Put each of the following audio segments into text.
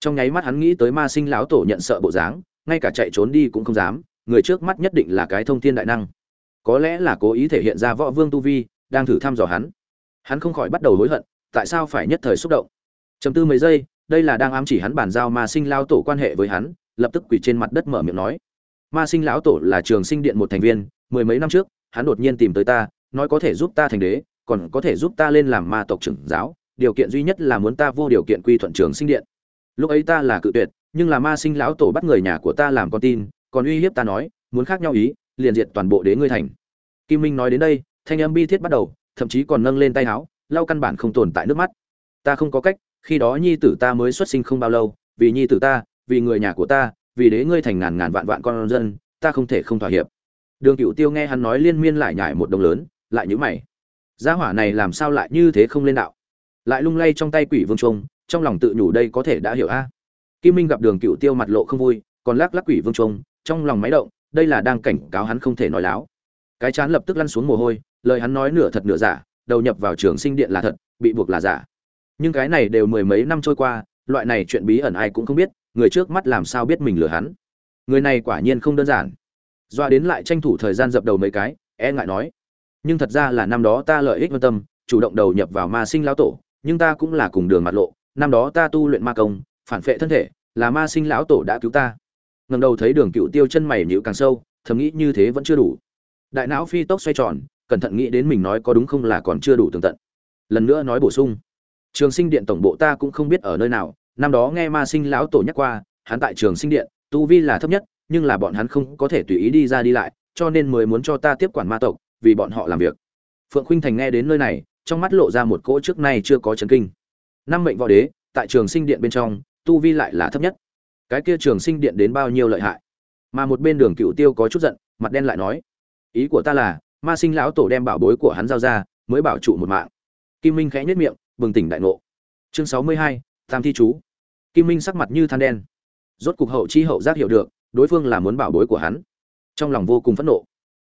trong nháy mắt hắn nghĩ tới ma sinh lão tổ nhận sợ bộ dáng, ngay cả chạy trốn đi cũng không dám, người trước mắt nhất định là cái thông thiên đại năng. Có lẽ là cố ý thể hiện ra võ vương tu vi, đang thử thăm dò hắn. Hắn không khỏi bắt đầu hối hận, tại sao phải nhất thời xúc động? Chầm tư mấy giây, đây là đang ám chỉ hắn bàn giao ma sinh lão tổ quan hệ với hắn, lập tức quỳ trên mặt đất mở miệng nói. Ma sinh lão tổ là trường sinh điện một thành viên, mười mấy năm trước, hắn đột nhiên tìm tới ta, nói có thể giúp ta thành đế, còn có thể giúp ta lên làm ma tộc trưởng giáo, điều kiện duy nhất là muốn ta vô điều kiện quy thuận trường sinh điện lúc ấy ta là cự tuyệt, nhưng là ma sinh lão tổ bắt người nhà của ta làm con tin, còn uy hiếp ta nói, muốn khác nhau ý, liền diệt toàn bộ đế ngươi thành. Kim minh nói đến đây, thanh âm bi thiết bắt đầu, thậm chí còn nâng lên tay áo, lau căn bản không tồn tại nước mắt. Ta không có cách, khi đó nhi tử ta mới xuất sinh không bao lâu, vì nhi tử ta, vì người nhà của ta, vì đế ngươi thành ngàn ngàn vạn vạn con dân, ta không thể không thỏa hiệp. Đường cựu tiêu nghe hắn nói liên miên lại nhải một đồng lớn, lại nhữ mày. Gia hỏa này làm sao lại như thế không lên đạo? Lại lung lay trong tay quỷ vương trung trong lòng tự nhủ đây có thể đã hiểu a. Kim minh gặp đường cựu tiêu mặt lộ không vui, còn lắc lắc quỷ vương trung trong lòng máy động, đây là đang cảnh cáo hắn không thể nói láo. Cái chán lập tức lăn xuống mồ hôi, lời hắn nói nửa thật nửa giả, đầu nhập vào trường sinh điện là thật, bị buộc là giả. Nhưng cái này đều mười mấy năm trôi qua, loại này chuyện bí ẩn ai cũng không biết, người trước mắt làm sao biết mình lừa hắn. Người này quả nhiên không đơn giản. Doa đến lại tranh thủ thời gian dập đầu mấy cái e ngại nói. Nhưng thật ra là năm đó ta lợi ích vân tâm, chủ động đầu nhập vào ma sinh lão tổ, nhưng ta cũng là cùng đường mặt lộ năm đó ta tu luyện ma công, phản phệ thân thể, là ma sinh lão tổ đã cứu ta. Ngầm đầu thấy đường cựu tiêu chân mày nhịu càng sâu, thầm nghĩ như thế vẫn chưa đủ. Đại não phi tốc xoay tròn, cẩn thận nghĩ đến mình nói có đúng không là còn chưa đủ tường tận. Lần nữa nói bổ sung. Trường sinh điện tổng bộ ta cũng không biết ở nơi nào, năm đó nghe ma sinh lão tổ nhắc qua, hắn tại trường sinh điện, tu vi là thấp nhất, nhưng là bọn hắn không có thể tùy ý đi ra đi lại, cho nên mới muốn cho ta tiếp quản ma tộc, vì bọn họ làm việc. Phượng khinh thành nghe đến nơi này, trong mắt lộ ra một cỗ trước nay chưa có chấn kinh năm mệnh võ đế, tại trường sinh điện bên trong, tu vi lại là thấp nhất. Cái kia trường sinh điện đến bao nhiêu lợi hại? Mà một bên đường cựu tiêu có chút giận, mặt đen lại nói, ý của ta là, ma sinh lão tổ đem bảo bối của hắn giao ra, mới bảo trụ một mạng. Kim minh khẽ nhất miệng, bừng tỉnh đại ngộ. Chương sáu mươi hai, tam thi chú. Kim minh sắc mặt như than đen. Rốt cục hậu chi hậu giác hiểu được, đối phương là muốn bảo bối của hắn. Trong lòng vô cùng phẫn nộ.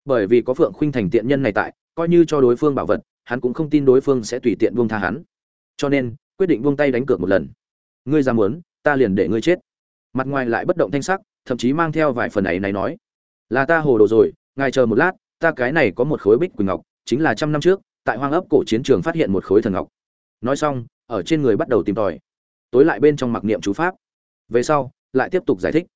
Bởi vì có phượng khuynh thành tiện nhân này tại, coi như cho đối phương bảo vật, hắn cũng không tin đối phương sẽ tùy tiện buông tha hắn. Cho nên quyết định buông tay đánh cược một lần. Ngươi dám muốn, ta liền để ngươi chết. Mặt ngoài lại bất động thanh sắc, thậm chí mang theo vài phần ấy này nói. Là ta hồ đồ rồi, ngài chờ một lát, ta cái này có một khối bích quỳnh ngọc, chính là trăm năm trước, tại hoang ấp cổ chiến trường phát hiện một khối thần ngọc. Nói xong, ở trên người bắt đầu tìm tòi. Tối lại bên trong mặc niệm chú pháp. Về sau, lại tiếp tục giải thích.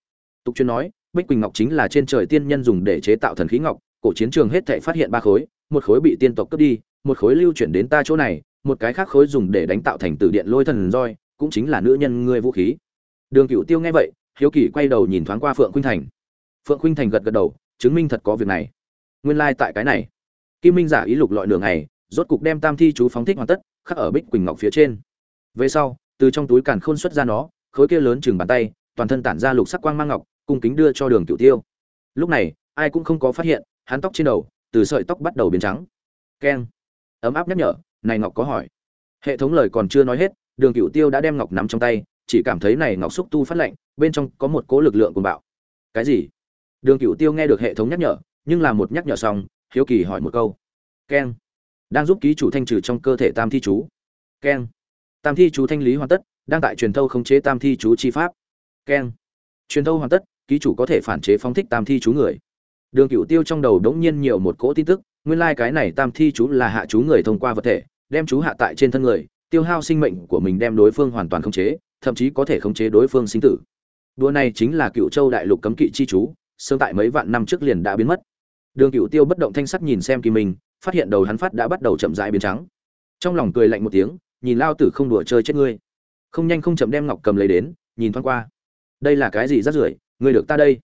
Tục chuyên nói, bích quỳnh ngọc chính là trên trời tiên nhân dùng để chế tạo thần khí ngọc, cổ chiến trường hết thảy phát hiện ba khối, một khối bị tiên tộc cướp đi, một khối lưu chuyển đến ta chỗ này một cái khác khối dùng để đánh tạo thành từ điện lôi thần roi, cũng chính là nữ nhân ngươi vũ khí. Đường cựu tiêu nghe vậy, hiếu kỳ quay đầu nhìn thoáng qua phượng khuynh thành. Phượng khuynh thành gật gật đầu, chứng minh thật có việc này. Nguyên lai tại cái này. Kim minh giả ý lục lọi nửa này rốt cục đem tam thi chú phóng thích hoàn tất, khắc ở bích quỳnh ngọc phía trên. Về sau, từ trong túi càn khôn xuất ra nó, khối kia lớn chừng bàn tay, toàn thân tản ra lục sắc quang mang ngọc, cung kính đưa cho đường cựu tiêu. Lúc này, ai cũng không có phát hiện, hắn tóc trên đầu, từ sợi tóc bắt đầu biến trắng. Keng. Ấm áp nhắc nhở này ngọc có hỏi. Hệ thống lời còn chưa nói hết, đường cựu tiêu đã đem ngọc nắm trong tay, chỉ cảm thấy này ngọc xúc tu phát lạnh, bên trong có một cố lực lượng cùng bạo. Cái gì? Đường cựu tiêu nghe được hệ thống nhắc nhở, nhưng là một nhắc nhở xong, hiếu kỳ hỏi một câu. Keng. Đang giúp ký chủ thanh trừ trong cơ thể tam thi chú. Keng. Tam thi chú thanh lý hoàn tất, đang tại truyền thâu khống chế tam thi chú chi pháp. Keng. Truyền thâu hoàn tất, ký chủ có thể phản chế phóng thích tam thi chú người. Đường cựu tiêu trong đầu đống nhiên nhiều một cỗ tin tức, nguyên lai、like、cái này tam thi chú là hạ chú người thông qua vật thể đem chú hạ tại trên thân người, tiêu hao sinh mệnh của mình đem đối phương hoàn toàn khống chế, thậm chí có thể khống chế đối phương sinh tử. Đua này chính là cựu châu đại lục cấm kỵ chi chú, sớm tại mấy vạn năm trước liền đã biến mất. Đường cựu tiêu bất động thanh sắc nhìn xem kỳ mình phát hiện đầu hắn phát đã bắt đầu chậm rãi biến trắng. Trong lòng cười lạnh một tiếng, nhìn lao tử không đùa chơi chết ngươi. Không nhanh không chậm đem ngọc cầm lấy đến, nhìn thoáng qua. Đây là cái gì rắt rưởi? Ngươi được ta đây.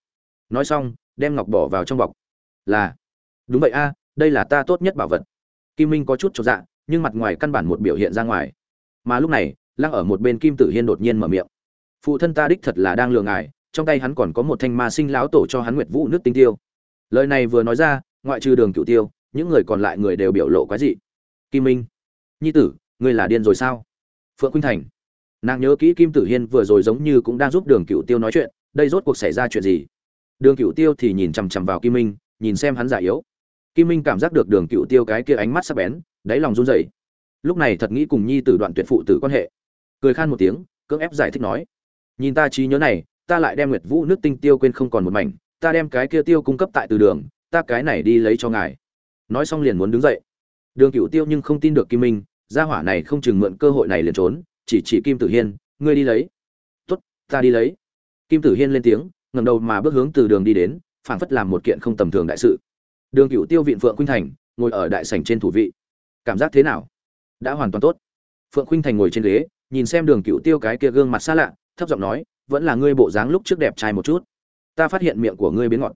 Nói xong, đem ngọc bỏ vào trong bọc. Là. Đúng vậy a, đây là ta tốt nhất bảo vật. Kim minh có chút cho dạ nhưng mặt ngoài căn bản một biểu hiện ra ngoài. Mà lúc này, lăng ở một bên kim tử hiên đột nhiên mở miệng. Phụ thân ta đích thật là đang lừa ngài, trong tay hắn còn có một thanh ma sinh lão tổ cho hắn nguyệt vũ nước tinh tiêu. Lời này vừa nói ra, ngoại trừ đường cựu tiêu, những người còn lại người đều biểu lộ quái dị. Kim minh, nhi tử, ngươi là điên rồi sao? Phượng khuynh thành, nàng nhớ kỹ kim tử hiên vừa rồi giống như cũng đang giúp đường cựu tiêu nói chuyện, đây rốt cuộc xảy ra chuyện gì? Đường cựu tiêu thì nhìn chằm chằm vào kim minh, nhìn xem hắn giả yếu. Kim minh cảm giác được đường cựu tiêu cái kia ánh mắt sắc bén đáy lòng run rẩy. Lúc này thật nghĩ cùng nhi tử đoạn tuyệt phụ tử quan hệ. Cười khan một tiếng, cưỡng ép giải thích nói, nhìn ta trí nhớ này, ta lại đem nguyệt vũ nước tinh tiêu quên không còn một mảnh, ta đem cái kia tiêu cung cấp tại từ đường, ta cái này đi lấy cho ngài. Nói xong liền muốn đứng dậy. Đường cựu tiêu nhưng không tin được kim minh, gia hỏa này không chừng mượn cơ hội này liền trốn, chỉ chỉ kim tử hiên, ngươi đi lấy. Tốt, ta đi lấy. Kim tử hiên lên tiếng ngầm đầu mà bước hướng từ đường đi đến, phảng phất làm một kiện không tầm thường đại sự. Đường cựu tiêu viện phượng khuynh thành, ngồi ở đại sảnh trên thủ vị cảm giác thế nào? Đã hoàn toàn tốt. Phượng Khinh thành ngồi trên ghế, nhìn xem đường cựu tiêu cái kia gương mặt xa lạ, thấp giọng nói, vẫn là ngươi bộ dáng lúc trước đẹp trai một chút. Ta phát hiện miệng của ngươi biến ngọt.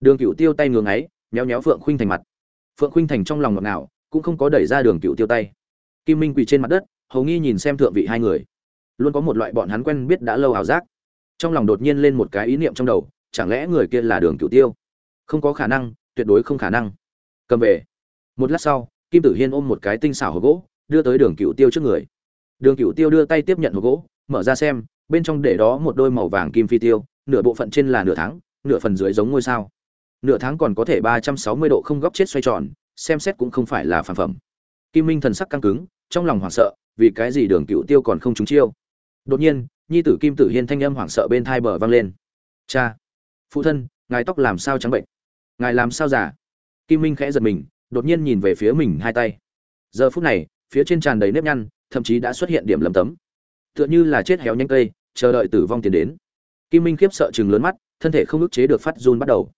Đường cựu tiêu tay ngường ấy, méo méo phượng Khinh thành mặt. Phượng Khinh thành trong lòng ngọt ngào, cũng không có đẩy ra đường cựu tiêu tay. Kim minh quỳ trên mặt đất, hầu nghi nhìn xem thượng vị hai người. Luôn có một loại bọn hắn quen biết đã lâu ảo giác. Trong lòng đột nhiên lên một cái ý niệm trong đầu, chẳng lẽ người kia là đường cựu tiêu? Không có khả năng, tuyệt đối không khả năng. Cầm về. Một lát sau kim tử hiên ôm một cái tinh xảo hộp gỗ, đưa tới đường cựu tiêu trước người. Đường cựu tiêu đưa tay tiếp nhận hộp gỗ, mở ra xem, bên trong để đó một đôi màu vàng kim phi tiêu, nửa bộ phận trên là nửa tháng, nửa phần dưới giống ngôi sao. Nửa tháng còn có thể ba trăm sáu mươi độ không góc chết xoay tròn, xem xét cũng không phải là phản phẩm. Kim minh thần sắc căng cứng, trong lòng hoảng sợ, vì cái gì đường cựu tiêu còn không trúng chiêu? Đột nhiên, nhi tử kim tử hiên thanh âm hoảng sợ bên thai bờ vang lên. Cha, phụ thân, ngài tóc làm sao trắng bệnh? Ngài làm sao giả kim minh khẽ giật mình đột nhiên nhìn về phía mình hai tay. Giờ phút này, phía trên tràn đầy nếp nhăn, thậm chí đã xuất hiện điểm lấm tấm. Tựa như là chết héo nhanh cây, chờ đợi tử vong tiến đến. Kim minh khiếp sợ chừng lớn mắt, thân thể không ức chế được phát run bắt đầu.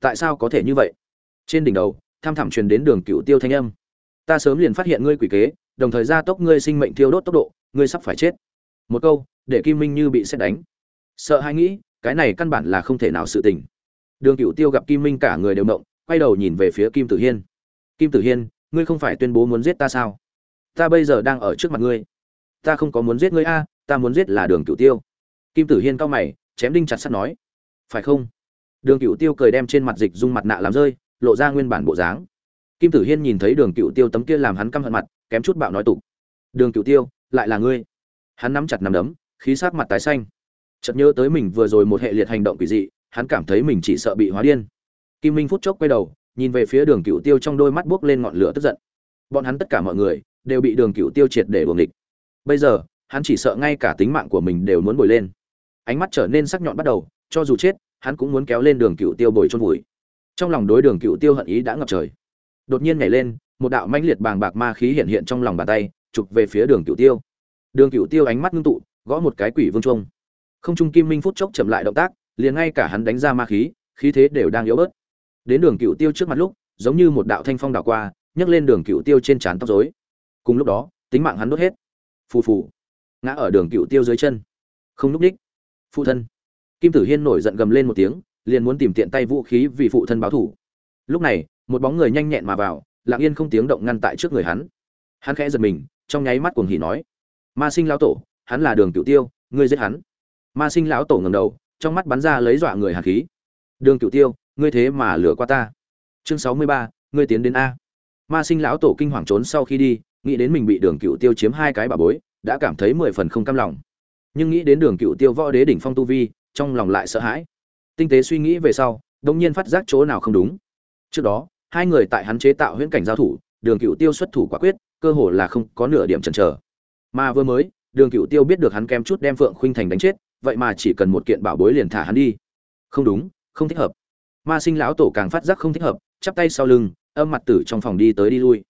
Tại sao có thể như vậy? Trên đỉnh đầu, tham thảm truyền đến đường cựu tiêu thanh âm. Ta sớm liền phát hiện ngươi quỷ kế, đồng thời gia tốc ngươi sinh mệnh thiêu đốt tốc độ, ngươi sắp phải chết. Một câu, để kim minh như bị xét đánh. Sợ hay nghĩ, cái này căn bản là không thể nào sự tình. Đường cựu tiêu gặp kim minh cả người đều động, quay đầu nhìn về phía kim tử hiên kim tử hiên, ngươi không phải tuyên bố muốn giết ta sao? Ta bây giờ đang ở trước mặt ngươi. Ta không có muốn giết ngươi a, ta muốn giết là đường cựu tiêu. Kim tử hiên cao mày, chém đinh chặt sắt nói. Phải không? Đường cựu tiêu cười đem trên mặt dịch dung mặt nạ làm rơi, lộ ra nguyên bản bộ dáng. Kim tử hiên nhìn thấy đường cựu tiêu tấm kia làm hắn căm hận mặt, kém chút bạo nói tục. Đường cựu tiêu, lại là ngươi. Hắn nắm chặt nắm đấm, khí sát mặt tái xanh. Chợt nhớ tới mình vừa rồi một hệ liệt hành động quỷ dị, hắn cảm thấy mình chỉ sợ bị hóa điên. Kim minh phút chốc quay đầu nhìn về phía đường cựu tiêu trong đôi mắt buốc lên ngọn lửa tức giận. Bọn hắn tất cả mọi người đều bị đường cựu tiêu triệt để buồng địch bây giờ, hắn chỉ sợ ngay cả tính mạng của mình đều muốn bồi lên. Ánh mắt trở nên sắc nhọn bắt đầu, cho dù chết, hắn cũng muốn kéo lên đường cựu tiêu bồi chôn vùi. Trong lòng đối đường cựu tiêu hận ý đã ngập trời. Đột nhiên nhảy lên, một đạo mãnh liệt bàng bạc ma khí hiện hiện trong lòng bàn tay, chụp về phía đường cựu tiêu. Đường cựu tiêu ánh mắt ngưng tụ, gõ một cái quỷ vương trung không trung kim minh phút chốc chậm lại động tác, liền ngay cả hắn đánh ra ma khí khí thế đều đang yếu bớt đến đường cựu tiêu trước mặt lúc, giống như một đạo thanh phong đảo qua, nhấc lên đường cựu tiêu trên trán tóc rối. Cùng lúc đó, tính mạng hắn đốt hết. Phù phù. Ngã ở đường cựu tiêu dưới chân. Không núp đích. Phụ thân. Kim tử hiên nổi giận gầm lên một tiếng, liền muốn tìm tiện tay vũ khí vì phụ thân báo thủ lúc này, một bóng người nhanh nhẹn mà vào, lặng yên không tiếng động ngăn tại trước người hắn. Hắn khẽ giật mình, trong nháy mắt cuồng hỉ nói, ma sinh lão tổ, hắn là đường cựu tiêu, ngươi giết hắn. Ma sinh lão tổ ngầm đầu, trong mắt bắn ra lấy dọa người hạt khí. Đường cựu tiêu ngươi thế mà lừa qua ta. Chương sáu mươi ba, ngươi tiến đến a. Ma sinh lão tổ kinh hoàng trốn sau khi đi, nghĩ đến mình bị đường cựu tiêu chiếm hai cái bà bối, đã cảm thấy mười phần không cam lòng. Nhưng nghĩ đến đường cựu tiêu võ đế đỉnh phong tu vi, trong lòng lại sợ hãi. Tinh tế suy nghĩ về sau đông nhiên phát giác chỗ nào không đúng. Trước đó, hai người tại hắn chế tạo huyễn cảnh giao thủ, đường cựu tiêu xuất thủ quả quyết, cơ hồ là không có nửa điểm chần chờ. Mà vừa mới, đường cựu tiêu biết được hắn kém chút đem phượng khuynh thành đánh chết, vậy mà chỉ cần một kiện bảo bối liền thả hắn đi. Không đúng, không thích hợp ma sinh lão tổ càng phát giác không thích hợp, chắp tay sau lưng, âm mặt tử trong phòng đi tới đi lui.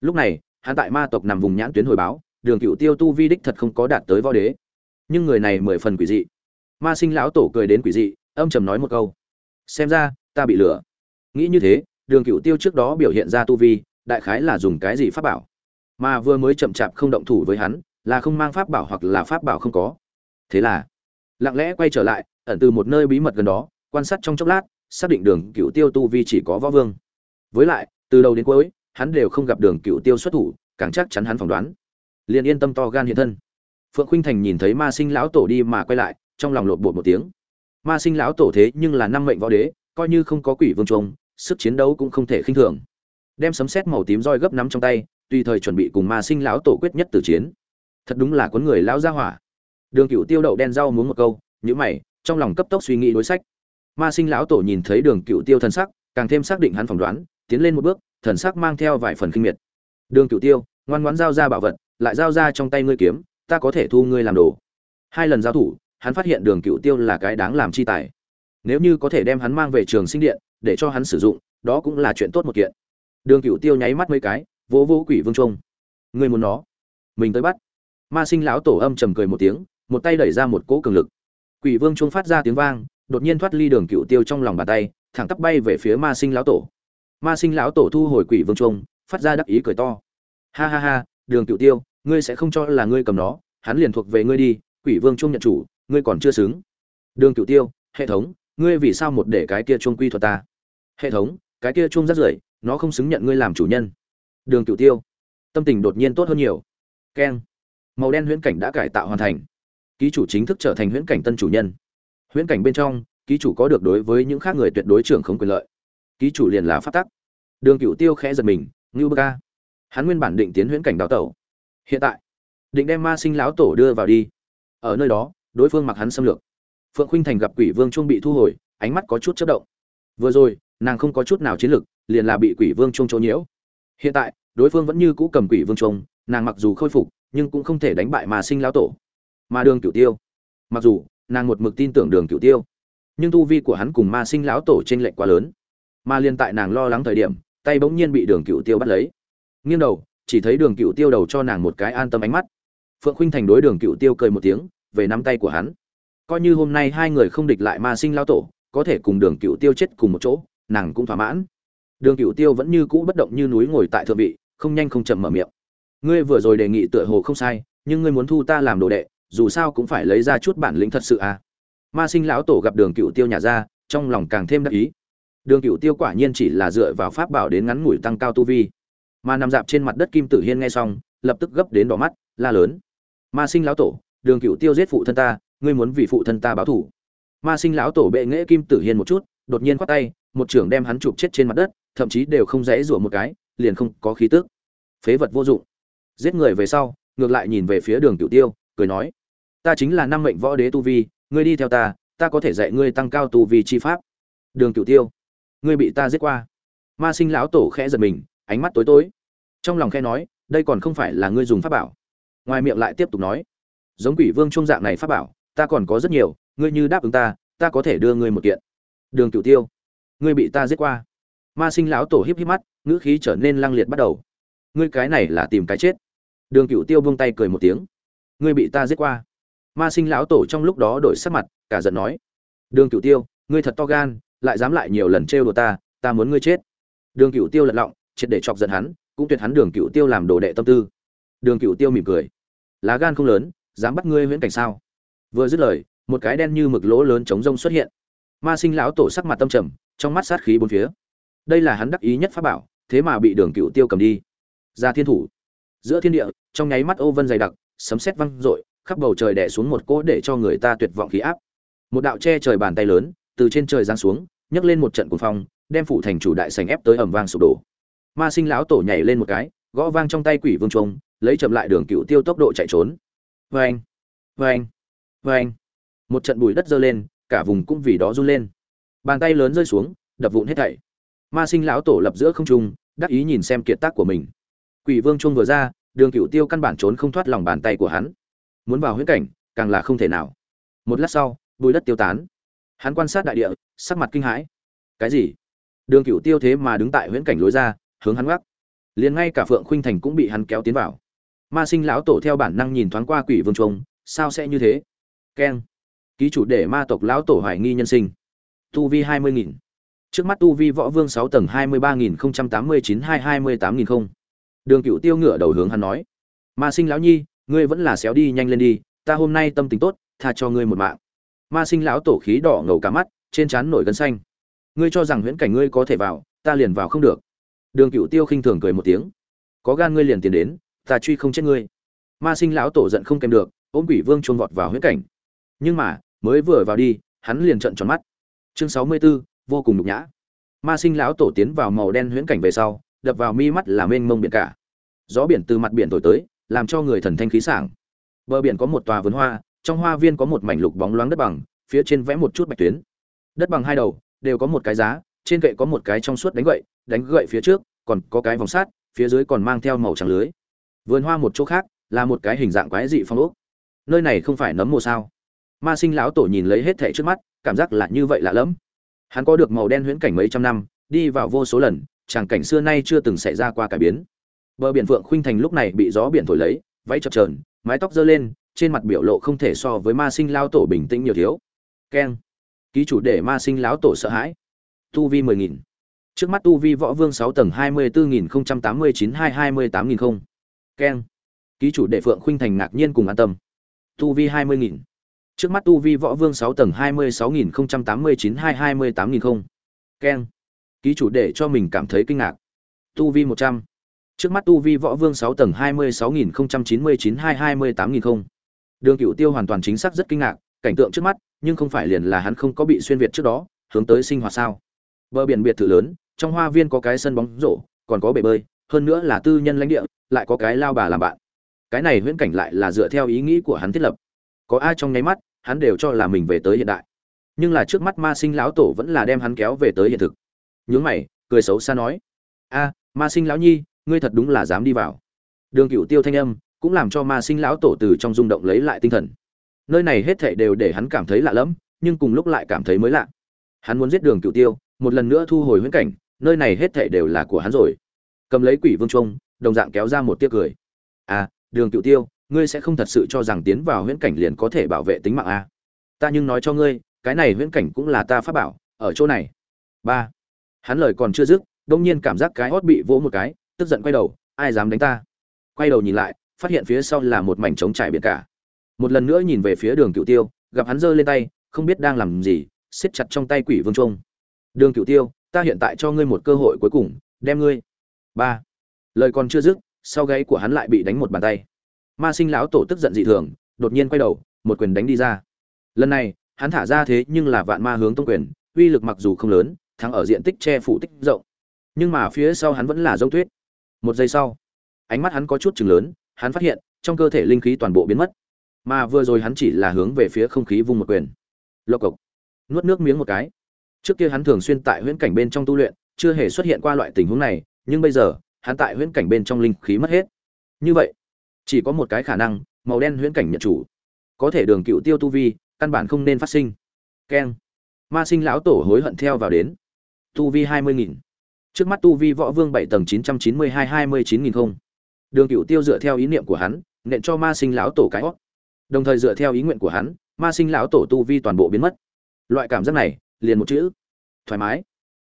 Lúc này, hắn tại ma tộc nằm vùng nhãn tuyến hồi báo, đường cựu tiêu tu vi đích thật không có đạt tới võ đế. Nhưng người này mười phần quỷ dị. Ma sinh lão tổ cười đến quỷ dị, âm trầm nói một câu. Xem ra, ta bị lừa. Nghĩ như thế, đường cựu tiêu trước đó biểu hiện ra tu vi, đại khái là dùng cái gì pháp bảo. Mà vừa mới chậm chạp không động thủ với hắn, là không mang pháp bảo hoặc là pháp bảo không có. Thế là, lặng lẽ quay trở lại, ẩn từ một nơi bí mật gần đó, quan sát trong chốc lát xác định đường cựu tiêu tu vi chỉ có võ vương. Với lại, từ đầu đến cuối, hắn đều không gặp đường cựu tiêu xuất thủ, càng chắc chắn hắn phỏng đoán. Liền yên tâm to gan hiện thân. Phượng khinh thành nhìn thấy ma sinh lão tổ đi mà quay lại, trong lòng lột bột một tiếng. Ma sinh lão tổ thế nhưng là năm mệnh võ đế, coi như không có quỷ vương trung sức chiến đấu cũng không thể khinh thường. Đem sấm sét màu tím roi gấp nắm trong tay, tùy thời chuẩn bị cùng ma sinh lão tổ quyết nhất tử chiến. Thật đúng là cuốn người lão gia hỏa. Đường cựu tiêu đậu đen rau muốn một câu nhữ mày, trong lòng cấp tốc suy nghĩ đối sách ma sinh lão tổ nhìn thấy đường cựu tiêu thần sắc, càng thêm xác định hắn phỏng đoán, tiến lên một bước, thần sắc mang theo vài phần kinh miệt. Đường cựu tiêu, ngoan ngoãn giao ra bảo vật, lại giao ra trong tay ngươi kiếm, ta có thể thu ngươi làm đồ. Hai lần giao thủ, hắn phát hiện đường cựu tiêu là cái đáng làm chi tài. Nếu như có thể đem hắn mang về trường sinh điện, để cho hắn sử dụng, đó cũng là chuyện tốt một kiện. Đường cựu tiêu nháy mắt mấy cái, vỗ vỗ quỷ vương trung người muốn nó? Mình tới bắt. Ma sinh lão tổ âm trầm cười một tiếng, một tay đẩy ra một cỗ cường lực. Quỷ vương trung phát ra tiếng vang đột nhiên thoát ly đường cựu tiêu trong lòng bàn tay, thẳng tắp bay về phía ma sinh lão tổ. Ma sinh lão tổ thu hồi quỷ vương trung phát ra đắc ý cười to. Ha ha ha, đường cựu tiêu, ngươi sẽ không cho là ngươi cầm nó, hắn liền thuộc về ngươi đi, quỷ vương trung nhận chủ, ngươi còn chưa xứng. Đường cựu tiêu, hệ thống, ngươi vì sao một để cái kia trung quy thuật ta? Hệ thống, cái kia trung rất rưởi, nó không xứng nhận ngươi làm chủ nhân. Đường cựu tiêu, tâm tình đột nhiên tốt hơn nhiều. Keng. Màu đen huyễn cảnh đã cải tạo hoàn thành. Ký chủ chính thức trở thành huyễn cảnh tân chủ nhân huyễn cảnh bên trong, ký chủ có được đối với những khác người tuyệt đối trưởng không quyền lợi. Ký chủ liền là phát tắc. Đường cựu tiêu khẽ giật mình, ngưu bơ ca hắn nguyên bản định tiến huyễn cảnh đào tẩu. Hiện tại, định đem ma sinh lão tổ đưa vào đi. Ở nơi đó, đối phương mặc hắn xâm lược. Phượng khinh thành gặp quỷ vương chuông bị thu hồi, ánh mắt có chút chất động. Vừa rồi, nàng không có chút nào chiến lực, liền là bị quỷ vương chuông chỗ nhiễu. Hiện tại, đối phương vẫn như cũ cầm quỷ vương chuông, nàng mặc dù khôi phục, nhưng cũng không thể đánh bại mà sinh lão tổ. Mà đường cửu tiêu, mặc dù nàng một mực tin tưởng đường Cựu tiêu. Nhưng tu vi của hắn cùng ma sinh lão tổ trên lệnh quá lớn. Mà liên tại nàng lo lắng thời điểm, tay bỗng nhiên bị đường Cựu tiêu bắt lấy. Nghiêng đầu, chỉ thấy đường Cựu tiêu đầu cho nàng một cái an tâm ánh mắt. Phượng Khinh thành đối đường Cựu tiêu cười một tiếng, về nắm tay của hắn. Coi như hôm nay hai người không địch lại ma sinh lão tổ, có thể cùng đường Cựu tiêu chết cùng một chỗ, nàng cũng thỏa mãn. Đường Cựu tiêu vẫn như cũ bất động như núi ngồi tại thượng vị, không nhanh không chậm mở miệng. Ngươi vừa rồi đề nghị tựa hồ không sai, nhưng ngươi muốn thu ta làm đồ đệ dù sao cũng phải lấy ra chút bản lĩnh thật sự à. Ma sinh lão tổ gặp đường cựu tiêu nhà ra, trong lòng càng thêm đắc ý. Đường cựu tiêu quả nhiên chỉ là dựa vào pháp bảo đến ngắn ngủi tăng cao tu vi. Mà nằm dạp trên mặt đất kim tử hiên nghe xong, lập tức gấp đến đỏ mắt, la lớn. Ma sinh lão tổ, đường cựu tiêu giết phụ thân ta, ngươi muốn vì phụ thân ta báo thủ ma sinh lão tổ bệ nghễ kim tử hiên một chút, đột nhiên khoát tay, một trưởng đem hắn chụp chết trên mặt đất, thậm chí đều không dễ rủa một cái, liền không có khí tức. Phế vật vô dụng. Giết người về sau, ngược lại nhìn về phía đường cựu tiêu, cười nói ta chính là năm mệnh võ đế tu vi, ngươi đi theo ta ta có thể dạy ngươi tăng cao tu vi chi pháp. Đường Cửu tiêu, ngươi bị ta giết qua. Ma sinh lão tổ khẽ giật mình, ánh mắt tối tối. Trong lòng khẽ nói, đây còn không phải là ngươi dùng pháp bảo. Ngoài miệng lại tiếp tục nói, giống quỷ vương trung dạng này pháp bảo, ta còn có rất nhiều, ngươi như đáp ứng ta ta có thể đưa ngươi một kiện. Đường Cửu tiêu, ngươi bị ta giết qua. Ma sinh lão tổ híp híp mắt, ngữ khí trở nên lăng liệt bắt đầu. Ngươi cái này là tìm cái chết. Đường Cửu tiêu buông tay cười một tiếng, ngươi bị ta giết qua ma sinh lão tổ trong lúc đó đổi sắc mặt, cả giận nói, đường cửu tiêu, ngươi thật to gan, lại dám lại nhiều lần trêu đồ ta ta muốn ngươi chết. Đường cửu tiêu lật lọng, triệt để chọc giận hắn, cũng tuyệt hắn đường cửu tiêu làm đồ đệ tâm tư. Đường cửu tiêu mỉm cười, lá gan không lớn, dám bắt ngươi huyễn cảnh sao? Vừa dứt lời, một cái đen như mực lỗ lớn chống rông xuất hiện. Ma sinh lão tổ sắc mặt tâm trầm, trong mắt sát khí bốn phía. Đây là hắn đắc ý nhất pháp bảo, thế mà bị đường cựu tiêu cầm đi. Ra thiên thủ, giữa thiên địa, trong nháy mắt ô vân dày đặc, sấm sét văng rội khắp bầu trời đè xuống một cỗ để cho người ta tuyệt vọng khí áp. Một đạo che trời bàn tay lớn từ trên trời giáng xuống nhấc lên một trận cuồng phong đem phủ thành chủ đại sành ép tới ầm vang sụp đổ. Ma sinh lão tổ nhảy lên một cái gõ vang trong tay quỷ vương trùng, lấy chậm lại đường cựu tiêu tốc độ chạy trốn. Vang vang vang một trận bụi đất dơ lên cả vùng cũng vì đó run lên. Bàn tay lớn rơi xuống đập vụn hết thảy. Ma sinh lão tổ lập giữa không trung đắc ý nhìn xem kiệt tác của mình. Quỷ vương trùng vừa ra đường cựu tiêu căn bản trốn không thoát lòng bàn tay của hắn muốn vào huyễn cảnh, càng là không thể nào. Một lát sau, bùi đất tiêu tán. Hắn quan sát đại địa, sắc mặt kinh hãi. Cái gì? Đường cửu tiêu thế mà đứng tại huyễn cảnh lối ra, hướng hắn gác liền ngay cả phượng khuynh thành cũng bị hắn kéo tiến vào. Ma sinh lão tổ theo bản năng nhìn thoáng qua quỷ vương trung sao sẽ như thế? Keng. Ký chủ để ma tộc lão tổ hoài nghi nhân sinh. Tu vi hai mươi nghìn. Trước mắt tu vi võ vương sáu tầng hai mươi ba nghìn không trăm tám mươi chín hai hai mươi tám nghìn không. Đường cựu tiêu ngựa đầu hướng hắn nói. Ma sinh lão nhi ngươi vẫn là xéo đi nhanh lên đi ta hôm nay tâm tình tốt tha cho ngươi một mạng. Ma sinh lão tổ khí đỏ ngầu cả mắt trên trán nổi gân xanh. Ngươi cho rằng huyễn cảnh ngươi có thể vào ta liền vào không được. Đường cựu tiêu khinh thường cười một tiếng. Có gan ngươi liền tiền đến ta truy không chết ngươi. Ma sinh lão tổ giận không kèm được ôm quỷ vương chuông vọt vào huyễn cảnh. Nhưng mà mới vừa vào đi hắn liền trợn tròn mắt. Chương sáu mươi 64, vô cùng nhục nhã. Ma sinh lão tổ tiến vào màu đen huyễn cảnh về sau đập vào mi mắt là mênh mông biển cả. Gió biển từ mặt biển thổi tới làm cho người thần thanh khí sảng. Bờ biển có một tòa vườn hoa, trong hoa viên có một mảnh lục bóng loáng đất bằng, phía trên vẽ một chút bạch tuyến. Đất bằng hai đầu, đều có một cái giá, trên kệ có một cái trong suốt đánh gậy đánh gậy phía trước, còn có cái vòng sát, phía dưới còn mang theo màu trắng lưới. Vườn hoa một chỗ khác, là một cái hình dạng quái dị phong ốc. Nơi này không phải nấm mồ sao? Ma sinh lão tổ nhìn lấy hết thảy trước mắt, cảm giác là như vậy lạ lẫm. Hắn có được màu đen huyễn cảnh mấy trăm năm, đi vào vô số lần tràng cảnh xưa nay chưa từng xảy ra qua cải biến bờ biển phượng khuynh thành lúc này bị gió biển thổi lấy, váy chập trờn mái tóc dơ lên, trên mặt biểu lộ không thể so với ma sinh lão tổ bình tĩnh nhiều thiếu. Keng. Ký chủ để ma sinh lão tổ sợ hãi. Tu vi mười nghìn. Trước mắt tu vi võ vương sáu tầng hai mươi bốn nghìn không trăm tám mươi chín hai hai mươi tám nghìn không. Keng. Ký chủ đệ phượng khuynh thành ngạc nhiên cùng an tâm. Tu vi hai mươi nghìn. Trước mắt tu vi võ vương sáu tầng hai mươi sáu nghìn không trăm tám mươi chín hai hai mươi tám nghìn không. Keng. Ký chủ để cho mình cảm thấy kinh ngạc. Tu vi một trăm trước mắt tu vi võ vương sáu tầng hai mươi sáu nghìn không trăm chín mươi chín hai hai mươi tám nghìn không. Đường cựu tiêu hoàn toàn chính xác rất kinh ngạc, cảnh tượng trước mắt, nhưng không phải liền là hắn không có bị xuyên việt trước đó, hướng tới sinh hoạt sao. Bờ biển biệt thự lớn, trong hoa viên có cái sân bóng rổ, còn có bể bơi, hơn nữa là tư nhân lãnh địa, lại có cái lao bà làm bạn. Cái này huyễn cảnh lại là dựa theo ý nghĩ của hắn thiết lập. Có ai trong nháy mắt, hắn đều cho là mình về tới hiện đại. Nhưng là trước mắt ma sinh lão tổ vẫn là đem hắn kéo về tới hiện thực. Nhướng mày, cười xấu xa nói, a, ma sinh lão nhi ngươi thật đúng là dám đi vào. Đường cựu tiêu thanh âm cũng làm cho ma sinh lão tổ từ trong rung động lấy lại tinh thần. Nơi này hết thảy đều để hắn cảm thấy lạ lẫm, nhưng cùng lúc lại cảm thấy mới lạ. Hắn muốn giết đường cựu tiêu, một lần nữa thu hồi huyễn cảnh, nơi này hết thảy đều là của hắn rồi. Cầm lấy quỷ vương trung đồng dạng kéo ra một tia cười. À đường cựu tiêu, ngươi sẽ không thật sự cho rằng tiến vào huyễn cảnh liền có thể bảo vệ tính mạng a à? ta nhưng nói cho ngươi, cái này huyễn cảnh cũng là ta pháp bảo, ở chỗ này. Ba. Hắn lời còn chưa dứt đông nhiên cảm giác cái hót bị vỗ một cái tức giận quay đầu, ai dám đánh ta? Quay đầu nhìn lại, phát hiện phía sau là một mảnh trống trải biển cả. Một lần nữa nhìn về phía đường cựu tiêu, gặp hắn giơ lên tay, không biết đang làm gì, siết chặt trong tay quỷ vương trung đường cựu tiêu, ta hiện tại cho ngươi một cơ hội cuối cùng, đem ngươi. Ba. Lời còn chưa dứt, sau gáy của hắn lại bị đánh một bàn tay. Ma sinh lão tổ tức giận dị thường, đột nhiên quay đầu, một quyền đánh đi ra. Lần này, hắn thả ra thế nhưng là vạn ma hướng tông quyền, uy lực mặc dù không lớn, thắng ở diện tích che phủ tích rộng. Nhưng mà phía sau hắn vẫn là dấu tuyết một giây sau, ánh mắt hắn có chút chừng lớn, hắn phát hiện, trong cơ thể linh khí toàn bộ biến mất. Mà vừa rồi hắn chỉ là hướng về phía không khí vung một quyền. Lộc cộc. Nuốt nước miếng một cái. Trước kia hắn thường xuyên tại huyễn cảnh bên trong tu luyện, chưa hề xuất hiện qua loại tình huống này, nhưng bây giờ, hắn tại huyễn cảnh bên trong linh khí mất hết. Như vậy, chỉ có một cái khả năng, màu đen huyễn cảnh nhận chủ. Có thể đường cựu tiêu tu vi, căn bản không nên phát sinh. Keng. Ma sinh lão tổ hối hận theo vào đến. Tu vi hai mươi nghìn trước mắt tu vi võ vương bảy tầng chín trăm chín mươi hai hai mươi chín nghìn không. Đường cựu tiêu dựa theo ý niệm của hắn, nện cho ma sinh lão tổ cái hót. Đồng thời dựa theo ý nguyện của hắn, ma sinh lão tổ tu vi toàn bộ biến mất. Loại cảm giác này, liền một chữ. Thoải mái.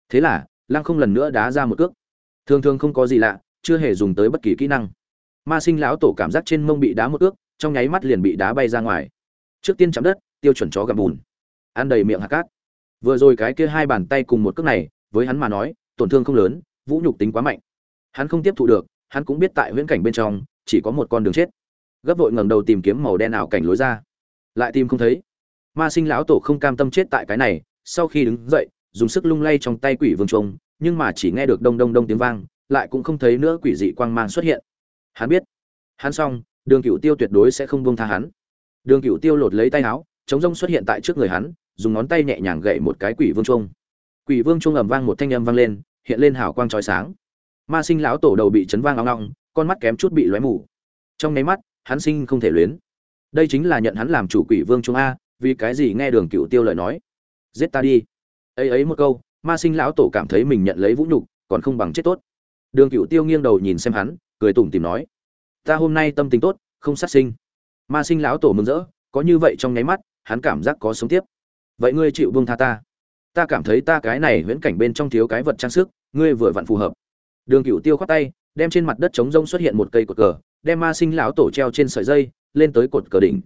Thế là, lăng không lần nữa đá ra một cước. Thường thường không có gì lạ, chưa hề dùng tới bất kỳ kỹ năng. Ma sinh lão tổ cảm giác trên mông bị đá một cước, trong nháy mắt liền bị đá bay ra ngoài. Trước tiên chạm đất, tiêu chuẩn chó gặm bùn. Ăn đầy miệng hạt cát. Vừa rồi cái kia hai bàn tay cùng một cước này, với hắn mà nói tổn thương không lớn, vũ nhục tính quá mạnh. Hắn không tiếp thụ được, hắn cũng biết tại huyễn cảnh bên trong, chỉ có một con đường chết. Gấp vội ngẩng đầu tìm kiếm màu đen ảo cảnh lối ra. Lại tìm không thấy. Ma sinh lão tổ không cam tâm chết tại cái này, sau khi đứng dậy, dùng sức lung lay trong tay quỷ vương trung nhưng mà chỉ nghe được đông đông đông tiếng vang, lại cũng không thấy nữa quỷ dị quang mang xuất hiện. Hắn biết. Hắn xong, đường cựu tiêu tuyệt đối sẽ không buông tha hắn. Đường cựu tiêu lột lấy tay áo, chống rông xuất hiện tại trước người hắn, dùng ngón tay nhẹ nhàng gậy một cái quỷ vương trung quỷ vương trung ầm vang một thanh âm vang lên hiện lên hào quang chói sáng. Ma sinh lão tổ đầu bị chấn vang ngóng ngóng, con mắt kém chút bị lóe mù. Trong nháy mắt hắn sinh không thể luyến. Đây chính là nhận hắn làm chủ quỷ vương trung a vì cái gì nghe đường cựu tiêu lời nói? Giết ta đi. Ấy ấy một câu ma sinh lão tổ cảm thấy mình nhận lấy vũ nhục còn không bằng chết tốt. Đường cựu tiêu nghiêng đầu nhìn xem hắn cười tủm tìm nói ta hôm nay tâm tình tốt không sát sinh. Ma sinh lão tổ mừng rỡ có như vậy trong nháy mắt hắn cảm giác có sống tiếp. Vậy ngươi chịu buông tha ta ta cảm thấy ta cái này huyễn cảnh bên trong thiếu cái vật trang sức, ngươi vừa vặn phù hợp. Đường cựu tiêu khoát tay, đem trên mặt đất trống rông xuất hiện một cây cột cờ, đem ma sinh lão tổ treo trên sợi dây, lên tới cột cờ đỉnh.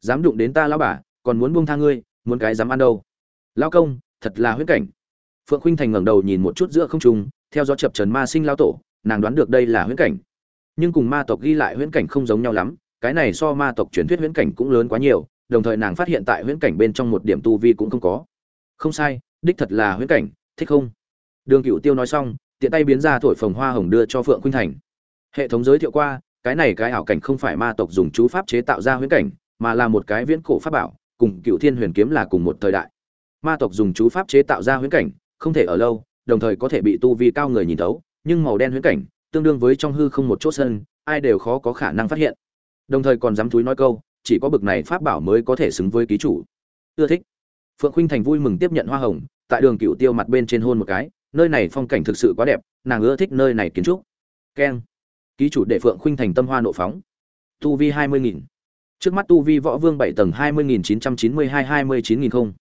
Dám đụng đến ta lão bà, còn muốn buông tha ngươi, muốn cái dám ăn đâu. Lão công, thật là huyễn cảnh. Phượng khuynh thành ngẩng đầu nhìn một chút giữa không trung, theo gió chập trần ma sinh lão tổ, nàng đoán được đây là huyễn cảnh. Nhưng cùng ma tộc ghi lại huyễn cảnh không giống nhau lắm, cái này so ma tộc truyền thuyết huyễn cảnh cũng lớn quá nhiều, đồng thời nàng phát hiện tại huyễn cảnh bên trong một điểm tu vi cũng không có không sai, đích thật là huyễn cảnh, thích không? Đường cựu tiêu nói xong, tiện tay biến ra thổi phồng hoa hồng đưa cho phượng khuynh thành. Hệ thống giới thiệu qua, cái này cái ảo cảnh không phải ma tộc dùng chú pháp chế tạo ra huyễn cảnh, mà là một cái viễn cổ pháp bảo, cùng cựu thiên huyền kiếm là cùng một thời đại. Ma tộc dùng chú pháp chế tạo ra huyễn cảnh, không thể ở lâu, đồng thời có thể bị tu vi cao người nhìn thấu, nhưng màu đen huyễn cảnh, tương đương với trong hư không một chỗ sân, ai đều khó có khả năng phát hiện. Đồng thời còn dám thúi nói câu, chỉ có bực này pháp bảo mới có thể xứng với ký chủ. Ưa thích phượng khuynh thành vui mừng tiếp nhận hoa hồng, tại đường cựu tiêu mặt bên trên hôn một cái, nơi này phong cảnh thực sự quá đẹp, nàng ưa thích nơi này kiến trúc. Keng. Ký chủ đệ phượng khuynh thành tâm hoa nộ phóng. Tu vi hai mươi nghìn. Trước mắt tu vi võ vương bảy tầng hai mươi nghìn chín trăm chín mươi hai hai mươi chín nghìn không.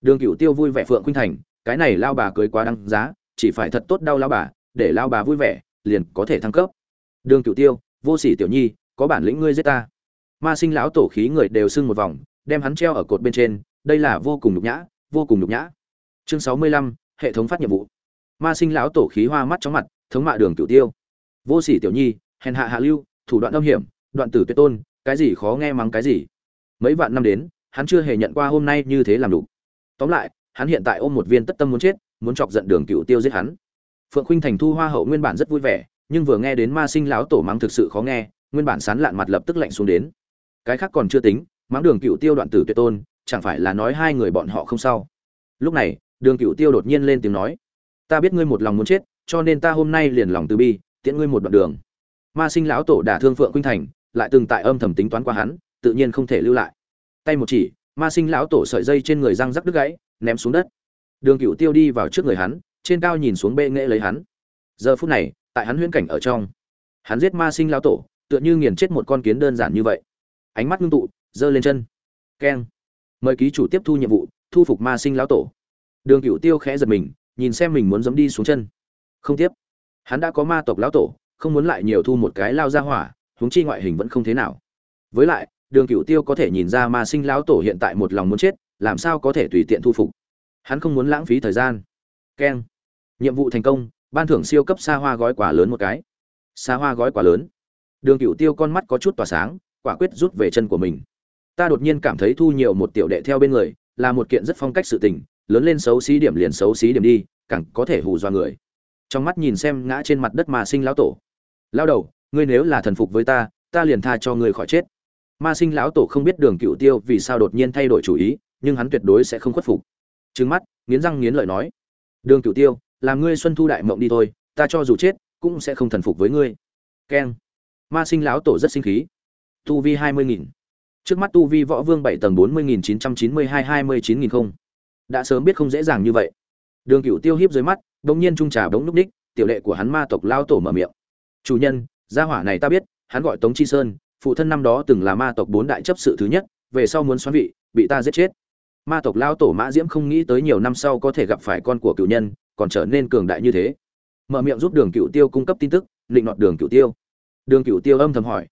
Đường cựu tiêu vui vẻ phượng khuynh thành, cái này lao bà cưới quá đăng giá, chỉ phải thật tốt đau lao bà, để lao bà vui vẻ, liền có thể thăng cấp. Đường cựu tiêu, vô sỉ tiểu nhi, có bản lĩnh ngươi giết ta. Ma sinh lão tổ khí người đều sưng một vòng, đem hắn treo ở cột bên trên đây là vô cùng nhục nhã, vô cùng nhục nhã. Chương sáu mươi lăm, hệ thống phát nhiệm vụ. Ma sinh lão tổ khí hoa mắt chóng mặt, thống mạ đường tiểu tiêu. Vô sỉ tiểu nhi, hèn hạ hạ lưu, thủ đoạn âm hiểm, đoạn tử tuyệt tôn, cái gì khó nghe mắng cái gì. Mấy vạn năm đến, hắn chưa hề nhận qua hôm nay như thế làm đủ. Tóm lại, hắn hiện tại ôm một viên tất tâm muốn chết, muốn chọc giận đường cựu tiêu giết hắn. Phượng khinh thành thu hoa hậu nguyên bản rất vui vẻ, nhưng vừa nghe đến ma sinh lão tổ mắng thực sự khó nghe, nguyên bản sán lạn mặt lập tức lạnh xuống đến. Cái khác còn chưa tính, mắng đường cựu tiêu đoạn tử tuyệt tôn chẳng phải là nói hai người bọn họ không sao? Lúc này, đường Cựu tiêu đột nhiên lên tiếng nói, ta biết ngươi một lòng muốn chết, cho nên ta hôm nay liền lòng từ bi, tiễn ngươi một đoạn đường. Ma sinh lão tổ đả thương phượng khuynh thành, lại từng tại âm thầm tính toán qua hắn, tự nhiên không thể lưu lại. Tay một chỉ, ma sinh lão tổ sợi dây trên người răng rắc đứt gãy, ném xuống đất. Đường cựu tiêu đi vào trước người hắn, trên cao nhìn xuống bệ nghệ lấy hắn. Giờ phút này, tại hắn huyễn cảnh ở trong, hắn giết ma sinh lão tổ, tựa như nghiền chết một con kiến đơn giản như vậy. Ánh mắt ngưng tụ, giơ lên chân. Keng mời ký chủ tiếp thu nhiệm vụ, thu phục ma sinh lão tổ. Đường cựu tiêu khẽ giật mình, nhìn xem mình muốn giấm đi xuống chân. Không tiếp. Hắn đã có ma tộc lão tổ, không muốn lại nhiều thu một cái lao ra hỏa, huống chi ngoại hình vẫn không thế nào. Với lại, đường cựu tiêu có thể nhìn ra ma sinh lão tổ hiện tại một lòng muốn chết, làm sao có thể tùy tiện thu phục? Hắn không muốn lãng phí thời gian. Keng. Nhiệm vụ thành công, ban thưởng siêu cấp xa hoa gói quả lớn một cái. Xa hoa gói quả lớn. Đường cựu tiêu con mắt có chút tỏa sáng, quả quyết rút về chân của mình ta đột nhiên cảm thấy thu nhiều một tiểu đệ theo bên người, là một kiện rất phong cách sự tình, lớn lên xấu xí điểm liền xấu xí điểm đi, càng có thể hù dọa người. Trong mắt nhìn xem ngã trên mặt đất mà sinh lão tổ. Lao đầu, ngươi nếu là thần phục với ta ta liền tha cho ngươi khỏi chết. Ma sinh lão tổ không biết đường cựu tiêu vì sao đột nhiên thay đổi chủ ý, nhưng hắn tuyệt đối sẽ không khuất phục. Trứng mắt, nghiến răng nghiến lợi nói. Đường cựu tiêu làm ngươi xuân thu đại mộng đi thôi, ta cho dù chết, cũng sẽ không thần phục với ngươi. Keng. Ma sinh lão tổ rất sinh khí. Tu vi hai mươi nghìn trước mắt tu vi võ vương bảy tầng bốn mươi nghìn chín trăm chín mươi hai hai mươi chín nghìn không. Đã sớm biết không dễ dàng như vậy. Đường cựu tiêu hiếp dưới mắt đ ỗ n g nhiên trung trà bỗng núp ních tiểu lệ của hắn ma tộc lao tổ mở miệng. Chủ nhân, gia hỏa này ta biết, hắn gọi tống chi sơn, phụ thân năm đó từng là ma tộc bốn đại chấp sự thứ nhất, về sau muốn xoắn vị, bị ta giết chết. Ma tộc lao tổ mã diễm không nghĩ tới nhiều năm sau có thể gặp phải con của cựu nhân, còn trở nên cường đại như thế. Mở miệng giúp đường cựu tiêu cung cấp tin tức, định nọt đường cựu tiêu. Đường cựu tiêu âm thầm hỏi.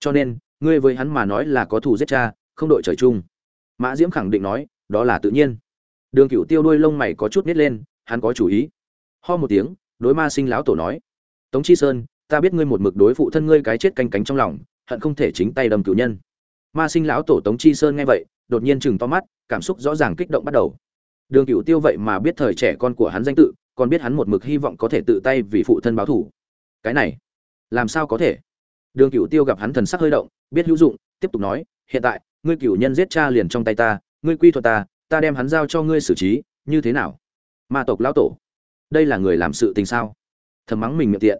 Cho nên ngươi với hắn mà nói là có thù giết cha, không đội trời chung. Mã diễm khẳng định nói, đó là tự nhiên. Đường cựu tiêu đuôi lông mày có chút nít lên, hắn có chủ ý. Ho một tiếng, đối ma sinh lão tổ nói, tống chi sơn, ta biết ngươi một mực đối phụ thân ngươi cái chết canh cánh trong lòng, hận không thể chính tay đâm cựu nhân. Ma sinh lão tổ tống chi sơn nghe vậy, đột nhiên chừng to mắt, cảm xúc rõ ràng kích động bắt đầu. Đường cựu tiêu vậy mà biết thời trẻ con của hắn danh tự, còn biết hắn một mực hy vọng có thể tự tay vì phụ thân báo thủ cái này, làm sao có thể? Đường cựu tiêu gặp hắn thần sắc hơi động biết hữu dụng, tiếp tục nói, hiện tại, ngươi cửu nhân giết cha liền trong tay ta, ngươi quy thuật ta ta đem hắn giao cho ngươi xử trí, như thế nào? Ma tộc lão tổ, đây là người làm sự tình sao? Thầm mắng mình miệng tiện.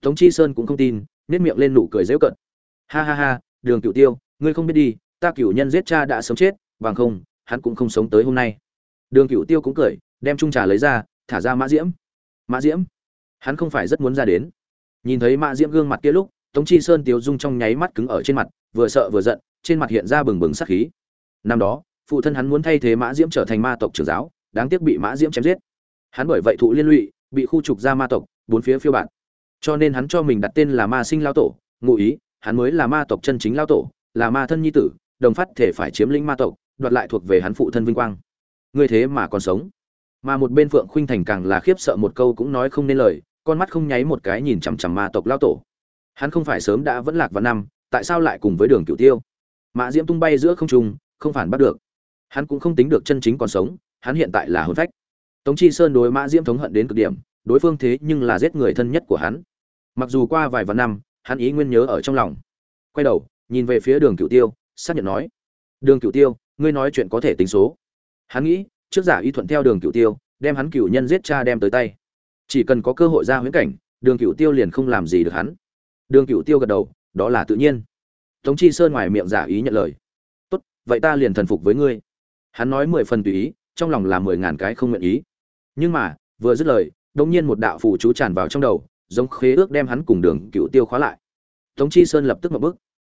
Tống chi sơn cũng không tin nếp miệng lên nụ cười dễu cận ha ha ha, đường cựu tiêu, ngươi không biết đi, ta cửu nhân giết cha đã sống chết, bằng không, hắn cũng không sống tới hôm nay. Đường cựu tiêu cũng cười, đem trung trà lấy ra, thả ra mã diễm. Mã diễm? Hắn không phải rất muốn ra đến. Nhìn thấy mã diễm gương mặt kia lúc tống chi sơn tiếu dung trong nháy mắt cứng ở trên mặt, vừa sợ vừa giận, trên mặt hiện ra bừng bừng sát khí. Năm đó, phụ thân hắn muốn thay thế mã diễm trở thành ma tộc trưởng giáo, đáng tiếc bị mã diễm chém giết. Hắn bởi vậy thụ liên lụy, bị khu trục ra ma tộc, bốn phía phiêu bạt. cho nên hắn cho mình đặt tên là ma sinh Lão tổ, ngụ ý, hắn mới là ma tộc chân chính Lão tổ, là ma thân nhi tử, đồng phát thể phải chiếm lĩnh ma tộc, đoạt lại thuộc về hắn phụ thân vinh quang. Ngươi thế mà còn sống. Mà một bên phượng khuynh thành càng là khiếp sợ một câu cũng nói không nên lời, con mắt không nháy một cái nhìn chằm chằm ma tộc Lão tổ hắn không phải sớm đã vẫn lạc vào năm, tại sao lại cùng với đường cửu tiêu? Mã diễm tung bay giữa không trung, không phản bắt được. Hắn cũng không tính được chân chính còn sống, hắn hiện tại là hôn phách. Tống chi sơn đối mã diễm thống hận đến cực điểm, đối phương thế nhưng là giết người thân nhất của hắn. Mặc dù qua vài vạn năm, hắn ý nguyên nhớ ở trong lòng. Quay đầu, nhìn về phía đường cửu tiêu, xác nhận nói, đường cửu tiêu, ngươi nói chuyện có thể tính số. Hắn nghĩ, trước giả y thuận theo đường cửu tiêu, đem hắn cửu nhân giết cha đem tới tay. Chỉ cần có cơ hội ra huyễn cảnh, đường cửu tiêu liền không làm gì được hắn đường cửu tiêu gật đầu, đó là tự nhiên. Tống chi sơn ngoài miệng giả ý nhận lời. Tốt, vậy ta liền thần phục với ngươi. Hắn nói mười phần tùy ý, trong lòng là mười ngàn cái không nguyện ý. Nhưng mà, vừa dứt lời, đột nhiên một đạo phù chú tràn vào trong đầu, giống khế ước đem hắn cùng đường cựu tiêu khóa lại. Tống chi sơn lập tức một bước.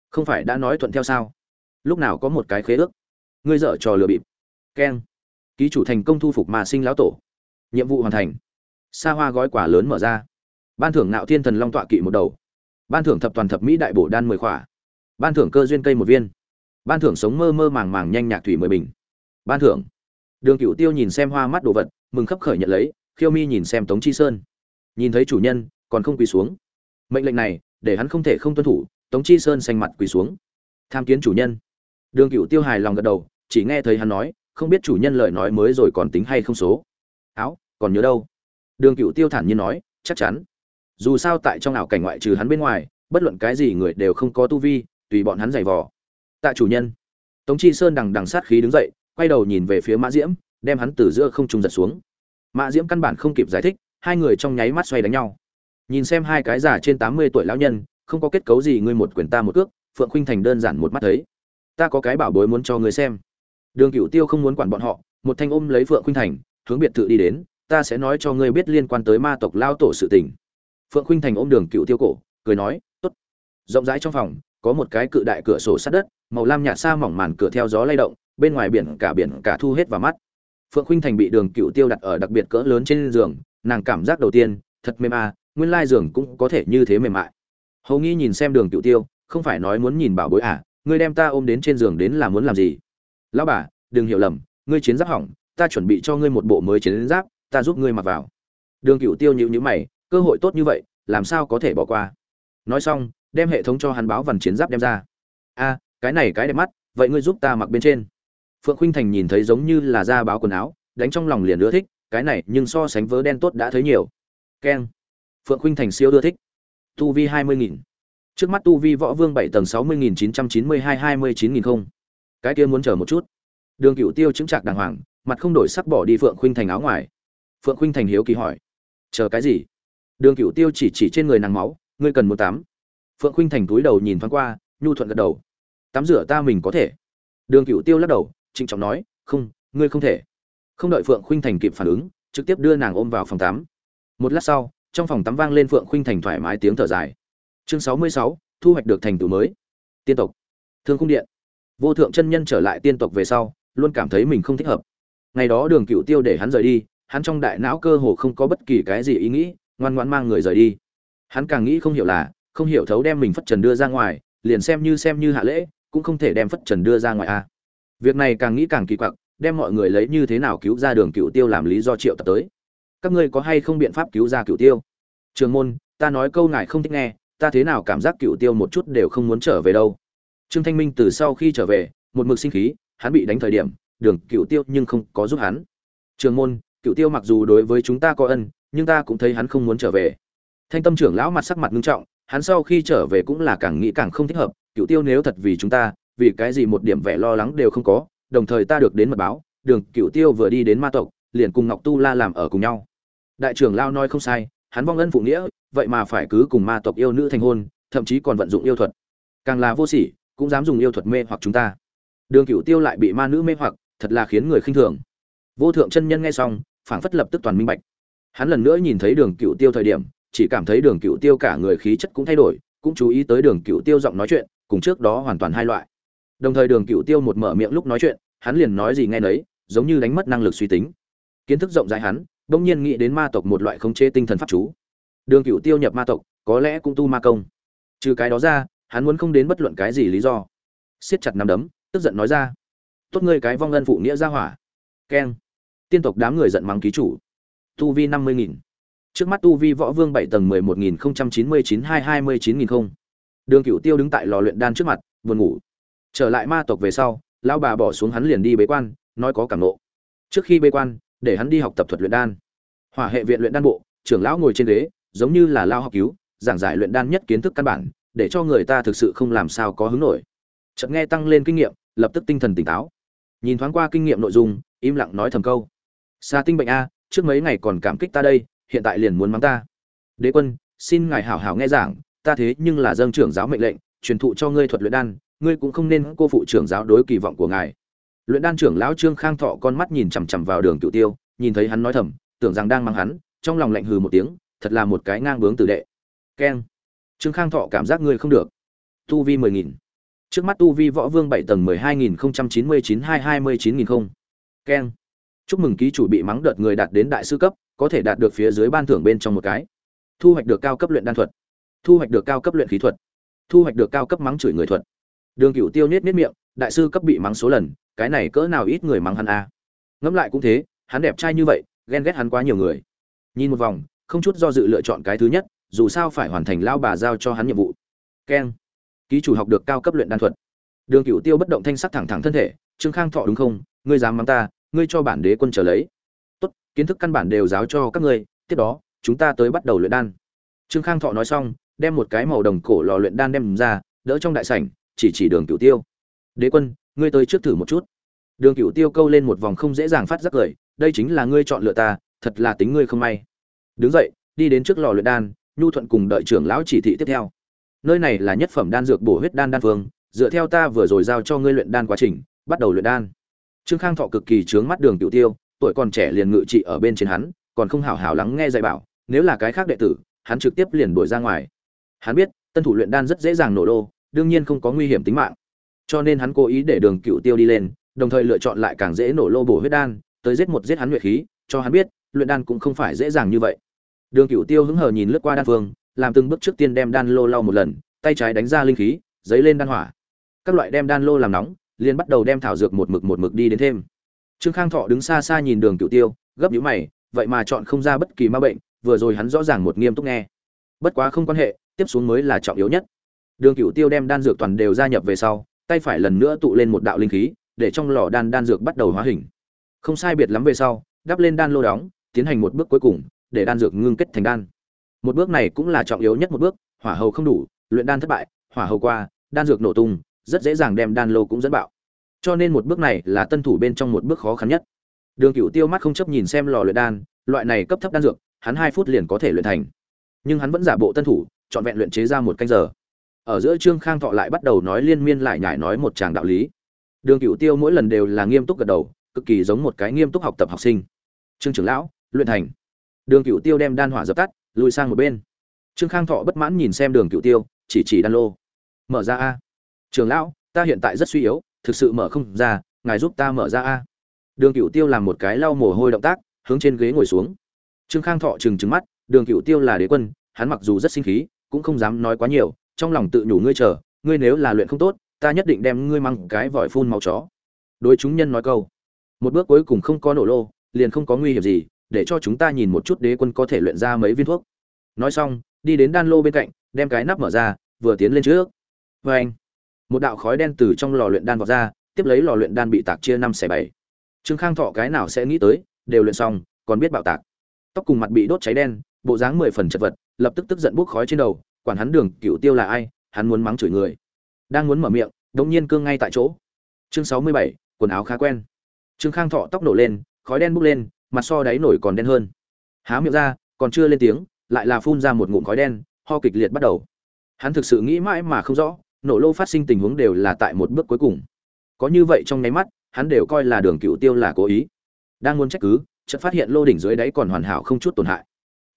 Không phải đã nói thuận theo sao? Lúc nào có một cái khế ước? Ngươi dở trò lừa bịp. Keng. Ký chủ thành công thu phục mà sinh lão tổ. Nhiệm vụ hoàn thành. Xa hoa gói quả lớn mở ra. Ban thưởng nạo thiên thần long tọa kỵ một đầu ban thưởng thập toàn thập mỹ đại bổ đan mười khỏa. Ban thưởng cơ duyên cây một viên. Ban thưởng sống mơ mơ màng màng nhanh nhạc thủy mười bình. Ban thưởng. Đường cựu tiêu nhìn xem hoa mắt đồ vật, mừng khấp khởi nhận lấy, khiêu mi nhìn xem tống chi sơn. Nhìn thấy chủ nhân, còn không quỳ xuống. Mệnh lệnh này, để hắn không thể không tuân thủ, tống chi sơn xanh mặt quỳ xuống. Tham kiến chủ nhân. Đường cựu tiêu hài lòng gật đầu, chỉ nghe thấy hắn nói, không biết chủ nhân lời nói mới rồi còn tính hay không số. Áo, còn nhớ đâu? Đường cựu tiêu thản nhiên nói, chắc chắn dù sao tại trong ảo cảnh ngoại trừ hắn bên ngoài, bất luận cái gì người đều không có tu vi, tùy bọn hắn giày vò. Tại chủ nhân. Tống chi sơn đằng đằng sát khí đứng dậy, quay đầu nhìn về phía mã diễm, đem hắn từ giữa không trung giật xuống. Mã diễm căn bản không kịp giải thích, hai người trong nháy mắt xoay đánh nhau. Nhìn xem hai cái già trên tám mươi tuổi lão nhân, không có kết cấu gì ngươi một quyền ta một cước, phượng khuynh thành đơn giản một mắt thấy. Ta có cái bảo bối muốn cho ngươi xem. Đường cửu tiêu không muốn quản bọn họ, một thanh ôm lấy phượng khuynh thành, hướng biệt thự đi đến, ta sẽ nói cho ngươi biết liên quan tới ma tộc lao tổ sự tình phượng khuynh thành ôm đường cựu tiêu cổ, cười nói, tốt. Rộng rãi trong phòng, có một cái cự đại cửa sổ sát đất, màu lam nhạt xa mỏng màn cửa theo gió lay động, bên ngoài biển cả biển cả thu hết vào mắt. Phượng khuynh thành bị đường cựu tiêu đặt ở đặc biệt cỡ lớn trên giường, nàng cảm giác đầu tiên, thật mềm à nguyên lai giường cũng có thể như thế mềm mại. Hầu nghi nhìn xem đường cựu tiêu, không phải nói muốn nhìn bảo bối à ngươi đem ta ôm đến trên giường đến là muốn làm gì? Lão bà, đừng hiểu lầm, ngươi chiến giáp hỏng, ta chuẩn bị cho ngươi một bộ mới chiến giáp, ta giúp ngươi mặc vào. Đường cựu tiêu nhịu nhữ mày cơ hội tốt như vậy, làm sao có thể bỏ qua? Nói xong, đem hệ thống cho hắn báo vằn chiến giáp đem ra. A, cái này cái đẹp mắt, vậy ngươi giúp ta mặc bên trên. Phượng khuynh thành nhìn thấy giống như là da báo quần áo, đánh trong lòng liền ưa thích, cái này nhưng so sánh vớ đen tốt đã thấy nhiều. Keng. Phượng khuynh thành siêu ưa thích. Tu vi hai mươi nghìn. Trước mắt tu vi võ vương bảy tầng sáu mươi nghìn chín trăm chín mươi hai hai mươi chín nghìn không. Cái kia muốn chờ một chút. Đường cựu tiêu chứng trạc đàng hoàng, mặt không đổi sắc bỏ đi phượng khuynh thành áo ngoài. Phượng khuynh thành hiếu kỳ hỏi. Chờ cái gì? Đường cựu tiêu chỉ chỉ trên người nàng máu, ngươi cần một tắm. Phượng khuynh thành túi đầu nhìn thoáng qua, nhu thuận gật đầu. Tắm rửa ta mình có thể. Đường cựu tiêu lắc đầu, trịnh trọng nói, không, ngươi không thể. Không đợi phượng khuynh thành kịp phản ứng, trực tiếp đưa nàng ôm vào phòng tắm. Một lát sau, trong phòng tắm vang lên phượng khuynh thành thoải mái tiếng thở dài. Chương sáu mươi sáu, thu hoạch được thành tựu mới. Tiên tộc. Thương cung điện. Vô thượng chân nhân trở lại tiên tộc về sau, luôn cảm thấy mình không thích hợp. Ngày đó đường cựu tiêu để hắn rời đi, hắn trong đại não cơ hồ không có bất kỳ cái gì ý nghĩ ngoan ngoãn mang người rời đi. Hắn càng nghĩ không hiểu là, không hiểu thấu đem mình phất trần đưa ra ngoài, liền xem như xem như hạ lễ, cũng không thể đem phất trần đưa ra ngoài a. Việc này càng nghĩ càng kỳ quặc, đem mọi người lấy như thế nào cứu ra đường cựu tiêu làm lý do triệu tập tới. Các ngươi có hay không biện pháp cứu ra cựu tiêu? Trường môn, ta nói câu ngài không thích nghe, ta thế nào cảm giác cựu tiêu một chút đều không muốn trở về đâu. Trương thanh minh từ sau khi trở về, một mực sinh khí, hắn bị đánh thời điểm, đường cựu tiêu nhưng không có giúp hắn. Trường môn, cựu tiêu mặc dù đối với chúng ta có ân nhưng ta cũng thấy hắn không muốn trở về. Thanh tâm trưởng lão mặt sắc mặt nghiêm trọng, hắn sau khi trở về cũng là càng nghĩ càng không thích hợp cựu tiêu nếu thật vì chúng ta, vì cái gì một điểm vẻ lo lắng đều không có, đồng thời ta được đến mật báo, đường cựu tiêu vừa đi đến ma tộc, liền cùng ngọc tu la làm ở cùng nhau. Đại trưởng lao nói không sai, hắn vong ân phụ nghĩa, vậy mà phải cứ cùng ma tộc yêu nữ thành hôn, thậm chí còn vận dụng yêu thuật. Càng là vô sỉ, cũng dám dùng yêu thuật mê hoặc chúng ta. Đường cựu tiêu lại bị ma nữ mê hoặc, thật là khiến người khinh thường. Vô thượng chân nhân nghe xong, phảng phất lập tức toàn minh bạch hắn lần nữa nhìn thấy đường cựu tiêu thời điểm, chỉ cảm thấy đường cựu tiêu cả người khí chất cũng thay đổi, cũng chú ý tới đường cựu tiêu giọng nói chuyện, cùng trước đó hoàn toàn hai loại. Đồng thời đường cựu tiêu một mở miệng lúc nói chuyện, hắn liền nói gì nghe nấy, giống như đánh mất năng lực suy tính. Kiến thức rộng rãi hắn, bỗng nhiên nghĩ đến ma tộc một loại khống chế tinh thần pháp chú. Đường cựu tiêu nhập ma tộc, có lẽ cũng tu ma công. Trừ cái đó ra, hắn muốn không đến bất luận cái gì lý do. Siết chặt nằm đấm, tức giận nói ra. Tốt ngươi cái vong ân phụ nghĩa ra hỏa. Keng. Tiên tộc đám người giận mắng ký chủ tu vi năm mươi nghìn. Trước mắt tu vi võ vương bảy tầng mười một nghìn không trăm chín mươi chín hai hai mươi chín nghìn không. Đường cựu tiêu đứng tại lò luyện đan trước mặt, buồn ngủ. Trở lại ma tộc về sau, lão bà bỏ xuống hắn liền đi bế quan, nói có cảm nộ. Trước khi bế quan, để hắn đi học tập thuật luyện đan. Hỏa hệ viện luyện đan bộ, trưởng lão ngồi trên ghế, giống như là lao học cứu, giảng giải luyện đan nhất kiến thức căn bản, để cho người ta thực sự không làm sao có hứng nổi. Chợt nghe tăng lên kinh nghiệm, lập tức tinh thần tỉnh táo. Nhìn thoáng qua kinh nghiệm nội dung, im lặng nói thầm câu. Xa tinh bệnh a trước mấy ngày còn cảm kích ta đây, hiện tại liền muốn mắng ta. Đế quân, xin ngài hảo hảo nghe giảng, ta thế nhưng là dâng trưởng giáo mệnh lệnh, truyền thụ cho ngươi thuật luyện đan, ngươi cũng không nên cô phụ trưởng giáo đối kỳ vọng của ngài. Luyện đan trưởng lão trương khang thọ con mắt nhìn chằm chằm vào đường cựu tiêu, nhìn thấy hắn nói thầm, tưởng rằng đang mang hắn, trong lòng lạnh hừ một tiếng, thật là một cái ngang bướng tử đệ. Keng. Trương khang thọ cảm giác ngươi không được. Tu vi mười nghìn. Trước mắt tu vi võ vương bảy tầng mười hai nghìn không trăm chín mươi chín hai hai mươi chín nghìn không. Keng chúc mừng ký chủ bị mắng đợt người đạt đến đại sư cấp, có thể đạt được phía dưới ban thưởng bên trong một cái. Thu hoạch được cao cấp luyện đan thuật. Thu hoạch được cao cấp luyện khí thuật. Thu hoạch được cao cấp mắng chửi người thuật. Đường cựu tiêu nết nết miệng, đại sư cấp bị mắng số lần, cái này cỡ nào ít người mắng hắn a? À. ngẫm lại cũng thế, hắn đẹp trai như vậy, ghen ghét hắn quá nhiều người. Nhìn một vòng, không chút do dự lựa chọn cái thứ nhất, dù sao phải hoàn thành lao bà giao cho hắn nhiệm vụ. Keng. Ký chủ học được cao cấp luyện đan thuật. Đường cựu tiêu bất động thanh sắc thẳng thẳng thân thể, trương khang thọ đúng không? Ngươi dám mắng ta ngươi cho bản đế quân trở lấy. Tốt, kiến thức căn bản đều giáo cho các ngươi, tiếp đó, chúng ta tới bắt đầu luyện đan. Trương khang thọ nói xong, đem một cái màu đồng cổ lò luyện đan đem ra, đỡ trong đại sảnh, chỉ chỉ đường cửu tiêu. Đế quân, ngươi tới trước thử một chút. Đường cửu tiêu câu lên một vòng không dễ dàng phát giác cười đây chính là ngươi chọn lựa ta, thật là tính ngươi không may. Đứng dậy, đi đến trước lò luyện đan, nhu thuận cùng đợi trưởng lão chỉ thị tiếp theo. Nơi này là nhất phẩm đan dược bổ huyết đan đan phương, dựa theo ta vừa rồi giao cho ngươi luyện đan quá trình, bắt đầu luyện đan trương khang thọ cực kỳ trướng mắt đường cựu tiêu, tuổi còn trẻ liền ngự trị ở bên trên hắn, còn không hào hào lắng nghe dạy bảo, nếu là cái khác đệ tử, hắn trực tiếp liền đuổi ra ngoài. Hắn biết, tân thủ luyện đan rất dễ dàng nổ đô, đương nhiên không có nguy hiểm tính mạng. Cho nên hắn cố ý để đường cựu tiêu đi lên, đồng thời lựa chọn lại càng dễ nổ lô bổ huyết đan, tới giết một giết hắn luyện khí, cho hắn biết, luyện đan cũng không phải dễ dàng như vậy. Đường cựu tiêu hứng hờ nhìn lướt qua đan phương, làm từng bước trước tiên đem đan lô lau một lần, tay trái đánh ra linh khí, giấy lên đan hỏa. Các loại đem đan lô làm nóng liền bắt đầu đem thảo dược một mực một mực đi đến thêm. Trương khang thọ đứng xa xa nhìn đường cựu tiêu, gấp nhũ mày, vậy mà chọn không ra bất kỳ ma bệnh, vừa rồi hắn rõ ràng một nghiêm túc nghe. Bất quá không quan hệ, tiếp xuống mới là trọng yếu nhất. Đường cựu tiêu đem đan dược toàn đều gia nhập về sau, tay phải lần nữa tụ lên một đạo linh khí, để trong lò đan đan dược bắt đầu hóa hình. Không sai biệt lắm về sau, đắp lên đan lô đóng, tiến hành một bước cuối cùng, để đan dược ngưng kết thành đan. Một bước này cũng là trọng yếu nhất một bước, hỏa hầu không đủ, luyện đan thất bại, hỏa hầu qua, đan dược nổ tung rất dễ dàng đem đan lô cũng dẫn bạo. Cho nên một bước này là tân thủ bên trong một bước khó khăn nhất. Đường cựu tiêu mắt không chấp nhìn xem lò luyện đan, loại này cấp thấp đan dược, hắn hai phút liền có thể luyện thành. Nhưng hắn vẫn giả bộ tân thủ, trọn vẹn luyện chế ra một canh giờ. Ở giữa trương khang thọ lại bắt đầu nói liên miên lại nhải nói một tràng đạo lý. Đường cựu tiêu mỗi lần đều là nghiêm túc gật đầu, cực kỳ giống một cái nghiêm túc học tập học sinh. Trương trưởng lão, luyện thành. Đường cựu tiêu đem đan hỏa dập tắt, lùi sang một bên. Trương khang thọ bất mãn nhìn xem đường cựu tiêu, chỉ chỉ đan lô. Mở ra a trường lão, ta hiện tại rất suy yếu, thực sự mở không ra, ngài giúp ta mở ra a. Đường cựu tiêu làm một cái lau mồ hôi động tác, hướng trên ghế ngồi xuống. Trương khang thọ trừng trừng mắt, đường cựu tiêu là đế quân, hắn mặc dù rất sinh khí, cũng không dám nói quá nhiều, trong lòng tự nhủ ngươi chờ, ngươi nếu là luyện không tốt, ta nhất định đem ngươi mang cái vòi phun máu chó. Đối chúng nhân nói câu. Một bước cuối cùng không có nổ lô, liền không có nguy hiểm gì, để cho chúng ta nhìn một chút đế quân có thể luyện ra mấy viên thuốc. Nói xong, đi đến đan lô bên cạnh, đem cái nắp mở ra, vừa tiến lên trước. Vê anh một đạo khói đen từ trong lò luyện đan vọt ra, tiếp lấy lò luyện đan bị tạc chia năm xẻ bảy. Trương khang thọ cái nào sẽ nghĩ tới, đều luyện xong, còn biết bạo tạc. Tóc cùng mặt bị đốt cháy đen, bộ dáng mười phần chật vật, lập tức tức giận buốt khói trên đầu, quản hắn đường cựu tiêu là ai, hắn muốn mắng chửi người. Đang muốn mở miệng, đống nhiên cương ngay tại chỗ. Chương sáu mươi bảy, quần áo khá quen. Trương khang thọ tóc nổ lên, khói đen bốc lên, mặt so đáy nổi còn đen hơn. Há miệng ra, còn chưa lên tiếng, lại là phun ra một ngụm khói đen, ho kịch liệt bắt đầu. Hắn thực sự nghĩ mãi mà không rõ nổ lô phát sinh tình huống đều là tại một bước cuối cùng. Có như vậy trong nháy mắt, hắn đều coi là đường cựu tiêu là cố ý. Đang muốn trách cứ, chợt phát hiện lô đỉnh dưới đáy còn hoàn hảo không chút tổn hại.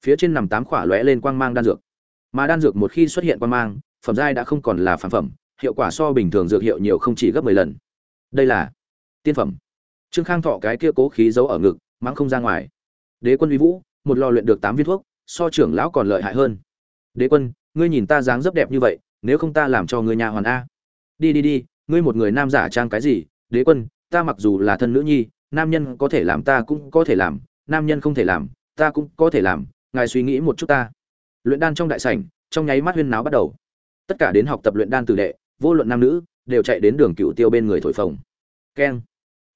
Phía trên nằm tám khỏa lóe lên quang mang đan dược. Mà đan dược một khi xuất hiện quang mang, phẩm giai đã không còn là phản phẩm, hiệu quả so bình thường dược hiệu nhiều không chỉ gấp mười lần. Đây là tiên phẩm. Trương khang thọ cái kia cố khí giấu ở ngực mang không ra ngoài. Đế quân uy vũ, một lò luyện được tám viên thuốc, so trưởng lão còn lợi hại hơn. Đế quân, ngươi nhìn ta dáng dấp đẹp như vậy nếu không ta làm cho ngươi nhà hoàn a. Đi đi đi, ngươi một người nam giả trang cái gì? Đế quân, ta mặc dù là thân nữ nhi, nam nhân có thể làm ta cũng có thể làm, nam nhân không thể làm, ta cũng có thể làm, ngài suy nghĩ một chút ta. Luyện đan trong đại sảnh, trong nháy mắt huyên náo bắt đầu. Tất cả đến học tập luyện đan tử đệ, vô luận nam nữ, đều chạy đến đường cựu tiêu bên người thổi phồng. Keng.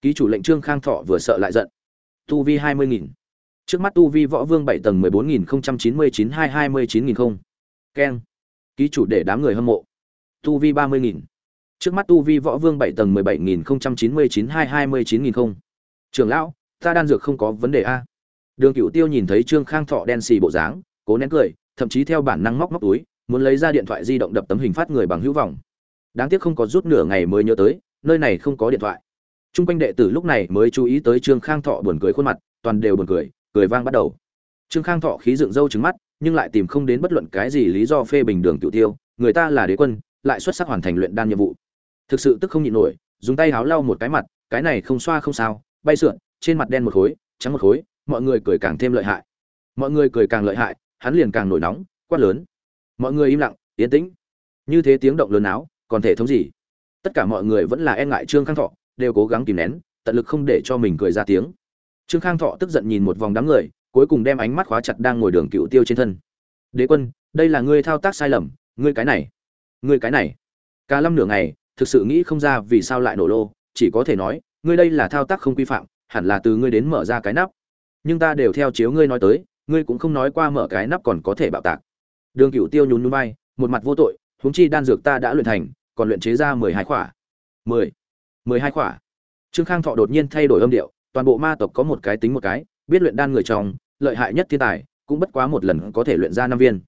Ký chủ lệnh trương khang thọ vừa sợ lại giận. Tu vi hai mươi nghìn. Trước mắt tu vi võ vương bảy tầng mười bốn nghìn không trăm chín mươi chín hai hai mươi chín nghìn không. Keng ký chủ để đám người hâm mộ. Tu vi ba mươi nghìn. Trước mắt tu vi võ vương bảy tầng mười bảy nghìn không trăm chín mươi chín hai hai mươi chín nghìn không. Trường lão ta đan dược không có vấn đề a. Đường cựu tiêu nhìn thấy trương khang thọ đen xì bộ dáng cố nén cười thậm chí theo bản năng móc móc túi muốn lấy ra điện thoại di động đập tấm hình phát người bằng hữu vọng. Đáng tiếc không có rút nửa ngày mới nhớ tới nơi này không có điện thoại. Trung quanh đệ tử lúc này mới chú ý tới Trương Khang Thọ buồn cười khuôn mặt, toàn đều buồn cười, cười vang bắt đầu. Trương Khang Thọ khí dựng râu trứng mắt, nhưng lại tìm không đến bất luận cái gì lý do phê bình đường tiểu tiêu, người ta là đế quân, lại xuất sắc hoàn thành luyện đan nhiệm vụ. Thực sự tức không nhịn nổi, dùng tay háo lau một cái mặt, cái này không xoa không sao, bay sượn, trên mặt đen một khối, trắng một khối, mọi người cười càng thêm lợi hại. Mọi người cười càng lợi hại, hắn liền càng nổi nóng, quát lớn. Mọi người im lặng, yên tĩnh. Như thế tiếng động lớn áo, còn thể thống gì? Tất cả mọi người vẫn là e ngại Trương Khang Thọ, đều cố gắng kìm nén, tận lực không để cho mình cười ra tiếng. Trương Khang Thọ tức giận nhìn một vòng đám người, cuối cùng đem ánh mắt khóa chặt đang ngồi đường cựu tiêu trên thân. Đế quân, đây là ngươi thao tác sai lầm, ngươi cái này, ngươi cái này. Cả lâm nửa ngày, thực sự nghĩ không ra vì sao lại nổ lô, chỉ có thể nói, ngươi đây là thao tác không quy phạm, hẳn là từ ngươi đến mở ra cái nắp. Nhưng ta đều theo chiếu ngươi nói tới, ngươi cũng không nói qua mở cái nắp còn có thể bạo tạc. Đường cựu Tiêu nhún núi bay một mặt vô tội, huống chi đan dược ta đã luyện thành, còn luyện chế ra mười hai khỏa. mười mười hai khỏa. Trương Khang Thọ đột nhiên thay đổi âm điệu, toàn bộ ma tộc có một cái tính một cái, biết luyện đan người trong, lợi hại nhất thiên tài, cũng bất quá một lần có thể luyện ra năm viên.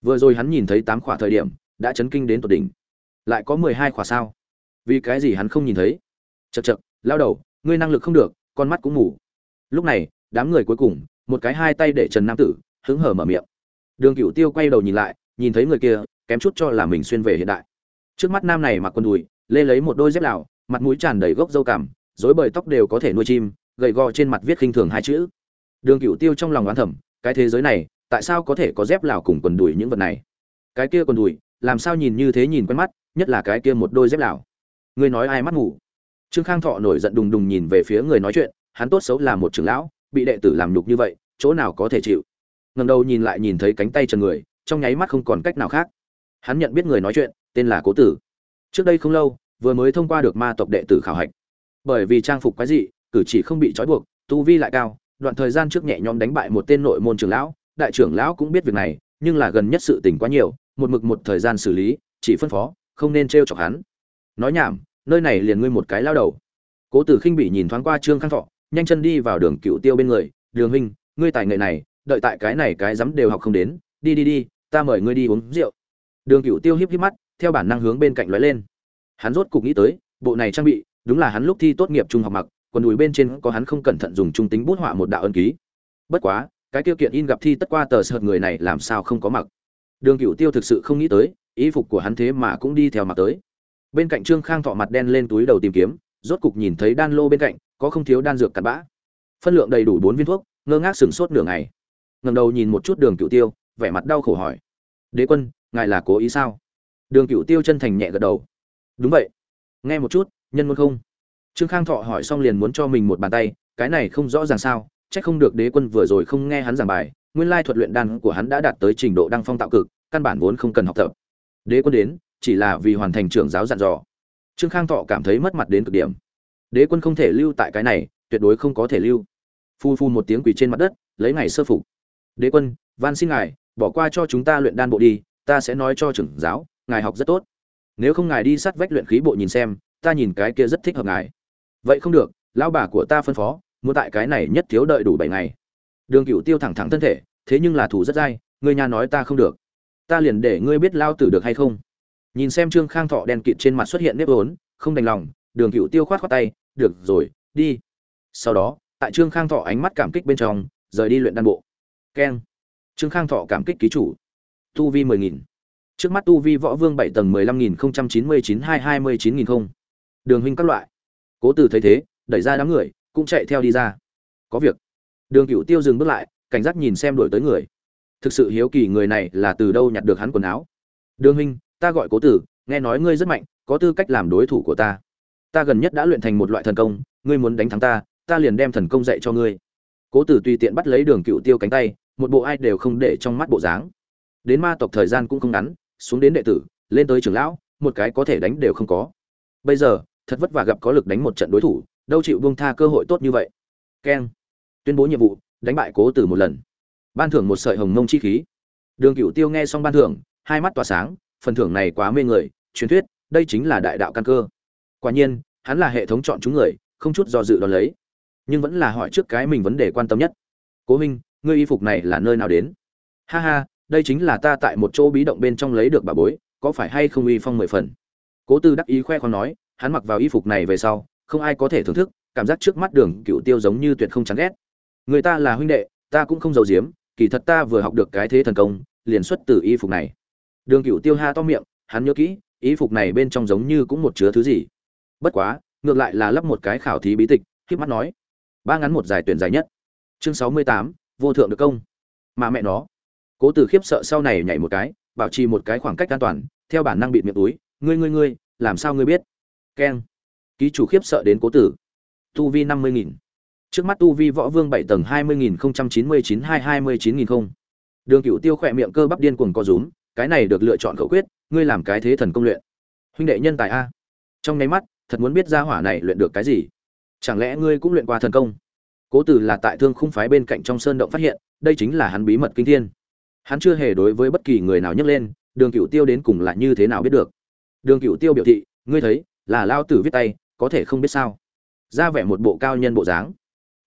Vừa rồi hắn nhìn thấy tám khỏa thời điểm, đã chấn kinh đến tột đỉnh. Lại có mười hai khỏa sao? Vì cái gì hắn không nhìn thấy? chật chật lao đầu, ngươi năng lực không được, con mắt cũng mù. Lúc này, đám người cuối cùng, một cái hai tay để Trần Nam Tử, hứng hở mở miệng. Đường Cửu Tiêu quay đầu nhìn lại, nhìn thấy người kia, kém chút cho là mình xuyên về hiện đại. Trước mắt nam này mặc quần đùi, lê lấy một đôi dép lào, mặt mũi tràn đầy gốc dâu cảm rối bời tóc đều có thể nuôi chim, gầy gò trên mặt viết khinh thường hai chữ. Đường Cửu Tiêu trong lòng oán thầm, cái thế giới này, tại sao có thể có dép lào cùng quần đùi những vật này? Cái kia quần đùi, làm sao nhìn như thế nhìn quen mắt, nhất là cái kia một đôi dép lào. Ngươi nói ai mắt ngủ? Trương Khang Thọ nổi giận đùng đùng nhìn về phía người nói chuyện, hắn tốt xấu là một trưởng lão, bị đệ tử làm nhục như vậy, chỗ nào có thể chịu. Ngẩng đầu nhìn lại nhìn thấy cánh tay trần người, trong nháy mắt không còn cách nào khác. Hắn nhận biết người nói chuyện, tên là Cố Tử. Trước đây không lâu, vừa mới thông qua được ma tộc đệ tử khảo hạch. Bởi vì trang phục quái dị, cử chỉ không bị trói buộc, tu vi lại cao, đoạn thời gian trước nhẹ nhõm đánh bại một tên nội môn trưởng lão, đại trưởng lão cũng biết việc này, nhưng là gần nhất sự tình quá nhiều, một mực một thời gian xử lý, chỉ phân phó, không nên trêu chọc hắn. Nói nhảm, nơi này liền ngươi một cái lao đầu. Cố Tử Khinh bị nhìn thoáng qua Trương Khang Thọ, nhanh chân đi vào đường Cựu Tiêu bên người, "Đường huynh, ngươi tài nghệ này, đợi tại cái này cái dám đều học không đến, đi đi đi, ta mời ngươi đi uống rượu." Đường Cựu Tiêu híp híp mắt, theo bản năng hướng bên cạnh lóe lên. Hắn rốt cục nghĩ tới, bộ này trang bị, đúng là hắn lúc thi tốt nghiệp trung học mặc, quần đùi bên trên có hắn không cẩn thận dùng trung tính bút họa một đạo ân ký. Bất quá, cái tiêu kiện in gặp thi tất qua tờ sợt người này làm sao không có mặc. Đường Cửu Tiêu thực sự không nghĩ tới, ý phục của hắn thế mà cũng đi theo mặc tới. Bên cạnh Trương Khang thọ mặt đen lên túi đầu tìm kiếm, rốt cục nhìn thấy đan lô bên cạnh, có không thiếu đan dược cặn bã. Phân lượng đầy đủ bốn viên thuốc, ngơ ngác sửng sốt nửa ngày. Ngẩng đầu nhìn một chút Đường Cửu Tiêu, vẻ mặt đau khổ hỏi: "Đế quân, ngài là cố ý sao?" Đường Cửu Tiêu chân thành nhẹ gật đầu. "Đúng vậy." Nghe một chút, nhân muốn không? Trương Khang Thọ hỏi xong liền muốn cho mình một bàn tay, cái này không rõ ràng sao, chắc không được đế quân vừa rồi không nghe hắn giảng bài, nguyên lai thuật luyện đan của hắn đã đạt tới trình độ đăng phong tạo cực, căn bản vốn không cần học tập. Đế quân đến, chỉ là vì hoàn thành trưởng giáo dặn dò. Trương Khang Thọ cảm thấy mất mặt đến cực điểm. Đế quân không thể lưu tại cái này, tuyệt đối không có thể lưu. Phu phu một tiếng quỳ trên mặt đất, lấy ngày sơ phục. Đế quân, van xin ngài, bỏ qua cho chúng ta luyện đan bộ đi, ta sẽ nói cho trưởng giáo, ngài học rất tốt. Nếu không ngài đi sát vách luyện khí bộ nhìn xem, ta nhìn cái kia rất thích hợp ngài vậy không được, lão bà của ta phân phó, muốn tại cái này nhất thiếu đợi đủ bảy ngày. Đường cựu tiêu thẳng thẳng thân thể, thế nhưng là thủ rất dai ngươi nhà nói ta không được. Ta liền để ngươi biết lao tử được hay không. Nhìn xem trương khang thọ đen kịt trên mặt xuất hiện nếp vốn, không đành lòng, đường cựu tiêu khoát khoát tay, được rồi, đi. Sau đó, tại trương khang thọ ánh mắt cảm kích bên trong, rời đi luyện đan bộ. Keng. Trương khang thọ cảm kích ký chủ. Tu vi mười nghìn. Trước mắt tu vi võ vương bảy tầng mười lăm nghìn không trăm chín mươi chín hai hai mươi chín nghìn không. Đường huynh các loại cố từ thấy thế, đẩy ra đám người, cũng chạy theo đi ra. Có việc. Đường cựu tiêu dừng bước lại, cảnh giác nhìn xem đổi tới người. Thực sự hiếu kỳ người này là từ đâu nhặt được hắn quần áo? Đường huynh ta gọi cố tử nghe nói ngươi rất mạnh, có tư cách làm đối thủ của ta. Ta gần nhất đã luyện thành một loại thần công, ngươi muốn đánh thắng ta ta liền đem thần công dạy cho ngươi. Cố tử tùy tiện bắt lấy đường cựu tiêu cánh tay, một bộ ai đều không để trong mắt bộ dáng. Đến ma tộc thời gian cũng không ngắn, xuống đến đệ tử, lên tới trưởng lão, một cái có thể đánh đều không có. Bây giờ thật vất vả gặp có lực đánh một trận đối thủ, đâu chịu buông tha cơ hội tốt như vậy. Keng. Tuyên bố nhiệm vụ, đánh bại cố tử một lần. Ban thưởng một sợi hồng mông chi khí. Đường cựu tiêu nghe xong ban thưởng, hai mắt tỏa sáng, phần thưởng này quá mê người, truyền thuyết, đây chính là đại đạo căn cơ. Quả nhiên, hắn là hệ thống chọn chúng người, không chút do dự đón lấy. Nhưng vẫn là hỏi trước cái mình vấn đề quan tâm nhất. Cố minh ngươi y phục này là nơi nào đến? Ha ha, đây chính là ta tại một chỗ bí động bên trong lấy được bà bối, có phải hay không uy phong mười phần? Cố tư đắc ý khoe khoang nói hắn mặc vào y phục này về sau, không ai có thể thưởng thức, cảm giác trước mắt đường cựu tiêu giống như tuyệt không chán ghét. Người ta là huynh đệ, ta cũng không giàu giếm, kỳ thật ta vừa học được cái thế thần công, liền xuất từ y phục này. Đường cựu tiêu ha to miệng, hắn nhớ kỹ, y phục này bên trong giống như cũng một chứa thứ gì. Bất quá, ngược lại là lắp một cái khảo thí bí tịch k mắt nói. Ba ngắn một dài tuyển dài nhất. Chương sáu mươi tám, vô thượng được công. Mà mẹ nó. Cố tử khiếp sợ sau này nhảy một cái, bảo trì một cái khoảng cách an toàn, theo bản năng bịt miệng túi, ngươi ngươi ngươi, làm sao ngươi biết? Keng. Ký chủ khiếp sợ đến cố tử. Tu vi năm mươi nghìn. Trước mắt tu vi võ vương bảy tầng hai mươi nghìn không trăm chín mươi chín hai hai mươi chín nghìn không. Đường cựu tiêu khỏe miệng cơ bắp điên cuồng co rúm, cái này được lựa chọn khẩu quyết, ngươi làm cái thế thần công luyện. Huynh đệ nhân tài a. Trong nháy mắt, thật muốn biết ra hỏa này luyện được cái gì. Chẳng lẽ ngươi cũng luyện qua thần công? Cố tử là tại thương khung phái bên cạnh trong sơn động phát hiện, đây chính là hắn bí mật kinh thiên. Hắn chưa hề đối với bất kỳ người nào nhắc lên, đường cựu tiêu đến cùng là như thế nào biết được. Đường cựu tiêu biểu thị, ngươi thấy là lao tử viết tay, có thể không biết sao? Ra vẻ một bộ cao nhân bộ dáng.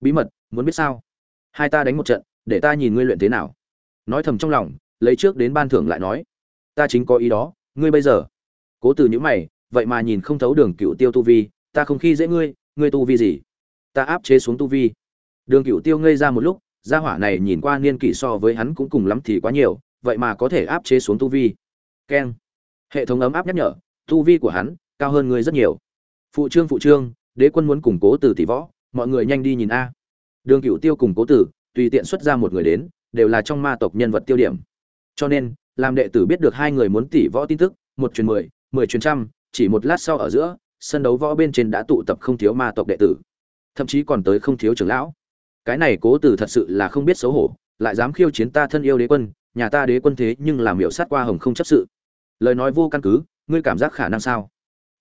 Bí mật, muốn biết sao? Hai ta đánh một trận, để ta nhìn ngươi luyện thế nào. Nói thầm trong lòng, lấy trước đến ban thưởng lại nói. Ta chính có ý đó, ngươi bây giờ. Cố từ những mày, vậy mà nhìn không thấu đường cựu tiêu tu vi, ta không khi dễ ngươi ngươi tu vi gì? Ta áp chế xuống tu vi. Đường cựu tiêu ngây ra một lúc, gia hỏa này nhìn qua niên kỷ so với hắn cũng cùng lắm thì quá nhiều, vậy mà có thể áp chế xuống tu vi. Keng. Hệ thống ấm áp nhắc nhở, tu vi của hắn cao hơn ngươi rất nhiều. Phụ trương phụ trương, đế quân muốn củng cố từ tỷ võ, mọi người nhanh đi nhìn a. Đường cựu tiêu cùng cố tử, tùy tiện xuất ra một người đến, đều là trong ma tộc nhân vật tiêu điểm. Cho nên, làm đệ tử biết được hai người muốn tỷ võ tin tức, một truyền mười mười truyền trăm, chỉ một lát sau ở giữa, sân đấu võ bên trên đã tụ tập không thiếu ma tộc đệ tử. Thậm chí còn tới không thiếu trưởng lão. Cái này cố tử thật sự là không biết xấu hổ, lại dám khiêu chiến ta thân yêu đế quân, nhà ta đế quân thế nhưng làm hiệu sát qua hồng không chấp sự. Lời nói vô căn cứ, ngươi cảm giác khả năng sao?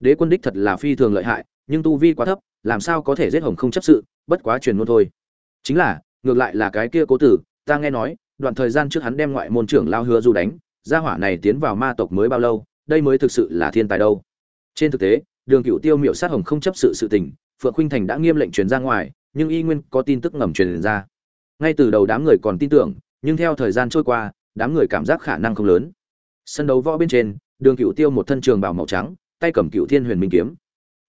Đế quân đích thật là phi thường lợi hại, nhưng tu vi quá thấp, làm sao có thể giết hồng không chấp sự, bất quá truyền luôn thôi. Chính là, ngược lại là cái kia cố tử, ta nghe nói, đoạn thời gian trước hắn đem ngoại môn trưởng lao hứa du đánh, gia hỏa này tiến vào ma tộc mới bao lâu, đây mới thực sự là thiên tài đâu. Trên thực tế, đường cựu tiêu miệu sát hồng không chấp sự sự tình, phượng khuynh thành đã nghiêm lệnh truyền ra ngoài, nhưng y nguyên có tin tức ngầm truyền ra. Ngay từ đầu đám người còn tin tưởng, nhưng theo thời gian trôi qua, đám người cảm giác khả năng không lớn. Sân đấu võ bên trên, đường cựu tiêu một thân trường bào màu trắng tay cầm cựu thiên huyền minh kiếm.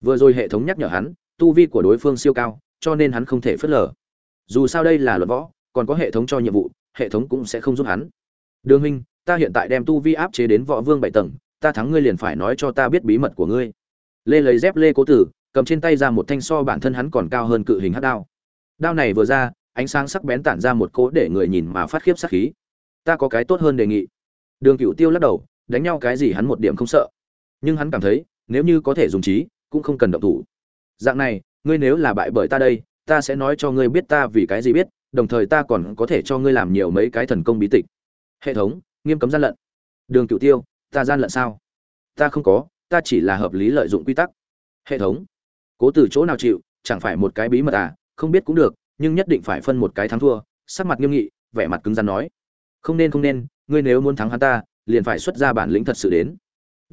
Vừa rồi hệ thống nhắc nhở hắn, tu vi của đối phương siêu cao, cho nên hắn không thể phớt lờ. Dù sao đây là luật võ, còn có hệ thống cho nhiệm vụ, hệ thống cũng sẽ không giúp hắn. Đường huynh, ta hiện tại đem tu vi áp chế đến võ vương bảy tầng, ta thắng ngươi liền phải nói cho ta biết bí mật của ngươi. Lê lấy dép lê cố tử, cầm trên tay ra một thanh so bản thân hắn còn cao hơn cự hình hát đao. Đao này vừa ra, ánh sáng sắc bén tản ra một cỗ để người nhìn mà phát khiếp sắc khí. Ta có cái tốt hơn đề nghị. Đường cựu tiêu lắc đầu, đánh nhau cái gì hắn một điểm không sợ nhưng hắn cảm thấy, nếu như có thể dùng trí, cũng không cần động thủ. Dạng này, ngươi nếu là bại bởi ta đây, ta sẽ nói cho ngươi biết ta vì cái gì biết, đồng thời ta còn có thể cho ngươi làm nhiều mấy cái thần công bí tịch. Hệ thống, nghiêm cấm gian lận. Đường cựu tiêu, ta gian lận sao? Ta không có, ta chỉ là hợp lý lợi dụng quy tắc. Hệ thống, cố từ chỗ nào chịu, chẳng phải một cái bí mật à không biết cũng được, nhưng nhất định phải phân một cái thắng thua. Sắc mặt nghiêm nghị, vẻ mặt cứng rắn nói. Không nên không nên, ngươi nếu muốn thắng hắn ta, liền phải xuất ra bản lĩnh thật sự đến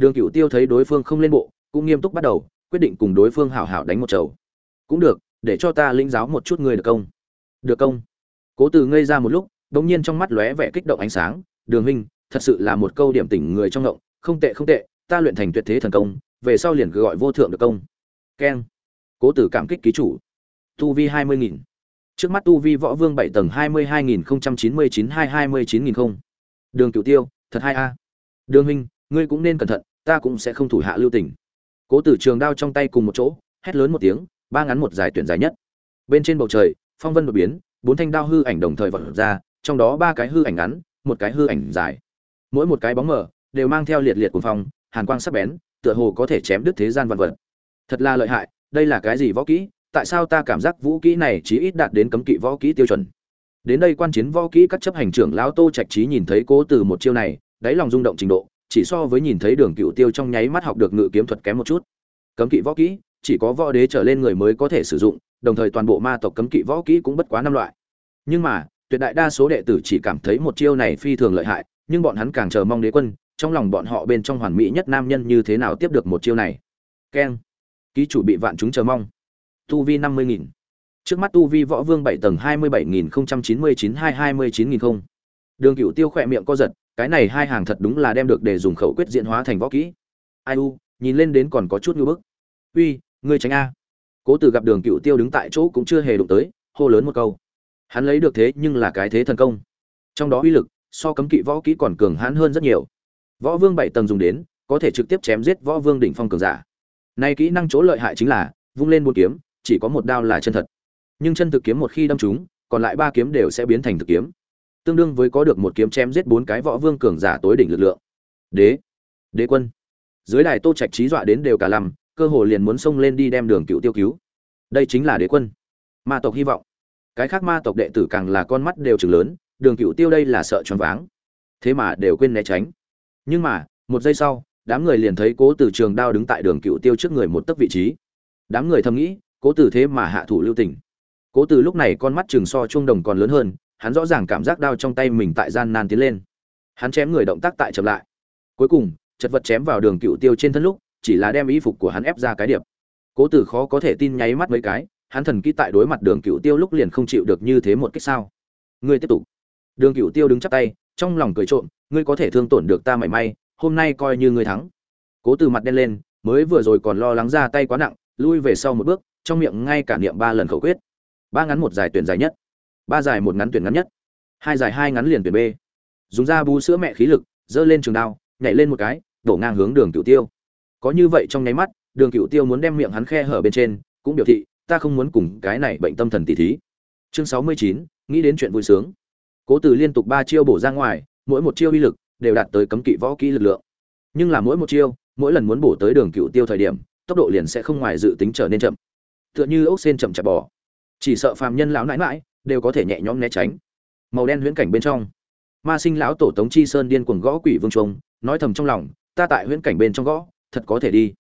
đường cựu tiêu thấy đối phương không lên bộ, cũng nghiêm túc bắt đầu, quyết định cùng đối phương hảo hảo đánh một chầu. Cũng được, để cho ta lĩnh giáo một chút ngươi được công được công cố từ ngây ra một lúc, đống nhiên trong mắt lóe vẻ kích động ánh sáng. Đường huynh, thật sự là một câu điểm tỉnh người trong ngộng. Không tệ không tệ, ta luyện thành tuyệt thế thần công, về sau liền gọi vô thượng được công keng. Cố tử cảm kích ký chủ. Tu vi hai mươi nghìn. Trước mắt tu vi võ vương bảy tầng hai mươi hai nghìn không trăm chín mươi chín hai hai mươi chín nghìn không. Đường cửu tiêu, thật hai a? Đường huynh, ngươi cũng nên cẩn thận ta cũng sẽ không thủ hạ lưu tình. Cố tử trường đao trong tay cùng một chỗ, hét lớn một tiếng, ba ngắn một dài tuyển dài nhất. Bên trên bầu trời, phong vân đột biến, bốn thanh đao hư ảnh đồng thời vật ra, trong đó ba cái hư ảnh ngắn, một cái hư ảnh dài. Mỗi một cái bóng mở đều mang theo liệt liệt cuồng phong, hàn quang sắc bén, tựa hồ có thể chém đứt thế gian vạn vật. Thật là lợi hại, đây là cái gì võ kỹ? Tại sao ta cảm giác vũ kỹ này chỉ ít đạt đến cấm kỵ võ kỹ tiêu chuẩn? Đến đây quan chiến võ kỹ các chấp hành trưởng lão tô trạch trí nhìn thấy cố từ một chiêu này, đáy lòng rung động trình độ chỉ so với nhìn thấy đường cựu tiêu trong nháy mắt học được ngự kiếm thuật kém một chút. Cấm kỵ võ kỹ, chỉ có võ đế trở lên người mới có thể sử dụng, đồng thời toàn bộ ma tộc cấm kỵ võ kỹ cũng bất quá năm loại. Nhưng mà, tuyệt đại đa số đệ tử chỉ cảm thấy một chiêu này phi thường lợi hại, nhưng bọn hắn càng chờ mong đế quân, trong lòng bọn họ bên trong hoàn mỹ nhất nam nhân như thế nào tiếp được một chiêu này. Keng. Ký chủ bị vạn chúng chờ mong. Tu vi năm mươi nghìn. Trước mắt tu vi võ vương bảy tầng hai mươi bảy nghìn không trăm chín mươi chín hai hai mươi chín nghìn không. Đường cựu tiêu khỏe miệng co giật cái này hai hàng thật đúng là đem được để dùng khẩu quyết diễn hóa thành võ kỹ. Ai u, nhìn lên đến còn có chút ngưỡng bức. Uy, ngươi tránh a. Cố tử gặp đường cựu tiêu đứng tại chỗ cũng chưa hề đụng tới, hô lớn một câu. Hắn lấy được thế nhưng là cái thế thần công. Trong đó uy lực, so cấm kỵ võ kỹ còn cường hãn hơn rất nhiều. Võ vương bảy tầng dùng đến, có thể trực tiếp chém giết võ vương đỉnh phong cường giả. Nay kỹ năng chỗ lợi hại chính là, vung lên một kiếm, chỉ có một đao là chân thật. Nhưng chân thực kiếm một khi đâm trúng, còn lại ba kiếm đều sẽ biến thành thực kiếm tương đương với có được một kiếm chém giết bốn cái võ vương cường giả tối đỉnh lực lượng. Đế đế quân. Dưới đài tô trạch trí dọa đến đều cả lầm cơ hồ liền muốn xông lên đi đem đường cựu tiêu cứu. Đây chính là đế quân. Ma tộc hy vọng. Cái khác ma tộc đệ tử càng là con mắt đều chừng lớn, đường cựu tiêu đây là sợ choáng váng. Thế mà đều quên né tránh. Nhưng mà, một giây sau, đám người liền thấy cố từ trường đao đứng tại đường cựu tiêu trước người một tấc vị trí. Đám người thầm nghĩ, cố từ thế mà hạ thủ lưu tình. Cố từ lúc này con mắt chừng so chuông đồng còn lớn hơn hắn rõ ràng cảm giác đao trong tay mình tại gian nan tiến lên. Hắn chém người động tác tại chậm lại. Cuối cùng, chật vật chém vào đường cựu tiêu trên thân lúc, chỉ là đem y phục của hắn ép ra cái điệp. Cố tử khó có thể tin nháy mắt mấy cái, hắn thần kỹ tại đối mặt đường cựu tiêu lúc liền không chịu được như thế một cách sao. Ngươi tiếp tục. Đường cựu tiêu đứng chắp tay, trong lòng cười trộm, ngươi có thể thương tổn được ta mảy may, hôm nay coi như ngươi thắng. Cố từ mặt đen lên, mới vừa rồi còn lo lắng ra tay quá nặng, lui về sau một bước, trong miệng ngay cả niệm ba lần khẩu quyết. Ba ngắn một dài tuyển dài nhất ba dài một ngắn tuyển ngắn nhất, hai dài hai ngắn liền tuyển b. Dùng da bú sữa mẹ khí lực dơ lên trường đao, nhảy lên một cái, đổ ngang hướng đường cựu tiêu. Có như vậy trong nháy mắt, đường cựu tiêu muốn đem miệng hắn khe hở bên trên, cũng biểu thị, ta không muốn cùng cái này bệnh tâm thần tỷ thí. Chương sáu mươi chín, nghĩ đến chuyện vui sướng. Cố từ liên tục ba chiêu bổ ra ngoài, mỗi một chiêu uy lực đều đạt tới cấm kỵ võ kỹ lực lượng. Nhưng là mỗi một chiêu, mỗi lần muốn bổ tới đường cựu tiêu thời điểm, tốc độ liền sẽ không ngoài dự tính trở nên chậm. Tựa như ốc sen chậm chạp bò. Chỉ sợ phàm nhân lão nãi mãi đều có thể nhẹ nhõm né tránh. Màu đen huyễn cảnh bên trong. Ma sinh lão tổ tống chi sơn điên cuồng gõ quỷ vương trung nói thầm trong lòng, ta tại huyễn cảnh bên trong gõ, thật có thể đi.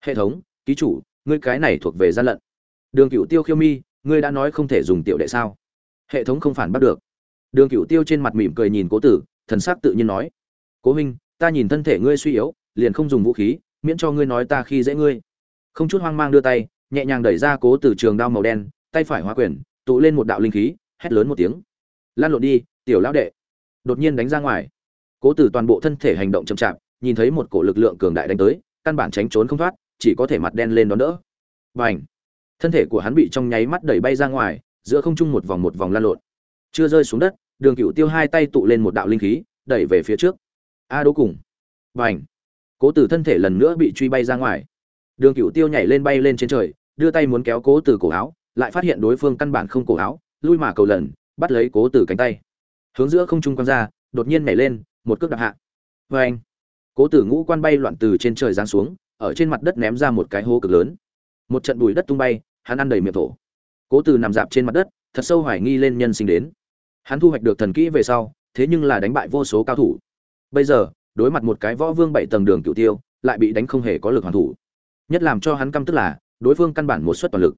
Hệ thống, ký chủ, ngươi cái này thuộc về gian lận. Đường cựu tiêu khiêu mi, ngươi đã nói không thể dùng tiểu đệ sao? Hệ thống không phản bắt được. Đường cựu tiêu trên mặt mỉm cười nhìn cố tử, thần sắc tự nhiên nói, cố huynh, ta nhìn thân thể ngươi suy yếu, liền không dùng vũ khí, miễn cho ngươi nói ta khi dễ ngươi. Không chút hoang mang đưa tay, nhẹ nhàng đẩy ra cố tử trường đao màu đen, tay phải hóa quyền tụ lên một đạo linh khí, hét lớn một tiếng. Lan lộn đi, tiểu lão đệ. Đột nhiên đánh ra ngoài. Cố tử toàn bộ thân thể hành động chậm chạp, nhìn thấy một cổ lực lượng cường đại đánh tới, căn bản tránh trốn không thoát, chỉ có thể mặt đen lên đón đỡ. Và ảnh thân thể của hắn bị trong nháy mắt đẩy bay ra ngoài, giữa không trung một vòng một vòng lan lộn. Chưa rơi xuống đất, đường cựu tiêu hai tay tụ lên một đạo linh khí, đẩy về phía trước. A đố cùng. Và ảnh cố tử thân thể lần nữa bị truy bay ra ngoài. Đường cựu tiêu nhảy lên bay lên trên trời, đưa tay muốn kéo cố từ cổ áo lại phát hiện đối phương căn bản không cổ áo, lui mà cầu lần, bắt lấy cố tử cánh tay. Hướng giữa không trung quăng ra, đột nhiên nhảy lên, một cước đạp hạ. Vê anh cố tử ngũ quan bay loạn từ trên trời giáng xuống, ở trên mặt đất ném ra một cái hố cực lớn. Một trận bùi đất tung bay, hắn ăn đầy miệng thổ. Cố tử nằm dạp trên mặt đất, thật sâu hoài nghi lên nhân sinh đến. Hắn thu hoạch được thần kỹ về sau, thế nhưng là đánh bại vô số cao thủ. Bây giờ, đối mặt một cái võ vương bảy tầng đường cựu tiêu, lại bị đánh không hề có lực hoàn thủ. Nhất làm cho hắn căm tức là, đối phương căn bản một suất toàn lực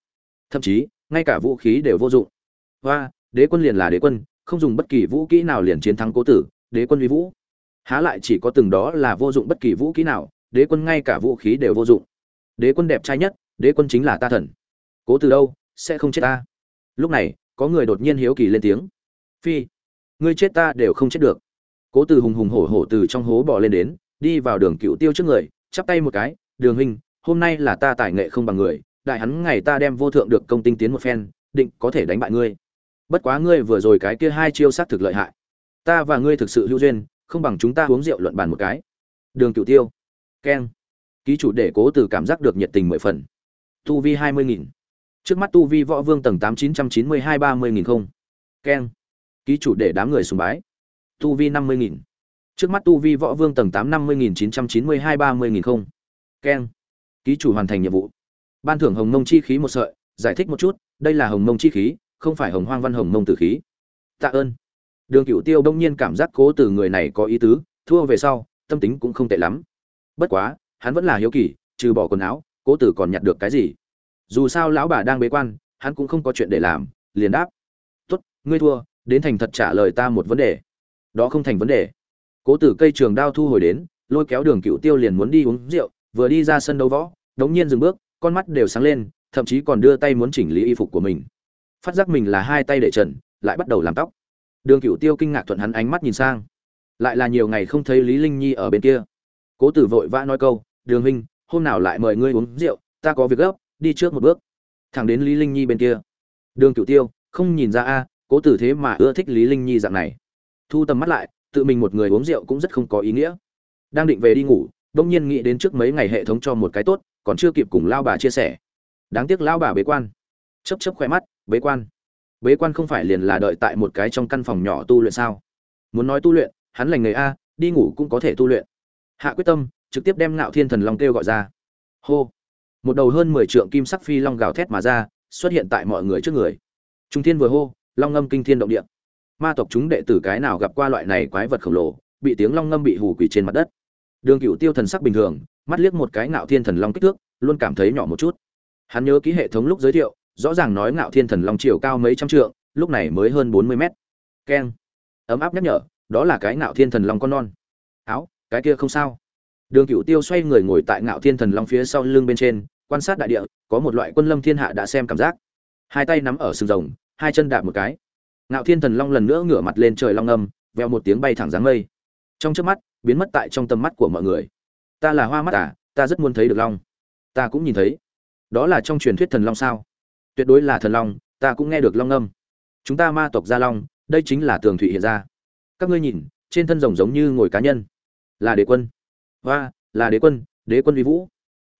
thậm chí, ngay cả vũ khí đều vô dụng. Và đế quân liền là đế quân, không dùng bất kỳ vũ kỹ nào liền chiến thắng cố tử, đế quân uy vũ. Há lại chỉ có từng đó là vô dụng bất kỳ vũ kỹ nào, đế quân ngay cả vũ khí đều vô dụng. Đế quân đẹp trai nhất, đế quân chính là ta thần. Cố từ đâu, sẽ không chết ta. Lúc này, có người đột nhiên hiếu kỳ lên tiếng. Phi, ngươi chết ta đều không chết được. Cố từ hùng hùng hổ hổ từ trong hố bò lên đến, đi vào đường cựu tiêu trước người, chắp tay một cái, đường huynh, hôm nay là ta tài nghệ không bằng người đại hắn ngày ta đem vô thượng được công tinh tiến một phen, định có thể đánh bại ngươi. Bất quá ngươi vừa rồi cái kia hai chiêu sát thực lợi hại. Ta và ngươi thực sự hữu duyên, không bằng chúng ta uống rượu luận bàn một cái. Đường cựu tiêu. Keng. Ký chủ để cố từ cảm giác được nhiệt tình mười phần. Tu vi hai mươi nghìn. Trước mắt tu vi võ vương tầng tám chín trăm chín mươi hai ba mươi nghìn không. Keng. Ký chủ để đám người sùng bái. Tu vi năm mươi nghìn. Trước mắt tu vi võ vương tầng tám năm mươi nghìn chín trăm chín mươi hai ba mươi nghìn không. Keng. Ký chủ hoàn thành nhiệm vụ ban thưởng hồng mông chi khí một sợi, giải thích một chút, đây là hồng mông chi khí, không phải hồng hoang văn hồng mông tử khí. Tạ ơn. Đường cựu tiêu đông nhiên cảm giác cố từ người này có ý tứ, thua về sau, tâm tính cũng không tệ lắm. Bất quá, hắn vẫn là hiếu kỳ, trừ bỏ quần áo, cố tử còn nhặt được cái gì? Dù sao lão bà đang bế quan, hắn cũng không có chuyện để làm, liền đáp. Tốt, ngươi thua, đến thành thật trả lời ta một vấn đề. Đó không thành vấn đề. Cố tử cây trường đao thu hồi đến, lôi kéo đường cựu tiêu liền muốn đi uống rượu, vừa đi ra sân đấu võ, đống nhiên dừng bước con mắt đều sáng lên, thậm chí còn đưa tay muốn chỉnh lý y phục của mình. Phát giác mình là hai tay để trần, lại bắt đầu làm tóc. Đường cựu tiêu kinh ngạc thuận hắn ánh mắt nhìn sang. Lại là nhiều ngày không thấy lý linh nhi ở bên kia. Cố tử vội vã nói câu, đường huynh, hôm nào lại mời ngươi uống rượu, ta có việc gấp, đi trước một bước. Thẳng đến lý linh nhi bên kia. Đường cựu tiêu, không nhìn ra a, cố tử thế mà ưa thích lý linh nhi dạng này. Thu tầm mắt lại, tự mình một người uống rượu cũng rất không có ý nghĩa. Đang định về đi ngủ đông nhiên nghĩ đến trước mấy ngày hệ thống cho một cái tốt còn chưa kịp cùng lao bà chia sẻ. Đáng tiếc lao bà bế quan. Chấp chấp khoe mắt, bế quan. Bế quan không phải liền là đợi tại một cái trong căn phòng nhỏ tu luyện sao? Muốn nói tu luyện, hắn lành nghề a, đi ngủ cũng có thể tu luyện. Hạ quyết tâm, trực tiếp đem ngạo thiên thần long kêu gọi ra. Hô. Một đầu hơn mười trượng kim sắc phi long gào thét mà ra, xuất hiện tại mọi người trước người. Trung thiên vừa hô, long ngâm kinh thiên động địa. Ma tộc chúng đệ tử cái nào gặp qua loại này quái vật khổng lồ, bị tiếng long ngâm bị hù quỷ trên mặt đất. Đường cựu tiêu thần sắc bình thường mắt liếc một cái ngạo thiên thần long kích thước, luôn cảm thấy nhỏ một chút. Hắn nhớ ký hệ thống lúc giới thiệu, rõ ràng nói ngạo thiên thần long chiều cao mấy trăm trượng, lúc này mới hơn bốn mươi mét. Keng. Ấm áp nhắc nhở, đó là cái ngạo thiên thần long con non. Áo, cái kia không sao. Đường cựu tiêu xoay người ngồi tại ngạo thiên thần long phía sau lưng bên trên, quan sát đại địa, có một loại quân lâm thiên hạ đã xem cảm giác. Hai tay nắm ở sừng rồng, hai chân đạp một cái. Ngạo thiên thần long lần nữa ngửa mặt lên trời long âm, veo một tiếng bay thẳng dáng mây. Trong trước mắt, biến mất tại trong tầm mắt của mọi người ta là hoa mắt à ta rất muốn thấy được long. Ta cũng nhìn thấy. Đó là trong truyền thuyết thần long sao? Tuyệt đối là thần long, ta cũng nghe được long âm. Chúng ta ma tộc gia long, đây chính là tường thủy hiện ra. Các ngươi nhìn, trên thân rồng giống như ngồi cá nhân. Là đế quân. Và là đế quân đế quân uy vũ.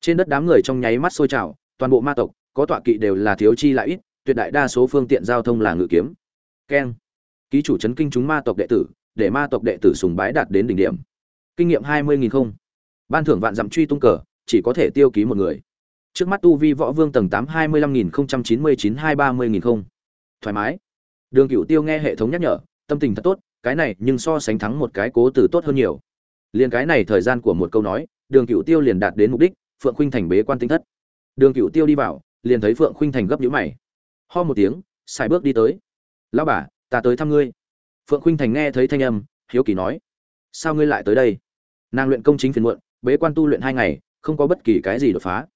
Trên đất đám người trong nháy mắt sôi trào, toàn bộ ma tộc, có tọa kỵ đều là thiếu chi lại ít, tuyệt đại đa số phương tiện giao thông là ngự kiếm. Keng. Ký chủ chấn kinh chúng ma tộc đệ tử, để ma tộc đệ tử sùng bái đạt đến đỉnh điểm. Kinh nghiệm hai mươi nghìn không ban thưởng vạn dặm truy tung cờ, chỉ có thể tiêu ký một người. Trước mắt tu vi võ vương tầng tám hai mươi lăm nghìn không trăm chín mươi chín hai ba mươi nghìn không. Thoải mái. Đường cựu tiêu nghe hệ thống nhắc nhở, tâm tình thật tốt, cái này nhưng so sánh thắng một cái cố tử tốt hơn nhiều. Liền cái này thời gian của một câu nói, đường cựu tiêu liền đạt đến mục đích, phượng khuynh thành bế quan tinh thất. Đường cựu tiêu đi vào, liền thấy phượng khuynh thành gấp nhũ mày. Ho một tiếng, xài bước đi tới. Lão bà, ta tới thăm ngươi. Phượng khuynh thành nghe thấy thanh âm, hiếu kỳ nói. Sao ngươi lại tới đây? Nàng luyện công chính phiền muộn bế quan tu luyện hai ngày, không có bất kỳ cái gì đột phá.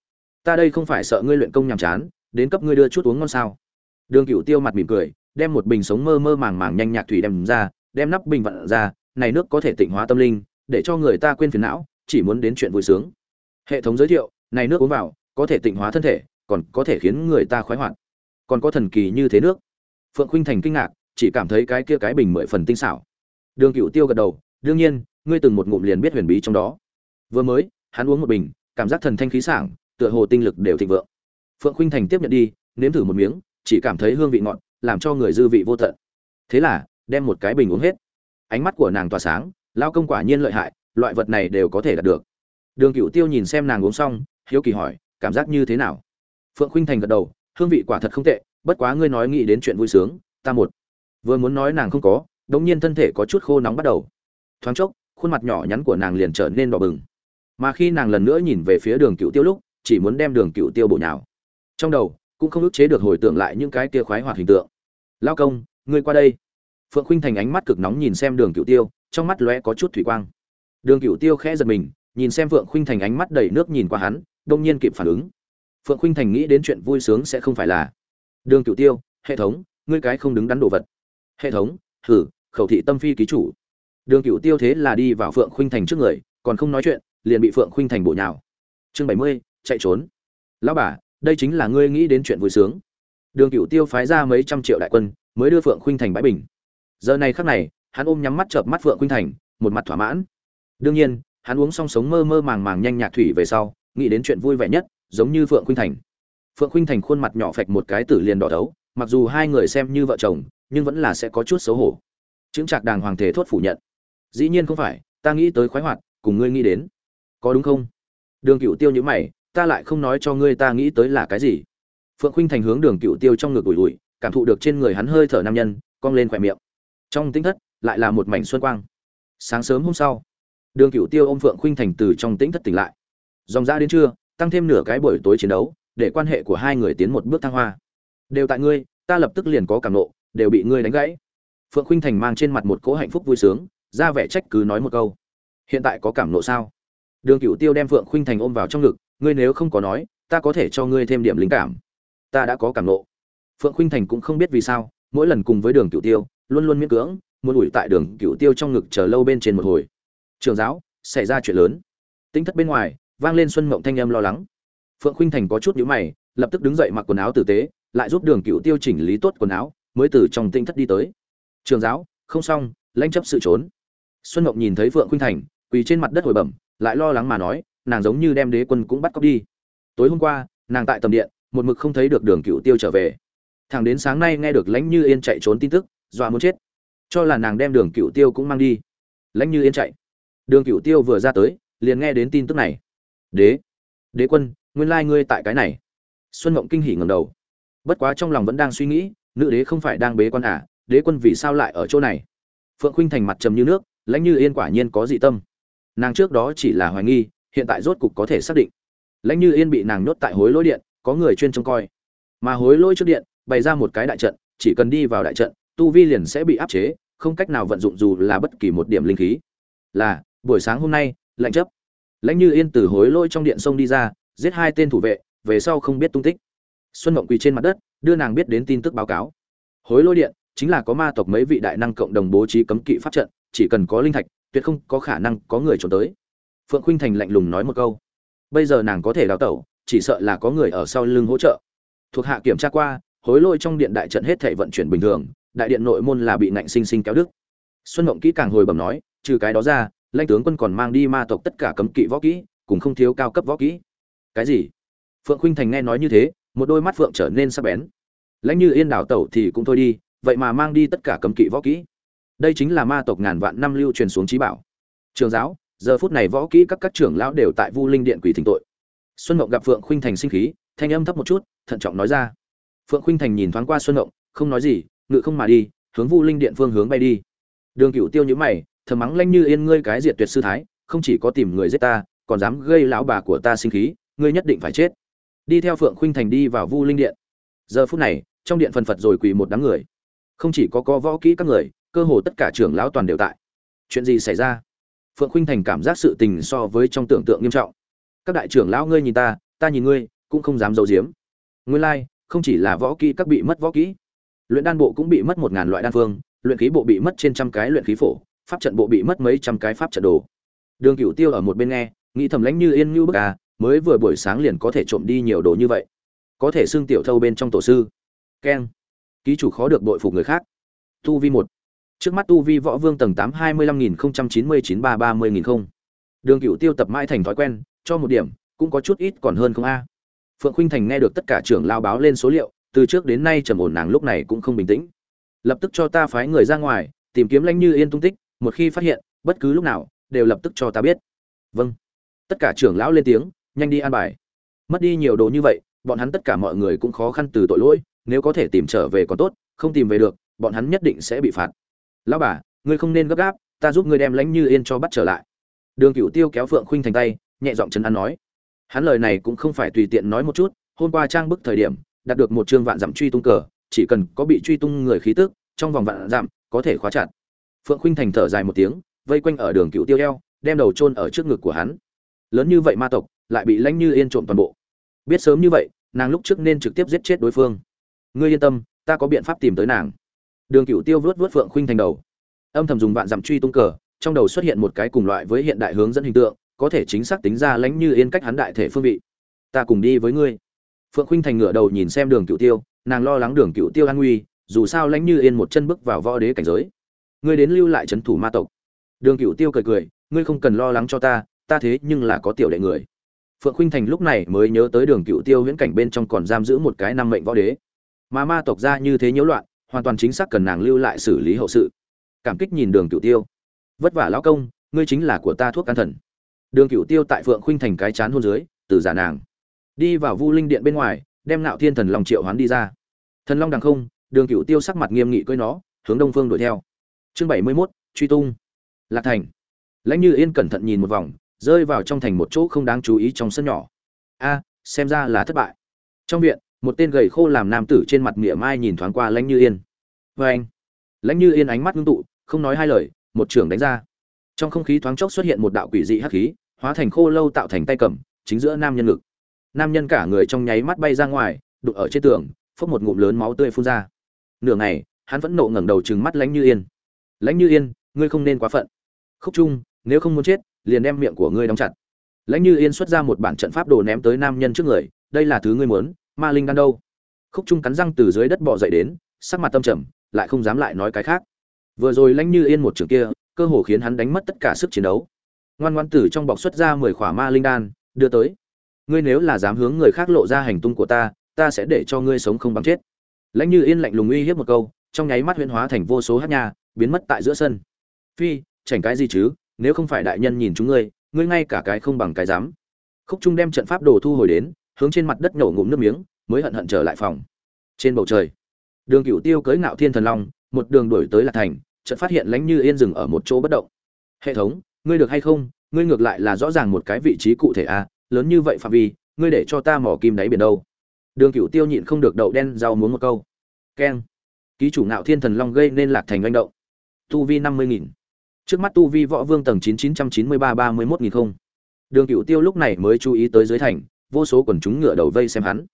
Ta đây không phải sợ ngươi luyện công nhàm chán, đến cấp ngươi đưa chút uống ngon sao? Đường cựu tiêu mặt mỉm cười, đem một bình sống mơ mơ màng màng nhanh nhạc thủy đem ra, đem nắp bình vặn ra, này nước có thể tịnh hóa tâm linh, để cho người ta quên phiền não, chỉ muốn đến chuyện vui sướng. Hệ thống giới thiệu, này nước uống vào, có thể tịnh hóa thân thể, còn có thể khiến người ta khoái hoạt. Còn có thần kỳ như thế nước. Phượng khuynh thành kinh ngạc, chỉ cảm thấy cái kia cái bình mười phần tinh xảo. Đường cựu tiêu gật đầu, đương nhiên, ngươi từng một ngụm liền biết huyền bí trong đó vừa mới, hắn uống một bình, cảm giác thần thanh khí sảng, tựa hồ tinh lực đều thịnh vượng. Phượng khuynh thành tiếp nhận đi, nếm thử một miếng, chỉ cảm thấy hương vị ngọt, làm cho người dư vị vô tận. Thế là, đem một cái bình uống hết. Ánh mắt của nàng tỏa sáng, lao công quả nhiên lợi hại, loại vật này đều có thể đạt được. Đường cựu tiêu nhìn xem nàng uống xong, hiếu kỳ hỏi, cảm giác như thế nào? Phượng khuynh thành gật đầu, hương vị quả thật không tệ, bất quá ngươi nói nghĩ đến chuyện vui sướng, ta một vừa muốn nói nàng không có, đống nhiên thân thể có chút khô nóng bắt đầu. Thoáng chốc, khuôn mặt nhỏ nhắn của nàng liền trở nên đỏ bừng mà khi nàng lần nữa nhìn về phía đường cựu tiêu lúc, chỉ muốn đem đường cựu tiêu bổ nhào. Trong đầu, cũng không ức chế được hồi tưởng lại những cái kia khoái hoạt hình tượng. Lao công, ngươi qua đây. Phượng khinh thành ánh mắt cực nóng nhìn xem đường cựu tiêu, trong mắt lóe có chút thủy quang. Đường cựu tiêu khẽ giật mình, nhìn xem phượng khinh thành ánh mắt đầy nước nhìn qua hắn, đông nhiên kịp phản ứng. Phượng khinh thành nghĩ đến chuyện vui sướng sẽ không phải là, đường cựu tiêu, hệ thống, ngươi cái không đứng đắn đồ vật. Hệ thống thử khẩu thị tâm phi ký chủ. Đường cựu tiêu thế là đi vào phượng khinh thành trước người, còn không nói chuyện liền bị phượng khuynh thành bổ nhào. Chương bảy mươi, chạy trốn. Lão bà, đây chính là ngươi nghĩ đến chuyện vui sướng. Đường cựu tiêu phái ra mấy trăm triệu đại quân, mới đưa phượng khuynh thành bãi bình. Giờ này khắc này, hắn ôm nhắm mắt chợp mắt phượng khuynh thành, một mặt thỏa mãn. Đương nhiên, hắn uống xong sống mơ mơ màng màng nhanh nhạc thủy về sau, nghĩ đến chuyện vui vẻ nhất, giống như phượng khuynh thành. Phượng khuynh thành khuôn mặt nhỏ phạch một cái tử liền đỏ đấu mặc dù hai người xem như vợ chồng, nhưng vẫn là sẽ có chút xấu hổ. Chứng trạc đàng hoàng thể thốt phủ nhận. Dĩ nhiên không phải, ta nghĩ tới khoái hoạt, cùng ngươi nghĩ đến có đúng không? Đường cựu tiêu nhữ mày, ta lại không nói cho ngươi ta nghĩ tới là cái gì. Phượng Khinh thành hướng đường cựu tiêu trong ngực ủi ủi, cảm thụ được trên người hắn hơi thở nam nhân, cong lên khỏe miệng. Trong tính thất, lại là một mảnh xuân quang. Sáng sớm hôm sau, đường cựu tiêu ô m phượng Khinh thành từ trong tĩnh thất tỉnh lại. Dòng ra đến trưa, tăng thêm nửa cái buổi tối chiến đấu, để quan hệ của hai người tiến một bước thăng hoa. Đều tại ngươi, ta lập tức liền có cảm nộ, đều bị ngươi đánh gãy. Phượng Khinh thành mang trên mặt một cỗ hạnh phúc vui sướng, ra vẻ trách cứ nói một câu. Hiện tại có cảm nộ sao? Đường cựu tiêu đem phượng khuynh thành ôm vào trong ngực, ngươi nếu không có nói, ta có thể cho ngươi thêm điểm linh cảm. Ta đã có cảm ngộ. phượng khuynh thành cũng không biết vì sao, mỗi lần cùng với đường cựu tiêu, luôn luôn miễn cưỡng, muốn ủi tại đường cựu tiêu trong ngực chờ lâu bên trên một hồi. Trường giáo, xảy ra chuyện lớn. Tính thất bên ngoài, vang lên xuân mộng thanh âm lo lắng. Phượng khuynh thành có chút nhíu mày, lập tức đứng dậy mặc quần áo tử tế, lại giúp đường cựu tiêu chỉnh lý tốt quần áo, mới từ trong tinh thất đi tới. Trường giáo, không xong, lãnh chấp sự trốn. Xuân mộng nhìn thấy phượng khuynh thành, quỳ trên mặt đất hồi bẩm lại lo lắng mà nói, nàng giống như đem đế quân cũng bắt cóc đi. Tối hôm qua, nàng tại tầm điện, một mực không thấy được đường cựu tiêu trở về. Thẳng đến sáng nay nghe được lãnh như yên chạy trốn tin tức, dọa muốn chết. Cho là nàng đem đường cựu tiêu cũng mang đi. Lãnh như yên chạy. Đường cựu tiêu vừa ra tới, liền nghe đến tin tức này. Đế đế quân, nguyên lai ngươi tại cái này. Xuân mộng kinh hỉ ngầm đầu. Bất quá trong lòng vẫn đang suy nghĩ, nữ đế không phải đang bế quan à đế quân vì sao lại ở chỗ này? Phượng khuynh thành mặt trầm như nước, lãnh như yên quả nhiên có dị tâm nàng trước đó chỉ là hoài nghi, hiện tại rốt cục có thể xác định. Lãnh như yên bị nàng nhốt tại hối lỗi điện, có người chuyên trông coi. Mà hối lỗi trước điện, bày ra một cái đại trận, chỉ cần đi vào đại trận, tu vi liền sẽ bị áp chế, không cách nào vận dụng dù là bất kỳ một điểm linh khí. Là, buổi sáng hôm nay, lạnh chấp lãnh như yên từ hối lỗi trong điện sông đi ra, giết hai tên thủ vệ, về sau không biết tung tích. Xuân mộng quỳ trên mặt đất, đưa nàng biết đến tin tức báo cáo. Hối lỗi điện, chính là có ma tộc mấy vị đại năng cộng đồng bố trí cấm kỵ pháp trận, chỉ cần có linh thạch tuyệt không có khả năng có người trốn tới. Phượng khuynh thành lạnh lùng nói một câu. Bây giờ nàng có thể đào tẩu, chỉ sợ là có người ở sau lưng hỗ trợ. Thuộc hạ kiểm tra qua, hối lôi trong điện đại trận hết thể vận chuyển bình thường, đại điện nội môn là bị nạnh sinh sinh kéo đứt. Xuân mộng kỹ càng hồi bẩm nói, trừ cái đó ra, lãnh tướng quân còn mang đi ma tộc tất cả cấm kỵ võ kỹ, cùng không thiếu cao cấp võ kỹ. Cái gì? Phượng khuynh thành nghe nói như thế, một đôi mắt phượng trở nên sắc bén. Lãnh như yên đảo tẩu thì cũng thôi đi, vậy mà mang đi tất cả cấm kỵ võ kỹ đây chính là ma tộc ngàn vạn năm lưu truyền xuống trí bảo. Trường giáo, giờ phút này võ kỹ các các trưởng lão đều tại vu linh điện quỷ thỉnh tội. Xuân mộng gặp phượng khuynh thành sinh khí, thanh âm thấp một chút, thận trọng nói ra. Phượng khuynh thành nhìn thoáng qua xuân mộng không nói gì, ngự không mà đi, hướng vu linh điện phương hướng bay đi. Đường cửu tiêu nhữ mày, thầm mắng lanh như yên ngươi cái diệt tuyệt sư thái, không chỉ có tìm người giết ta, còn dám gây lão bà của ta sinh khí, ngươi nhất định phải chết. Đi theo phượng khuynh thành đi vào vu linh điện. Giờ phút này, trong điện phần phật rồi quỳ một đám người. Không chỉ có có võ kỹ các người cơ hồ tất cả trưởng lão toàn đều tại. Chuyện gì xảy ra? Phượng khuynh thành cảm giác sự tình so với trong tưởng tượng nghiêm trọng. Các đại trưởng lão ngươi nhìn ta ta nhìn ngươi, cũng không dám giấu giếm. Nguyên lai, không chỉ là võ kỹ các bị mất võ kỹ. Luyện đan bộ cũng bị mất một ngàn loại đan phương, luyện khí bộ bị mất trên trăm cái luyện khí phổ, pháp trận bộ bị mất mấy trăm cái pháp trận đồ. Đường cửu tiêu ở một bên nghe, nghĩ thầm lãnh như yên như bức à mới vừa buổi sáng liền có thể trộm đi nhiều đồ như vậy. Có thể xưng tiểu thâu bên trong tổ sư. Keng. Ký chủ khó được bội phục người khác. Tu vi một trước mắt tu vi võ vương tầng tám hai mươi lăm nghìn không trăm chín mươi chín ba ba mươi nghìn không. Đường cựu tiêu tập mãi thành thói quen, cho một điểm, cũng có chút ít còn hơn không a. Phượng khuynh thành nghe được tất cả trưởng lao báo lên số liệu, từ trước đến nay trầm ổn nàng lúc này cũng không bình tĩnh. Lập tức cho ta phái người ra ngoài, tìm kiếm lãnh như yên tung tích, một khi phát hiện, bất cứ lúc nào, đều lập tức cho ta biết. Vâng. Tất cả trưởng lão lên tiếng, nhanh đi an bài. Mất đi nhiều đồ như vậy, bọn hắn tất cả mọi người cũng khó khăn từ tội lỗi, nếu có thể tìm trở về còn tốt, không tìm về được, bọn hắn nhất định sẽ bị phạt lão bà, ngươi không nên gấp gáp, ta giúp ngươi đem lãnh như yên cho bắt trở lại. Đường cựu tiêu kéo phượng khuynh thành tay, nhẹ giọng chân ăn nói. Hắn lời này cũng không phải tùy tiện nói một chút, hôm qua trang bức thời điểm, đạt được một chương vạn dặm truy tung cờ, chỉ cần có bị truy tung người khí tức, trong vòng vạn dặm, có thể khóa chặt. Phượng khuynh thành thở dài một tiếng, vây quanh ở đường cựu tiêu eo, đem đầu chôn ở trước ngực của hắn. Lớn như vậy ma tộc, lại bị lãnh như yên trộm toàn bộ. Biết sớm như vậy, nàng lúc trước nên trực tiếp giết chết đối phương. Ngươi yên tâm, ta có biện pháp tìm tới nàng đường cựu tiêu vớt vớt phượng khuynh thành đầu. Âm thầm dùng vạn dặm truy tung cờ, trong đầu xuất hiện một cái cùng loại với hiện đại hướng dẫn hình tượng, có thể chính xác tính ra lãnh như yên cách hắn đại thể phương vị. Ta cùng đi với ngươi. Phượng khuynh thành ngửa đầu nhìn xem đường cựu tiêu, nàng lo lắng đường cựu tiêu an nguy, dù sao lãnh như yên một chân bước vào võ đế cảnh giới. Ngươi đến lưu lại trấn thủ ma tộc. Đường cựu tiêu cười cười, ngươi không cần lo lắng cho ta ta thế nhưng là có tiểu đệ người. Phượng khuynh thành lúc này mới nhớ tới đường cựu tiêu huyễn cảnh bên trong còn giam giữ một cái năm mệnh võ đế. Mà ma tộc ra như thế nhiễu loạn hoàn toàn chính xác cần nàng lưu lại xử lý hậu sự. Cảm kích nhìn đường cửu tiêu. Vất vả lão công, ngươi chính là của ta thuốc can thần. Đường cửu tiêu tại phượng khuynh thành cái chán hôn dưới, từ giả nàng. Đi vào vu linh điện bên ngoài, đem nạo thiên thần long triệu hoán đi ra. Thần long đằng không, đường cửu tiêu sắc mặt nghiêm nghị cưỡi nó, hướng đông phương đuổi theo. Chương bảy mươi mốt, truy tung. Lạc thành. Lãnh như yên cẩn thận nhìn một vòng, rơi vào trong thành một chỗ không đáng chú ý trong sân nhỏ. A, xem ra là thất bại. Trong viện một tên gầy khô làm nam tử trên mặt mỉa mai nhìn thoáng qua lãnh như yên. Vê anh lãnh như yên ánh mắt ngưng tụ không nói hai lời một trưởng đánh ra. Trong không khí thoáng chốc xuất hiện một đạo quỷ dị hắc khí hóa thành khô lâu tạo thành tay cầm chính giữa nam nhân ngực. Nam nhân cả người trong nháy mắt bay ra ngoài đụng ở trên tường phốc một ngụm lớn máu tươi phun ra. Nửa ngày hắn vẫn nộ ngẩng đầu trừng mắt lãnh như yên. Lãnh như yên ngươi không nên quá phận. Khúc Trung, nếu không muốn chết liền đem miệng của ngươi đóng chặt. Lãnh như yên xuất ra một bản trận pháp đồ ném tới nam nhân trước người đây là thứ ngươi muốn ma linh đan đâu? Khúc trung cắn răng từ dưới đất bò dậy đến sắc mặt tâm trầm lại không dám lại nói cái khác. Vừa rồi lãnh như yên một trường kia cơ hồ khiến hắn đánh mất tất cả sức chiến đấu. Ngoan ngoan tử trong bọc xuất ra mười khỏa ma linh đan đưa tới. Ngươi nếu là dám hướng người khác lộ ra hành tung của ta ta sẽ để cho ngươi sống không bằng chết. Lãnh như yên lạnh lùng uy hiếp một câu trong nháy mắt huyễn hóa thành vô số hát nhà, biến mất tại giữa sân. Phi chảnh cái gì chứ? Nếu không phải đại nhân nhìn chúng ngươi ngươi ngay cả cái không bằng cái dám. Khúc trung đem trận pháp đồ thu hồi đến hướng trên mặt đất nhổ ngụm nước miếng mới hận hận trở lại phòng. Trên bầu trời đường cựu tiêu cưới ngạo thiên thần long một đường đuổi tới lạc thành chợt phát hiện lánh như yên dừng ở một chỗ bất động. Hệ thống ngươi được hay không? Ngươi ngược lại là rõ ràng một cái vị trí cụ thể a à, lớn như vậy phạm vi ngươi để cho ta mỏ kim đáy biển đâu? Đường cựu tiêu nhịn không được đậu đen rau muốn một câu. Keng. Ký chủ ngạo thiên thần long gây nên lạc thành manh động. Tu vi năm mươi nghìn. Trước mắt tu vi võ vương tầng chín chín trăm chín mươi ba ba mươi mốt nghìn không. Đường cựu tiêu lúc này mới chú ý tới dưới thành vô số quần chúng ngựa đầu vây xem hắn.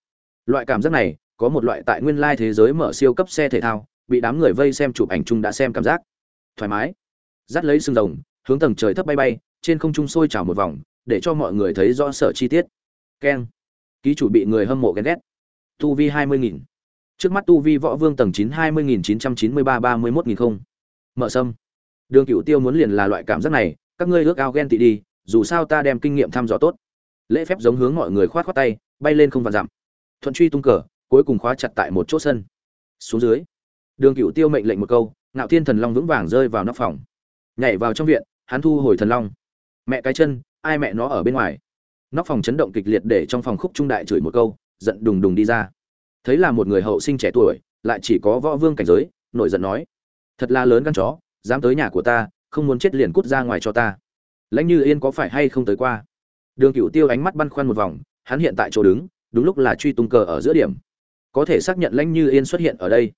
Loại cảm giác này, có một loại tại nguyên lai thế giới mở siêu cấp xe thể thao, bị đám người vây xem chụp ảnh chung đã xem cảm giác. Thoải mái. Dắt lấy xương rồng, hướng tầng trời thấp bay bay, trên không trung sôi trào một vòng, để cho mọi người thấy rõ sở chi tiết. Keng. Ký chủ bị người hâm mộ ghen ghét. Tu vi hai mươi nghìn. Trước mắt tu vi võ vương tầng chín hai mươi nghìn chín trăm chín mươi ba ba mươi mốt nghìn không. Mở sâm. Đường cựu tiêu muốn liền là loại cảm giác này, các ngươi ước ao ghen tị đi, dù sao ta đem kinh nghiệm thăm dò tốt lễ phép giống hướng mọi người khoát khoát tay, bay lên không vạn dặm. Thuận truy tung cờ, cuối cùng khóa chặt tại một chỗ sân. Xuống dưới, đường cựu tiêu mệnh lệnh một câu, ngạo thiên thần long vững vàng rơi vào nóc phòng. Nhảy vào trong viện, hắn thu hồi thần long. Mẹ cái chân, ai mẹ nó ở bên ngoài? Nóc phòng chấn động kịch liệt để trong phòng khúc trung đại chửi một câu, giận đùng đùng đi ra. Thấy là một người hậu sinh trẻ tuổi, lại chỉ có võ vương cảnh giới, nổi giận nói, thật là lớn gan chó, dám tới nhà của ta, không muốn chết liền cút ra ngoài cho ta. Lãnh như yên có phải hay không tới qua? Đường cựu tiêu ánh mắt băn khoăn một vòng, hắn hiện tại chỗ đứng, đúng lúc là truy tung cờ ở giữa điểm. Có thể xác nhận lãnh như yên xuất hiện ở đây.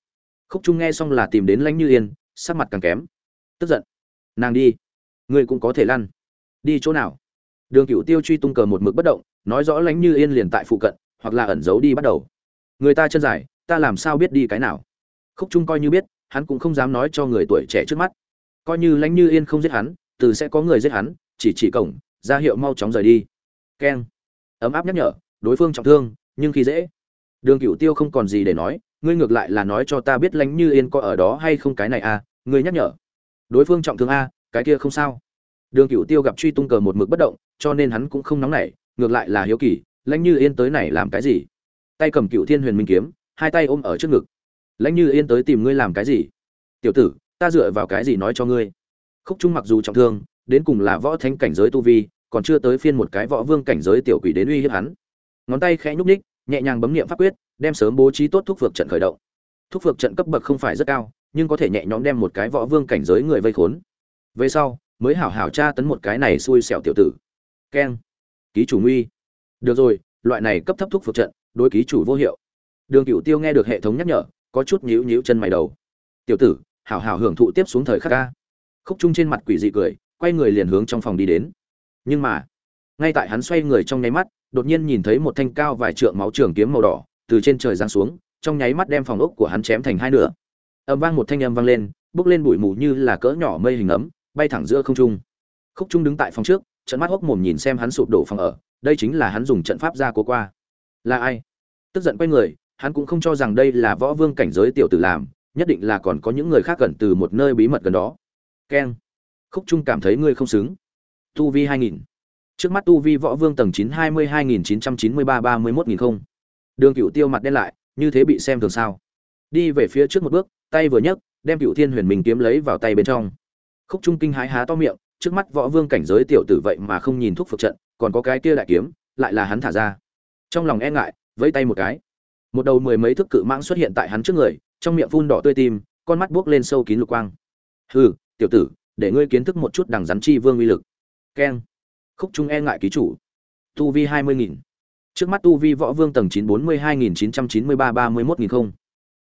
Khúc trung nghe xong là tìm đến lãnh như yên, sắc mặt càng kém. Tức giận. Nàng đi. Ngươi cũng có thể lăn. Đi chỗ nào? Đường cựu tiêu truy tung cờ một mực bất động, nói rõ lãnh như yên liền tại phụ cận, hoặc là ẩn giấu đi bắt đầu. Người ta chân dài, ta làm sao biết đi cái nào? Khúc trung coi như biết, hắn cũng không dám nói cho người tuổi trẻ trước mắt. Coi như lãnh như yên không giết hắn, từ sẽ có người giết hắn, chỉ chỉ cổng, ra hiệu mau chóng rời đi keng. Ấm áp nhắc nhở đối phương trọng thương nhưng khi dễ. Đường cựu tiêu không còn gì để nói ngươi ngược lại là nói cho ta biết lãnh như yên có ở đó hay không cái này à ngươi nhắc nhở. Đối phương trọng thương a à, cái kia không sao. Đường cựu tiêu gặp truy tung cờ một mực bất động cho nên hắn cũng không nóng nảy ngược lại là hiếu kỳ lãnh như yên tới này làm cái gì? Tay cầm cựu thiên huyền minh kiếm hai tay ôm ở trước ngực. Lãnh như yên tới tìm ngươi làm cái gì? Tiểu tử ta dựa vào cái gì nói cho ngươi? Khúc trung mặc dù trọng thương đến cùng là võ thánh cảnh giới tu vi còn chưa tới phiên một cái võ vương cảnh giới tiểu quỷ đến uy hiếp hắn. Ngón tay khẽ nhúc ních nhẹ nhàng bấm niệm pháp quyết, đem sớm bố trí tốt thuốc phược trận khởi động. Thuốc phược trận cấp bậc không phải rất cao, nhưng có thể nhẹ nhõm đem một cái võ vương cảnh giới người vây khốn. Về sau, mới hảo hảo tra tấn một cái này xui xẻo tiểu tử. Keng. Ký chủ nguy. Được rồi, loại này cấp thấp thuốc phược trận, đối ký chủ vô hiệu. Đường cựu tiêu nghe được hệ thống nhắc nhở, có chút nhíu nhíu chân mày đầu. Tiểu tử, hảo hảo hưởng thụ tiếp xuống thời khắc ca. Khúc trung trên mặt quỷ dị cười, quay người liền hướng trong phòng đi đến nhưng mà, ngay tại hắn xoay người trong nháy mắt, đột nhiên nhìn thấy một thanh cao vài trượng máu trường kiếm màu đỏ từ trên trời giáng xuống, trong nháy mắt đem phòng ốc của hắn chém thành hai nửa. Âm vang một thanh âm vang lên, bốc lên bụi mù như là cỡ nhỏ mây hình ấm, bay thẳng giữa không trung. Khúc trung đứng tại phòng trước trận mắt hốc mồm nhìn xem hắn sụp đổ phòng ở, đây chính là hắn dùng trận pháp ra cố qua. Là ai? Tức giận quay người, hắn cũng không cho rằng đây là võ vương cảnh giới tiểu tử làm, nhất định là còn có những người khác gần từ một nơi bí mật gần đó. Keng. Khúc trung cảm thấy ngươi không xứng tu vi hai nghìn. Trước mắt tu vi võ vương tầng chín hai mươi hai nghìn chín trăm chín mươi ba ba mươi mốt nghìn không. Đường cựu tiêu mặt đen lại, như thế bị xem thường sao? Đi về phía trước một bước, tay vừa nhấc, đem cựu thiên huyền mình kiếm lấy vào tay bên trong. Khúc trung kinh hái há to miệng, trước mắt võ vương cảnh giới tiểu tử vậy mà không nhìn thuốc phục trận, còn có cái kia đại kiếm, lại là hắn thả ra. Trong lòng e ngại, vẫy tay một cái. Một đầu mười mấy thước cự mãng xuất hiện tại hắn trước người, trong miệng phun đỏ tươi tim, con mắt buốc lên sâu kín lục quang. Hừ, tiểu tử, để ngươi kiến thức một chút đằng rắn chi vương uy lực keng. Khúc trung e ngại ký chủ. Tu vi hai mươi nghìn. Trước mắt tu vi võ vương tầng chín bốn mươi hai nghìn chín trăm chín mươi ba ba mươi mốt nghìn không.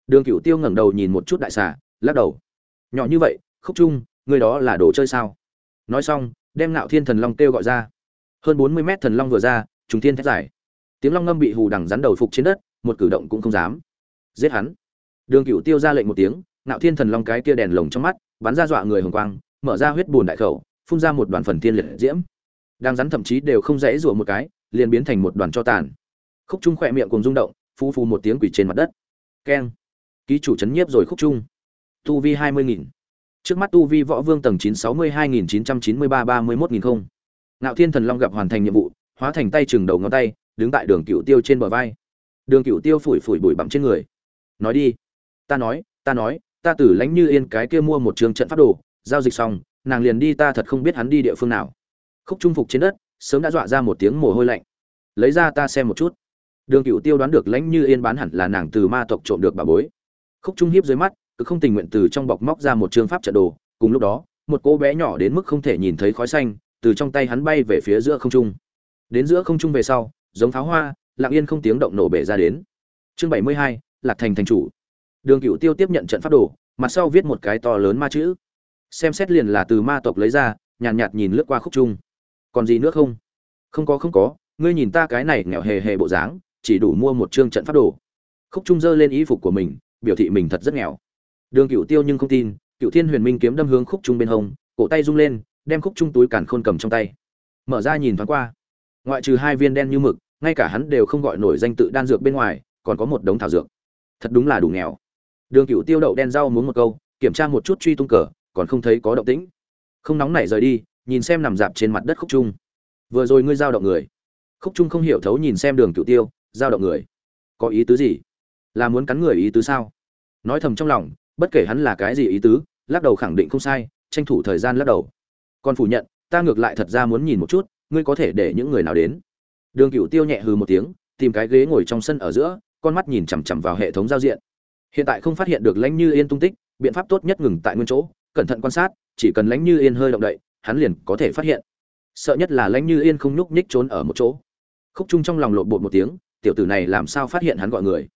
Đường cựu tiêu ngẩng đầu nhìn một chút đại xà, lắc đầu. Nhỏ như vậy, khúc trung, người đó là đồ chơi sao? Nói xong, đem nạo thiên thần long kêu gọi ra. Hơn bốn mươi mét thần long vừa ra, trùng thiên thét giải tiếng long ngâm bị hù đằng rắn đầu phục trên đất, một cử động cũng không dám. Giết hắn. Đường cựu tiêu ra lệnh một tiếng nạo thiên thần long cái kia đèn lồng trong mắt, bắn ra dọa người hồng quang, mở ra huyết bùn đại khẩu phun ra một đoàn phần thiên liệt diễm. Đang rắn thậm chí đều không dễ rủa một cái, liền biến thành một đoàn cho tàn. Khúc trung khỏe miệng cùng rung động phu phu một tiếng quỷ trên mặt đất. Keng. Ký chủ chấn nhiếp rồi khúc trung. Tu vi hai mươi nghìn. Trước mắt tu vi võ vương tầng chín sáu mươi hai nghìn chín trăm chín mươi ba ba mươi mốt nghìn không. Ngạo thiên thần long gặp hoàn thành nhiệm vụ, hóa thành tay chừng đầu ngón tay, đứng tại đường cựu tiêu trên bờ vai. Đường cựu tiêu phủi phủi bụi bặm trên người. Nói đi. Ta nói ta nói, ta tử lãnh như yên cái kia mua một trường trận pháp đồ, giao dịch xong nàng liền đi ta thật không biết hắn đi địa phương nào. Khúc trung phục trên đất, sớm đã dọa ra một tiếng mồ hôi lạnh. Lấy ra ta xem một chút. Đường cựu tiêu đoán được lãnh như yên bán hẳn là nàng từ ma tộc trộm được bà bối. Khúc trung hiếp dưới mắt cứ không tình nguyện từ trong bọc móc ra một chương pháp trận đồ. Cùng lúc đó, một cô bé nhỏ đến mức không thể nhìn thấy khói xanh, từ trong tay hắn bay về phía giữa không trung. Đến giữa không trung về sau, giống pháo hoa, lặng yên không tiếng động nổ bể ra đến. Chương bảy mươi hai, lạc thành thành chủ. Đường cựu tiêu tiếp nhận trận pháp đồ, mặt sau viết một cái to lớn ma chữ xem xét liền là từ ma tộc lấy ra nhàn nhạt, nhạt nhìn lướt qua khúc trung còn gì nữa không? Không có không có ngươi nhìn ta cái này nghèo hề hề bộ dáng chỉ đủ mua một chương trận pháp đồ. Khúc trung giơ lên ý phục của mình biểu thị mình thật rất nghèo. Đường cựu tiêu nhưng không tin cựu thiên huyền minh kiếm đâm hướng khúc trung bên hông cổ tay rung lên đem khúc trung túi càn khôn cầm trong tay. Mở ra nhìn thoáng qua. Ngoại trừ hai viên đen như mực ngay cả hắn đều không gọi nổi danh tự đan dược bên ngoài còn có một đống thảo dược. Thật đúng là đủ nghèo. Đường cựu tiêu đậu đen rau muốn một câu kiểm tra một chút truy tung cờ còn không thấy có động tĩnh. Không nóng nảy rời đi, nhìn xem nằm dạp trên mặt đất khúc trung. Vừa rồi ngươi giao động người. Khúc trung không hiểu thấu nhìn xem đường cựu tiêu, giao động người. Có ý tứ gì? Là muốn cắn người ý tứ sao? Nói thầm trong lòng, bất kể hắn là cái gì ý tứ, lắc đầu khẳng định không sai, tranh thủ thời gian lắc đầu. Còn phủ nhận, ta ngược lại thật ra muốn nhìn một chút, ngươi có thể để những người nào đến. Đường cựu tiêu nhẹ hừ một tiếng, tìm cái ghế ngồi trong sân ở giữa, con mắt nhìn chằm chằm vào hệ thống giao diện. Hiện tại không phát hiện được lãnh như yên tung tích, biện pháp tốt nhất ngừng tại nguyên chỗ cẩn thận quan sát, chỉ cần lãnh như yên hơi động đậy, hắn liền có thể phát hiện. Sợ nhất là lãnh như yên không nhúc nhích trốn ở một chỗ. Khúc trung trong lòng lộn bột một tiếng, tiểu tử này làm sao phát hiện hắn gọi người?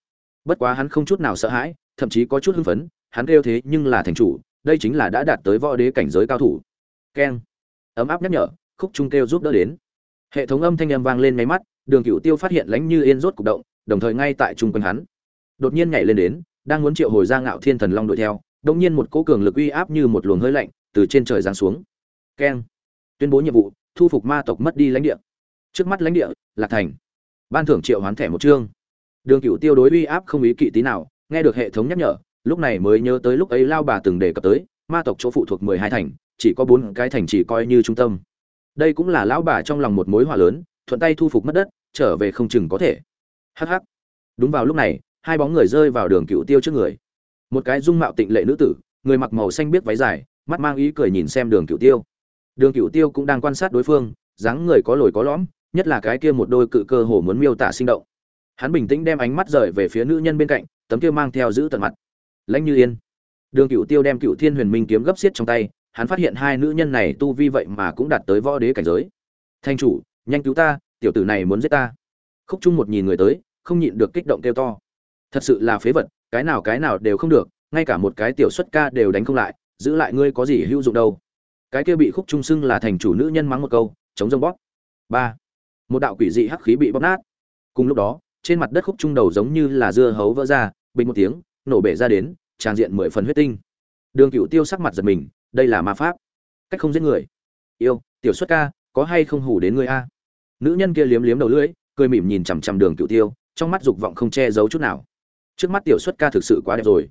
Bất quá hắn không chút nào sợ hãi, thậm chí có chút hưng phấn, hắn kêu thế nhưng là thành chủ, đây chính là đã đạt tới võ đế cảnh giới cao thủ. Keng. Ấm áp nhắc nhở, khúc trung kêu giúp đỡ đến. Hệ thống âm thanh âm vang lên máy mắt, đường cựu tiêu phát hiện lãnh như yên rốt cục động, đồng thời ngay tại chung quanh hắn. Đột nhiên nhảy lên đến, đang muốn triệu hồi ra ngạo thiên thần long đuổi theo đột nhiên một cỗ cường lực uy áp như một luồng hơi lạnh từ trên trời giáng xuống. Keng. Tuyên bố nhiệm vụ, thu phục ma tộc mất đi lãnh địa. Trước mắt lãnh địa, lạc thành. Ban thưởng triệu hoán thẻ một chương. Đường cựu tiêu đối uy áp không ý kỵ tí nào, nghe được hệ thống nhắc nhở, lúc này mới nhớ tới lúc ấy lao bà từng đề cập tới, ma tộc chỗ phụ thuộc mười hai thành, chỉ có bốn cái thành chỉ coi như trung tâm. Đây cũng là lão bà trong lòng một mối hỏa lớn, thuận tay thu phục mất đất, trở về không chừng có thể. Hh đúng vào lúc này, hai bóng người rơi vào đường cựu tiêu trước người một cái dung mạo tịnh lệ nữ tử, người mặc màu xanh biết váy dài, mắt mang ý cười nhìn xem đường Cửu tiêu. Đường Cửu tiêu cũng đang quan sát đối phương, dáng người có lồi có lõm, nhất là cái kia một đôi cự cơ hồ muốn miêu tả sinh động. Hắn bình tĩnh đem ánh mắt rời về phía nữ nhân bên cạnh, tấm kia mang theo giữ tận mặt. Lãnh như yên. Đường Cửu tiêu đem Cửu thiên huyền minh kiếm gấp xiết trong tay, hắn phát hiện hai nữ nhân này tu vi vậy mà cũng đạt tới võ đế cảnh giới. Thanh chủ, nhanh cứu ta, tiểu tử này muốn giết ta. Khúc chung một nhìn người tới, không nhịn được kích động kêu to. Thật sự là phế vật cái nào cái nào đều không được, ngay cả một cái tiểu xuất ca đều đánh không lại, giữ lại ngươi có gì hữu dụng đâu. Cái kia bị khúc trung sưng là thành chủ nữ nhân mắng một câu, chống rông bóp. Ba. Một đạo quỷ dị hắc khí bị bóp nát. Cùng lúc đó, trên mặt đất khúc trung đầu giống như là dưa hấu vỡ ra, bình một tiếng, nổ bể ra đến, tràn diện mười phần huyết tinh. Đường cựu tiêu sắc mặt giật mình, đây là ma pháp. Cách không giết người. Yêu, tiểu xuất ca, có hay không hủ đến người a? Nữ nhân kia liếm liếm đầu lưỡi, cười mỉm nhìn chằm chằm đường cựu tiêu, trong mắt dục vọng không che giấu chút nào trước mắt tiểu xuất ca thực sự quá đẹp rồi.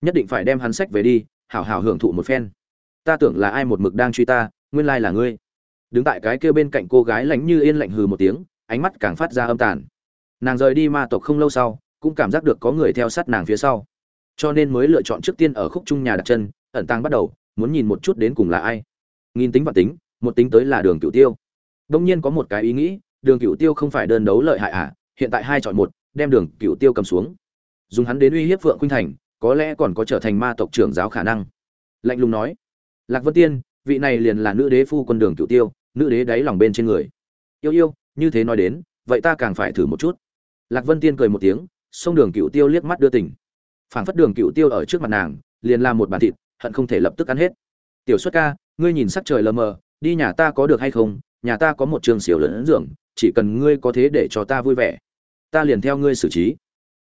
Nhất định phải đem hắn sách về đi, hảo hảo hưởng thụ một phen. Ta tưởng là ai một mực đang truy ta, nguyên lai là ngươi. Đứng tại cái kia bên cạnh cô gái lạnh như yên lạnh hừ một tiếng, ánh mắt càng phát ra âm tàn. Nàng rời đi ma tộc không lâu sau, cũng cảm giác được có người theo sát nàng phía sau. Cho nên mới lựa chọn trước tiên ở khúc trung nhà đặt chân, ẩn tàng bắt đầu, muốn nhìn một chút đến cùng là ai. Nghìn tính và tính, một tính tới là đường cựu tiêu. Đông nhiên có một cái ý nghĩ, đường cựu tiêu không phải đơn đấu lợi hại à hiện tại hai chọn một, đem đường cựu tiêu cầm xuống dùng hắn đến uy hiếp phượng khuynh thành, có lẽ còn có trở thành ma tộc trưởng giáo khả năng. Lạnh lùng nói. Lạc vân tiên, vị này liền là nữ đế phu quân đường cựu tiêu, nữ đế đáy lòng bên trên người. Yêu yêu, như thế nói đến, vậy ta càng phải thử một chút. Lạc vân tiên cười một tiếng, xông đường cựu tiêu liếc mắt đưa tình. Phảng phất đường cựu tiêu ở trước mặt nàng, liền làm một bàn thịt, hận không thể lập tức ăn hết. Tiểu xuất ca, ngươi nhìn sắc trời lờ mờ, đi nhà ta có được hay không? Nhà ta có một trường xỉu lớn dưỡng, chỉ cần ngươi có thế để cho ta vui vẻ, ta liền theo ngươi xử trí.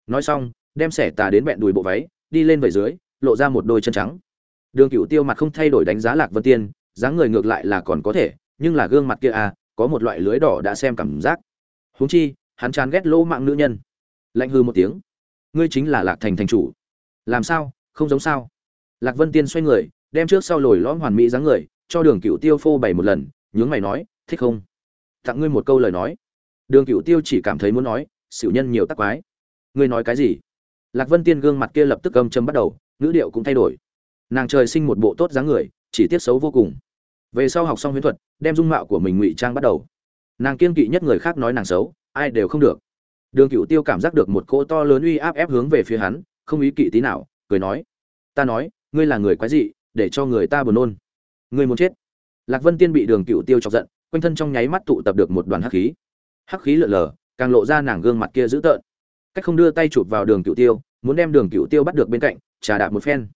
Nói xong đem xẻ tà đến bẹn đùi bộ váy, đi lên về dưới, lộ ra một đôi chân trắng. Đường cựu tiêu mặt không thay đổi đánh giá lạc vân tiên, dáng người ngược lại là còn có thể, nhưng là gương mặt kia à có một loại lưới đỏ đã xem cảm giác. Huống chi, hắn chán ghét lỗ mạng nữ nhân. Lạnh hư một tiếng. Ngươi chính là lạc thành thành chủ. Làm sao? Không giống sao? Lạc vân tiên xoay người, đem trước sau lồi lõm hoàn mỹ dáng người, cho đường cựu tiêu phô bày một lần, nhướng mày nói, thích không? Tặng ngươi một câu lời nói. Đường cựu tiêu chỉ cảm thấy muốn nói xỉu nhân nhiều tắc quái. Ngươi nói cái gì? Lạc vân tiên gương mặt kia lập tức âm châm bắt đầu, ngữ điệu cũng thay đổi. Nàng trời sinh một bộ tốt dáng người, chỉ tiết xấu vô cùng. Về sau học xong huyễn thuật, đem dung mạo của mình ngụy trang bắt đầu. Nàng kiên kỵ nhất người khác nói nàng xấu, ai đều không được. Đường cựu tiêu cảm giác được một cỗ to lớn uy áp ép hướng về phía hắn, không ý kỵ tí nào, cười nói, ta nói, ngươi là người quái dị, để cho người ta buồn nôn. Ngươi muốn chết. Lạc vân tiên bị đường cựu tiêu chọc giận, quanh thân trong nháy mắt tụ tập được một đoàn hắc khí. Hắc khí lượn lờ càng lộ ra nàng gương mặt kia dữ tợn cách không đưa tay chụp vào đường cựu tiêu, muốn đem đường cựu tiêu bắt được bên cạnh, trà đạp một phen.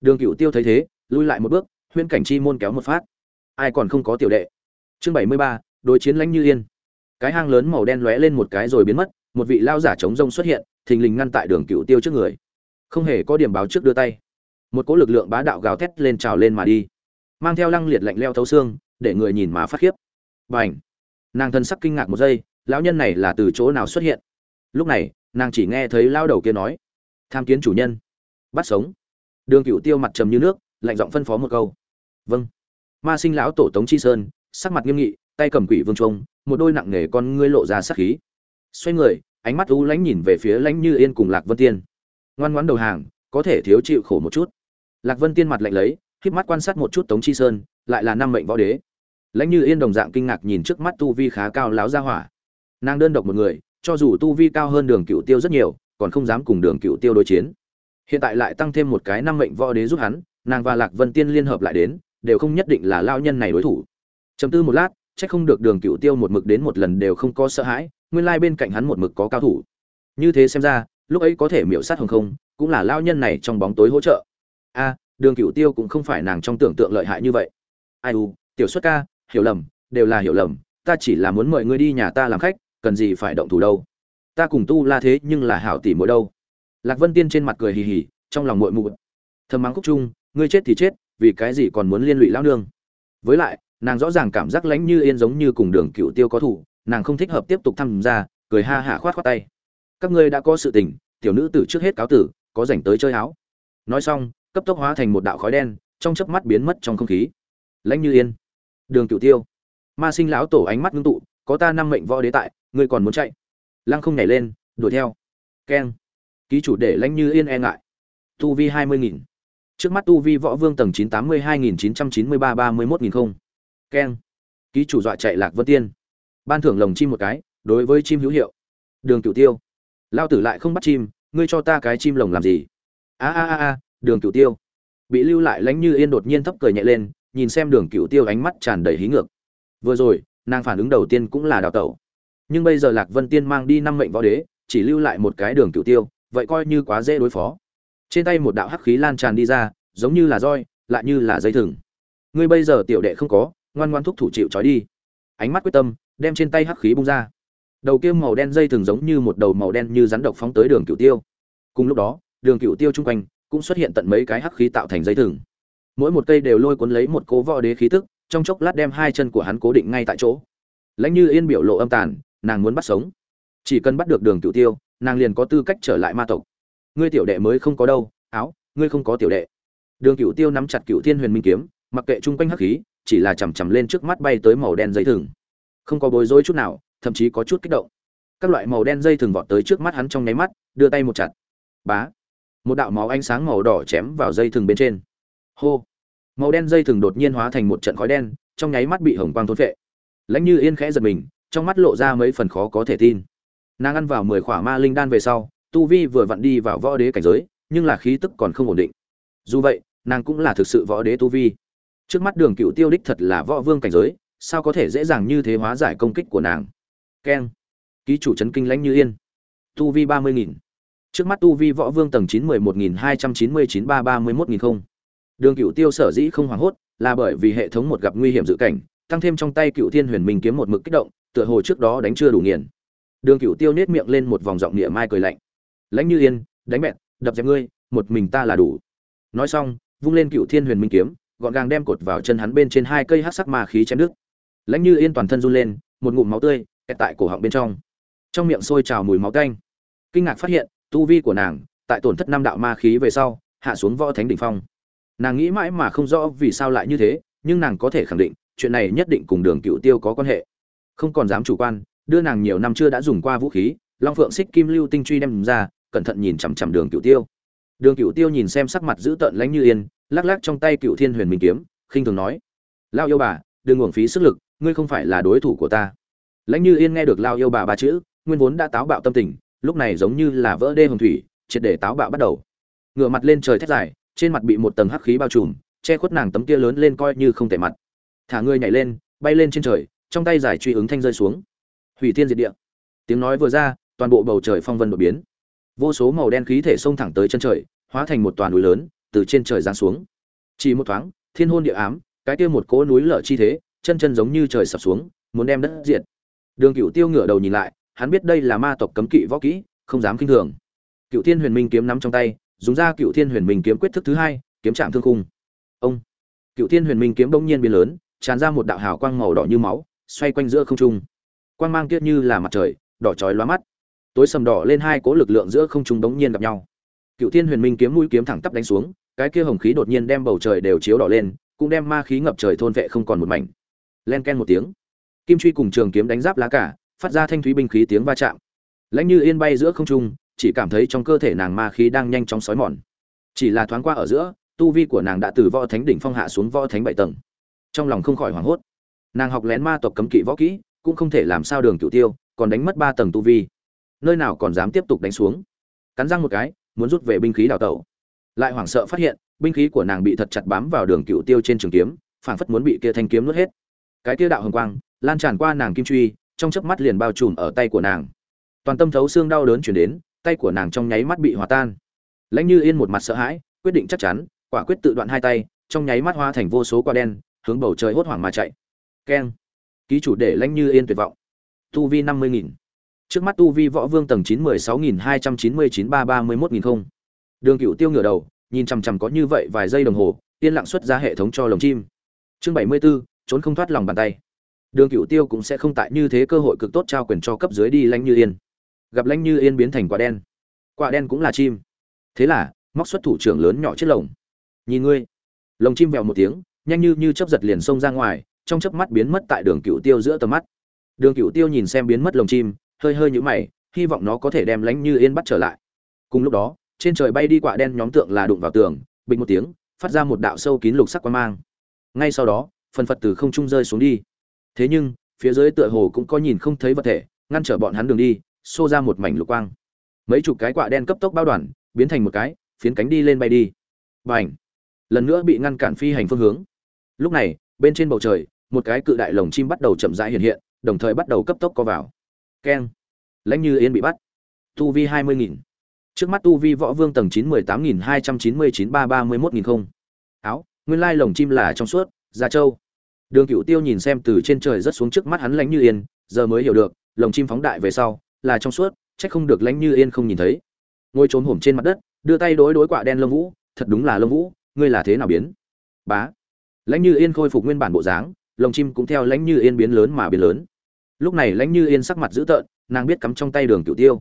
Đường cựu tiêu thấy thế, lui lại một bước, huyễn cảnh chi môn kéo một phát. Ai còn không có tiểu đệ? Chương bảy mươi ba, đối chiến lãnh như yên. Cái hang lớn màu đen lóe lên một cái rồi biến mất, một vị lao giả chống rông xuất hiện, thình lình ngăn tại đường cựu tiêu trước người. Không hề có điểm báo trước đưa tay. Một cỗ lực lượng bá đạo gào thét lên trào lên mà đi. Mang theo lăng liệt lạnh leo thấu xương, để người nhìn mà phát khiếp. B à n h nàng thân sắc kinh ngạc một giây, lão nhân này là từ chỗ nào xuất hiện? Lúc này nàng chỉ nghe thấy lao đầu kia nói, tham kiến chủ nhân. Bắt sống. Đường cựu tiêu mặt trầm như nước, lạnh giọng phân phó một câu vâng. Ma sinh lão tổ tống chi sơn, sắc mặt nghiêm nghị, tay cầm quỷ vương trung một đôi nặng nề con ngươi lộ ra sắc khí. Xoay người, ánh mắt u lãnh nhìn về phía lãnh như yên cùng lạc vân tiên. Ngoan ngoãn đầu hàng, có thể thiếu chịu khổ một chút. Lạc vân tiên mặt lạnh lấy khiếp mắt quan sát một chút tống chi sơn, lại là năm mệnh võ đế. Lãnh như yên đồng dạng kinh ngạc nhìn trước mắt tu vi khá cao láo ra hỏa. Nàng đơn độc một người cho dù tu vi cao hơn đường cựu tiêu rất nhiều, còn không dám cùng đường cựu tiêu đối chiến. Hiện tại lại tăng thêm một cái năm mệnh võ đế giúp hắn, nàng và lạc vân tiên liên hợp lại đến, đều không nhất định là lao nhân này đối thủ. Chấm tư một lát, chắc không được đường cựu tiêu một mực đến một lần đều không có sợ hãi, nguyên lai bên cạnh hắn một mực có cao thủ. Như thế xem ra, lúc ấy có thể miễu sát hồng không, cũng là lao nhân này trong bóng tối hỗ trợ. A, đường cựu tiêu cũng không phải nàng trong tưởng tượng lợi hại như vậy. Ai u, tiểu xuất ca, hiểu lầm, đều là hiểu lầm, ta chỉ là muốn mời ngươi đi nhà ta làm khách cần gì phải động thủ đâu. Ta cùng tu la thế nhưng là hảo tỷ mỗi đâu. Lạc vân tiên trên mặt cười hì hì trong lòng muội mụ thầm mắng khúc trung, ngươi chết thì chết vì cái gì còn muốn liên lụy lão nương? Với lại nàng rõ ràng cảm giác lãnh như yên giống như cùng đường cựu tiêu có thủ nàng không thích hợp tiếp tục tham gia cười ha hả khoát khoát tay. Các ngươi đã có sự tình tiểu nữ tử trước hết cáo tử có rảnh tới chơi áo. Nói xong cấp tốc hóa thành một đạo khói đen trong chớp mắt biến mất trong không khí. Lãnh như yên. Đường cựu tiêu. Ma sinh lão tổ ánh mắt ngưng tụ có ta năm mệnh võ đế tại ngươi còn muốn chạy? Lăng không nhảy lên, đuổi theo. Keng. Ký chủ để lãnh như yên e ngại. Tu vi hai mươi nghìn. Trước mắt tu vi võ vương tầng chín tám mươi hai nghìn chín trăm chín mươi ba ba mươi mốt nghìn không. Keng. Ký chủ dọa chạy lạc vân tiên. Ban thưởng lồng chim một cái, đối với chim hữu hiệu. Đường cửu tiêu. Lao tử lại không bắt chim, ngươi cho ta cái chim lồng làm gì? A a a a, đường cửu tiêu. Bị lưu lại lánh như yên đột nhiên thấp cười nhẹ lên, nhìn xem đường cửu tiêu ánh mắt tràn đầy hí ngược. Vừa rồi, nàng phản ứng đầu tiên cũng là đào tẩu nhưng bây giờ lạc vân tiên mang đi năm mệnh võ đế, chỉ lưu lại một cái đường cựu tiêu, vậy coi như quá dễ đối phó. Trên tay một đạo hắc khí lan tràn đi ra, giống như là roi, lại như là dây thừng. Ngươi bây giờ tiểu đệ không có, ngoan ngoan thúc thủ chịu trói đi. Ánh mắt quyết tâm, đem trên tay hắc khí bung ra. Đầu kia màu đen dây thừng giống như một đầu màu đen như rắn độc phóng tới đường cựu tiêu. Cùng lúc đó, đường cựu tiêu chung quanh cũng xuất hiện tận mấy cái hắc khí tạo thành dây thừng. Mỗi một cây đều lôi cuốn lấy một cố võ đế khí tức, trong chốc lát đem hai chân của hắn cố định ngay tại chỗ. Lãnh như yên biểu lộ âm tàn nàng muốn bắt sống. Chỉ cần bắt được đường cựu tiêu, nàng liền có tư cách trở lại ma tộc. Ngươi tiểu đệ mới không có đâu, áo, ngươi không có tiểu đệ. Đường cựu tiêu nắm chặt cựu thiên huyền minh kiếm, mặc kệ chung quanh hắc khí, chỉ là chằm chằm lên trước mắt bay tới màu đen dây thừng. Không có bối rối chút nào, thậm chí có chút kích động. Các loại màu đen dây thừng vọt tới trước mắt hắn trong nháy mắt, đưa tay một chặt. Bá! Một đạo máu ánh sáng màu đỏ chém vào dây thừng bên trên. Hô! Màu đen dây thừng đột nhiên hóa thành một trận khói đen, trong nháy mắt bị hồng quang thôn vệ lãnh như yên khẽ giật mình trong mắt lộ ra mấy phần khó có thể tin. Nàng ăn vào mười khỏa ma linh đan về sau, tu vi vừa vặn đi vào võ đế cảnh giới, nhưng là khí tức còn không ổn định. Dù vậy, nàng cũng là thực sự võ đế tu vi. Trước mắt đường cựu tiêu đích thật là võ vương cảnh giới, sao có thể dễ dàng như thế hóa giải công kích của nàng? Keng. Ký chủ chấn kinh lãnh như yên. Tu vi ba mươi nghìn. Trước mắt tu vi võ vương tầng chín mười một nghìn hai trăm chín mươi chín ba ba mươi mốt nghìn không. Đường cựu tiêu sở dĩ không hoảng hốt, là bởi vì hệ thống một gặp nguy hiểm dự cảnh, tăng thêm trong tay cựu thiên huyền minh kiếm một mực kích động tựa hồ trước đó đánh chưa đủ nghiền. Đường cựu tiêu nết miệng lên một vòng giọng địa mai cười lạnh. Lãnh như yên, đánh bẹt, đập dẹp ngươi, một mình ta là đủ. Nói xong, vung lên cựu thiên huyền minh kiếm, gọn gàng đem cột vào chân hắn bên trên hai cây hát sắc ma khí chém đứt. Lãnh như yên toàn thân run lên, một ngụm máu tươi, kẹt tại cổ họng bên trong. Trong miệng sôi trào mùi máu canh kinh ngạc phát hiện, tu vi của nàng, tại tổn thất năm đạo ma khí về sau, hạ xuống võ thánh đỉnh phong. Nàng nghĩ mãi mà không rõ vì sao lại như thế, nhưng nàng có thể khẳng định, chuyện này nhất định cùng đường cựu tiêu có quan hệ không còn dám chủ quan, đưa nàng nhiều năm chưa đã dùng qua vũ khí, long phượng xích kim lưu tinh truy đem ra, cẩn thận nhìn chằm chằm đường cựu tiêu. Đường cựu tiêu nhìn xem sắc mặt dữ tợn lãnh như yên, lắc lắc trong tay cựu thiên huyền minh kiếm, khinh thường nói lao yêu bà, đừng uổng phí sức lực, ngươi không phải là đối thủ của ta. Lãnh như yên nghe được lao yêu bà ba chữ, nguyên vốn đã táo bạo tâm tình, lúc này giống như là vỡ đê hồng thủy, triệt để táo bạo bắt đầu. Ngửa mặt lên trời thét dài, trên mặt bị một tầng hắc khí bao trùm, che khuất nàng tấm kia lớn lên coi như không thể mặt. Thả ngươi nhảy lên, bay lên trên trời trong tay giải truy ứng thanh rơi xuống. Hủy thiên diệt địa. Tiếng nói vừa ra, toàn bộ bầu trời phong vân đột biến. Vô số màu đen khí thể xông thẳng tới chân trời, hóa thành một toàn núi lớn, từ trên trời giáng xuống. Chỉ một thoáng, thiên hôn địa ám, cái kia một cỗ núi lở chi thế, chân chân giống như trời sập xuống, muốn đem đất diệt. Đường cựu tiêu ngửa đầu nhìn lại, hắn biết đây là ma tộc cấm kỵ võ kỹ, không dám kinh thường. Cựu thiên huyền minh kiếm nắm trong tay, dùng ra cựu thiên huyền minh kiếm quyết thức thứ hai, kiếm chạm thương khung. Ông! Cựu thiên huyền minh kiếm bỗng nhiên biến lớn, tràn ra một đạo hào quang màu đỏ như máu xoay quanh giữa không trung. Quang mang kiết như là mặt trời, đỏ chói lóa mắt. Tối sầm đỏ lên hai cố lực lượng giữa không trung đống nhiên gặp nhau. Cựu thiên huyền minh kiếm mũi kiếm thẳng tắp đánh xuống, cái kia hồng khí đột nhiên đem bầu trời đều chiếu đỏ lên, cũng đem ma khí ngập trời thôn vệ không còn một mảnh. Len ken một tiếng. Kim truy cùng trường kiếm đánh giáp lá cả, phát ra thanh thúy binh khí tiếng va chạm. Lãnh như yên bay giữa không trung, chỉ cảm thấy trong cơ thể nàng ma khí đang nhanh chóng xói mòn. Chỉ là thoáng qua ở giữa, tu vi của nàng đã từ võ thánh đỉnh phong hạ xuống võ thánh bảy tầng. Trong lòng không khỏi hoảng hốt nàng học lén ma tộc cấm kỵ võ kỹ, cũng không thể làm sao đường cửu tiêu, còn đánh mất ba tầng tu vi. Nơi nào còn dám tiếp tục đánh xuống. Cắn răng một cái, muốn rút về binh khí đào tẩu. Lại hoảng sợ phát hiện, binh khí của nàng bị thật chặt bám vào đường cựu tiêu trên trường kiếm, phảng phất muốn bị kia thanh kiếm nuốt hết. Cái kia đạo hồng quang, lan tràn qua nàng kim truy, trong chớp mắt liền bao trùm ở tay của nàng. Toàn tâm thấu xương đau đớn chuyển đến, tay của nàng trong nháy mắt bị hòa tan. Lãnh như yên một mặt sợ hãi, quyết định chắc chắn, quả quyết tự đoạn hai tay, trong nháy mắt hóa thành vô số quả đen, hướng bầu trời hốt hoảng mà chạy keng. Ký chủ để lãnh như yên tuyệt vọng. Tu vi năm mươi nghìn. Trước mắt tu vi võ vương tầng chín mười sáu nghìn hai trăm chín mươi chín ba ba mươi mốt nghìn không. Đường cựu tiêu ngửa đầu nhìn chằm chằm có như vậy vài giây đồng hồ yên lặng xuất ra hệ thống cho lồng chim. Chương bảy mươi 74, trốn không thoát lòng bàn tay. Đường cựu tiêu cũng sẽ không tại như thế cơ hội cực tốt trao quyền cho cấp dưới đi lãnh như yên. Gặp lãnh như yên biến thành quả đen. Quả đen cũng là chim. Thế là móc xuất thủ trưởng lớn nhỏ chết lồng. Nhìn ngươi. Lồng chim vẹo một tiếng nhanh như như chớp giật liền xông ra ngoài trong chớp mắt biến mất tại đường cựu tiêu giữa tầm mắt. Đường cựu tiêu nhìn xem biến mất lồng chim, hơi hơi nhũ mày, hy vọng nó có thể đem lãnh như yên bắt trở lại. Cùng lúc đó, trên trời bay đi quả đen nhóm tượng là đụng vào tường, bình một tiếng, phát ra một đạo sâu kín lục sắc quan mang. Ngay sau đó, phần phật từ không trung rơi xuống đi. Thế nhưng, phía dưới tựa hồ cũng có nhìn không thấy vật thể, ngăn trở bọn hắn đường đi, xô ra một mảnh lục quang. Mấy chục cái quạ đen cấp tốc bao đoàn, biến thành một cái, phiến cánh đi lên bay đi. B à lần nữa bị ngăn cản phi hành phương hướng. Lúc này, bên trên bầu trời một cái cự đại lồng chim bắt đầu chậm rãi hiện hiện, đồng thời bắt đầu cấp tốc co vào. Keng. Lãnh như yên bị bắt. Tu vi hai mươi nghìn. Trước mắt tu vi võ vương tầng chín mười tám nghìn hai trăm chín mươi chín ba ba mươi mốt nghìn không. Áo, nguyên lai lồng chim là trong suốt gia châu. đường cựu tiêu nhìn xem từ trên trời rất xuống trước mắt hắn lãnh như yên, giờ mới hiểu được, lồng chim phóng đại về sau, là trong suốt, chắc không được lãnh như yên không nhìn thấy. Ngồi trốn hổm trên mặt đất, đưa tay đối đối quạ đen lông vũ, thật đúng là lông vũ, ngươi là thế nào biến? Bá. Lãnh như yên khôi phục nguyên bản bộ dáng lồng chim cũng theo lãnh như yên biến lớn mà biến lớn. Lúc này lãnh như yên sắc mặt dữ tợn, nàng biết cắm trong tay đường cựu tiêu.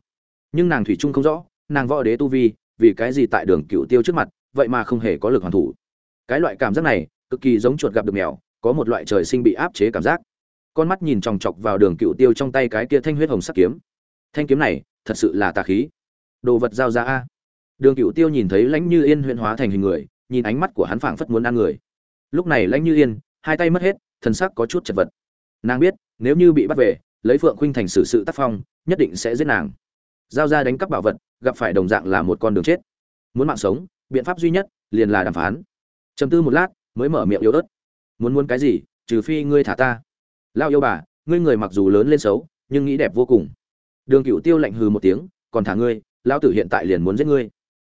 Nhưng nàng thủy chung không rõ, nàng võ đế tu vi, vì cái gì tại đường cựu tiêu trước mặt, vậy mà không hề có lực hoàn thủ. Cái loại cảm giác này, cực kỳ giống chuột gặp được mèo, có một loại trời sinh bị áp chế cảm giác. Con mắt nhìn chòng chọc vào đường cựu tiêu trong tay cái kia thanh huyết hồng sắc kiếm. Thanh kiếm này, thật sự là tà khí. Đồ vật giao ra a. Đường cựu tiêu nhìn thấy lãnh như yên huyện hóa thành hình người, nhìn ánh mắt của hắn phảng phất muốn ăn người. Lúc này lãnh như yên, hai tay mất hết thân sắc có chút chật vật. Nàng biết, nếu như bị bắt về, lấy phượng khuynh thành xử sự tác phong, nhất định sẽ giết nàng. Giao ra đánh cắp bảo vật, gặp phải đồng dạng là một con đường chết. Muốn mạng sống, biện pháp duy nhất, liền là đàm phán. Chầm tư một lát, mới mở miệng yếu ớt. Muốn muốn cái gì, trừ phi ngươi thả ta. Lao yêu bà, ngươi người mặc dù lớn lên xấu, nhưng nghĩ đẹp vô cùng. Đường cựu tiêu lạnh hừ một tiếng, còn thả ngươi, lão tử hiện tại liền muốn giết ngươi.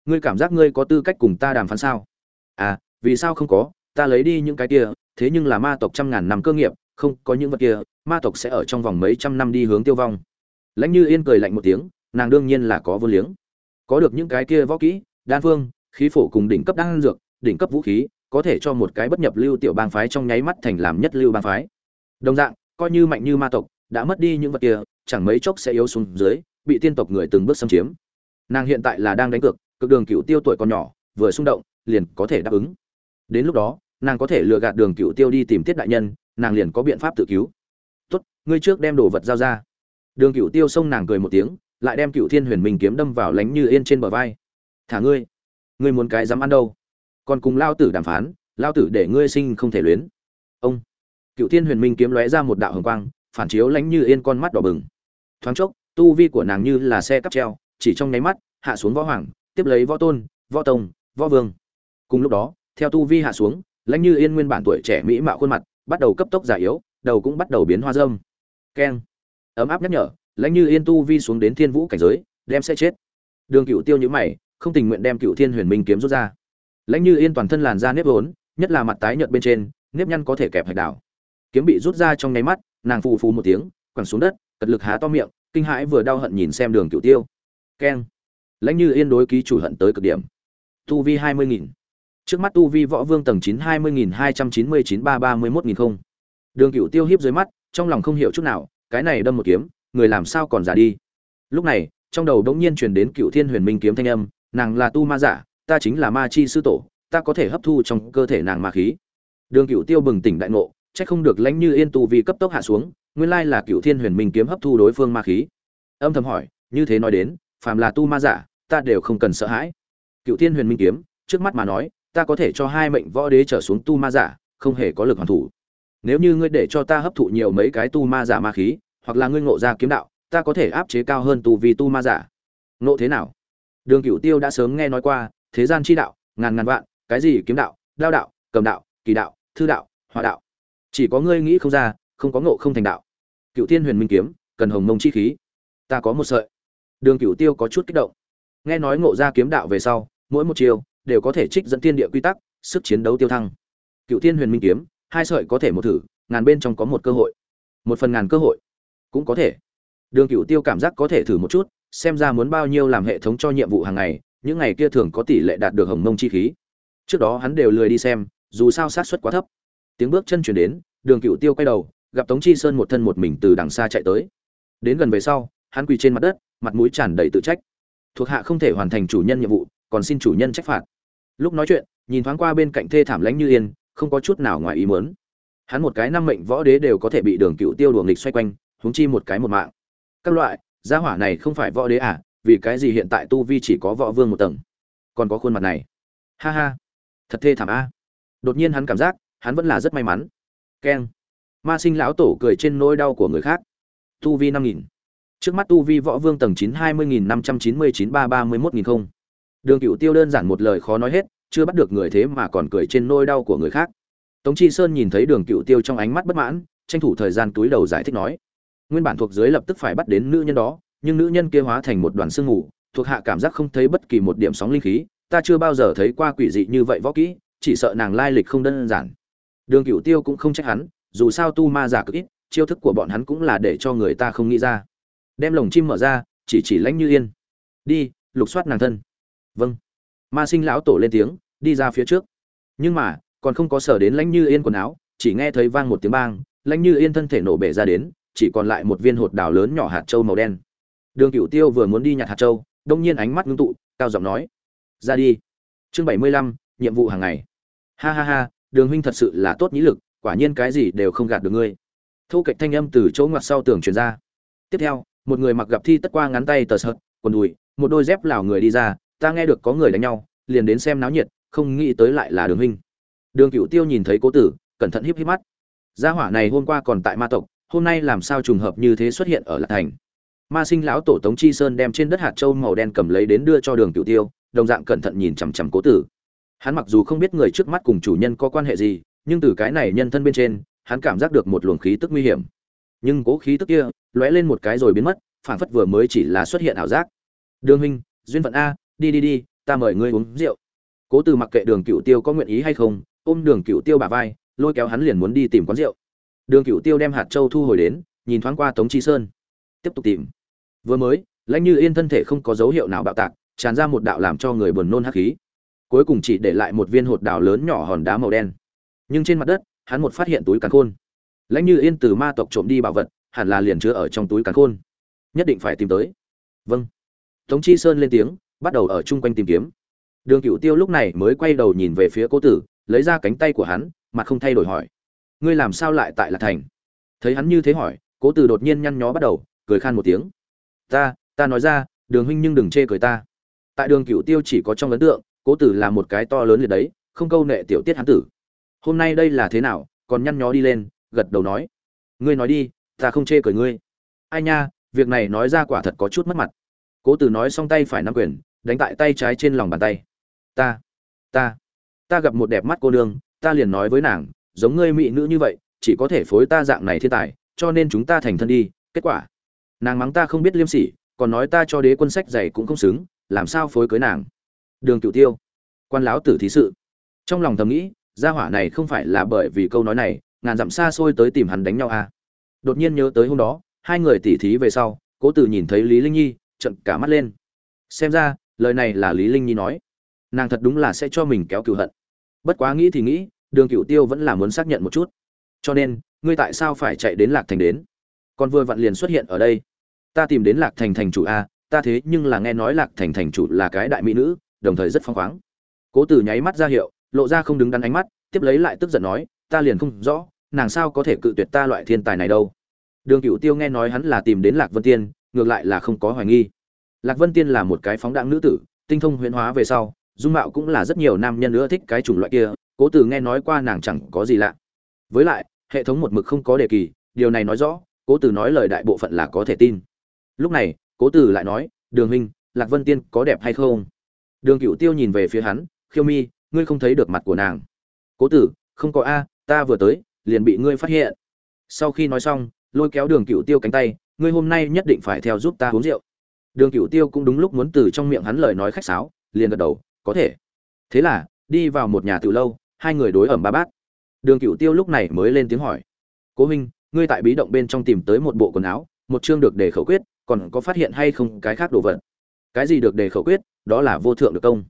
Ngươi cảm giác ngươi có tư cách cùng ta đàm phán sao? À vì sao không có? Ta lấy đi những cái kia thế nhưng là ma tộc trăm ngàn năm cơ nghiệp, không có những vật kia, ma tộc sẽ ở trong vòng mấy trăm năm đi hướng tiêu vong. Lãnh như yên cười lạnh một tiếng, nàng đương nhiên là có vô liếng. Có được những cái kia võ kỹ, đan phương, khí phổ cùng đỉnh cấp đan dược, đỉnh cấp vũ khí, có thể cho một cái bất nhập lưu tiểu bang phái trong nháy mắt thành làm nhất lưu bang phái. Đồng dạng, coi như mạnh như ma tộc, đã mất đi những vật kia, chẳng mấy chốc sẽ yếu xuống dưới, bị tiên tộc người từng bước xâm chiếm. Nàng hiện tại là đang đánh cược, cực đường cựu tiêu tuổi còn nhỏ, vừa xung động, liền có thể đáp ứng. Đến lúc đó nàng có thể lừa gạt đường cựu tiêu đi tìm tiết đại nhân, nàng liền có biện pháp tự cứu. Tốt, ngươi trước đem đồ vật giao ra. Đường cựu tiêu xông nàng cười một tiếng, lại đem cựu thiên huyền minh kiếm đâm vào lánh như yên trên bờ vai. Thả ngươi. Ngươi muốn cái dám ăn đâu? Còn cùng lao tử đàm phán, lao tử để ngươi sinh không thể luyến. Ông. Cựu thiên huyền minh kiếm lóe ra một đạo hồng quang, phản chiếu lánh như yên con mắt đỏ bừng. Thoáng chốc, tu vi của nàng như là xe cắp treo, chỉ trong nháy mắt, hạ xuống võ hoàng, tiếp lấy võ tôn, võ tông, võ vương. Cùng lúc đó, theo tu vi hạ xuống lãnh như yên nguyên bản tuổi trẻ mỹ mạo khuôn mặt, bắt đầu cấp tốc già yếu, đầu cũng bắt đầu biến hoa dâm. Keng. Ấm áp nhắc nhở, lãnh như yên tu vi xuống đến thiên vũ cảnh giới, đem sẽ chết. Đường cựu tiêu nhữ mày, không tình nguyện đem cựu thiên huyền minh kiếm rút ra. Lãnh như yên toàn thân làn da nếp vốn, nhất là mặt tái nhợt bên trên, nếp nhăn có thể kẹp hạch đảo. Kiếm bị rút ra trong nháy mắt, nàng phù phù một tiếng, quẳng xuống đất, cật lực há to miệng, kinh hãi vừa đau hận nhìn xem đường cựu tiêu. Keng. Lãnh như yên đối ký chủ hận tới cực điểm. Tu vi hai mươi nghìn trước mắt tu vi võ vương tầng chín hai mươi nghìn hai trăm chín mươi chín ba ba mươi mốt nghìn không. Đường cựu tiêu hiếp dưới mắt, trong lòng không hiểu chút nào, cái này đâm một kiếm, người làm sao còn giả đi? Lúc này, trong đầu đống nhiên truyền đến cựu thiên huyền minh kiếm thanh âm, nàng là tu ma giả, ta chính là ma chi sư tổ, ta có thể hấp thu trong cơ thể nàng ma khí. Đường cựu tiêu bừng tỉnh đại ngộ, chắc không được lãnh như yên tu vì cấp tốc hạ xuống, nguyên lai là cựu thiên huyền minh kiếm hấp thu đối phương ma khí. Âm thầm hỏi, như thế nói đến, phàm là tu ma giả, ta đều không cần sợ hãi. Cựu thiên huyền minh kiếm, trước mắt mà nói ta có thể cho hai mệnh võ đế trở xuống tu ma giả, không hề có lực hoàn thủ. Nếu như ngươi để cho ta hấp thụ nhiều mấy cái tu ma giả ma khí, hoặc là ngươi ngộ ra kiếm đạo, ta có thể áp chế cao hơn tu vì tu ma giả. Ngộ thế nào? Đường cựu tiêu đã sớm nghe nói qua, thế gian chi đạo, ngàn ngàn vạn, cái gì kiếm đạo, đao đạo, cầm đạo, kỳ đạo, thư đạo hòa đạo. Chỉ có ngươi nghĩ không ra, không có ngộ không thành đạo. Cựu tiên huyền minh kiếm, cần hồng mông chi khí. Ta có một sợi. Đường cựu tiêu có chút kích động. Nghe nói ngộ ra kiếm đạo về sau, mỗi một chiều đều có thể trích dẫn tiên địa quy tắc, sức chiến đấu tiêu thăng. Cựu tiên huyền minh kiếm, hai sợi có thể một thử, ngàn bên trong có một cơ hội. Một phần ngàn cơ hội, cũng có thể. Đường cựu tiêu cảm giác có thể thử một chút, xem ra muốn bao nhiêu làm hệ thống cho nhiệm vụ hàng ngày, những ngày kia thường có tỷ lệ đạt được hồng mông chi khí. Trước đó hắn đều lười đi xem, dù sao sát suất quá thấp. Tiếng bước chân chuyển đến, đường cựu tiêu quay đầu, gặp tống chi sơn một thân một mình từ đằng xa chạy tới. Đến gần về sau, hắn quỳ trên mặt đất, mặt mũi tràn đầy tự trách. Thuộc hạ không thể hoàn thành chủ nhân nhiệm vụ, còn xin chủ nhân trách phạt lúc nói chuyện, nhìn thoáng qua bên cạnh thê thảm lánh như yên, không có chút nào ngoài ý mớn hắn một cái năm mệnh võ đế đều có thể bị đường cựu tiêu đuồng nghịch xoay quanh, huống chi một cái một mạng. Các loại, gia hỏa này không phải võ đế à vì cái gì hiện tại tu vi chỉ có võ vương một tầng? Còn có khuôn mặt này. Ha ha. Thật thê thảm a. Đột nhiên hắn cảm giác, hắn vẫn là rất may mắn. Keng. Ma sinh lão tổ cười trên nỗi đau của người khác. Tu vi năm nghìn. Trước mắt tu vi võ vương tầng chín hai mươi nghìn năm trăm chín mươi chín ba ba mươi mốt nghìn không đường cựu tiêu đơn giản một lời khó nói hết, chưa bắt được người thế mà còn cười trên nỗi đau của người khác. Tống chi sơn nhìn thấy đường cựu tiêu trong ánh mắt bất mãn, tranh thủ thời gian túi đầu giải thích nói, nguyên bản thuộc dưới lập tức phải bắt đến nữ nhân đó, nhưng nữ nhân kia hóa thành một đoàn sương mù, thuộc hạ cảm giác không thấy bất kỳ một điểm sóng linh khí, ta chưa bao giờ thấy qua quỷ dị như vậy võ kỹ, chỉ sợ nàng lai lịch không đơn giản. Đường cựu tiêu cũng không trách hắn, dù sao tu ma giả cực ít, chiêu thức của bọn hắn cũng là để cho người ta không nghĩ ra. Đem lồng chim mở ra, chỉ chỉ lãnh như yên. Đi, lục soát nàng thân vâng. Ma sinh lão tổ lên tiếng, đi ra phía trước. Nhưng mà, còn không có sở đến lãnh như yên quần áo, chỉ nghe thấy vang một tiếng bang, lãnh như yên thân thể nổ bể ra đến, chỉ còn lại một viên hột đào lớn nhỏ hạt trâu màu đen. Đường cựu tiêu vừa muốn đi nhặt hạt trâu đông nhiên ánh mắt ngưng tụ, cao giọng nói, ra đi. Chương bảy mươi lăm, nhiệm vụ hàng ngày. Ha ha ha, đường huynh thật sự là tốt nhĩ lực, quả nhiên cái gì đều không gạt được ngươi. Thu cạnh thanh âm từ chỗ ngoặt sau tường truyền ra. Tiếp theo, một người mặc gặp thi tất qua ngắn tay tờ sợt, quần đùi, một đôi dép lào người đi ra ta nghe được có người đánh nhau, liền đến xem náo nhiệt, không nghĩ tới lại là đường huynh. Đường cựu tiêu nhìn thấy cố tử, cẩn thận híp híp mắt. Gia hỏa này hôm qua còn tại ma tộc, hôm nay làm sao trùng hợp như thế xuất hiện ở lạc thành? Ma sinh lão tổ tống chi sơn đem trên đất hạt châu màu đen cầm lấy đến đưa cho đường cựu tiêu, đồng dạng cẩn thận nhìn chằm chằm cố tử. Hắn mặc dù không biết người trước mắt cùng chủ nhân có quan hệ gì, nhưng từ cái này nhân thân bên trên, hắn cảm giác được một luồng khí tức nguy hiểm. Nhưng cố khí tức kia, lóe lên một cái rồi biến mất, phảng phất vừa mới chỉ là xuất hiện ảo giác. Đường huynh, duyên phận a đi đi đi, ta mời ngươi uống rượu. Cố từ mặc kệ đường cựu tiêu có nguyện ý hay không, ôm đường cựu tiêu bà vai, lôi kéo hắn liền muốn đi tìm quán rượu. Đường cựu tiêu đem hạt châu thu hồi đến, nhìn thoáng qua tống chi sơn. Tiếp tục tìm. Vừa mới, lãnh như yên thân thể không có dấu hiệu nào bạo tạc, tràn ra một đạo làm cho người buồn nôn hắc khí. Cuối cùng chỉ để lại một viên hột đào lớn nhỏ hòn đá màu đen. Nhưng trên mặt đất, hắn một phát hiện túi càn khôn. Lãnh như yên từ ma tộc trộm đi bảo vật, hẳn là liền chứa ở trong túi càn khôn. Nhất định phải tìm tới. Vâng. Tống chi sơn lên tiếng bắt đầu ở chung quanh tìm kiếm. Đường cựu tiêu lúc này mới quay đầu nhìn về phía cố tử, lấy ra cánh tay của hắn, mặt không thay đổi hỏi. Ngươi làm sao lại tại lạc thành? Thấy hắn như thế hỏi, cố tử đột nhiên nhăn nhó bắt đầu, cười khan một tiếng. Ta ta nói ra, đường huynh nhưng đừng chê cười ta. Tại đường cựu tiêu chỉ có trong ấn tượng, cố tử là một cái to lớn liệt đấy, không câu nệ tiểu tiết hắn tử. Hôm nay đây là thế nào? Còn nhăn nhó đi lên, gật đầu nói. Ngươi nói đi, ta không chê cười ngươi. Ai nha, việc này nói ra quả thật có chút mất mặt. Cố tử nói xong tay phải nắm quyền đánh tại tay trái trên lòng bàn tay. Ta ta ta gặp một đẹp mắt cô nương, ta liền nói với nàng, giống ngươi mỹ nữ như vậy, chỉ có thể phối ta dạng này thiên tài, cho nên chúng ta thành thân đi, kết quả. Nàng mắng ta không biết liêm sỉ, còn nói ta cho đế quân sách dày cũng không xứng, làm sao phối cưới nàng? Đường cựu tiêu, quan lão tử thí sự. Trong lòng thầm nghĩ, gia hỏa này không phải là bởi vì câu nói này, ngàn dặm xa xôi tới tìm hắn đánh nhau à. đột nhiên nhớ tới hôm đó, hai người tỉ thí về sau, cố tử nhìn thấy lý linh nhi, trận cả mắt lên. Xem ra lời này là lý linh nhi nói. Nàng thật đúng là sẽ cho mình kéo cựu hận. Bất quá nghĩ thì nghĩ, đường cựu tiêu vẫn là muốn xác nhận một chút. Cho nên, ngươi tại sao phải chạy đến lạc thành đến? Còn vừa vặn liền xuất hiện ở đây. Ta tìm đến lạc thành thành chủ a, ta thế nhưng là nghe nói lạc thành thành chủ là cái đại mỹ nữ, đồng thời rất phong khoáng. Cố tử nháy mắt ra hiệu, lộ ra không đứng đắn ánh mắt, tiếp lấy lại tức giận nói, ta liền không rõ, nàng sao có thể cự tuyệt ta loại thiên tài này đâu. Đường cựu tiêu nghe nói hắn là tìm đến lạc vân tiên, ngược lại là không có hoài nghi lạc vân tiên là một cái phóng đãng nữ tử, tinh thông huyễn hóa về sau, dung mạo cũng là rất nhiều nam nhân nữa thích cái chủng loại kia, cố tử nghe nói qua nàng chẳng có gì lạ. Với lại, hệ thống một mực không có đề kỳ, điều này nói rõ, cố tử nói lời đại bộ phận là có thể tin. Lúc này, cố tử lại nói, đường huynh, lạc vân tiên có đẹp hay không? Đường cựu tiêu nhìn về phía hắn, khiêu mi, ngươi không thấy được mặt của nàng. Cố tử, không có a, ta vừa tới, liền bị ngươi phát hiện. Sau khi nói xong, lôi kéo đường cựu tiêu cánh tay, ngươi hôm nay nhất định phải theo giúp ta uống rượu đường cựu tiêu cũng đúng lúc muốn từ trong miệng hắn lời nói khách sáo, liền gật đầu, có thể. Thế là, đi vào một nhà từ lâu, hai người đối ẩm ba bát. Đường cựu tiêu lúc này mới lên tiếng hỏi, cố huynh, ngươi tại bí động bên trong tìm tới một bộ quần áo, một chương được đề khẩu quyết, còn có phát hiện hay không cái khác đồ vật? Cái gì được đề khẩu quyết, đó là vô thượng được công.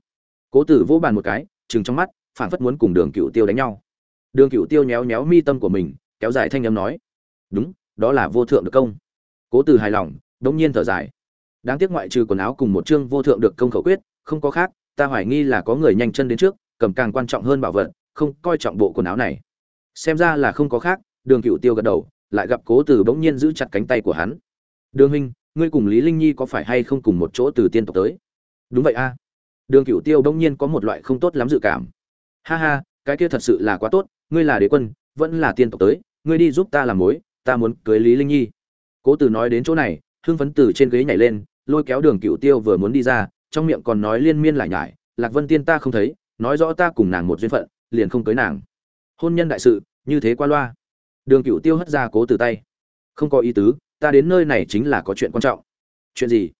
Cố tử vô bàn một cái chừng trong mắt phản phất muốn cùng đường cựu tiêu đánh nhau. Đường cựu tiêu nhéo nhéo mi tâm của mình, kéo dài thanh âm nói, đúng, đó là vô thượng được công. Cố tử hài lòng, đống nhiên thở dài đáng tiếc ngoại trừ quần áo cùng một chương vô thượng được công khẩu quyết, không có khác, ta hoài nghi là có người nhanh chân đến trước, cầm càng quan trọng hơn bảo vật, không coi trọng bộ quần áo này. Xem ra là không có khác, đường cựu tiêu gật đầu, lại gặp cố tử bỗng nhiên giữ chặt cánh tay của hắn. Đường huynh, ngươi cùng lý linh nhi có phải hay không cùng một chỗ từ tiên tộc tới? Đúng vậy a. Đường cựu tiêu bỗng nhiên có một loại không tốt lắm dự cảm. Ha ha, cái kia thật sự là quá tốt, ngươi là đế quân, vẫn là tiên tộc tới, ngươi đi giúp ta làm mối, ta muốn cưới lý linh nhi. Cố tử nói đến chỗ này, hưng phấn từ trên ghế nhảy lên lôi kéo đường cựu tiêu vừa muốn đi ra, trong miệng còn nói liên miên lại nhải, lạc vân tiên ta không thấy, nói rõ ta cùng nàng một duyên phận, liền không cưới nàng. Hôn nhân đại sự, như thế qua loa. Đường cựu tiêu hất ra cố từ tay. Không có ý tứ, ta đến nơi này chính là có chuyện quan trọng. Chuyện gì?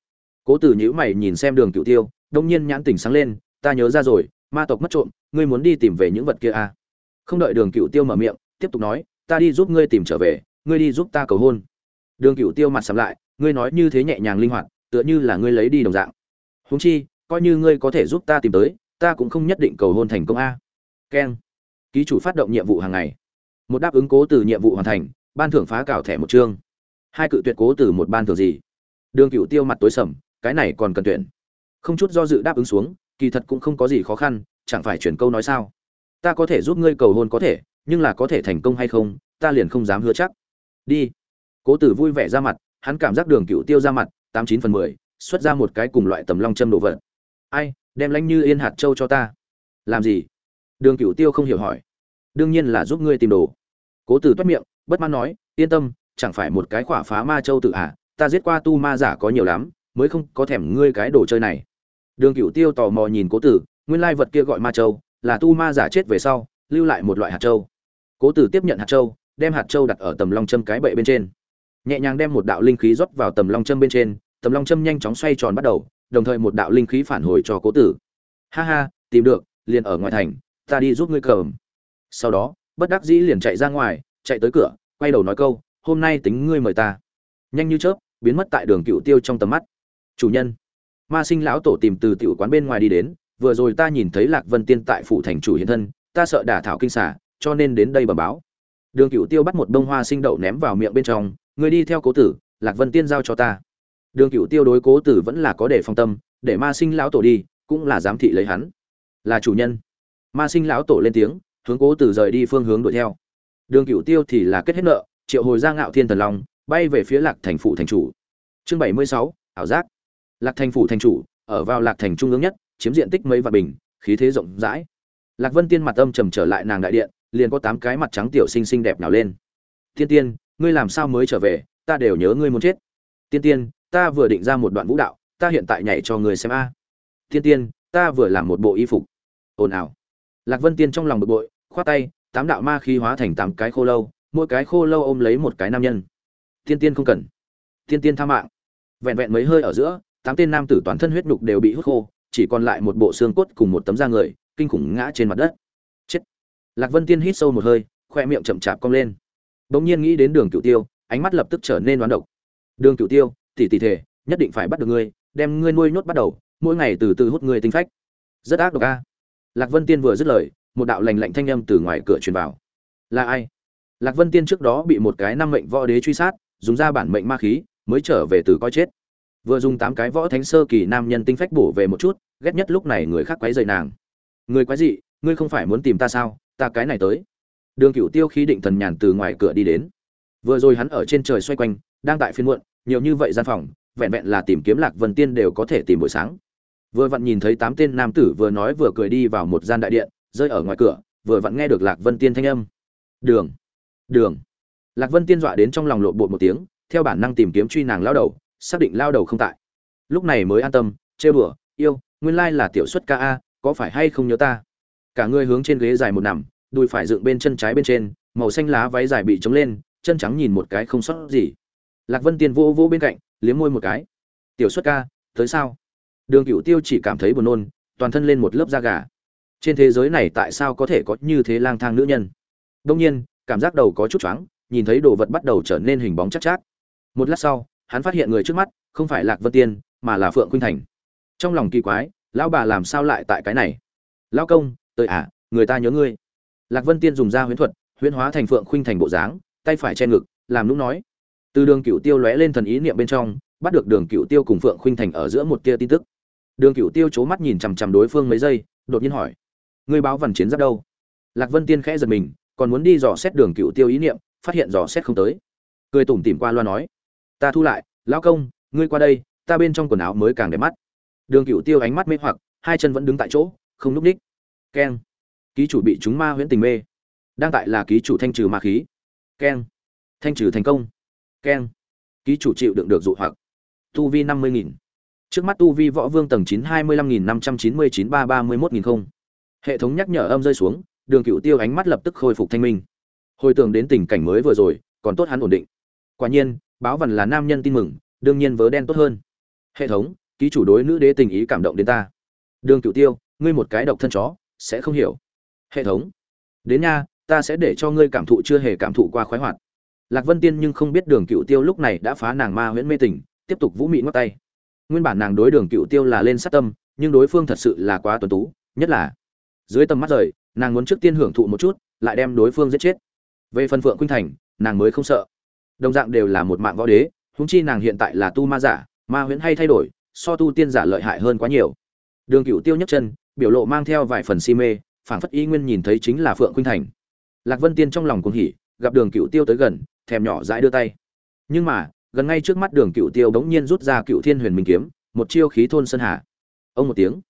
Cố tử nhữ mày nhìn xem đường cựu tiêu, đông nhiên nhãn tỉnh sáng lên, ta nhớ ra rồi, ma tộc mất trộm, ngươi muốn đi tìm về những vật kia à. không đợi đường cựu tiêu mở miệng, tiếp tục nói, ta đi giúp ngươi tìm trở về, ngươi đi giúp ta cầu hôn. Đường cựu tiêu mặt sầm lại, ngươi nói như thế nhẹ nhàng linh hoạt tựa như là ngươi lấy đi đồng dạng. Huống chi, coi như ngươi có thể giúp ta tìm tới, ta cũng không nhất định cầu hôn thành công a. Keng ký chủ phát động nhiệm vụ hàng ngày. Một đáp ứng cố từ nhiệm vụ hoàn thành, ban thưởng phá cào thẻ một chương. Hai cự tuyệt cố từ một ban thưởng gì? Đường cựu tiêu mặt tối sầm, cái này còn cần tuyển. Không chút do dự đáp ứng xuống, kỳ thật cũng không có gì khó khăn, chẳng phải chuyển câu nói sao? Ta có thể giúp ngươi cầu hôn có thể, nhưng là có thể thành công hay không, ta liền không dám hứa chắc. Đi. Cố tử vui vẻ ra mặt, hắn cảm giác đường cựu tiêu ra mặt tám chín phần mười, xuất ra một cái cùng loại tầm long châm đồ vật. Ai, đem lãnh như yên hạt châu cho ta. Làm gì? Đường Cửu tiêu không hiểu hỏi. Đương nhiên là giúp ngươi tìm đồ. Cố tử toát miệng, bất mãn nói, yên tâm, chẳng phải một cái khỏa phá ma châu tự à ta giết qua tu ma giả có nhiều lắm, mới không có thèm ngươi cái đồ chơi này. Đường Cửu tiêu tò mò nhìn cố tử, nguyên lai vật kia gọi ma châu, là tu ma giả chết về sau, lưu lại một loại hạt châu. Cố tử tiếp nhận hạt châu, đem hạt châu đặt ở tầm long châm cái bệ bên trên nhẹ nhàng đem một đạo linh khí rót vào tầm long châm bên trên, tầm long châm nhanh chóng xoay tròn bắt đầu, đồng thời một đạo linh khí phản hồi cho cố tử. Ha ha, tìm được, liền ở ngoài thành, ta đi giúp ngươi cầm. Sau đó, bất đắc dĩ liền chạy ra ngoài, chạy tới cửa, quay đầu nói câu, hôm nay tính ngươi mời ta. Nhanh như chớp, biến mất tại đường cựu tiêu trong tầm mắt. Chủ nhân. Ma sinh lão tổ tìm từ tiểu quán bên ngoài đi đến, vừa rồi ta nhìn thấy lạc vân tiên tại phủ thành chủ hiện thân, ta sợ đả thảo kinh xả, cho nên đến đây bẩm báo. Đường cựu tiêu bắt một bông hoa sinh đậu ném vào miệng bên trong người đi theo cố tử, lạc vân tiên giao cho ta. Đường cựu tiêu đối cố tử vẫn là có để phong tâm, để ma sinh lão tổ đi, cũng là giám thị lấy hắn. Là chủ nhân. Ma sinh lão tổ lên tiếng, hướng cố tử rời đi phương hướng đuổi theo. Đường cựu tiêu thì là kết hết nợ, triệu hồi ra ngạo thiên thần long, bay về phía lạc thành phủ thành chủ. Chương bảy mươi sáu, ảo giác. Lạc thành phủ thành chủ, ở vào lạc thành trung ương nhất, chiếm diện tích mấy vạn bình, khí thế rộng rãi. Lạc vân tiên mặt âm trầm trở lại nàng đại điện, liền có tám cái mặt trắng tiểu xinh xinh đẹp nào lên. Tiên tiên ngươi làm sao mới trở về, ta đều nhớ ngươi muốn chết. Tiên tiên, ta vừa định ra một đoạn vũ đạo, ta hiện tại nhảy cho ngươi xem a. Tiên tiên, ta vừa làm một bộ y phục. Ồn ào. Lạc vân tiên trong lòng bực bội, khoát tay, tám đạo ma khí hóa thành tám cái khô lâu, mỗi cái khô lâu ôm lấy một cái nam nhân. Tiên tiên không cần. Tiên tiên tha mạng. Vẹn vẹn mấy hơi ở giữa, tám tên nam tử toàn thân huyết nhục đều bị hút khô, chỉ còn lại một bộ xương cốt cùng một tấm da người, kinh khủng ngã trên mặt đất. Chết. Lạc vân tiên hít sâu một hơi, khoe miệng chậm chạp cong lên bỗng nhiên nghĩ đến đường cựu tiêu, ánh mắt lập tức trở nên đoán độc. Đường cựu tiêu, tỷ tỷ thể nhất định phải bắt được ngươi, đem ngươi nuôi nhốt bắt đầu, mỗi ngày từ từ hút ngươi tinh phách. Rất ác độc a. Lạc vân tiên vừa dứt lời, một đạo lành lạnh thanh âm từ ngoài cửa truyền vào. Là ai? Lạc vân tiên trước đó bị một cái năm mệnh võ đế truy sát, dùng ra bản mệnh ma khí, mới trở về từ coi chết. Vừa dùng tám cái võ thánh sơ kỳ nam nhân tinh phách bổ về một chút, ghét nhất lúc này người khác quấy dày nàng. Người quái dị, ngươi không phải muốn tìm ta sao? Ta cái này tới đường cựu tiêu khí định thần nhàn từ ngoài cửa đi đến. Vừa rồi hắn ở trên trời xoay quanh, đang tại phiên muộn, nhiều như vậy gian phòng, vẹn vẹn là tìm kiếm lạc vân tiên đều có thể tìm buổi sáng. Vừa vặn nhìn thấy tám tên nam tử vừa nói vừa cười đi vào một gian đại điện, rơi ở ngoài cửa, vừa vặn nghe được lạc vân tiên thanh âm. Đường đường. Lạc vân tiên dọa đến trong lòng lộ bột một tiếng, theo bản năng tìm kiếm truy nàng lao đầu, xác định lao đầu không tại. Lúc này mới an tâm, chê bửa yêu, nguyên lai là tiểu xuất ca a, có phải hay không nhớ ta? Cả người hướng trên ghế dài một nằm đùi phải dựng bên chân trái bên trên màu xanh lá váy dài bị trống lên chân trắng nhìn một cái không sót gì. Lạc vân tiên vô vô bên cạnh liếm môi một cái. Tiểu xuất ca tới sao? Đường cựu tiêu chỉ cảm thấy buồn nôn toàn thân lên một lớp da gà. Trên thế giới này tại sao có thể có như thế lang thang nữ nhân? Đương nhiên cảm giác đầu có chút choáng nhìn thấy đồ vật bắt đầu trở nên hình bóng chắc chát, chát. Một lát sau hắn phát hiện người trước mắt không phải lạc vân tiên mà là phượng khuynh thành. Trong lòng kỳ quái lão bà làm sao lại tại cái này? Lão công tới à người ta nhớ ngươi lạc vân tiên dùng ra huyễn thuật, huyễn hóa thành phượng khuynh thành bộ dáng, tay phải che ngực, làm lúc nói. Từ đường cựu tiêu lóe lên thần ý niệm bên trong, bắt được đường cựu tiêu cùng phượng khuynh thành ở giữa một tia tin tức. Đường cựu tiêu chố mắt nhìn chằm chằm đối phương mấy giây, đột nhiên hỏi, ngươi báo văn chiến giáp đâu? Lạc vân tiên khẽ giật mình, còn muốn đi dò xét đường cựu tiêu ý niệm, phát hiện dò xét không tới. Cười tủm tỉm qua loa nói, ta thu lại, lão công, ngươi qua đây, ta bên trong quần áo mới càng đẹp mắt. Đường cựu tiêu ánh mắt mê hoặc, hai chân vẫn đứng tại chỗ, không lúc ních. Keng ký chủ bị chúng ma huyễn tình mê. Đang tại là ký chủ thanh trừ ma khí. Keng. Thanh trừ thành công. Keng. Ký chủ chịu đựng được dụ hoặc. Tu vi năm mươi nghìn. Trước mắt tu vi võ vương tầng chín hai mươi lăm nghìn năm trăm chín mươi chín ba ba mươi mốt nghìn không. Hệ thống nhắc nhở âm rơi xuống, đường cựu tiêu ánh mắt lập tức khôi phục thanh minh. Hồi tưởng đến tình cảnh mới vừa rồi, còn tốt hắn ổn định. Quả nhiên, báo vằn là nam nhân tin mừng, đương nhiên vớ đen tốt hơn. Hệ thống, ký chủ đối nữ đế tình ý cảm động đến ta. Đường cựu tiêu, ngươi một cái độc thân chó, sẽ không hiểu hệ thống. Đến nha, ta sẽ để cho ngươi cảm thụ chưa hề cảm thụ qua khoái hoạt. Lạc vân tiên nhưng không biết đường cựu tiêu lúc này đã phá nàng ma huyễn mê tình, tiếp tục vũ mị ngót tay. Nguyên bản nàng đối đường cựu tiêu là lên sát tâm, nhưng đối phương thật sự là quá tuấn tú, nhất là dưới tầm mắt rời, nàng muốn trước tiên hưởng thụ một chút, lại đem đối phương giết chết. Về phần phượng khuynh thành, nàng mới không sợ. Đồng dạng đều là một mạng võ đế húng chi nàng hiện tại là tu ma giả, ma huyễn hay thay đổi, so tu tiên giả lợi hại hơn quá nhiều. Đường cựu tiêu nhấc chân, biểu lộ mang theo vài phần si mê phảng phất y nguyên nhìn thấy chính là phượng khuynh thành. Lạc vân tiên trong lòng cuồng hỉ, gặp đường cựu tiêu tới gần, thèm nhỏ dãi đưa tay. Nhưng mà, gần ngay trước mắt đường cựu tiêu bỗng nhiên rút ra cựu thiên huyền minh kiếm, một chiêu khí thôn sơn hà. Ông một tiếng,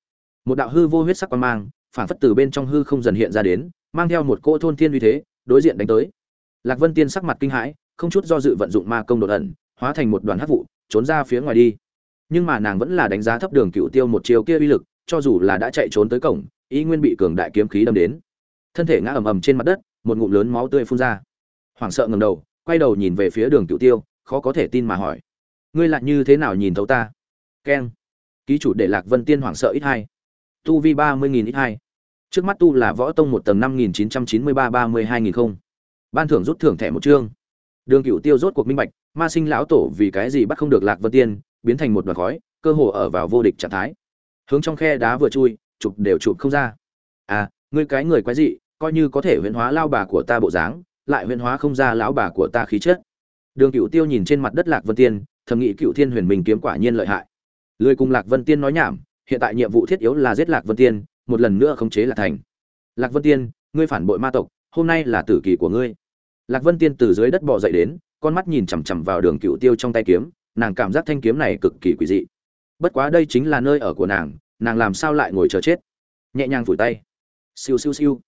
một đạo hư vô huyết sắc quan mang, phảng phất từ bên trong hư không dần hiện ra đến, mang theo một cỗ thôn thiên uy thế, đối diện đánh tới. Lạc vân tiên sắc mặt kinh hãi, không chút do dự vận dụng ma công đột ẩn, hóa thành một đoàn hắc vụ, trốn ra phía ngoài đi. Nhưng mà nàng vẫn là đánh giá thấp đường cựu tiêu một chiều kia uy lực, cho dù là đã chạy trốn tới cổng ý nguyên bị cường đại kiếm khí đâm đến. Thân thể ngã ầm ầm trên mặt đất, một ngụm lớn máu tươi phun ra. Hoảng sợ ngầm đầu, quay đầu nhìn về phía đường cựu tiêu, khó có thể tin mà hỏi. Ngươi lại như thế nào nhìn thấu ta? Keng. Ký chủ để lạc vân tiên hoảng sợ ít hai. Tu vi ba mươi nghìn ít hai. Trước mắt tu là võ tông một tầng năm nghìn chín trăm chín mươi ba ba mươi hai nghìn không. Ban thưởng rút thưởng thẻ một chương. Đường cựu tiêu rốt cuộc minh bạch, ma sinh lão tổ vì cái gì bắt không được lạc vân tiên, biến thành một đoàn khói, cơ hồ ở vào vô địch trạng thái. Hướng trong khe đá vừa chui chụp đều chụp không ra. À ngươi cái người quái dị, coi như có thể huyễn hóa lao bà của ta bộ dáng, lại huyễn hóa không ra lão bà của ta khí chất. Đường cựu tiêu nhìn trên mặt đất lạc vân tiên, thầm nghĩ cựu thiên huyền minh kiếm quả nhiên lợi hại. Lười cùng lạc vân tiên nói nhảm, hiện tại nhiệm vụ thiết yếu là giết lạc vân tiên, một lần nữa khống chế lạc thành. Lạc vân tiên, ngươi phản bội ma tộc, hôm nay là tử kỳ của ngươi. Lạc vân tiên từ dưới đất bò dậy đến, con mắt nhìn chằm chằm vào đường cựu tiêu trong tay kiếm, nàng cảm giác thanh kiếm này cực kỳ quỷ dị. Bất quá đây chính là nơi ở của nàng nàng làm sao lại ngồi chờ chết? Nhẹ nhàng vùi tay. Siêu siêu siêu.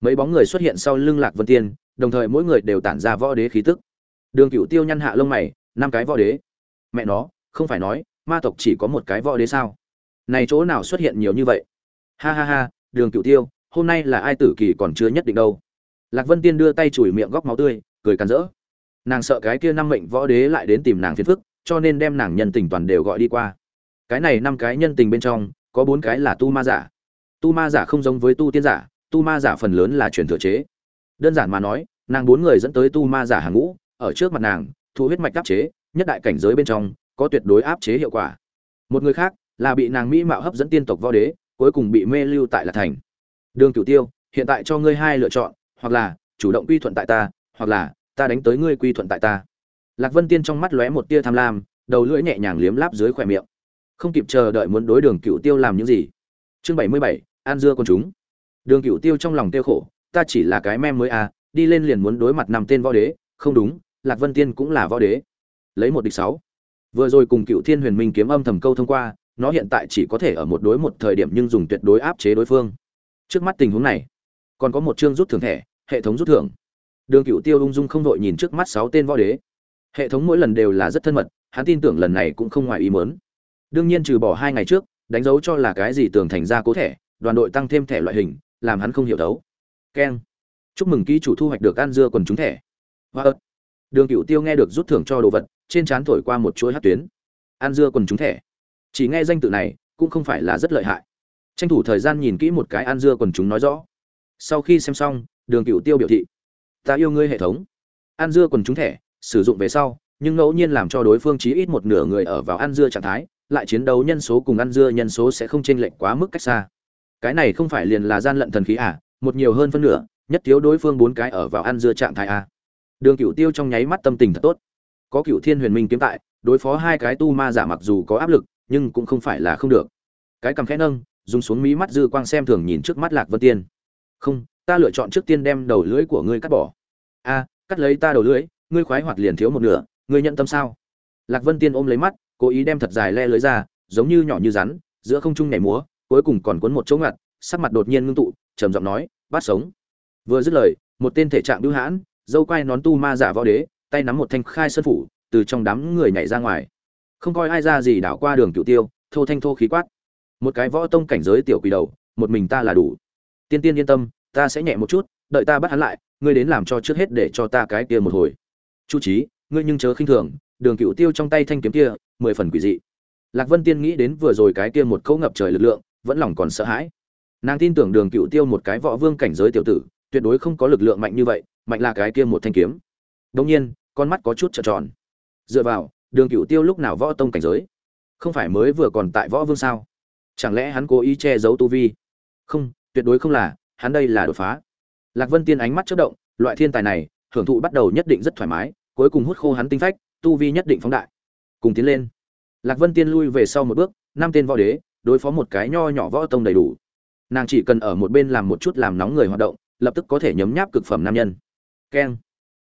Mấy bóng người xuất hiện sau lưng lạc vân tiên, đồng thời mỗi người đều tản ra võ đế khí tức. Đường cựu tiêu nhăn hạ lông mày, năm cái võ đế. Mẹ nó, không phải nói, ma tộc chỉ có một cái võ đế sao? Này chỗ nào xuất hiện nhiều như vậy? Ha ha ha, đường cựu tiêu, hôm nay là ai tử kỳ còn chưa nhất định đâu. Lạc vân tiên đưa tay chùi miệng góc máu tươi, cười cắn rỡ. Nàng sợ cái kia năm mệnh võ đế lại đến tìm nàng phiền phức, cho nên đem nàng nhân tình toàn đều gọi đi qua. Cái này năm cái nhân tình bên trong có bốn cái là tu ma giả. Tu ma giả không giống với tu tiên giả, tu ma giả phần lớn là truyền thừa chế. Đơn giản mà nói, nàng bốn người dẫn tới tu ma giả hàng ngũ, ở trước mặt nàng, thu huyết mạch áp chế, nhất đại cảnh giới bên trong, có tuyệt đối áp chế hiệu quả. Một người khác là bị nàng mỹ mạo hấp dẫn tiên tộc võ đế, cuối cùng bị mê lưu tại lạc thành. Đường cửu tiêu, hiện tại cho ngươi hai lựa chọn, hoặc là chủ động quy thuận tại ta, hoặc là ta đánh tới ngươi quy thuận tại ta. Lạc vân tiên trong mắt lóe một tia tham lam, đầu lưỡi nhẹ nhàng liếm láp dưới khỏe miệng không kịp chờ đợi muốn đối đường cựu tiêu làm những gì. Chương bảy mươi bảy, an dưa con chúng. Đường cựu tiêu trong lòng tiêu khổ, ta chỉ là cái mem mới à đi lên liền muốn đối mặt năm tên võ đế. Không đúng, lạc vân tiên cũng là võ đế. Lấy một địch sáu. Vừa rồi cùng cựu thiên huyền minh kiếm âm thầm câu thông qua, nó hiện tại chỉ có thể ở một đối một thời điểm nhưng dùng tuyệt đối áp chế đối phương. Trước mắt tình huống này, còn có một chương rút thưởng thẻ, hệ thống rút thưởng. Đường cựu tiêu ung dung không đội nhìn trước mắt sáu tên võ đế. Hệ thống mỗi lần đều là rất thân mật, hắn tin tưởng lần này cũng không ngoài ý mớn đương nhiên trừ bỏ hai ngày trước, đánh dấu cho là cái gì tường thành ra cố thẻ, đoàn đội tăng thêm thẻ loại hình, làm hắn không hiểu đấu. Keng. Chúc mừng ký chủ thu hoạch được ăn dưa quần chúng thẻ. Hoa ớt. Đường cựu tiêu nghe được rút thưởng cho đồ vật, trên trán thổi qua một chuỗi hát tuyến. Ăn dưa quần chúng thẻ. Chỉ nghe danh tự này, cũng không phải là rất lợi hại. Tranh thủ thời gian nhìn kỹ một cái ăn dưa quần chúng nói rõ. Sau khi xem xong, đường cựu tiêu biểu thị. Ta yêu ngươi hệ thống. Ăn dưa quần chúng thẻ, sử dụng về sau, nhưng ngẫu nhiên làm cho đối phương chí ít một nửa người ở vào ăn dưa trạng thái lại chiến đấu nhân số cùng ăn dưa nhân số sẽ không chênh lệch quá mức cách xa. Cái này không phải liền là gian lận thần khí à một nhiều hơn phân nửa, nhất thiếu đối phương bốn cái ở vào ăn dưa trạng thái a đường cựu tiêu trong nháy mắt tâm tình thật tốt. Có cựu thiên huyền minh kiếm tại, đối phó hai cái tu ma giả mặc dù có áp lực, nhưng cũng không phải là không được. Cái cầm khẽ nâng, dùng xuống mí mắt dư quang xem thường nhìn trước mắt lạc vân tiên. Không, ta lựa chọn trước tiên đem đầu lưỡi của ngươi cắt bỏ. A, cắt lấy ta đầu lưỡi, ngươi khoái hoạt liền thiếu một nửa, ngươi nhận tâm sao? Lạc vân tiên ôm lấy mắt cố ý đem thật dài le lưới ra, giống như nhỏ như rắn, giữa không trung nhảy múa, cuối cùng còn cuốn một chỗ ngặt, sắc mặt đột nhiên ngưng tụ, trầm giọng nói, bắt sống. Vừa dứt lời, một tên thể trạng bưu hãn, dâu quai nón tu ma giả võ đế, tay nắm một thanh khai sơn phủ, từ trong đám người nhảy ra ngoài. Không coi ai ra gì đảo qua đường cựu tiêu, thô thanh thô khí quát. Một cái võ tông cảnh giới tiểu quỷ đầu, một mình ta là đủ. Tiên tiên yên tâm, ta sẽ nhẹ một chút, đợi ta bắt hắn lại, ngươi đến làm cho trước hết để cho ta cái kia một hồi. Chu trí ngươi nhưng chớ khinh thường đường cựu tiêu trong tay thanh kiếm kia, mười phần quỷ dị. Lạc vân tiên nghĩ đến vừa rồi cái kia một câu ngập trời lực lượng, vẫn lòng còn sợ hãi. Nàng tin tưởng đường cựu tiêu một cái võ vương cảnh giới tiểu tử, tuyệt đối không có lực lượng mạnh như vậy, mạnh là cái kia một thanh kiếm. Đông nhiên, con mắt có chút trợn tròn. Dựa vào, đường cựu tiêu lúc nào võ tông cảnh giới? Không phải mới vừa còn tại võ vương sao? Chẳng lẽ hắn cố ý che giấu tu vi? Không, tuyệt đối không là, hắn đây là đột phá. Lạc vân tiên ánh mắt chất động, loại thiên tài này, hưởng thụ bắt đầu nhất định rất thoải mái, cuối cùng hút khô hắn tinh phách tu vi nhất định phóng đại. Cùng tiến lên. Lạc vân tiên lui về sau một bước, năm tên võ đế, đối phó một cái nho nhỏ võ tông đầy đủ. Nàng chỉ cần ở một bên làm một chút làm nóng người hoạt động, lập tức có thể nhấm nháp cực phẩm nam nhân. Keng.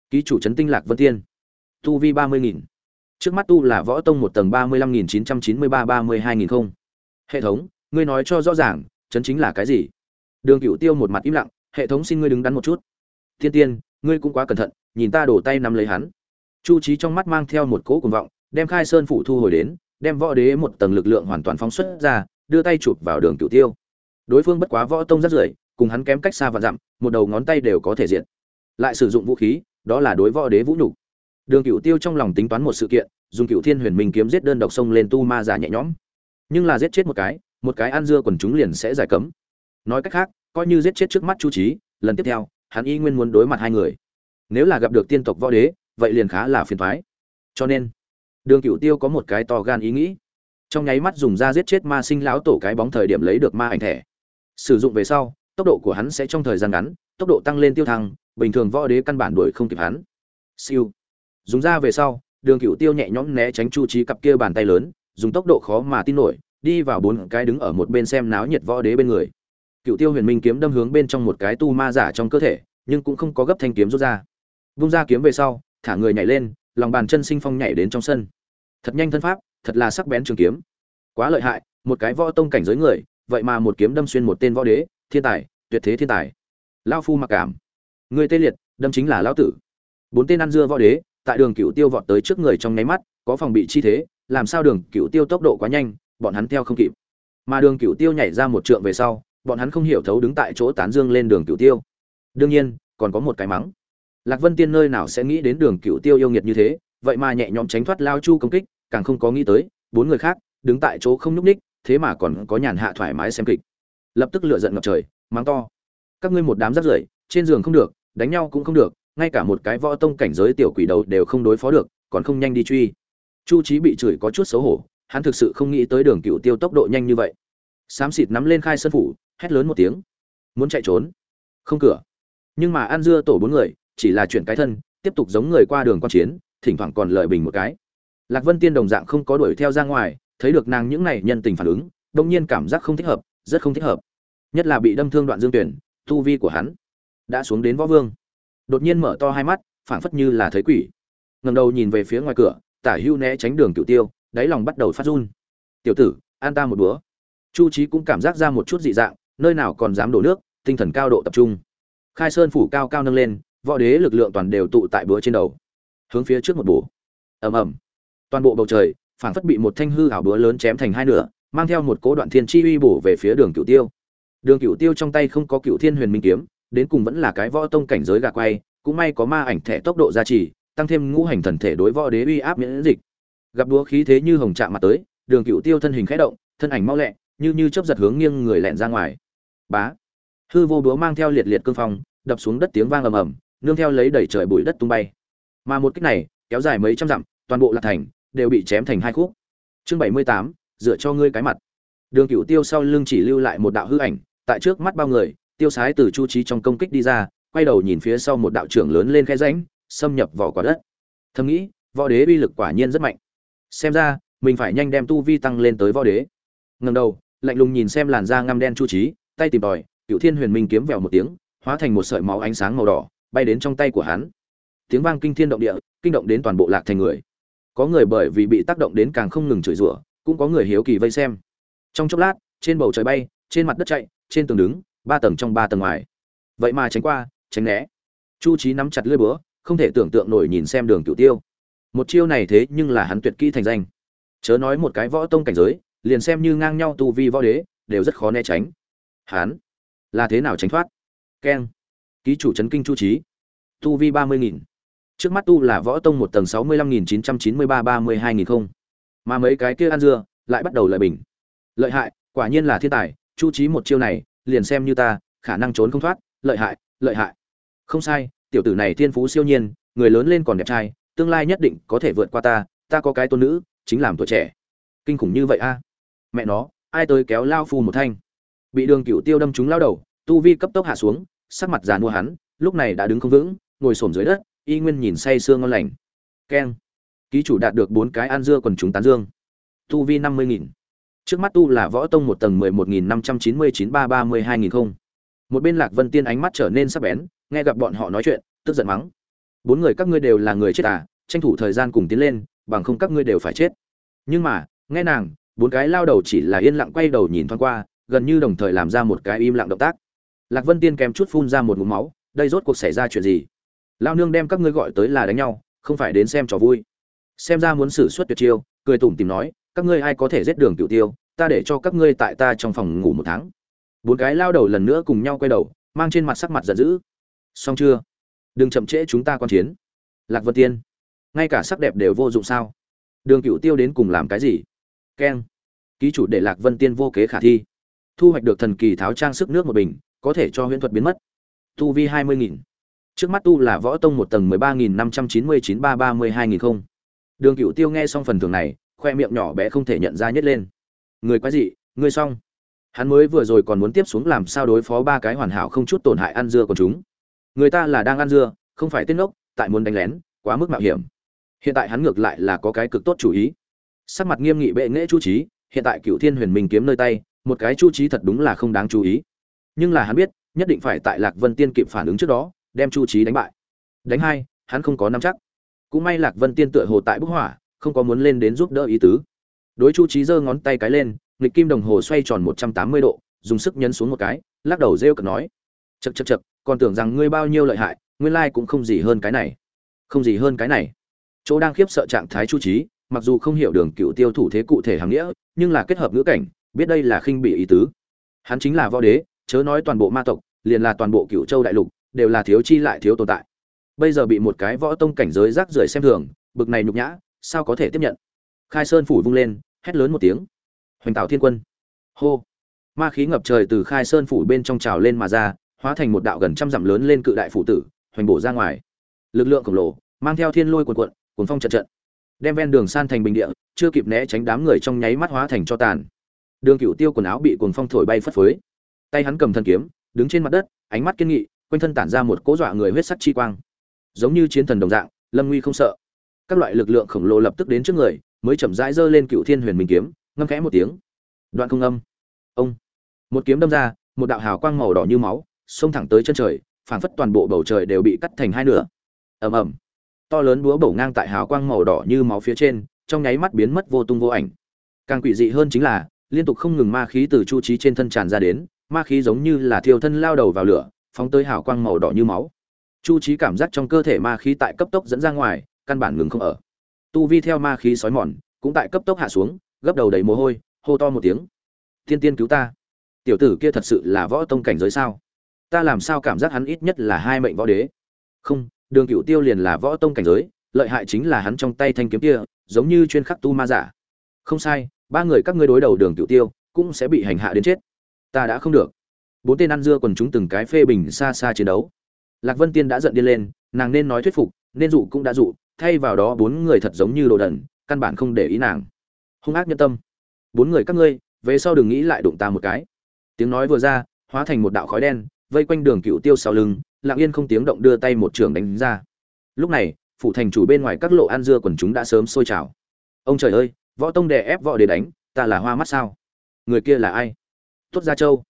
Ký chủ trấn tinh lạc vân tiên. Tu vi ba mươi nghìn. Trước mắt tu là võ tông một tầng ba mươi lăm nghìn chín trăm chín mươi ba ba mươi hai nghìn không. Hệ thống, ngươi nói cho rõ ràng, chấn chính là cái gì? Đường cựu tiêu một mặt im lặng, hệ thống xin ngươi đứng đắn một chút. Tiên tiên, ngươi cũng quá cẩn thận, nhìn ta đổ tay nắm lấy hắn chu trí trong mắt mang theo một cỗ cuồng vọng, đem khai sơn phủ thu hồi đến, đem võ đế một tầng lực lượng hoàn toàn phóng xuất ra, đưa tay chụp vào đường cửu tiêu. Đối phương bất quá võ tông rất rưởi cùng hắn kém cách xa và dặm, một đầu ngón tay đều có thể diện. Lại sử dụng vũ khí, đó là đối võ đế vũ nhục. Đường cửu tiêu trong lòng tính toán một sự kiện, dùng cửu thiên huyền minh kiếm giết đơn độc sông lên tu ma giả nhẹ nhõm. Nhưng là giết chết một cái một cái ăn dưa quần chúng liền sẽ giải cấm. Nói cách khác, coi như giết chết trước mắt chu trí lần tiếp theo, hắn y nguyên muốn đối mặt hai người. Nếu là gặp được tiên tộc võ đế vậy liền khá là phiền toái, cho nên đường cựu tiêu có một cái to gan ý nghĩ. Trong nháy mắt dùng ra giết chết ma sinh lão tổ cái bóng thời điểm lấy được ma ảnh thẻ. Sử dụng về sau tốc độ của hắn sẽ trong thời gian ngắn tốc độ tăng lên tiêu thăng bình thường võ đế căn bản đuổi không kịp hắn. Siêu. Dùng ra về sau đường cựu tiêu nhẹ nhõm né tránh chu trí cặp kia bàn tay lớn dùng tốc độ khó mà tin nổi đi vào bốn cái đứng ở một bên xem náo nhiệt võ đế bên người. Cựu tiêu huyền minh kiếm đâm hướng bên trong một cái tu ma giả trong cơ thể nhưng cũng không có gấp thanh kiếm rút ra. Vung ra kiếm về sau thả người nhảy lên, lòng bàn chân sinh phong nhảy đến trong sân. Thật nhanh thân pháp, thật là sắc bén trường kiếm. Quá lợi hại, một cái võ tông cảnh giới người, vậy mà một kiếm đâm xuyên một tên võ đế, thiên tài, tuyệt thế thiên tài. Lao phu mặc cảm. Người tê liệt, đâm chính là lão tử. Bốn tên ăn dưa võ đế, tại đường cựu tiêu vọt tới trước người trong nháy mắt, có phòng bị chi thế, làm sao đường cựu tiêu tốc độ quá nhanh, bọn hắn theo không kịp. Mà đường cựu tiêu nhảy ra một trượng về sau, bọn hắn không hiểu thấu đứng tại chỗ tán dương lên đường cựu tiêu. Đương nhiên, còn có một cái mắng lạc vân tiên nơi nào sẽ nghĩ đến đường cựu tiêu yêu nghiệt như thế, vậy mà nhẹ nhõm tránh thoát lao chu công kích, càng không có nghĩ tới, bốn người khác, đứng tại chỗ không nhúc ních thế mà còn có nhàn hạ thoải mái xem kịch. Lập tức lựa giận ngập trời, mắng to. Các ngươi một đám rác rưởi, trên giường không được, đánh nhau cũng không được, ngay cả một cái võ tông cảnh giới tiểu quỷ đầu đều không đối phó được, còn không nhanh đi truy. Chu trí bị chửi có chút xấu hổ, hắn thực sự không nghĩ tới đường cựu tiêu tốc độ nhanh như vậy. Xám xịt nắm lên khai sân phủ, hét lớn một tiếng. Muốn chạy trốn? Không cửa. Nhưng mà ăn dưa tổ bốn người chỉ là chuyển cái thân, tiếp tục giống người qua đường quan chiến, thỉnh thoảng còn lợi bình một cái. Lạc vân tiên đồng dạng không có đuổi theo ra ngoài, thấy được nàng những này nhân tình phản ứng đông nhiên cảm giác không thích hợp, rất không thích hợp. Nhất là bị đâm thương đoạn dương tuyển, tu vi của hắn đã xuống đến võ vương. Đột nhiên mở to hai mắt, phảng phất như là thấy quỷ. Ngầm đầu nhìn về phía ngoài cửa, tả hưu né tránh đường cựu tiêu, đáy lòng bắt đầu phát run. Tiểu tử, an ta một búa chu trí cũng cảm giác ra một chút dị dạng, nơi nào còn dám đổ nước, tinh thần cao độ tập trung. Khai sơn phủ cao cao nâng lên võ đế lực lượng toàn đều tụ tại búa trên đầu, hướng phía trước một bổ. Ầm ầm. Toàn bộ bầu trời, phảng phất bị một thanh hư ảo búa lớn chém thành hai nửa, mang theo một cố đoạn thiên chi uy bổ về phía đường cựu tiêu. Đường cựu tiêu trong tay không có cựu thiên huyền minh kiếm, đến cùng vẫn là cái võ tông cảnh giới gà quay, cũng may có ma ảnh thẻ tốc độ gia trì, tăng thêm ngũ hành thần thể đối võ đế uy áp miễn dịch. Gặp đúa khí thế như hồng chạm mặt tới, đường cựu tiêu thân hình khẽ động, thân ảnh mau lẹ, như như chớp giật hướng nghiêng người lẹn ra ngoài. Bá. Hư vô búa mang theo liệt liệt cương phong, đập xuống đất tiếng vang ầm ầm nương theo lấy đẩy trời bụi đất tung bay. Mà một kích này, kéo dài mấy trăm dặm, toàn bộ lạc thành đều bị chém thành hai khúc. Chương bảy mươi tám, dựa cho ngươi cái mặt. Đường cựu tiêu sau lưng chỉ lưu lại một đạo hư ảnh, tại trước mắt bao người, tiêu sái từ chu trí trong công kích đi ra, quay đầu nhìn phía sau một đạo trưởng lớn lên khe ránh xâm nhập vào quả đất. Thầm nghĩ, võ đế uy lực quả nhiên rất mạnh. Xem ra, mình phải nhanh đem tu vi tăng lên tới võ đế. Ngầm đầu, lạnh lùng nhìn xem làn da ngăm đen chu trí tay tìm tòi cựu thiên huyền minh kiếm vèo một tiếng, hóa thành một sợi máu ánh sáng màu đỏ bay đến trong tay của hắn. Tiếng vang kinh thiên động địa, kinh động đến toàn bộ lạc thành người. Có người bởi vì bị tác động đến càng không ngừng chửi rủa, cũng có người hiếu kỳ vây xem. Trong chốc lát, trên bầu trời bay, trên mặt đất chạy, trên tường đứng, ba tầng trong ba tầng ngoài. Vậy mà tránh qua, tránh né. Chu trí nắm chặt lưỡi búa, không thể tưởng tượng nổi nhìn xem đường cửu tiêu. Một chiêu này thế nhưng là hắn tuyệt kỹ thành danh. Chớ nói một cái võ tông cảnh giới, liền xem như ngang nhau tu vi võ đế, đều rất khó né tránh. Hắn là thế nào tránh thoát? Keng ký chủ chấn kinh chu trí. Tu vi ba mươi nghìn. Trước mắt tu là võ tông một tầng sáu mươi lăm nghìn chín trăm chín mươi ba ba mươi hai nghìn không. Mà mấy cái kia ăn dưa, lại bắt đầu lợi bình. Lợi hại, quả nhiên là thiên tài, chu trí một chiêu này, liền xem như ta, khả năng trốn không thoát, lợi hại lợi hại. Không sai, tiểu tử này thiên phú siêu nhiên, người lớn lên còn đẹp trai, tương lai nhất định có thể vượt qua ta ta có cái tôn nữ, chính làm tuổi trẻ. Kinh khủng như vậy a. Mẹ nó, ai tới kéo lao phu một thanh. Bị đường cựu tiêu đâm trúng lao đầu, tu vi cấp tốc hạ xuống sắc mặt già mua hắn, lúc này đã đứng không vững, ngồi xổm dưới đất, y nguyên nhìn say sương ngon lành. Keng. Ký chủ đạt được bốn cái ăn dưa quần chúng tán dương. Tu vi năm mươi nghìn. Trước mắt tu là võ tông một tầng mười một nghìn năm trăm chín mươi chín ba ba mươi hai nghìn không. Một bên lạc vân tiên ánh mắt trở nên sắc bén, nghe gặp bọn họ nói chuyện, tức giận mắng. Bốn người các ngươi đều là người chết à tranh thủ thời gian cùng tiến lên, bằng không các ngươi đều phải chết. Nhưng mà, nghe nàng, bốn cái lao đầu chỉ là yên lặng quay đầu nhìn thoáng qua, gần như đồng thời làm ra một cái im lặng động tác lạc vân tiên kèm chút phun ra một ngụm máu, đây rốt cuộc xảy ra chuyện gì? Lao nương đem các ngươi gọi tới là đánh nhau, không phải đến xem trò vui. Xem ra muốn xử suất tuyệt chiêu, cười tủm tìm nói, các ngươi ai có thể giết đường cựu tiêu, ta để cho các ngươi tại ta trong phòng ngủ một tháng. Bốn cái lao đầu lần nữa cùng nhau quay đầu, mang trên mặt sắc mặt giận dữ. Xong chưa? Đừng chậm trễ chúng ta quan chiến. Lạc vân tiên, ngay cả sắc đẹp đều vô dụng sao? Đường cựu tiêu đến cùng làm cái gì? Keng. Ký chủ để lạc vân tiên vô kế khả thi. Thu hoạch được thần kỳ tháo trang sức nước một bình có thể cho huyễn thuật biến mất. Tu vi hai mươi nghìn. Trước mắt tu là võ tông một tầng mười ba nghìn năm trăm chín mươi chín ba ba mươi hai nghìn không. Đường cựu tiêu nghe xong phần thưởng này, khoe miệng nhỏ bé không thể nhận ra nhất lên. Người quái dị ngươi xong. Hắn mới vừa rồi còn muốn tiếp xuống làm sao đối phó ba cái hoàn hảo không chút tổn hại ăn dưa của chúng. Người ta là đang ăn dưa, không phải tên ốc tại muốn đánh lén, quá mức mạo hiểm. Hiện tại hắn ngược lại là có cái cực tốt chủ ý. Sắc mặt nghiêm nghị bệ nghệ chu trí hiện tại cựu thiên huyền minh kiếm nơi tay, một cái chu trí thật đúng là không đáng chú ý nhưng là hắn biết, nhất định phải tại lạc vân tiên kịp phản ứng trước đó, đem chu trí đánh bại. Đánh hai, hắn không có nắm chắc. Cũng may lạc vân tiên tựa hồ tại bức hỏa không có muốn lên đến giúp đỡ ý tứ. Đối chu trí giơ ngón tay cái lên, nghịch kim đồng hồ xoay tròn một trăm tám mươi độ, dùng sức nhấn xuống một cái, lắc đầu rêu cực nói chật chật chật còn tưởng rằng ngươi bao nhiêu lợi hại, nguyên lai cũng không gì hơn cái này. Không gì hơn cái này. Chỗ đang khiếp sợ trạng thái chu trí mặc dù không hiểu đường cựu tiêu thủ thế cụ thể hàng nghĩa, nhưng là kết hợp ngữ cảnh, biết đây là khinh bị ý tứ. Hắn chính là võ đế chớ nói toàn bộ ma tộc, liền là toàn bộ cựu châu đại lục, đều là thiếu chi lại thiếu tồn tại. Bây giờ bị một cái võ tông cảnh giới rác rưởi xem thường, bực này nhục nhã, sao có thể tiếp nhận? Khai sơn phủ vung lên, hét lớn một tiếng. Hoành tạo thiên quân. Hô. Ma khí ngập trời từ khai sơn phủ bên trong trào lên mà ra, hóa thành một đạo gần trăm dặm lớn lên cự đại phủ tử, hoành bổ ra ngoài. Lực lượng khổng lồ, mang theo thiên lôi cuồn cuộn cuồn phong trận trận. Đem ven đường san thành bình địa, chưa kịp né tránh đám người trong nháy mắt hóa thành cho tàn. Đường cửu tiêu quần áo bị cuồng phong thổi bay phất phới tay hắn cầm thân kiếm, đứng trên mặt đất, ánh mắt kiên nghị, quanh thân tản ra một cỗ dọa người huyết sắc chi quang. Giống như chiến thần đồng dạng, lâm nguy không sợ. Các loại lực lượng khổng lồ lập tức đến trước người, mới chậm rãi giơ lên cựu thiên huyền minh kiếm, ngâm khẽ một tiếng. Đoạn không âm. Ông. Một kiếm đâm ra, một đạo hào quang màu đỏ như máu, xông thẳng tới chân trời, phảng phất toàn bộ bầu trời đều bị cắt thành hai nửa. Ầm ầm. To lớn búa bổ ngang tại hào quang màu đỏ như máu phía trên, trong nháy mắt biến mất vô tung vô ảnh. Càng quỷ dị hơn chính là, liên tục không ngừng ma khí từ chu trí trên thân tràn ra đến ma khí giống như là thiêu thân lao đầu vào lửa, phóng tới hào quang màu đỏ như máu. Chu trí cảm giác trong cơ thể ma khí tại cấp tốc dẫn ra ngoài, căn bản ngừng không ở. Tu vi theo ma khí sói mòn, cũng tại cấp tốc hạ xuống, gấp đầu đầy mồ hôi, hô to một tiếng. Thiên tiên cứu ta! Tiểu tử kia thật sự là võ tông cảnh giới sao? Ta làm sao cảm giác hắn ít nhất là hai mệnh võ đế? Không, đường cựu tiêu liền là võ tông cảnh giới, lợi hại chính là hắn trong tay thanh kiếm kia, giống như chuyên khắc tu ma giả. Không sai, ba người các ngươi đối đầu đường cựu tiêu, cũng sẽ bị hành hạ đến chết ta đã không được. Bốn tên ăn dưa còn chúng từng cái phê bình xa xa chiến đấu. Lạc vân tiên đã giận điên lên, nàng nên nói thuyết phục, nên dụ cũng đã dụ, thay vào đó bốn người thật giống như đồ đần, căn bản không để ý nàng. Hung ác nhân tâm. Bốn người các ngươi, về sau đừng nghĩ lại đụng ta một cái. Tiếng nói vừa ra, hóa thành một đạo khói đen, vây quanh đường cựu tiêu sau lưng lạng yên không tiếng động đưa tay một trường đánh ra. Lúc này phụ thành chủ bên ngoài các lộ ăn dưa quần chúng đã sớm sôi trào. Ông trời ơi, võ tông đè ép võ để đánh, ta là hoa mắt sao? Người kia là ai? Tốt gia châu.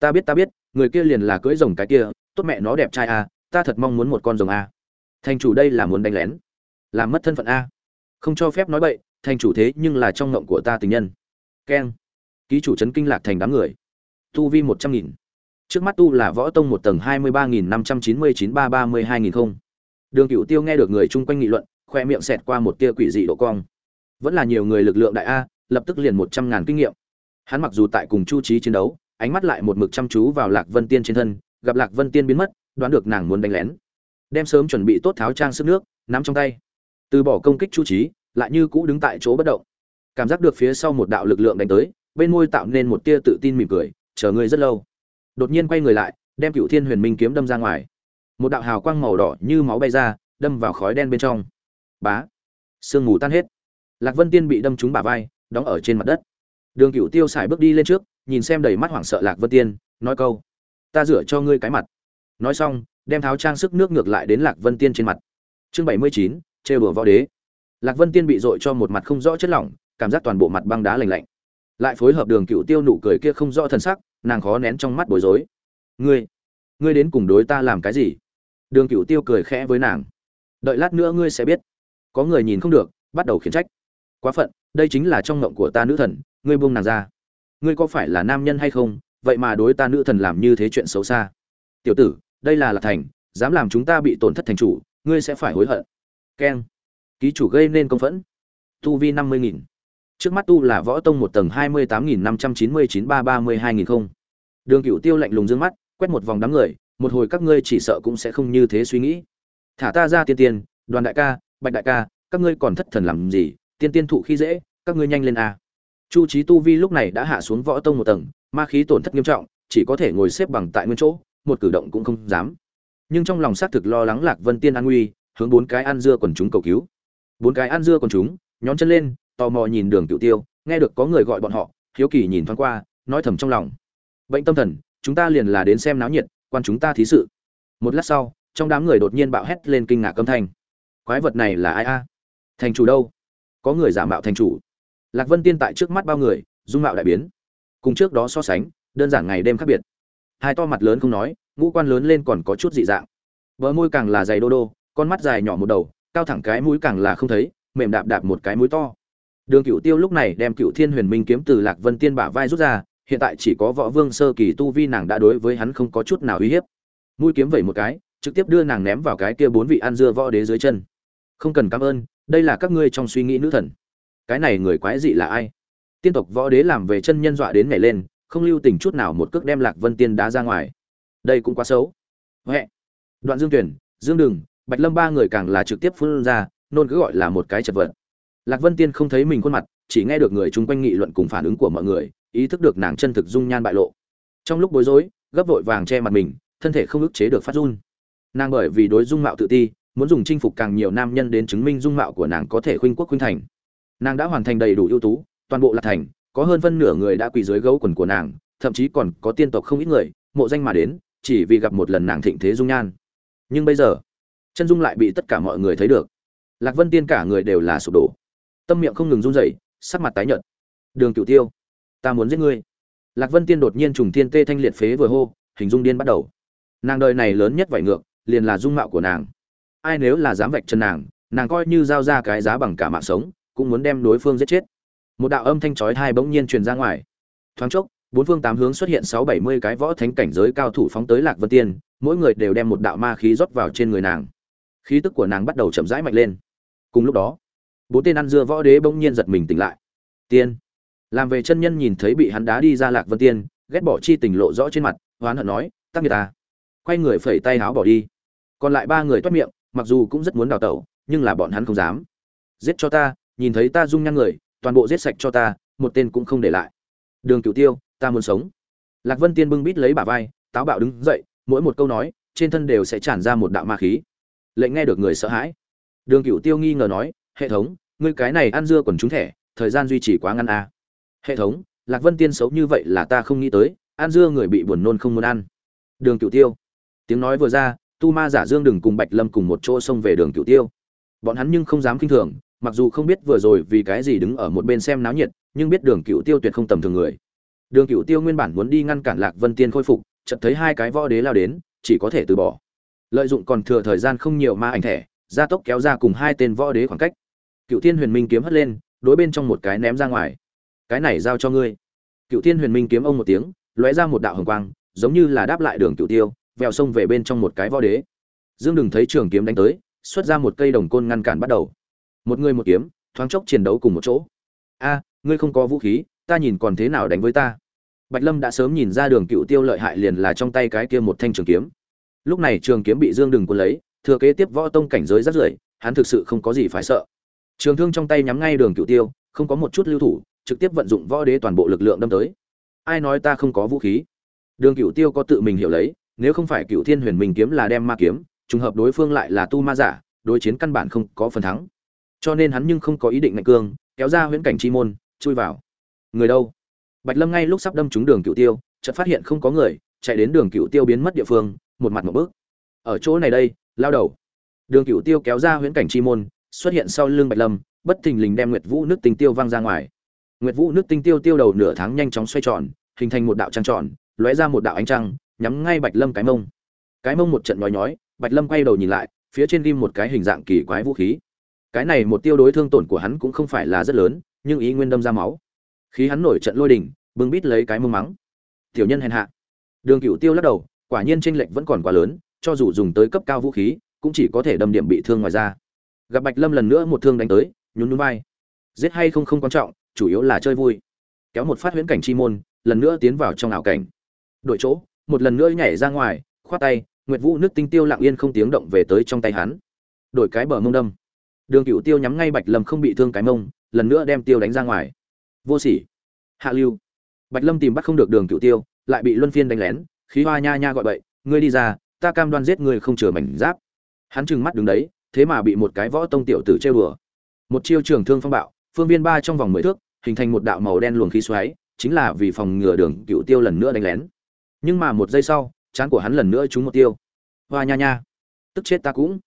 Ta biết ta biết người kia liền là cưỡi rồng cái kia tốt mẹ nó đẹp trai à, ta thật mong muốn một con rồng à. thành chủ đây là muốn đánh lén làm mất thân phận a không cho phép nói bậy thành chủ thế nhưng là trong ngộng của ta tình nhân. Keng. Ký chủ trấn kinh lạc thành đám người. Tu vi một trăm nghìn. Trước mắt tu là võ tông một tầng hai mươi ba nghìn năm trăm chín mươi chín ba ba mươi hai nghìn không. Đường cựu tiêu nghe được người chung quanh nghị luận khoe miệng xẹt qua một tia quỷ dị độ cong. Vẫn là nhiều người lực lượng đại a lập tức liền một trăm ngàn kinh nghiệm hắn mặc dù tại cùng chu trí chiến đấu, ánh mắt lại một mực chăm chú vào lạc vân tiên trên thân, gặp lạc vân tiên biến mất, đoán được nàng muốn đánh lén. Đem sớm chuẩn bị tốt tháo trang sức nước, nắm trong tay. Từ bỏ công kích chu trí lại như cũ đứng tại chỗ bất động. Cảm giác được phía sau một đạo lực lượng đánh tới, bên môi tạo nên một tia tự tin mỉm cười, chờ ngươi rất lâu. Đột nhiên quay người lại, đem cựu thiên huyền minh kiếm đâm ra ngoài. Một đạo hào quang màu đỏ như máu bay ra, đâm vào khói đen bên trong. Bá! Sương mù tan hết. Lạc vân tiên bị đâm trúng bả vai, đóng ở trên mặt đất đường cựu tiêu xài bước đi lên trước, nhìn xem đầy mắt hoảng sợ lạc vân tiên, nói câu, ta rửa cho ngươi cái mặt. Nói xong, đem tháo trang sức nước ngược lại đến lạc vân tiên trên mặt. Chương bảy mươi chín, trêu đùa võ đế. Lạc vân tiên bị dội cho một mặt không rõ chất lỏng, cảm giác toàn bộ mặt băng đá lành lạnh. Lại phối hợp đường cựu tiêu nụ cười kia không rõ thần sắc, nàng khó nén trong mắt bối rối. Ngươi ngươi đến cùng đối ta làm cái gì? Đường cựu tiêu cười khẽ với nàng. Đợi lát nữa ngươi sẽ biết. Có người nhìn không được, bắt đầu khiển trách. Quá phận, đây chính là trong ngộng của ta nữ thần ngươi buông nàng ra. Ngươi có phải là nam nhân hay không? Vậy mà đối ta nữ thần làm như thế chuyện xấu xa. Tiểu tử, đây là lạc thành, dám làm chúng ta bị tổn thất thành chủ, ngươi sẽ phải hối hận. Keng. Ký chủ gây nên công phẫn. Tu vi năm mươi nghìn. Trước mắt tu là võ tông một tầng hai mươi tám nghìn năm trăm chín mươi chín ba ba mươi hai nghìn không. Đường cựu tiêu lạnh lùng d ư ơ n g mắt, quét một vòng đám người, một hồi các ngươi chỉ sợ cũng sẽ không như thế suy nghĩ. Thả ta ra tiên tiên, đoàn đại ca, bạch đại ca, các ngươi còn thất thần làm gì? Tiên tiên thụ khi dễ, các ngươi nhanh lên a chu trí tu vi lúc này đã hạ xuống võ tông một tầng, ma khí tổn thất nghiêm trọng, chỉ có thể ngồi xếp bằng tại nguyên chỗ, một cử động cũng không dám. Nhưng trong lòng xác thực lo lắng lạc vân tiên an nguy, hướng bốn cái ăn dưa quần chúng cầu cứu. Bốn cái ăn dưa quần chúng, nhón chân lên, tò mò nhìn đường cựu tiêu, nghe được có người gọi bọn họ, hiếu kỳ nhìn thoáng qua, nói thầm trong lòng. Bệnh tâm thần, chúng ta liền là đến xem náo nhiệt, quan chúng ta thí sự. Một lát sau, trong đám người đột nhiên bạo hét lên kinh ngạc âm thanh. Quái vật này là ai a? Thành chủ đâu? Có người giả mạo thành chủ lạc vân tiên tại trước mắt bao người, dung mạo đại biến. Cùng trước đó so sánh, đơn giản ngày đêm khác biệt. Hai to mặt lớn không nói, ngũ quan lớn lên còn có chút dị dạng. Bờ môi càng là dày đô đô, con mắt dài nhỏ một đầu, cao thẳng cái mũi càng là không thấy, mềm đạp đạp một cái mũi to. Đường cựu tiêu lúc này đem cựu thiên huyền minh kiếm từ lạc vân tiên bả vai rút ra, hiện tại chỉ có võ vương sơ kỳ tu vi nàng đã đối với hắn không có chút nào uy hiếp. Mũi kiếm vẩy một cái, trực tiếp đưa nàng ném vào cái kia bốn vị ăn dưa võ đế dưới chân. Không cần cảm ơn, đây là các ngươi trong suy nghĩ nữ thần cái này người quái dị là ai? Tiên tộc võ đế làm về chân nhân dọa đến nhảy lên, không lưu tình chút nào một cước đem lạc vân tiên đá ra ngoài. Đây cũng quá xấu. Huệ. Đoạn dương tuyển, dương đừng, bạch lâm ba người càng là trực tiếp phun ra, nôn cứ gọi là một cái chật vật. Lạc vân tiên không thấy mình khuôn mặt, chỉ nghe được người chung quanh nghị luận cùng phản ứng của mọi người, ý thức được nàng chân thực dung nhan bại lộ. Trong lúc bối rối, gấp vội vàng che mặt mình, thân thể không ức chế được phát run. Nàng bởi vì đối dung mạo tự ti, muốn dùng chinh phục càng nhiều nam nhân đến chứng minh dung mạo của nàng có thể khuynh quốc khuynh thành nàng đã hoàn thành đầy đủ ưu tú, toàn bộ là thành, có hơn phân nửa người đã quỳ dưới gấu quần của nàng, thậm chí còn có tiên tộc không ít người, mộ danh mà đến, chỉ vì gặp một lần nàng thịnh thế dung nhan. Nhưng bây giờ, chân dung lại bị tất cả mọi người thấy được. Lạc vân tiên cả người đều là sụp đổ. Tâm miệng không ngừng run rẩy, sắc mặt tái nhợt. Đường cửu tiêu, ta muốn giết ngươi. Lạc vân tiên đột nhiên trùng thiên tê thanh liệt phế vừa hô, hình dung điên bắt đầu. Nàng đời này lớn nhất vải ngược, liền là dung mạo của nàng. Ai nếu là dám vạch chân nàng nàng coi như giao ra cái giá bằng cả mạng sống cũng muốn đem đối phương giết chết. Một đạo âm thanh chói tai bỗng nhiên truyền ra ngoài. Thoáng chốc, bốn phương tám hướng xuất hiện sáu bảy mươi cái võ thánh cảnh giới cao thủ phóng tới lạc vân tiên, mỗi người đều đem một đạo ma khí rót vào trên người nàng. Khí tức của nàng bắt đầu chậm rãi mạnh lên. Cùng lúc đó, bốn tên ăn dưa võ đế bỗng nhiên giật mình tỉnh lại. Tiên. Làm về chân nhân nhìn thấy bị hắn đá đi ra lạc vân tiên, ghét bỏ chi tình lộ rõ trên mặt hoán hận nói, tắc người ta. Quay người phẩy tay háo bỏ đi. Còn lại ba người toát miệng, mặc dù cũng rất muốn đào tẩu, nhưng là bọn hắn không dám. Giết cho ta nhìn thấy ta dung nhăn người, toàn bộ giết sạch cho ta, một tên cũng không để lại. Đường cửu tiêu, ta muốn sống. Lạc vân tiên bưng bít lấy bả vai, táo bạo đứng dậy, mỗi một câu nói, trên thân đều sẽ tràn ra một đạo ma khí. Lệnh nghe được người sợ hãi. Đường cửu tiêu nghi ngờ nói, hệ thống, ngươi cái này ăn dưa còn trúng thẻ, thời gian duy trì quá ngăn à. hệ thống, lạc vân tiên xấu như vậy là ta không nghĩ tới, ăn dưa người bị buồn nôn không muốn ăn. Đường cửu tiêu. Tiếng nói vừa ra, tu ma giả dương đừng cùng bạch lâm cùng một chỗ xông về đường cửu tiêu. Bọn hắn nhưng không dám kinh thường mặc dù không biết vừa rồi vì cái gì đứng ở một bên xem náo nhiệt, nhưng biết đường cửu tiêu tuyệt không tầm thường người. Đường cửu tiêu nguyên bản muốn đi ngăn cản lạc vân tiên khôi phục, chợt thấy hai cái võ đế lao đến, chỉ có thể từ bỏ. Lợi dụng còn thừa thời gian không nhiều ma ảnh thẻ, gia tốc kéo ra cùng hai tên võ đế khoảng cách. Cựu thiên huyền minh kiếm hất lên, đối bên trong một cái ném ra ngoài. Cái này giao cho ngươi. Cựu thiên huyền minh kiếm ông một tiếng, lóe ra một đạo hồng quang, giống như là đáp lại đường cựu tiêu, vèo sông về bên trong một cái võ đế. Dương đừng thấy trường kiếm đánh tới, xuất ra một cây đồng côn ngăn cản bắt đầu một người một kiếm, thoáng chốc chiến đấu cùng một chỗ. A, ngươi không có vũ khí, ta nhìn còn thế nào đánh với ta? Bạch lâm đã sớm nhìn ra đường cựu tiêu lợi hại liền là trong tay cái kia một thanh trường kiếm. Lúc này trường kiếm bị dương đừng cuốn lấy, thừa kế tiếp võ tông cảnh giới rất rưởi, hắn thực sự không có gì phải sợ. Trường thương trong tay nhắm ngay đường cựu tiêu, không có một chút lưu thủ, trực tiếp vận dụng võ đế toàn bộ lực lượng đâm tới. Ai nói ta không có vũ khí? Đường cựu tiêu có tự mình hiểu lấy, nếu không phải cựu thiên huyền minh kiếm là đem ma kiếm, trùng hợp đối phương lại là tu ma giả, đối chiến căn bản không có phần thắng cho nên hắn nhưng không có ý định ngạnh cương, kéo ra huyễn cảnh chi môn, chui vào. Người đâu? Bạch lâm ngay lúc sắp đâm trúng đường cựu tiêu, chợt phát hiện không có người, chạy đến đường cựu tiêu biến mất địa phương, một mặt một bước. Ở chỗ này đây, lao đầu. Đường cựu tiêu kéo ra huyễn cảnh chi môn, xuất hiện sau lưng bạch lâm, bất thình lình đem nguyệt vũ nước tinh tiêu văng ra ngoài. Nguyệt vũ nước tinh tiêu tiêu đầu nửa tháng nhanh chóng xoay tròn, hình thành một đạo trăng tròn, lóe ra một đạo ánh trăng, nhắm ngay bạch lâm cái mông. Cái mông một trận nhói nhói, bạch lâm quay đầu nhìn lại, phía trên ghim một cái hình dạng kỳ quái vũ khí cái này một tiêu đối thương tổn của hắn cũng không phải là rất lớn, nhưng ý nguyên đâm ra máu. Khi hắn nổi trận lôi đình bưng bít lấy cái mông mắng. Tiểu nhân hèn hạ. Đường cựu tiêu lắc đầu, quả nhiên tranh lệch vẫn còn quá lớn, cho dù dùng tới cấp cao vũ khí, cũng chỉ có thể đâm điểm bị thương ngoài ra gặp bạch lâm lần nữa một thương đánh tới, nhún nhún vai. Giết hay không không quan trọng, chủ yếu là chơi vui. Kéo một phát huyễn cảnh chi môn, lần nữa tiến vào trong ảo cảnh. Đội chỗ, một lần nữa nhảy ra ngoài, khoát tay, nguyệt vũ nước tinh tiêu lặng yên không tiếng động về tới trong tay hắn. Đổi cái bờ mông đâm đường cựu tiêu nhắm ngay bạch lâm không bị thương cái mông, lần nữa đem tiêu đánh ra ngoài. Vô sỉ. Hạ lưu. Bạch lâm tìm bắt không được đường cựu tiêu, lại bị luân phiên đánh lén, khí hoa nha nha gọi bậy, ngươi đi ra, ta cam đoan giết ngươi không chừa mảnh giáp. Hắn trừng mắt đứng đấy, thế mà bị một cái võ tông tiểu tử chơi bừa một chiêu trường thương phong bạo, phương viên ba trong vòng mười thước, hình thành một đạo màu đen luồng khí xoáy, chính là vì phòng ngừa đường cựu tiêu lần nữa đánh lén. Nhưng mà một giây sau, chán của hắn lần nữa trúng một tiêu. Hoa nha nha. Tức chết ta cũng.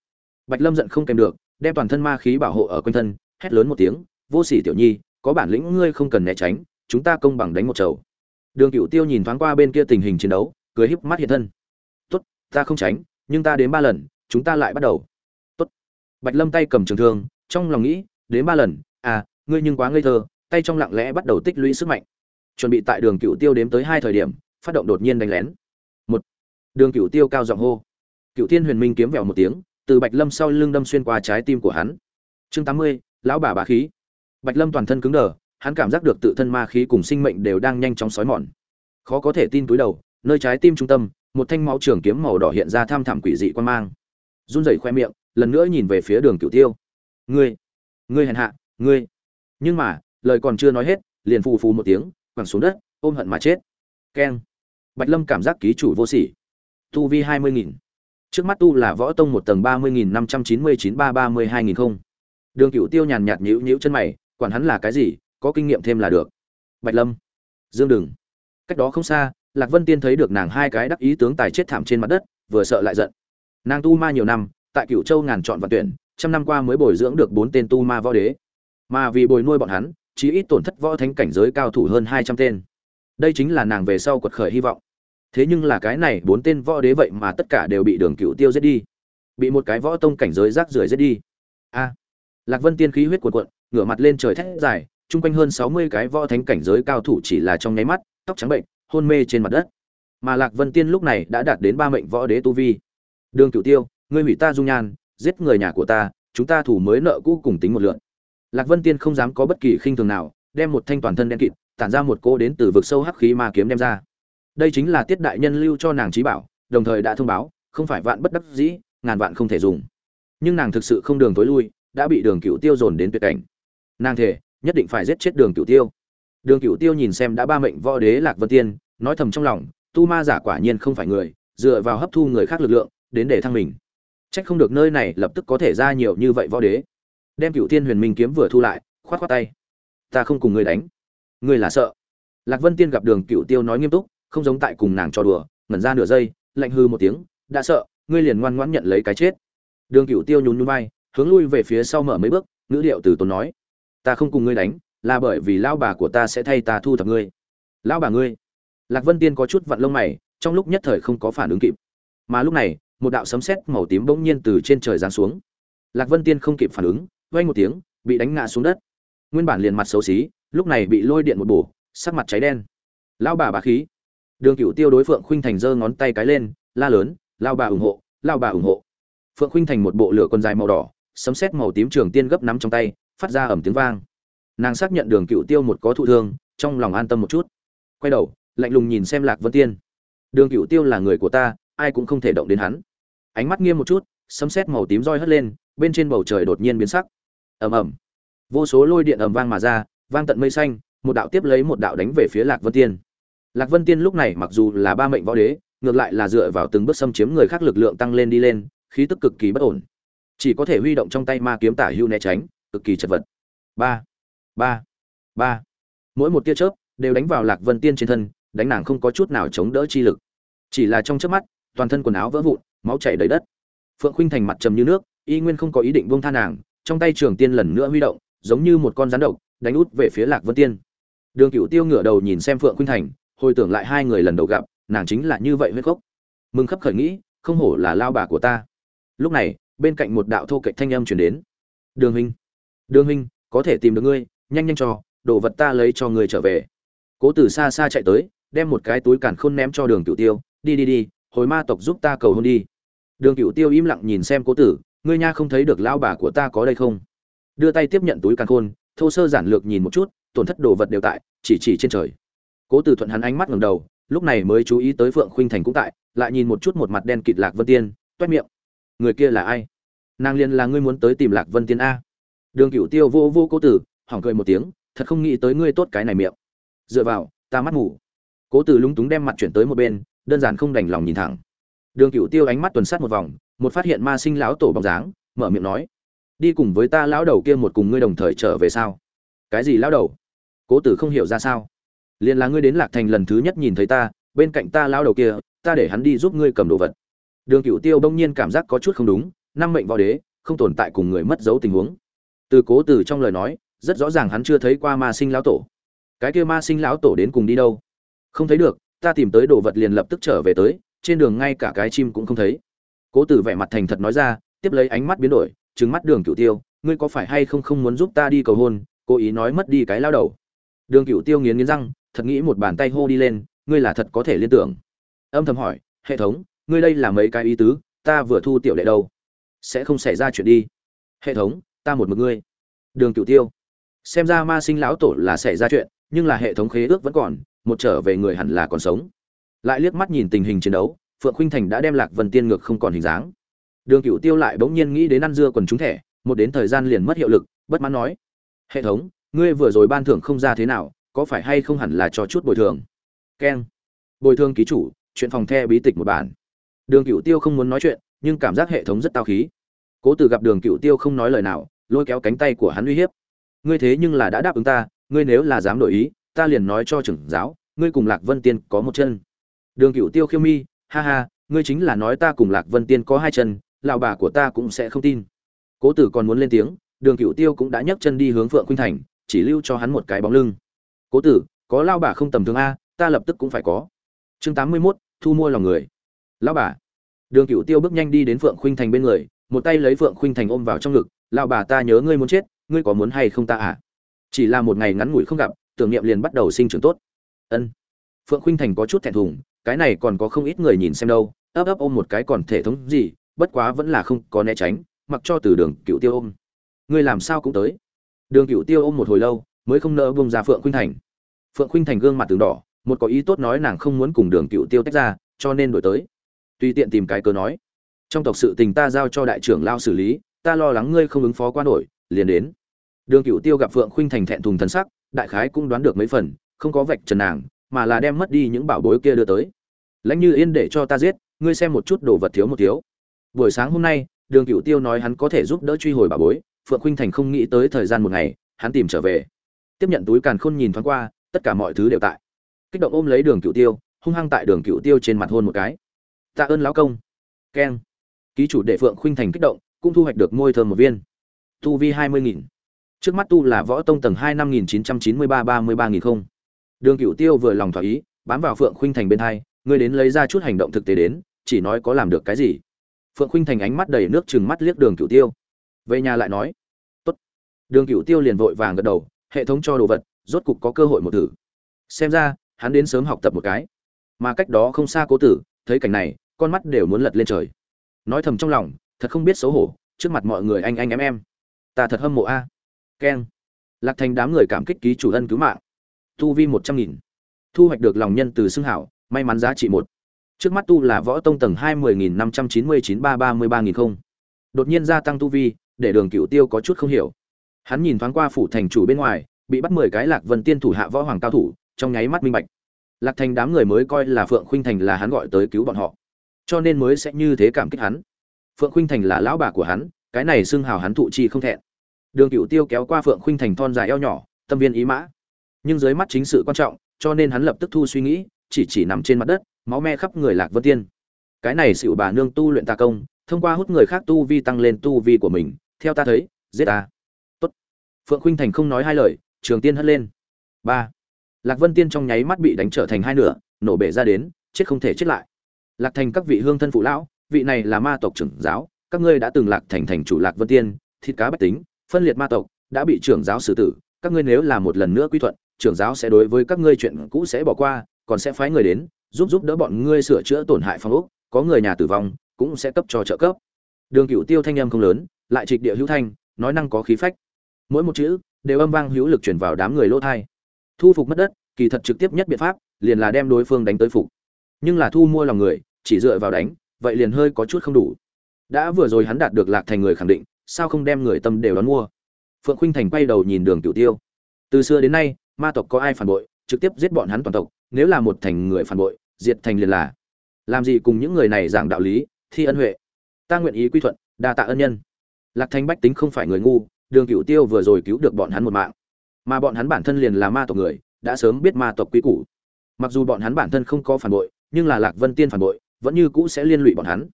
Bạch lâm giận không kèm được đem toàn thân ma khí bảo hộ ở quanh thân, hét lớn một tiếng, vô sỉ tiểu nhi, có bản lĩnh ngươi không cần né tránh, chúng ta công bằng đánh một chầu. Đường cựu tiêu nhìn thoáng qua bên kia tình hình chiến đấu, cười híp mắt hiện thân. Tốt, ta không tránh, nhưng ta đến ba lần, chúng ta lại bắt đầu. Tốt. Bạch lâm tay cầm trường thương, trong lòng nghĩ, đến ba lần à ngươi nhưng quá ngây thơ, tay trong lặng lẽ bắt đầu tích lũy sức mạnh. Chuẩn bị tại đường cựu tiêu đếm tới hai thời điểm, phát động đột nhiên đánh lén. Một. Đường cựu tiêu cao giọng hô. Cựu thiên huyền minh kiếm vẹo một tiếng từ bạch lâm sau lưng đâm xuyên qua trái tim của hắn. Chương tám mươi, lão bà bá khí. Bạch lâm toàn thân cứng đờ, hắn cảm giác được tự thân ma khí cùng sinh mệnh đều đang nhanh chóng sói mòn. Khó có thể tin túi đầu, nơi trái tim trung tâm, một thanh máu trường kiếm màu đỏ hiện ra tham thẳm quỷ dị quan mang. Run rẩy khoe miệng, lần nữa nhìn về phía đường cửu tiêu. Ngươi ngươi hèn hạ, ngươi. Nhưng mà, lời còn chưa nói hết, liền phù phù một tiếng, quẳng xuống đất, ôm hận mà chết. Keng. Bạch lâm cảm giác ký chủ vô sỉ. Tu vi hai mươi nghìn trước mắt tu là võ tông một tầng ba mươi nghìn năm trăm chín mươi chín ba ba mươi hai nghìn không. Đường cựu tiêu nhàn nhạt nhữ nhữ chân mày, quản hắn là cái gì, có kinh nghiệm thêm là được. Bạch lâm, dương đừng. Cách đó không xa, lạc vân tiên thấy được nàng hai cái đắc ý tướng tài chết thảm trên mặt đất, vừa sợ lại giận. Nàng tu ma nhiều năm, tại cựu châu ngàn chọn và tuyển, trăm năm qua mới bồi dưỡng được bốn tên tu ma võ đế. Mà vì bồi nuôi bọn hắn, chí ít tổn thất võ thánh cảnh giới cao thủ hơn hai trăm tên. Đây chính là nàng về sau quật khởi hy vọng thế nhưng là cái này bốn tên võ đế vậy mà tất cả đều bị đường cựu tiêu giết đi. Bị một cái võ tông cảnh giới rác rưởi giết đi. A. À, lạc vân tiên khí huyết cuộn cuộn, ngửa mặt lên trời thét dài, chung quanh hơn sáu mươi cái võ thánh cảnh giới cao thủ chỉ là trong nháy mắt, tóc trắng bệnh, hôn mê trên mặt đất. Mà lạc vân tiên lúc này đã đạt đến ba mệnh võ đế tu vi. Đường cựu tiêu, ngươi hủy ta dung nhan, giết người nhà của ta, chúng ta thủ mới nợ cũ cùng tính một lượn. Lạc vân tiên không dám có bất kỳ khinh thường nào, đem một thanh toàn thân đen kịt, tản ra một cô đến từ vực sâu hắc khí ma kiếm đem ra đây chính là tiết đại nhân lưu cho nàng trí bảo, đồng thời đã thông báo, không phải vạn bất đắc dĩ, ngàn vạn không thể dùng. Nhưng nàng thực sự không đường tối lui, đã bị đường cựu tiêu dồn đến tuyệt cảnh. Nàng thể nhất định phải giết chết đường cựu tiêu. Đường cựu tiêu nhìn xem đã ba mệnh võ đế lạc vân tiên, nói thầm trong lòng, tu ma giả quả nhiên không phải người, dựa vào hấp thu người khác lực lượng, đến để thăng mình. Trách không được nơi này lập tức có thể ra nhiều như vậy võ đế. Đem cựu tiên huyền minh kiếm vừa thu lại, khoát khoát tay. Ta không cùng người đánh. Người là sợ. Lạc vân tiên gặp đường cựu tiêu nói nghiêm túc không giống tại cùng nàng cho đùa, ngẩn ra nửa giây, lạnh hư một tiếng, đã sợ, ngươi liền ngoan ngoãn nhận lấy cái chết. Đường cựu tiêu nhún nhún vai, hướng lui về phía sau mở mấy bước, ngữ điệu từ tốn nói, ta không cùng ngươi đánh, là bởi vì lao bà của ta sẽ thay ta thu thập ngươi. Lao bà ngươi? Lạc vân tiên có chút vặn lông mày, trong lúc nhất thời không có phản ứng kịp. Mà lúc này, một đạo sấm sét màu tím bỗng nhiên từ trên trời giáng xuống. Lạc vân tiên không kịp phản ứng vay một tiếng, bị đánh ngã xuống đất. Nguyên bản liền mặt xấu xí, lúc này bị lôi điện một bổ, sắc mặt cháy đen. Lao bà bà khí đường cựu tiêu đối phượng khuynh thành giơ ngón tay cái lên, la lớn, lao bà ủng hộ, lao bà ủng hộ. Phượng khuynh thành một bộ lửa con dài màu đỏ, sấm sét màu tím trường tiên gấp nắm trong tay, phát ra ẩm tiếng vang. Nàng xác nhận đường cựu tiêu một có thụ thương, trong lòng an tâm một chút. Quay đầu, lạnh lùng nhìn xem lạc vân tiên. Đường cựu tiêu là người của ta, ai cũng không thể động đến hắn. Ánh mắt nghiêm một chút, sấm sét màu tím roi hất lên, bên trên bầu trời đột nhiên biến sắc. Ầm ầm. Vô số lôi điện ầm vang mà ra, vang tận mây xanh, một đạo tiếp lấy một đạo đánh về phía lạc vân tiên lạc vân tiên lúc này mặc dù là ba mệnh võ đế, ngược lại là dựa vào từng bước xâm chiếm người khác lực lượng tăng lên đi lên, khí tức cực kỳ bất ổn. Chỉ có thể huy động trong tay ma kiếm tả hưu né tránh, cực kỳ chật vật. Ba ba ba. Mỗi một tia chớp đều đánh vào lạc vân tiên trên thân, đánh nàng không có chút nào chống đỡ chi lực. Chỉ là trong chớp mắt, toàn thân quần áo vỡ vụn, máu chảy đầy đất. Phượng khuynh thành mặt trầm như nước, y nguyên không có ý định buông tha nàng, trong tay trường tiên lần nữa huy động, giống như một con rắn độc, đánh út về phía lạc vân tiên. Đường cựu tiêu ngửa đầu nhìn xem phượng khuynh thành hồi tưởng lại hai người lần đầu gặp, nàng chính là như vậy huyết khốc. Mừng khấp khởi nghĩ, không hổ là lao bà của ta. Lúc này, bên cạnh một đạo thô kệch thanh âm chuyển đến. Đường huynh đường huynh, có thể tìm được ngươi, nhanh nhanh cho, đồ vật ta lấy cho ngươi trở về. Cố từ xa xa chạy tới, đem một cái túi càn khôn ném cho đường cựu tiêu. Đi đi đi, hồi ma tộc giúp ta cầu hôn đi. Đường cựu tiêu im lặng nhìn xem cố tử, ngươi nha không thấy được lao bà của ta có đây không? Đưa tay tiếp nhận túi càn khôn, thô sơ giản lược nhìn một chút, tổn thất đồ vật đều tại, chỉ chỉ trên trời cố tử thuận hắn ánh mắt ngẩng đầu, lúc này mới chú ý tới phượng khuynh thành cũng tại, lại nhìn một chút một mặt đen kịt lạc vân tiên, toét miệng. Người kia là ai? Nàng liền là ngươi muốn tới tìm lạc vân tiên a. Đường cửu tiêu vô vô cố tử hỏng cười một tiếng, thật không nghĩ tới ngươi tốt cái này miệng. Dựa vào, ta mắt ngủ cố tử lúng túng đem mặt chuyển tới một bên, đơn giản không đành lòng nhìn thẳng. Đường cửu tiêu ánh mắt tuần sát một vòng, một phát hiện ma sinh lão tổ bóng dáng, mở miệng nói, đi cùng với ta lão đầu kia một cùng ngươi đồng thời trở về sao? Cái gì lão đầu? Cố tử không hiểu ra sao liền là ngươi đến lạc thành lần thứ nhất nhìn thấy ta, bên cạnh ta lão đầu kia, ta để hắn đi giúp ngươi cầm đồ vật. Đường cửu tiêu bỗng nhiên cảm giác có chút không đúng, năm mệnh võ đế, không tồn tại cùng người mất dấu tình huống. Từ cố từ trong lời nói, rất rõ ràng hắn chưa thấy qua ma sinh lão tổ. Cái kia ma sinh lão tổ đến cùng đi đâu? Không thấy được, ta tìm tới đồ vật liền lập tức trở về tới, trên đường ngay cả cái chim cũng không thấy. Cố tử vẻ mặt thành thật nói ra, tiếp lấy ánh mắt biến đổi, trừng mắt đường cửu tiêu, ngươi có phải hay không không muốn giúp ta đi cầu hôn, cố ý nói mất đi cái lao đầu. Đường cửu tiêu nghiến nghiến răng thật nghĩ một bàn tay hô đi lên, ngươi là thật có thể liên tưởng. Âm thầm hỏi, hệ thống, ngươi đây là mấy cái ý tứ, ta vừa thu tiểu đệ đâu? Sẽ không xảy ra chuyện đi. Hệ thống, ta một mực ngươi. Đường cửu tiêu. Xem ra ma sinh lão tổ là xảy ra chuyện, nhưng là hệ thống khế ước vẫn còn, một trở về người hẳn là còn sống. Lại liếc mắt nhìn tình hình chiến đấu, phượng khuynh thành đã đem lạc vân tiên ngược không còn hình dáng. Đường cửu tiêu lại bỗng nhiên nghĩ đến ăn dưa quần chúng thẻ, một đến thời gian liền mất hiệu lực, bất mãn nói. Hệ thống, ngươi vừa rồi ban thưởng không ra thế nào có phải hay không hẳn là cho chút bồi thường? Keng. Bồi thường ký chủ, chuyện phòng the bí tịch một bản. Đường Cựu tiêu không muốn nói chuyện, nhưng cảm giác hệ thống rất tao khí. Cố từ gặp đường Cựu tiêu không nói lời nào, lôi kéo cánh tay của hắn uy hiếp. Ngươi thế nhưng là đã đáp ứng ta, ngươi nếu là dám đổi ý, ta liền nói cho trưởng giáo, ngươi cùng lạc vân tiên có một chân. Đường Cựu tiêu khiêu mi, ha ha, ngươi chính là nói ta cùng lạc vân tiên có hai chân, lão bà của ta cũng sẽ không tin. Cố tử còn muốn lên tiếng, đường Cựu tiêu cũng đã nhấc chân đi hướng phượng khuynh thành, chỉ lưu cho hắn một cái bóng lưng cố tử có lao bà không tầm thường a ta lập tức cũng phải có. Chương tám mươi 81, thu mua lòng người. Lao bà. Đường Cựu tiêu bước nhanh đi đến phượng khuynh thành bên người một tay lấy phượng khuynh thành ôm vào trong ngực. Lao bà ta nhớ ngươi muốn chết ngươi có muốn hay không ta à? Chỉ là một ngày ngắn ngủi không gặp tưởng niệm liền bắt đầu sinh trưởng tốt. Ân. Phượng khuynh thành có chút thẹn thùng cái này còn có không ít người nhìn xem đâu ấp ấp ôm một cái còn thể thống gì bất quá vẫn là không có né tránh mặc cho từ đường cựu tiêu ôm. Ngươi làm sao cũng tới. Đường cựu tiêu ôm một hồi lâu mới không nỡ bông ra phượng khuynh thành. Phượng khuynh thành gương mặt từng đỏ, một có ý tốt nói nàng không muốn cùng đường cựu tiêu tách ra, cho nên đổi tới. Tùy tiện tìm cái cớ nói. Trong tộc sự tình ta giao cho đại trưởng lao xử lý, ta lo lắng ngươi không ứng phó qua nổi, liền đến. Đường cựu tiêu gặp phượng khuynh thành thẹn thùng thân sắc, đại khái cũng đoán được mấy phần, không có vạch trần nàng, mà là đem mất đi những bảo bối kia đưa tới. Lãnh như yên để cho ta giết, ngươi xem một chút đồ vật thiếu một thiếu. Buổi sáng hôm nay, đường cựu tiêu nói hắn có thể giúp đỡ truy hồi bảo bối, phượng khuynh thành không nghĩ tới thời gian một ngày, hắn tìm trở về tiếp nhận túi càn khôn nhìn thoáng qua, tất cả mọi thứ đều tại. Kích động ôm lấy đường cựu tiêu, hung hăng tại đường cựu tiêu trên mặt hôn một cái. Tạ ơn lão công. Keng. Ký chủ đệ phượng khuynh thành kích động, cũng thu hoạch được môi thơm một viên. Tu vi hai mươi nghìn. Trước mắt tu là võ tông tầng hai năm nghìn chín trăm chín mươi ba ba mươi ba nghìn không. Đường cựu tiêu vừa lòng thỏa ý, bám vào phượng khuynh thành bên hai, ngươi đến lấy ra chút hành động thực tế đến, chỉ nói có làm được cái gì. Phượng khuynh thành ánh mắt đầy nước chừng mắt liếc đường cựu tiêu. Về nhà lại nói. Tốt. Đường cựu tiêu liền vội vàng gật đầu hệ thống cho đồ vật, rốt cục có cơ hội một thử. Xem ra, hắn đến sớm học tập một cái. Mà cách đó không xa cố tử, thấy cảnh này, con mắt đều muốn lật lên trời. Nói thầm trong lòng, thật không biết xấu hổ, trước mặt mọi người anh anh em em. Ta thật hâm mộ a. Keng. Lạc thành đám người cảm kích ký chủ ân cứu mạng. Tu vi một trăm nghìn. Thu hoạch được lòng nhân từ xưng hảo, may mắn giá trị một. Trước mắt tu là võ tông tầng hai mươi nghìn năm trăm chín mươi chín ba ba mươi ba nghìn không. Đột nhiên gia tăng tu vi, để đường cựu tiêu có chút không hiểu hắn nhìn thoáng qua phủ thành chủ bên ngoài, bị bắt mười cái lạc vân tiên thủ hạ võ hoàng cao thủ, trong nháy mắt minh bạch. Lạc thành đám người mới coi là phượng khuynh thành là hắn gọi tới cứu bọn họ. Cho nên mới sẽ như thế cảm kích hắn. Phượng khuynh thành là lão bà của hắn, cái này xưng hào hắn thụ chi không thẹn. Đường cựu tiêu kéo qua phượng khuynh thành thon dài eo nhỏ, tâm viên ý mã. Nhưng dưới mắt chính sự quan trọng, cho nên hắn lập tức thu suy nghĩ, chỉ chỉ nằm trên mặt đất, máu me khắp người lạc vân tiên. Cái này xịu bà nương tu luyện tà công, thông qua hút người khác tu vi tăng lên tu vi của mình, theo ta thấy, giết ta phượng khuynh thành không nói hai lời, trường tiên hất lên. Ba. Lạc vân tiên trong nháy mắt bị đánh trở thành hai nửa, nổ bể ra đến, chết không thể chết lại. Lạc thành các vị hương thân phụ lão, vị này là ma tộc trưởng giáo, các ngươi đã từng lạc thành thành chủ lạc vân tiên, thịt cá bách tính, phân liệt ma tộc, đã bị trưởng giáo xử tử, các ngươi nếu là một lần nữa quy thuận, trưởng giáo sẽ đối với các ngươi chuyện cũ sẽ bỏ qua, còn sẽ phái người đến, giúp giúp đỡ bọn ngươi sửa chữa tổn hại phong ốc, có người nhà tử vong, cũng sẽ cấp cho trợ cấp. Đường cựu tiêu thanh âm không lớn, lại trịch địa hữu thanh, nói năng có khí phách mỗi một chữ đều âm vang hữu lực chuyển vào đám người lỗ thai. Thu phục mất đất, kỳ thật trực tiếp nhất biện pháp liền là đem đối phương đánh tới phục. Nhưng là thu mua lòng người, chỉ dựa vào đánh, vậy liền hơi có chút không đủ. Đã vừa rồi hắn đạt được lạc thành người khẳng định, sao không đem người tâm đều đón mua? Phượng khinh thành quay đầu nhìn đường cựu tiêu. Từ xưa đến nay, ma tộc có ai phản bội, trực tiếp giết bọn hắn toàn tộc, nếu là một thành người phản bội, diệt thành liền là. Làm gì cùng những người này giảng đạo lý, thi ân huệ. Ta nguyện ý quy thuận, đa tạ ân nhân. Lạc thành bách tính không phải người ngu đường cựu tiêu vừa rồi cứu được bọn hắn một mạng. Mà bọn hắn bản thân liền là ma tộc người, đã sớm biết ma tộc quý củ. Mặc dù bọn hắn bản thân không có phản bội, nhưng là lạc vân tiên phản bội, vẫn như cũ sẽ liên lụy bọn hắn.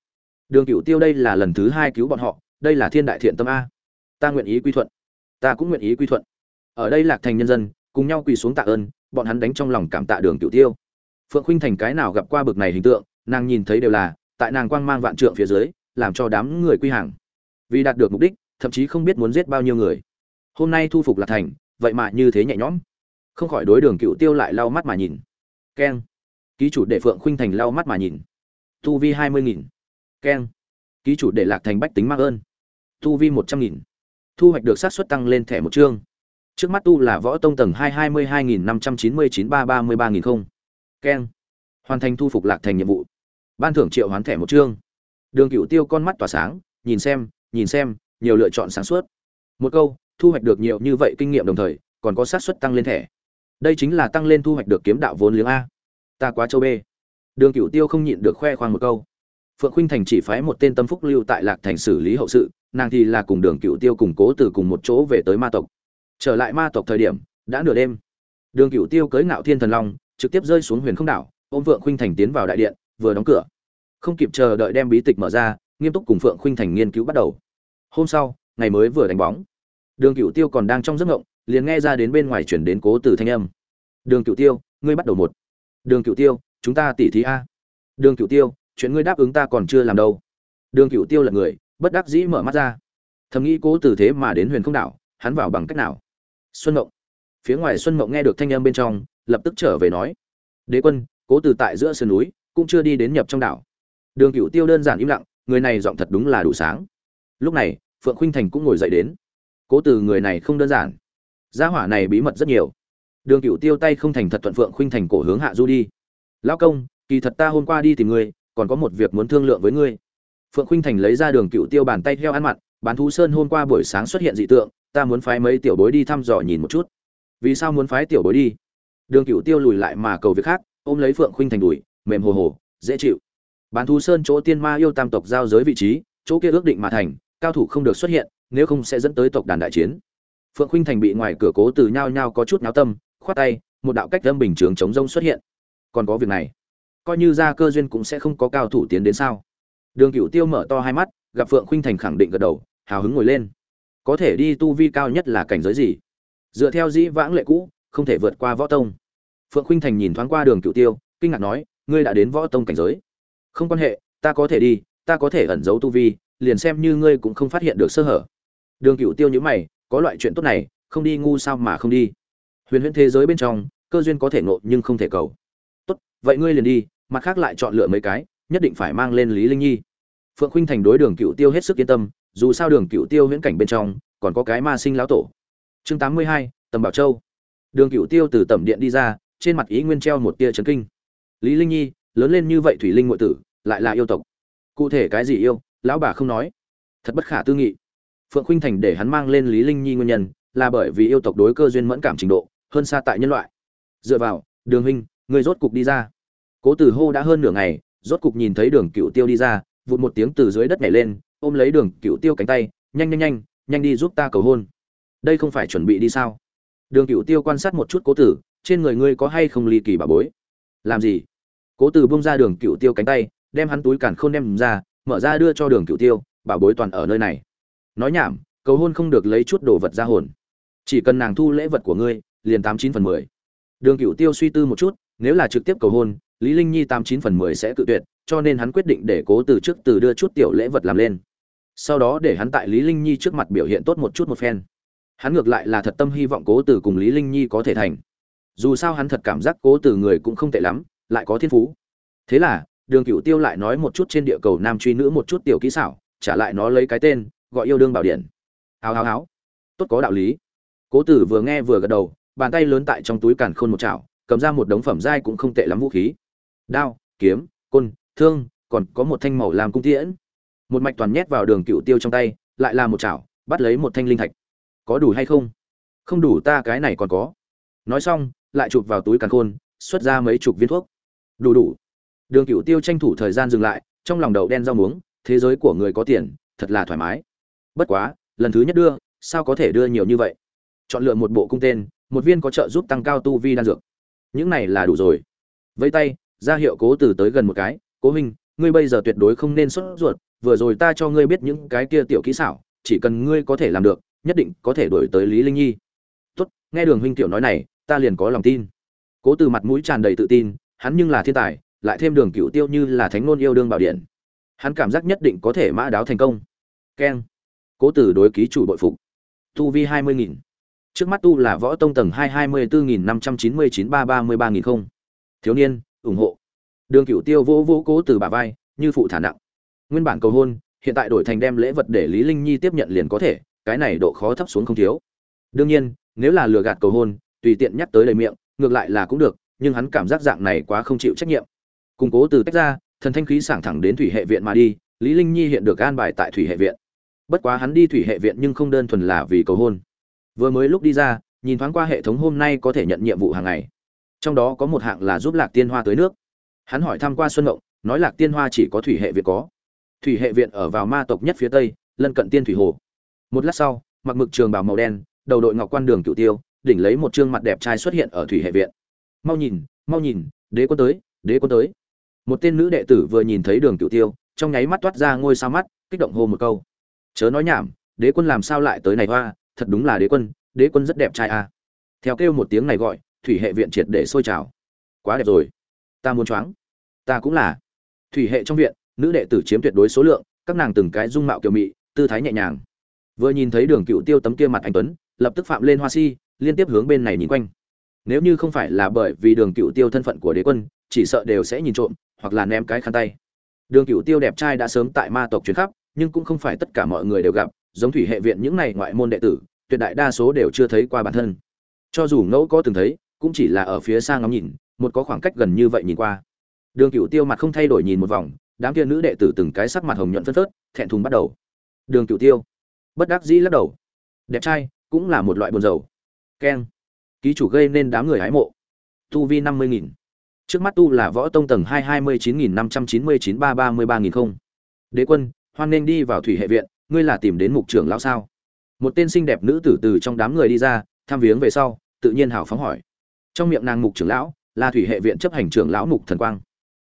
Đường cựu tiêu đây là lần thứ hai cứu bọn họ, đây là thiên đại thiện tâm a. Ta nguyện ý quy thuận. Ta cũng nguyện ý quy thuận. Ở đây lạc thành nhân dân, cùng nhau quỳ xuống tạ ơn, bọn hắn đánh trong lòng cảm tạ đường cựu tiêu. Phượng khuynh thành cái nào gặp qua bực này hình tượng, nàng nhìn thấy đều là, tại nàng quang mang vạn trượng phía dưới, làm cho đám người quy hàng. Vì đạt được mục đích thậm chí không biết muốn giết bao nhiêu người. Hôm nay thu phục lạc thành, vậy mà như thế nhẹ nhõm. Không khỏi đối đường cựu tiêu lại lau mắt mà nhìn. Keng. Ký chủ để phượng khuynh thành lau mắt mà nhìn. Tu vi hai mươi nghìn. Keng. Ký chủ để lạc thành bách tính mắc ơn. Tu vi một trăm nghìn. Thu hoạch được sát suất tăng lên thẻ một chương. Trước mắt tu là võ tông tầng hai hai mươi hai nghìn năm trăm chín mươi chín ba ba mươi ba nghìn không. Keng. Hoàn thành thu phục lạc thành nhiệm vụ. Ban thưởng triệu hoán thẻ một chương. Đường cựu tiêu con mắt tỏa sáng, nhìn xem nhìn xem nhiều lựa chọn sáng suốt. Một câu, thu hoạch được nhiều như vậy kinh nghiệm đồng thời, còn có xác suất tăng lên thẻ. Đây chính là tăng lên thu hoạch được kiếm đạo vốn liếng a. Ta quá châu b. Đường cựu tiêu không nhịn được khoe khoang một câu. Phượng khuynh thành chỉ phái một tên tâm phúc lưu tại lạc thành xử lý hậu sự, nàng thì là cùng đường cựu tiêu cùng cố từ cùng một chỗ về tới ma tộc. Trở lại ma tộc thời điểm, đã nửa đêm. Đường cựu tiêu cưới ngạo thiên thần long, trực tiếp rơi xuống huyền không đảo, ôm phượng khuynh thành tiến vào đại điện, vừa đóng cửa. Không kịp chờ đợi đem bí tịch mở ra, nghiêm túc cùng phượng khuynh thành nghiên cứu bắt đầu hôm sau, ngày mới vừa đánh bóng. Đường cựu tiêu còn đang trong giấc ngộng, liền nghe ra đến bên ngoài chuyển đến cố từ thanh âm. Đường cựu tiêu, ngươi bắt đầu một. Đường cựu tiêu, chúng ta tỉ thí a. Đường cựu tiêu, chuyện ngươi đáp ứng ta còn chưa làm đâu. Đường cựu tiêu là người, bất đắc dĩ mở mắt ra. Thầm nghĩ cố từ thế mà đến huyền không đảo, hắn vào bằng cách nào? Xuân Ngộng. phía ngoài xuân Ngộng nghe được thanh âm bên trong, lập tức trở về nói. Đế quân, cố từ tại giữa sườn núi, cũng chưa đi đến nhập trong đảo. Đường cựu tiêu đơn giản im lặng, người này giọng thật đúng là đủ sáng lúc này, phượng khuynh thành cũng ngồi dậy đến. Cố từ người này không đơn giản. Gia hỏa này bí mật rất nhiều. Đường cựu tiêu tay không thành thật thuận phượng khuynh thành cổ hướng hạ du đi. Lão công, kỳ thật ta hôm qua đi tìm ngươi, còn có một việc muốn thương lượng với ngươi. Phượng khuynh thành lấy ra đường cựu tiêu bàn tay theo ăn mặn, bán thú sơn hôm qua buổi sáng xuất hiện dị tượng, ta muốn phái mấy tiểu bối đi thăm dò nhìn một chút. Vì sao muốn phái tiểu bối đi? Đường cựu tiêu lùi lại mà cầu việc khác, ôm lấy phượng khuynh thành đùi mềm hồ hồ, dễ chịu. Bán thú sơn chỗ tiên ma yêu tam tộc giao giới vị trí, chỗ kia ước định mà thành cao thủ không được xuất hiện, nếu không sẽ dẫn tới tộc đàn đại chiến. Phượng khuynh thành bị ngoài cửa cố từ nhao nhao có chút náo tâm, khoát tay, một đạo cách âm bình chướng chống rông xuất hiện. Còn có việc này, coi như ra cơ duyên cũng sẽ không có cao thủ tiến đến sao? Đường cựu tiêu mở to hai mắt, gặp phượng khuynh thành khẳng định gật đầu, hào hứng ngồi lên. Có thể đi tu vi cao nhất là cảnh giới gì? Dựa theo dĩ vãng lệ cũ, không thể vượt qua võ tông. Phượng khuynh thành nhìn thoáng qua đường cựu tiêu, kinh ngạc nói, ngươi đã đến võ tông cảnh giới. Không quan hệ, ta có thể đi, ta có thể ẩn giấu tu vi liền xem như ngươi cũng không phát hiện được sơ hở. Đường cựu tiêu nhữ mày, có loại chuyện tốt này, không đi ngu sao mà không đi. Huyền huyễn thế giới bên trong, cơ duyên có thể ngộ nhưng không thể cầu. Tốt, vậy ngươi liền đi, mặt khác lại chọn lựa mấy cái, nhất định phải mang lên lý linh nhi. Phượng khuynh thành đối đường cựu tiêu hết sức yên tâm, dù sao đường cựu tiêu huyễn cảnh bên trong, còn có cái ma sinh lão tổ. Chương tám mươi hai, tầm bảo châu. Đường cựu tiêu từ tầm điện đi ra, trên mặt ý nguyên treo một tia chấn kinh. Lý linh nhi, lớn lên như vậy thủy linh ngụy tử, lại là yêu tộc. Cụ thể cái gì yêu? Lão bà không nói. Thật bất khả tư nghị. Phượng khuynh thành để hắn mang lên lý linh nhi nguyên nhân là bởi vì yêu tộc đối cơ duyên mẫn cảm trình độ, hơn xa tại nhân loại. Dựa vào, đường huynh người rốt cục đi ra. Cố tử hô đã hơn nửa ngày, rốt cục nhìn thấy đường cựu tiêu đi ra, vụt một tiếng từ dưới đất nhảy lên, ôm lấy đường cựu tiêu cánh tay, nhanh nhanh nhanh nhanh đi giúp ta cầu hôn. Đây không phải chuẩn bị đi sao? Đường cựu tiêu quan sát một chút cố tử, trên người ngươi có hay không ly kỳ bà bối? Làm gì? Cố tử bung ra đường cựu tiêu cánh tay, đem hắn túi càn khôn đem ra mở ra đưa cho đường cựu tiêu, bảo bối toàn ở nơi này. Nói nhảm, cầu hôn không được lấy chút đồ vật ra hồn. Chỉ cần nàng thu lễ vật của ngươi, liền tám chín phần mười. Đường cựu tiêu suy tư một chút, nếu là trực tiếp cầu hôn, lý linh nhi tám chín phần mười sẽ tự tuyệt, cho nên hắn quyết định để cố từ trước từ đưa chút tiểu lễ vật làm lên. Sau đó để hắn tại lý linh nhi trước mặt biểu hiện tốt một chút một phen. Hắn ngược lại là thật tâm hy vọng cố từ cùng lý linh nhi có thể thành. Dù sao hắn thật cảm giác cố từ người cũng không tệ lắm, lại có thiên phú. Thế là đường cựu tiêu lại nói một chút trên địa cầu nam truy nữ một chút tiểu kỹ xảo, trả lại nó lấy cái tên, gọi yêu đương bảo điện. Hào hào háo. Tốt có đạo lý. Cố tử vừa nghe vừa gật đầu, bàn tay lớn tại trong túi càn khôn một chảo, cầm ra một đống phẩm dai cũng không tệ lắm vũ khí. Đao, kiếm, côn, thương, còn có một thanh màu làm cung tiễn. Một mạch toàn nhét vào đường cựu tiêu trong tay, lại là một chảo, bắt lấy một thanh linh thạch. Có đủ hay không? Không đủ ta cái này còn có. Nói xong, lại chụp vào túi càn khôn, xuất ra mấy chục viên thuốc. Đủ đủ đường Cửu tiêu tranh thủ thời gian dừng lại, trong lòng đầu đen rau muống, thế giới của người có tiền, thật là thoải mái. Bất quá, lần thứ nhất đưa, sao có thể đưa nhiều như vậy? Chọn lựa một bộ cung tên, một viên có trợ giúp tăng cao tu vi đan dược. Những này là đủ rồi. Vẫy tay, ra hiệu cố từ tới gần một cái, cố huynh, ngươi bây giờ tuyệt đối không nên sốt ruột, vừa rồi ta cho ngươi biết những cái kia tiểu kỹ xảo, chỉ cần ngươi có thể làm được, nhất định có thể đổi tới lý linh nhi. Tốt, nghe đường huynh tiểu nói này, ta liền có lòng tin. Cố từ mặt mũi tràn đầy tự tin, hắn nhưng là thiên tài lại thêm đường cựu tiêu như là thánh ngôn yêu đương bảo điện. Hắn cảm giác nhất định có thể mã đáo thành công. Keng. Cố tử đối ký chủ bội phục. Tu vi hai mươi nghìn. Trước mắt tu là võ tông tầng hai hai mươi bốn nghìn năm trăm chín mươi chín ba ba mươi ba nghìn không. Thiếu niên, ủng hộ. Đường cựu tiêu vô vô cố từ bà vai, như phụ thả nặng. Nguyên bản cầu hôn, hiện tại đổi thành đem lễ vật để lý linh nhi tiếp nhận liền có thể, cái này độ khó thấp xuống không thiếu. Đương nhiên, nếu là lừa gạt cầu hôn, tùy tiện nhắc tới đầy miệng, ngược lại là cũng được, nhưng hắn cảm giác dạng này quá không chịu trách nhiệm cùng cố từ tách ra, thần thanh khí sảng thẳng đến thủy hệ viện mà đi, lý linh nhi hiện được an bài tại thủy hệ viện. Bất quá hắn đi thủy hệ viện nhưng không đơn thuần là vì cầu hôn. Vừa mới lúc đi ra, nhìn thoáng qua hệ thống hôm nay có thể nhận nhiệm vụ hàng ngày. Trong đó có một hạng là giúp lạc tiên hoa tới nước. Hắn hỏi thăm qua xuân ngộng, nói lạc tiên hoa chỉ có thủy hệ viện có. Thủy hệ viện ở vào ma tộc nhất phía tây, lân cận tiên thủy hồ. Một lát sau, mặc mực trường bào màu đen, đầu đội ngọc quan đường cựu tiêu, đỉnh lấy một trương mặt đẹp trai xuất hiện ở thủy hệ viện. Mau nhìn mau nhìn, đế quân tới, đế quân tới một tên nữ đệ tử vừa nhìn thấy đường cựu tiêu, trong nháy mắt toát ra ngôi sao mắt, kích động hô một câu. Chớ nói nhảm, đế quân làm sao lại tới này hoa, thật đúng là đế quân đế quân rất đẹp trai à. theo kêu một tiếng này gọi, thủy hệ viện triệt để sôi trào. Quá đẹp rồi. Ta muốn choáng. Ta cũng là. Thủy hệ trong viện, nữ đệ tử chiếm tuyệt đối số lượng, các nàng từng cái dung mạo kiều mị, tư thái nhẹ nhàng. Vừa nhìn thấy đường cựu tiêu tấm kia mặt anh tuấn, lập tức phạm lên hoa si, liên tiếp hướng bên này nhìn quanh. Nếu như không phải là bởi vì đường cựu tiêu thân phận của đế quân, chỉ sợ đều sẽ nhìn trộm hoặc là ném cái khăn tay. Đường cựu tiêu đẹp trai đã sớm tại ma tộc chuyến khắp, nhưng cũng không phải tất cả mọi người đều gặp, giống thủy hệ viện những này ngoại môn đệ tử, tuyệt đại đa số đều chưa thấy qua bản thân. Cho dù ngẫu có từng thấy, cũng chỉ là ở phía xa ngắm nhìn, một có khoảng cách gần như vậy nhìn qua. Đường cựu tiêu mặt không thay đổi nhìn một vòng, đám kia nữ đệ tử từng cái sắc mặt hồng nhuận phân phớt, thẹn thùng bắt đầu. Đường cựu tiêu, bất đắc dĩ lắc đầu. Đẹp trai, cũng là một loại buồn dầu keng, ký chủ gây nên đám người hái mộ. Tu vi năm mươi nghìn trước mắt tu là võ tông tầng hai hai mươi chín nghìn năm trăm chín mươi chín ba ba mươi ba nghìn không. Đế quân, hoan nên đi vào thủy hệ viện, ngươi là tìm đến mục trưởng lão sao? Một tên xinh đẹp nữ tử từ trong đám người đi ra, tham viếng về sau, tự nhiên hào phóng hỏi. Trong miệng nàng mục trưởng lão, là thủy hệ viện chấp hành trưởng lão mục thần quang.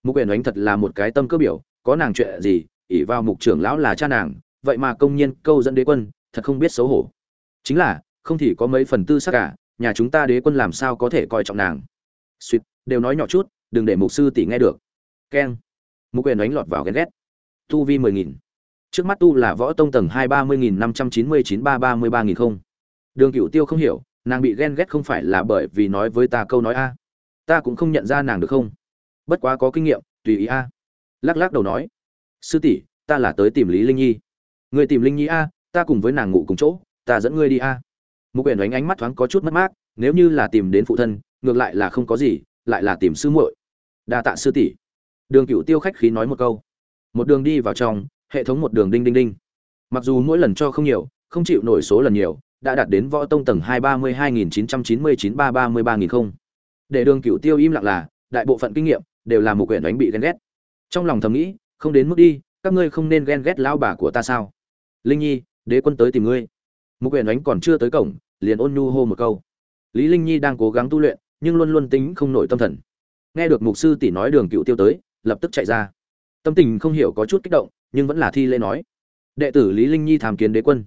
Mục quyền đánh thật là một cái tâm cơ biểu, có nàng chuyện gì, ỷ vào mục trưởng lão là cha nàng, vậy mà công nhiên câu dẫn đế quân, thật không biết xấu hổ. Chính là, không thì có mấy phần tư sắc cả, nhà chúng ta đế quân làm sao có thể coi trọng nàng? Suýt đều nói nhỏ chút, đừng để mục sư tỷ nghe được. Keng. Mục quyền đánh lọt vào ghen ghét. Tu vi mười nghìn. Trước mắt tu là võ tông tầng hai ba mươi nghìn năm trăm chín mươi chín ba ba mươi ba nghìn không. Đường cựu tiêu không hiểu, nàng bị ghen ghét không phải là bởi vì nói với ta câu nói a. Ta cũng không nhận ra nàng được không? Bất quá có kinh nghiệm, tùy ý a. Lắc lắc đầu nói. Sư tỷ, ta là tới tìm lý linh nhi. Người tìm linh nhi a, ta cùng với nàng ngủ cùng chỗ, ta dẫn ngươi đi a. Mục quyền đánh ánh mắt thoáng có chút mất mát, nếu như là tìm đến phụ thân, ngược lại là không có gì lại là tìm sư muội. Đa tạ sư tỷ. Đường cựu tiêu khách khí nói một câu. Một đường đi vào trong, hệ thống một đường đinh đinh đinh. Mặc dù mỗi lần cho không nhiều, không chịu nổi số lần nhiều, đã đạt đến võ tông tầng hai ba mươi hai nghìn chín trăm chín mươi chín ba ba mươi ba nghìn không. Để đường cựu tiêu im lặng là, đại bộ phận kinh nghiệm đều là một quyển đánh bị ghen ghét. Trong lòng thầm nghĩ, không đến mức đi, các ngươi không nên ghen ghét lão bà của ta sao? Linh nhi, đế quân tới tìm ngươi. Một quyển đánh còn chưa tới cổng, liền ôn nhu hô một câu. Lý linh nhi đang cố gắng tu luyện nhưng luôn luôn tính không nổi tâm thần. Nghe được mục sư tỷ nói đường cựu tiêu tới, lập tức chạy ra. Tâm tình không hiểu có chút kích động, nhưng vẫn là thi lễ nói. Đệ tử lý linh nhi tham kiến đế quân.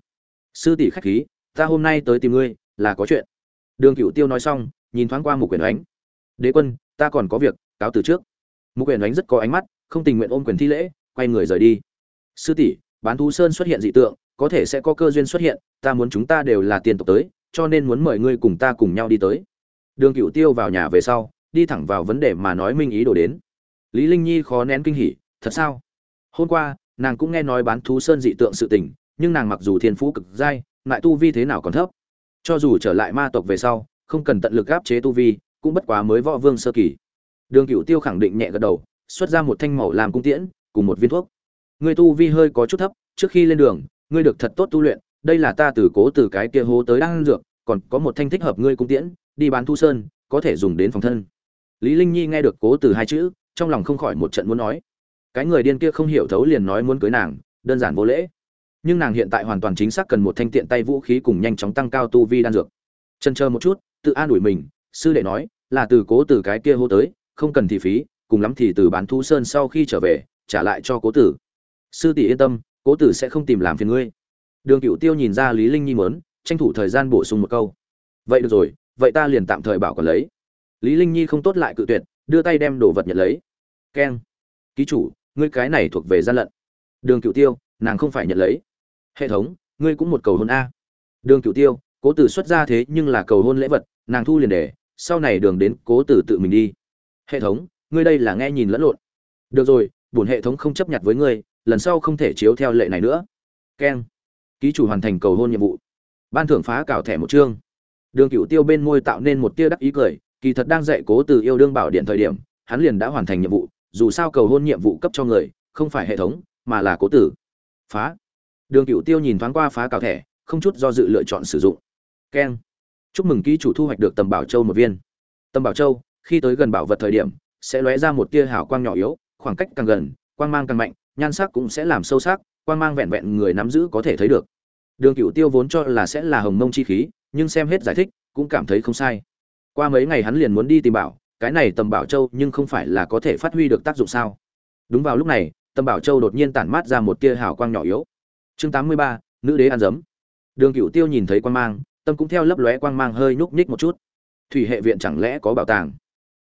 Sư tỷ khách khí, ta hôm nay tới tìm ngươi, là có chuyện. Đường cựu tiêu nói xong, nhìn thoáng qua mục quyền đánh đế quân, ta còn có việc, cáo từ trước. Mục quyền đánh rất có ánh mắt, không tình nguyện ôm quyền thi lễ, quay người rời đi. Sư tỷ, bán thú sơn xuất hiện dị tượng, có thể sẽ có cơ duyên xuất hiện, ta muốn chúng ta đều là tiền tộc tới, cho nên muốn mời ngươi cùng ta cùng nhau đi tới đường cựu tiêu vào nhà về sau đi thẳng vào vấn đề mà nói minh ý đồ đến. Lý linh nhi khó nén kinh hỉ thật sao? Hôm qua nàng cũng nghe nói bán thú sơn dị tượng sự tình nhưng nàng mặc dù thiên phú cực dai, ngại tu vi thế nào còn thấp. Cho dù trở lại ma tộc về sau không cần tận lực áp chế tu vi cũng bất quá mới võ vương sơ kỳ. Đường cựu tiêu khẳng định nhẹ gật đầu xuất ra một thanh màu làm cung tiễn cùng một viên thuốc. Người tu vi hơi có chút thấp trước khi lên đường ngươi được thật tốt tu luyện đây là ta từ cố từ cái kia hố tới đang dược còn có một thanh thích hợp ngươi cung tiễn đi bán thu sơn, có thể dùng đến phòng thân. Lý linh nhi nghe được cố từ hai chữ, trong lòng không khỏi một trận muốn nói. Cái người điên kia không hiểu thấu liền nói muốn cưới nàng, đơn giản vô lễ. Nhưng nàng hiện tại hoàn toàn chính xác cần một thanh tiện tay vũ khí cùng nhanh chóng tăng cao tu vi đan dược. Chân chờ một chút, tự an ủi mình, sư đệ nói, là từ cố từ cái kia hô tới, không cần thì phí, cùng lắm thì từ bán thu sơn sau khi trở về, trả lại cho cố tử. Sư tỷ yên tâm, cố tử sẽ không tìm làm phiền ngươi. Đường cựu tiêu nhìn ra lý linh nhi mớn tranh thủ thời gian bổ sung một câu. Vậy được rồi vậy ta liền tạm thời bảo còn lấy. Lý linh nhi không tốt lại cự tuyệt, đưa tay đem đồ vật nhận lấy. Keng. Ký chủ, ngươi cái này thuộc về gian lận. Đường cựu tiêu, nàng không phải nhận lấy. Hệ thống, ngươi cũng một cầu hôn a. Đường cựu tiêu, cố tử xuất ra thế nhưng là cầu hôn lễ vật, nàng thu liền để, sau này đường đến cố tử tự mình đi. Hệ thống, ngươi đây là nghe nhìn lẫn lộn. Được rồi, bổn hệ thống không chấp nhận với ngươi, lần sau không thể chiếu theo lệ này nữa. Keng. Ký chủ hoàn thành cầu hôn nhiệm vụ. Ban thưởng phá cào thẻ một chương đường Cửu tiêu bên môi tạo nên một tia đắc ý cười, kỳ thật đang dạy cố từ yêu đương bảo điện thời điểm, hắn liền đã hoàn thành nhiệm vụ, dù sao cầu hôn nhiệm vụ cấp cho người, không phải hệ thống, mà là cố tử. Phá. Đường Cửu tiêu nhìn thoáng qua phá cào thẻ, không chút do dự lựa chọn sử dụng. Keng. Chúc mừng ký chủ thu hoạch được tầm bảo châu một viên. Tầm bảo châu, khi tới gần bảo vật thời điểm, sẽ lóe ra một tia hào quang nhỏ yếu, khoảng cách càng gần, quang mang càng mạnh, nhan sắc cũng sẽ làm sâu sắc, quang mang vẹn vẹn người nắm giữ có thể thấy được đường cựu tiêu vốn cho là sẽ là hồng mông chi khí, nhưng xem hết giải thích, cũng cảm thấy không sai. Qua mấy ngày hắn liền muốn đi tìm bảo, cái này tầm bảo châu nhưng không phải là có thể phát huy được tác dụng sao? Đúng vào lúc này, tầm bảo châu đột nhiên tản mát ra một tia hào quang nhỏ yếu. Chương tám mươi ba, nữ đế ăn dấm. Đường cựu tiêu nhìn thấy quang mang, tâm cũng theo lấp lóe quang mang hơi nhúc nhích một chút. Thủy hệ viện chẳng lẽ có bảo tàng?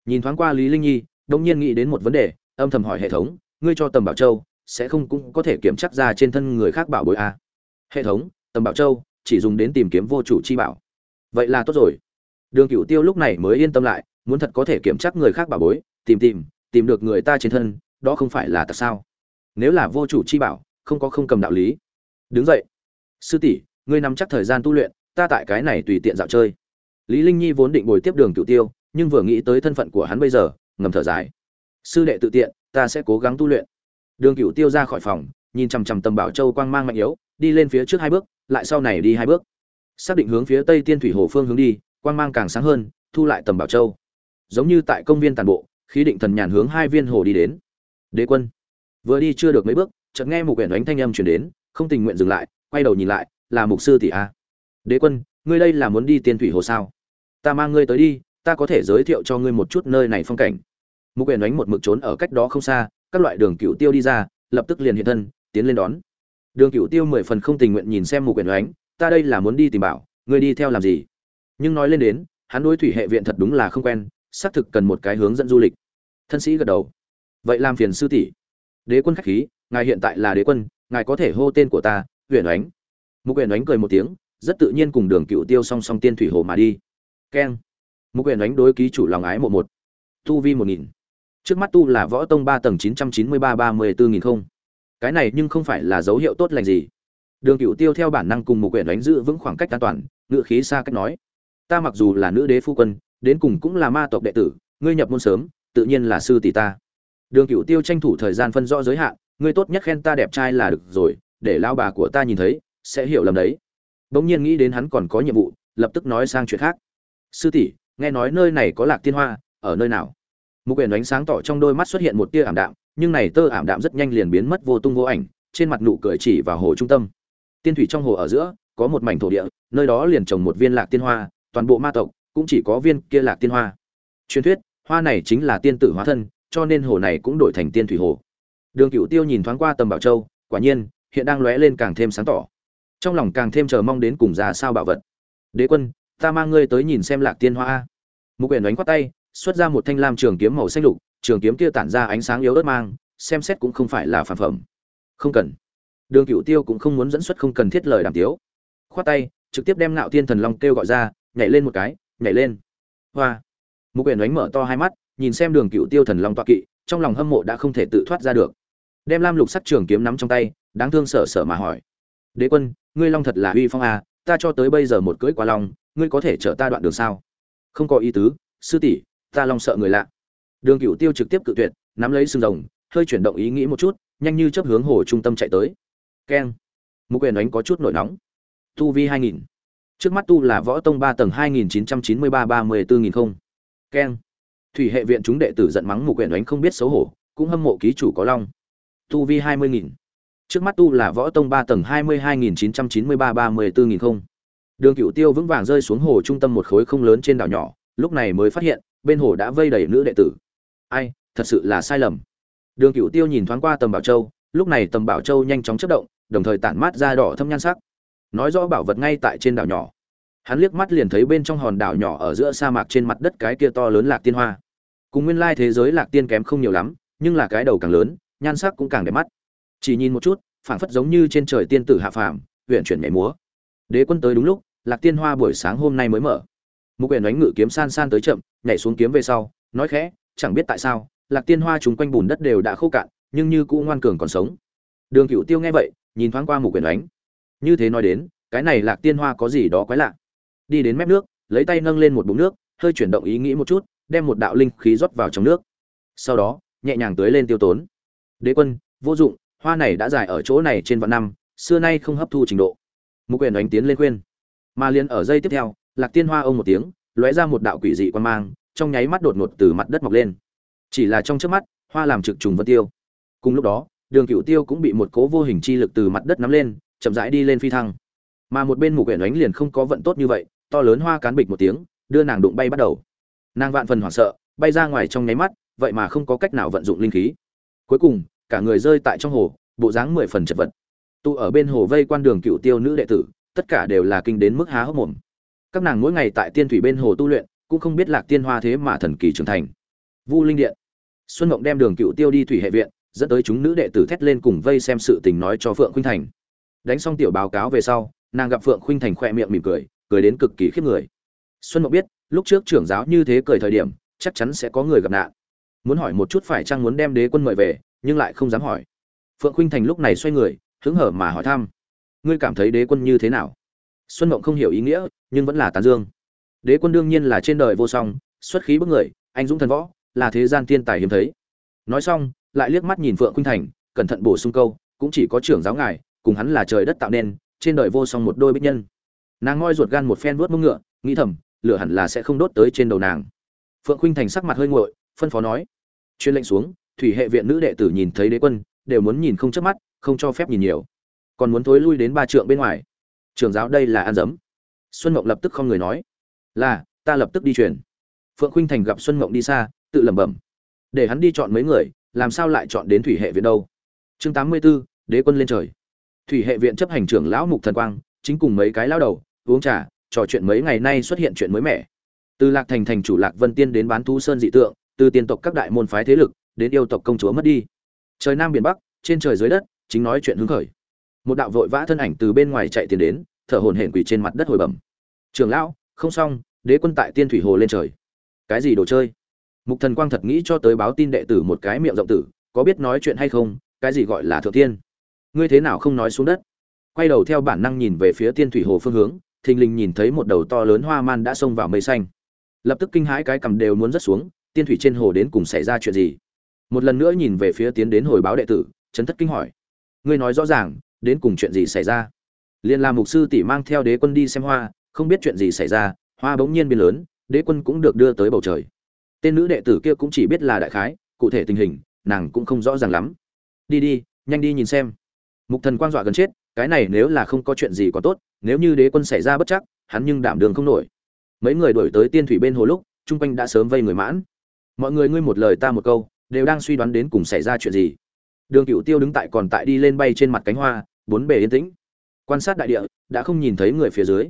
Nhìn thoáng qua lý linh nhi đông nhiên nghĩ đến một vấn đề, âm thầm hỏi hệ thống, ngươi cho tầm bảo châu, sẽ không cũng có thể kiểm chắc ra trên thân người khác bảo bối a à? hệ thống tầm bảo châu, chỉ dùng đến tìm kiếm vô chủ chi bảo. Vậy là tốt rồi. Đường cựu tiêu lúc này mới yên tâm lại, muốn thật có thể kiểm tra người khác bảo bối, tìm tìm tìm được người ta trên thân, đó không phải là tại sao? Nếu là vô chủ chi bảo, không có không cầm đạo lý. Đứng dậy. Sư tỷ, ngươi nắm chắc thời gian tu luyện, ta tại cái này tùy tiện dạo chơi. Lý linh nhi vốn định bồi tiếp đường cựu tiêu, nhưng vừa nghĩ tới thân phận của hắn bây giờ, ngầm thở dài. Sư đệ tự tiện, ta sẽ cố gắng tu luyện. Đường cựu tiêu ra khỏi phòng, nhìn chằm chằm tầm bảo châu quang mang mạnh yếu đi lên phía trước hai bước, lại sau này đi hai bước. Xác định hướng phía tây tiên thủy hồ phương hướng đi, quang mang càng sáng hơn, thu lại tầm bảo châu. Giống như tại công viên tàn bộ, khí định thần nhàn hướng hai viên hồ đi đến. Đế quân, vừa đi chưa được mấy bước, chợt nghe một quyển đánh thanh âm truyền đến, không tình nguyện dừng lại, quay đầu nhìn lại, là mục sư tỷ a. Đế quân, ngươi đây là muốn đi tiên thủy hồ sao? Ta mang ngươi tới đi, ta có thể giới thiệu cho ngươi một chút nơi này phong cảnh. Mục quyển đánh một mực trốn ở cách đó không xa, các loại đường cựu tiêu đi ra, lập tức liền hiện thân, tiến lên đón đường cựu tiêu mười phần không tình nguyện nhìn xem mục quyển oánh, ta đây là muốn đi tìm bảo, ngươi đi theo làm gì? Nhưng nói lên đến, hắn đối thủy hệ viện thật đúng là không quen, xác thực cần một cái hướng dẫn du lịch. Thân sĩ gật đầu. Vậy làm phiền sư tỷ. Đế quân khách khí, ngài hiện tại là đế quân, ngài có thể hô tên của ta huyền oánh. Mục huyền oánh cười một tiếng, rất tự nhiên cùng đường cựu tiêu song song tiên thủy hồ mà đi. Keng. Mục huyền oánh đối ký chủ lòng ái một một. Tu vi một nghìn. Trước mắt tu là võ tông ba tầng chín trăm chín mươi ba ba mươi bốn nghìn không cái này nhưng không phải là dấu hiệu tốt lành gì. Đường cựu tiêu theo bản năng cùng một quyển đánh giữ vững khoảng cách an toàn ngự khí xa cách nói, ta mặc dù là nữ đế phu quân, đến cùng cũng là ma tộc đệ tử, ngươi nhập môn sớm, tự nhiên là sư tỷ ta. Đường cựu tiêu tranh thủ thời gian phân rõ giới hạn, ngươi tốt nhất khen ta đẹp trai là được rồi, để lao bà của ta nhìn thấy, sẽ hiểu lầm đấy. Bỗng nhiên nghĩ đến hắn còn có nhiệm vụ, lập tức nói sang chuyện khác. Sư tỷ, nghe nói nơi này có lạc tiên hoa, ở nơi nào? Một quyển ánh sáng tỏ trong đôi mắt xuất hiện một tia ảm đạm nhưng này tơ ảm đạm rất nhanh liền biến mất vô tung vô ảnh, trên mặt nụ cười chỉ vào hồ trung tâm. Tiên thủy trong hồ ở giữa, có một mảnh thổ địa, nơi đó liền trồng một viên lạc tiên hoa, toàn bộ ma tộc, cũng chỉ có viên kia lạc tiên hoa. Truyền thuyết, hoa này chính là tiên tử hóa thân, cho nên hồ này cũng đổi thành tiên thủy hồ. Đường cựu tiêu nhìn thoáng qua tầm bảo châu, quả nhiên, hiện đang lóe lên càng thêm sáng tỏ. Trong lòng càng thêm chờ mong đến cùng ra sao bảo vật. Đế quân, ta mang ngươi tới nhìn xem lạc tiên hoa mục quyển đánh quát tay, xuất ra một thanh lam trường kiếm màu xanh lục trường kiếm kia tản ra ánh sáng yếu ớt mang, xem xét cũng không phải là phản phẩm. Không cần. Đường cựu tiêu cũng không muốn dẫn xuất không cần thiết lời đàm tiếu. Khoát tay, trực tiếp đem ngạo thiên thần long kêu gọi ra, nhảy lên một cái, nhảy lên. Hoa. Mục Uyển Ánh mở to hai mắt, nhìn xem đường cựu tiêu thần long tọa kỵ, trong lòng hâm mộ đã không thể tự thoát ra được. Đem lam lục sắc trường kiếm nắm trong tay, đáng thương sở sở mà hỏi. Đế quân, ngươi long thật là uy phong à ta cho tới bây giờ một cưỡi qua long, ngươi có thể chở ta đoạn đường sao? Không có ý tứ, sư tỷ, ta long sợ người lạ đường cựu tiêu trực tiếp cự tuyệt, nắm lấy sừng rồng, hơi chuyển động ý nghĩ một chút, nhanh như chấp hướng hồ trung tâm chạy tới. Keng. Mục quyền đánh có chút nổi nóng. Tu vi hai nghìn. Trước mắt tu là võ tông ba tầng hai nghìn chín trăm chín mươi ba ba mươi bốn nghìn không. Keng. Thủy hệ viện chúng đệ tử giận mắng mục quyền đánh không biết xấu hổ, cũng hâm mộ ký chủ có long. Tu vi hai mươi nghìn. Trước mắt tu là võ tông ba tầng hai mươi hai nghìn chín trăm chín mươi ba ba mươi bốn nghìn không. Đường cựu tiêu vững vàng rơi xuống hồ trung tâm một khối không lớn trên đảo nhỏ, lúc này mới phát hiện, bên hồ đã vây đầy nữ đệ tử ai, thật sự là sai lầm. Đường cựu tiêu nhìn thoáng qua tầm bảo châu, lúc này tầm bảo châu nhanh chóng chất động, đồng thời tản mát ra đỏ thâm nhan sắc. Nói rõ bảo vật ngay tại trên đảo nhỏ. Hắn liếc mắt liền thấy bên trong hòn đảo nhỏ ở giữa sa mạc trên mặt đất cái kia to lớn lạc tiên hoa. Cùng nguyên lai thế giới lạc tiên kém không nhiều lắm, nhưng là cái đầu càng lớn, nhan sắc cũng càng đẹp mắt. Chỉ nhìn một chút, phảng phất giống như trên trời tiên tử hạ phàm huyện chuyển nhảy múa. Đế quân tới đúng lúc, lạc tiên hoa buổi sáng hôm nay mới mở. Mục huyện đánh ngự kiếm san san tới chậm, nhảy xuống kiếm về sau, nói khẽ chẳng biết tại sao, lạc tiên hoa chúng quanh bùn đất đều đã khô cạn, nhưng như cũ ngoan cường còn sống. Đường cựu tiêu nghe vậy, nhìn thoáng qua mục Quyền đánh như thế nói đến, cái này lạc tiên hoa có gì đó quái lạ. Đi đến mép nước, lấy tay nâng lên một bụng nước, hơi chuyển động ý nghĩ một chút, đem một đạo linh khí rót vào trong nước. Sau đó, nhẹ nhàng tưới lên tiêu tốn. Đế quân, vô dụng, hoa này đã dài ở chỗ này trên vạn năm, xưa nay không hấp thu trình độ. Mục quyền đánh tiến lên khuyên. Mà liền ở dây tiếp theo, lạc tiên hoa ông một tiếng, lóe ra một đạo quỷ dị quan mang trong nháy mắt đột ngột từ mặt đất mọc lên. Chỉ là trong trước mắt, hoa làm trực trùng vân tiêu. Cùng lúc đó, đường cựu tiêu cũng bị một cố vô hình chi lực từ mặt đất nắm lên, chậm rãi đi lên phi thăng. Mà một bên mục quyển đánh liền không có vận tốt như vậy, to lớn hoa cán bịch một tiếng, đưa nàng đụng bay bắt đầu. Nàng vạn phần hoảng sợ, bay ra ngoài trong nháy mắt, vậy mà không có cách nào vận dụng linh khí. Cuối cùng, cả người rơi tại trong hồ, bộ dáng mười phần chật vật. Tụ ở bên hồ vây quan đường cựu tiêu nữ đệ tử, tất cả đều là kinh đến mức há hốc mồm. Các nàng mỗi ngày tại tiên thủy bên hồ tu luyện cũng không biết lạc tiên hoa thế mà thần kỳ trưởng thành. Vu linh điện. Xuân mộng đem đường cựu tiêu đi thủy hệ viện, dẫn tới chúng nữ đệ tử thét lên cùng vây xem sự tình nói cho phượng khuynh thành. Đánh xong tiểu báo cáo về sau, nàng gặp phượng khuynh thành khoe miệng mỉm cười cười đến cực kỳ khiếp người. Xuân mộng biết, lúc trước trưởng giáo như thế cười thời điểm, chắc chắn sẽ có người gặp nạn. Muốn hỏi một chút phải chăng muốn đem đế quân mời về, nhưng lại không dám hỏi. Phượng khuynh thành lúc này xoay người, hứng hở mà hỏi thăm. Ngươi cảm thấy đế quân như thế nào? Xuân mộng không hiểu ý nghĩa, nhưng vẫn là tán dương đế quân đương nhiên là trên đời vô song, xuất khí bức người, anh dũng thần võ, là thế gian tiên tài hiếm thấy. Nói xong, lại liếc mắt nhìn phượng khuynh thành, cẩn thận bổ sung câu, cũng chỉ có trưởng giáo ngài, cùng hắn là trời đất tạo nên, trên đời vô song một đôi bích nhân. Nàng ngoi ruột gan một phen vuốt mông ngựa, nghĩ thầm, lửa hẳn là sẽ không đốt tới trên đầu nàng. Phượng khuynh thành sắc mặt hơi nguội, phân phó nói, chuyên lệnh xuống, thủy hệ viện nữ đệ tử nhìn thấy đế quân, đều muốn nhìn không chớp mắt, không cho phép nhìn nhiều. Còn muốn thối lui đến ba trượng bên ngoài. Trường giáo đây là ăn dấm. Xuân mộng lập tức không người nói là ta lập tức đi truyền phượng khuynh thành gặp xuân mộng đi xa tự lẩm bẩm. Để hắn đi chọn mấy người làm sao lại chọn đến thủy hệ viện đâu? Chương tám mươi 84, đế quân lên trời. Thủy hệ viện chấp hành trưởng lão mục thần quang chính cùng mấy cái lao đầu uống trà trò chuyện mấy ngày nay xuất hiện chuyện mới mẻ. Từ lạc thành thành chủ lạc vân tiên đến bán thú sơn dị tượng từ tiên tộc các đại môn phái thế lực đến yêu tộc công chúa mất đi. Trời nam biển bắc trên trời dưới đất chính nói chuyện hứng khởi. Một đạo vội vã thân ảnh từ bên ngoài chạy tiền đến thở hổn hển quỳ trên mặt đất hồi bẩm. Trường lão không xong, đế quân tại tiên thủy hồ lên trời. Cái gì đồ chơi? Mục thần quang thật nghĩ cho tới báo tin đệ tử một cái miệng rộng tử, có biết nói chuyện hay không, cái gì gọi là thượng tiên? Ngươi thế nào không nói xuống đất? Quay đầu theo bản năng nhìn về phía tiên thủy hồ phương hướng, thình lình nhìn thấy một đầu to lớn hoa man đã xông vào mây xanh. Lập tức kinh hãi cái cầm đều muốn rớt xuống, tiên thủy trên hồ đến cùng xảy ra chuyện gì? Một lần nữa nhìn về phía tiến đến hồi báo đệ tử, chấn thất kinh hỏi. Ngươi nói rõ ràng, đến cùng chuyện gì xảy ra? Liên là mục sư tỷ mang theo đế quân đi xem hoa không biết chuyện gì xảy ra, hoa bỗng nhiên biến lớn, đế quân cũng được đưa tới bầu trời. Tên nữ đệ tử kia cũng chỉ biết là đại khái, cụ thể tình hình, nàng cũng không rõ ràng lắm. Đi đi, nhanh đi nhìn xem. Mục thần quan dọa gần chết, cái này nếu là không có chuyện gì có tốt, nếu như đế quân xảy ra bất chắc, hắn nhưng đảm đường không nổi. Mấy người đổi tới tiên thủy bên hồ lúc, chung quanh đã sớm vây người mãn. Mọi người ngươi một lời ta một câu, đều đang suy đoán đến cùng xảy ra chuyện gì. Đường cựu tiêu đứng tại còn tại đi lên bay trên mặt cánh hoa, bốn bề yên tĩnh. Quan sát đại địa, đã không nhìn thấy người phía dưới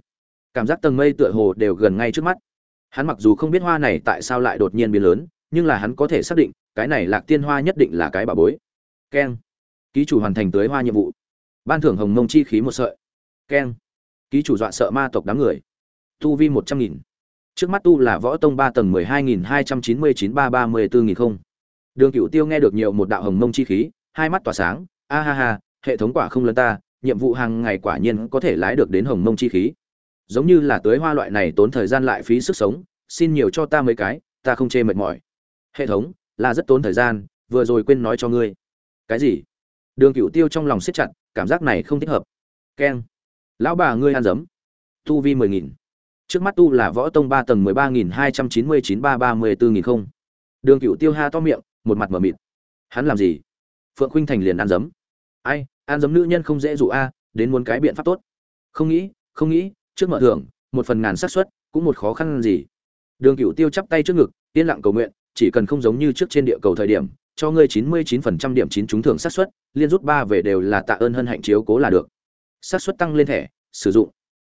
cảm giác tầng mây tựa hồ đều gần ngay trước mắt. Hắn mặc dù không biết hoa này tại sao lại đột nhiên biến lớn, nhưng là hắn có thể xác định, cái này lạc tiên hoa nhất định là cái bà bối. Keng. Ký chủ hoàn thành tới hoa nhiệm vụ. Ban thưởng hồng mông chi khí một sợi. Keng. Ký chủ dọa sợ ma tộc đám người. Tu vi một trăm nghìn. Trước mắt tu là võ tông ba tầng mười hai nghìn hai trăm chín mươi chín ba ba mươi bốn nghìn không. Đường cựu tiêu nghe được nhiều một đạo hồng mông chi khí, hai mắt tỏa sáng. A ha ha, hệ thống quả không lớn ta, nhiệm vụ hàng ngày quả nhiên có thể lái được đến hồng mông chi khí giống như là tưới hoa loại này tốn thời gian lại phí sức sống, xin nhiều cho ta mấy cái, ta không chê mệt mỏi. Hệ thống, là rất tốn thời gian, vừa rồi quên nói cho ngươi. Cái gì? Đường cựu tiêu trong lòng siết chặt, cảm giác này không thích hợp. Keng. Lão bà ngươi ăn dấm. Tu vi mười nghìn. Trước mắt tu là võ tông ba tầng mười ba nghìn hai trăm chín mươi chín ba ba mươi bốn nghìn không. Đường cựu tiêu ha to miệng, một mặt m ở mịt. Hắn làm gì? Phượng khuynh thành liền ăn dấm. Ai, ăn dấm nữ nhân không dễ dụ a, đến muốn cái biện pháp tốt. Không nghĩ không nghĩ trước mở thưởng, một phần ngàn xác suất, cũng một khó khăn gì. Đường cựu tiêu chắp tay trước ngực, yên lặng cầu nguyện, chỉ cần không giống như trước trên địa cầu thời điểm, cho ngươi chín mươi chín phần trăm điểm chín trúng thưởng xác suất, liên rút ba về đều là tạ ơn hân hạnh chiếu cố là được. Xác suất tăng lên thẻ, sử dụng.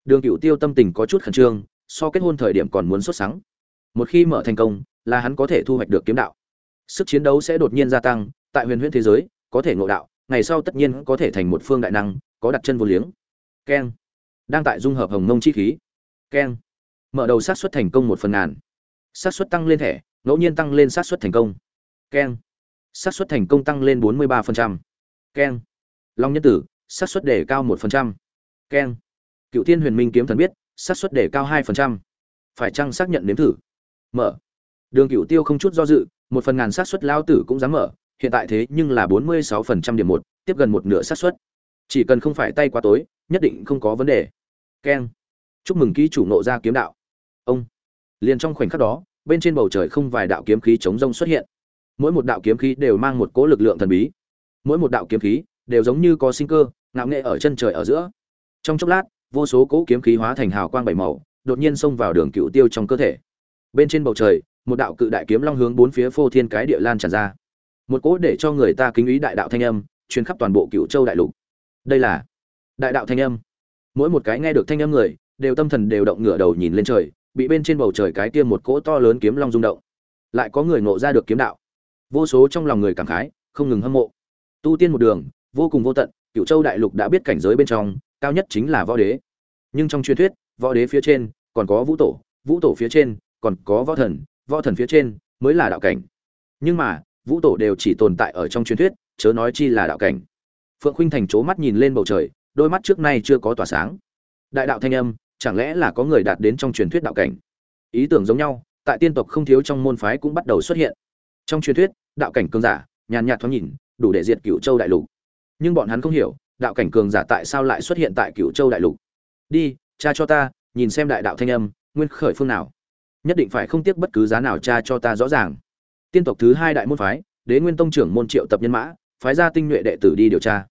Đường cựu tiêu tâm tình có chút khẩn trương, so kết hôn thời điểm còn muốn xuất sáng một khi mở thành công, là hắn có thể thu hoạch được kiếm đạo. Sức chiến đấu sẽ đột nhiên gia tăng, tại huyền huyễn thế giới, có thể ngộ đạo, ngày sau tất nhiên có thể thành một phương đại năng, có đặt chân vô liếng. Keng đang tại dung hợp hồng mông chi khí. Keng. Mở đầu sát xuất thành công một phần ngàn. Sát xuất tăng lên thẻ, ngẫu nhiên tăng lên sát xuất thành công. Keng. Sát xuất thành công tăng lên bốn mươi ba keng. Long nhân tử sát xuất đề cao một keng. Cựu thiên huyền minh kiếm thần biết sát xuất đề cao hai phải chăng xác nhận nếm thử? Mở. Đường cựu tiêu không chút do dự, một phần ngàn sát xuất lao tử cũng dám mở, hiện tại thế nhưng là bốn mươi sáu phần trăm điểm một, tiếp gần một nửa sát xuất chỉ cần không phải tay quá tối nhất định không có vấn đề. Keng. Chúc mừng ký chủ nộ ra kiếm đạo. Ông. Liền trong khoảnh khắc đó, bên trên bầu trời không vài đạo kiếm khí chống rông xuất hiện. Mỗi một đạo kiếm khí đều mang một cỗ lực lượng thần bí. Mỗi một đạo kiếm khí đều giống như có sinh cơ, ngạo nghệ ở chân trời ở giữa. Trong chốc lát, vô số cỗ kiếm khí hóa thành hào quang bảy màu, đột nhiên xông vào đường cựu tiêu trong cơ thể. Bên trên bầu trời, một đạo cự đại kiếm long hướng bốn phía phô thiên cái địa lan tràn ra. Một cỗ để cho người ta kính ý đại đạo thanh âm chuyến khắp toàn bộ cựu châu đại lục. Đây là đại đạo thanh âm. Mỗi một cái nghe được thanh âm người, đều tâm thần đều động ngửa đầu nhìn lên trời, bị bên trên bầu trời cái kia một cỗ to lớn kiếm long rung động. Lại có người ngộ ra được kiếm đạo. Vô số trong lòng người cảm khái, không ngừng hâm mộ. Tu tiên một đường, vô cùng vô tận cựu châu đại lục đã biết cảnh giới bên trong, cao nhất chính là võ đế. Nhưng trong truyền thuyết, võ đế phía trên, còn có vũ tổ vũ tổ phía trên, còn có võ thần võ thần phía trên mới là đạo cảnh. Nhưng mà, vũ tổ đều chỉ tồn tại ở trong truyền thuyết, chớ nói chi là đạo cảnh. Phượng Khinh thành c mắt nhìn lên bầu trời đôi mắt trước nay chưa có tỏa sáng. Đại đạo thanh âm, chẳng lẽ là có người đạt đến trong truyền thuyết đạo cảnh? Ý tưởng giống nhau, tại tiên tộc không thiếu trong môn phái cũng bắt đầu xuất hiện. Trong truyền thuyết, đạo cảnh cường giả, nhàn nhạt thoáng nhìn, đủ để diệt cựu châu đại lục. Nhưng bọn hắn không hiểu, đạo cảnh cường giả tại sao lại xuất hiện tại cựu châu đại lục? Đi, cha cho ta, nhìn xem đại đạo thanh âm, nguyên khởi phương nào. Nhất định phải không tiếc bất cứ giá nào cha cho ta rõ ràng. Tiên tộc thứ hai đại môn phái, đế nguyên tông trưởng môn triệu tập nhân mã, phái ra tinh nhuệ đệ tử đi điều tra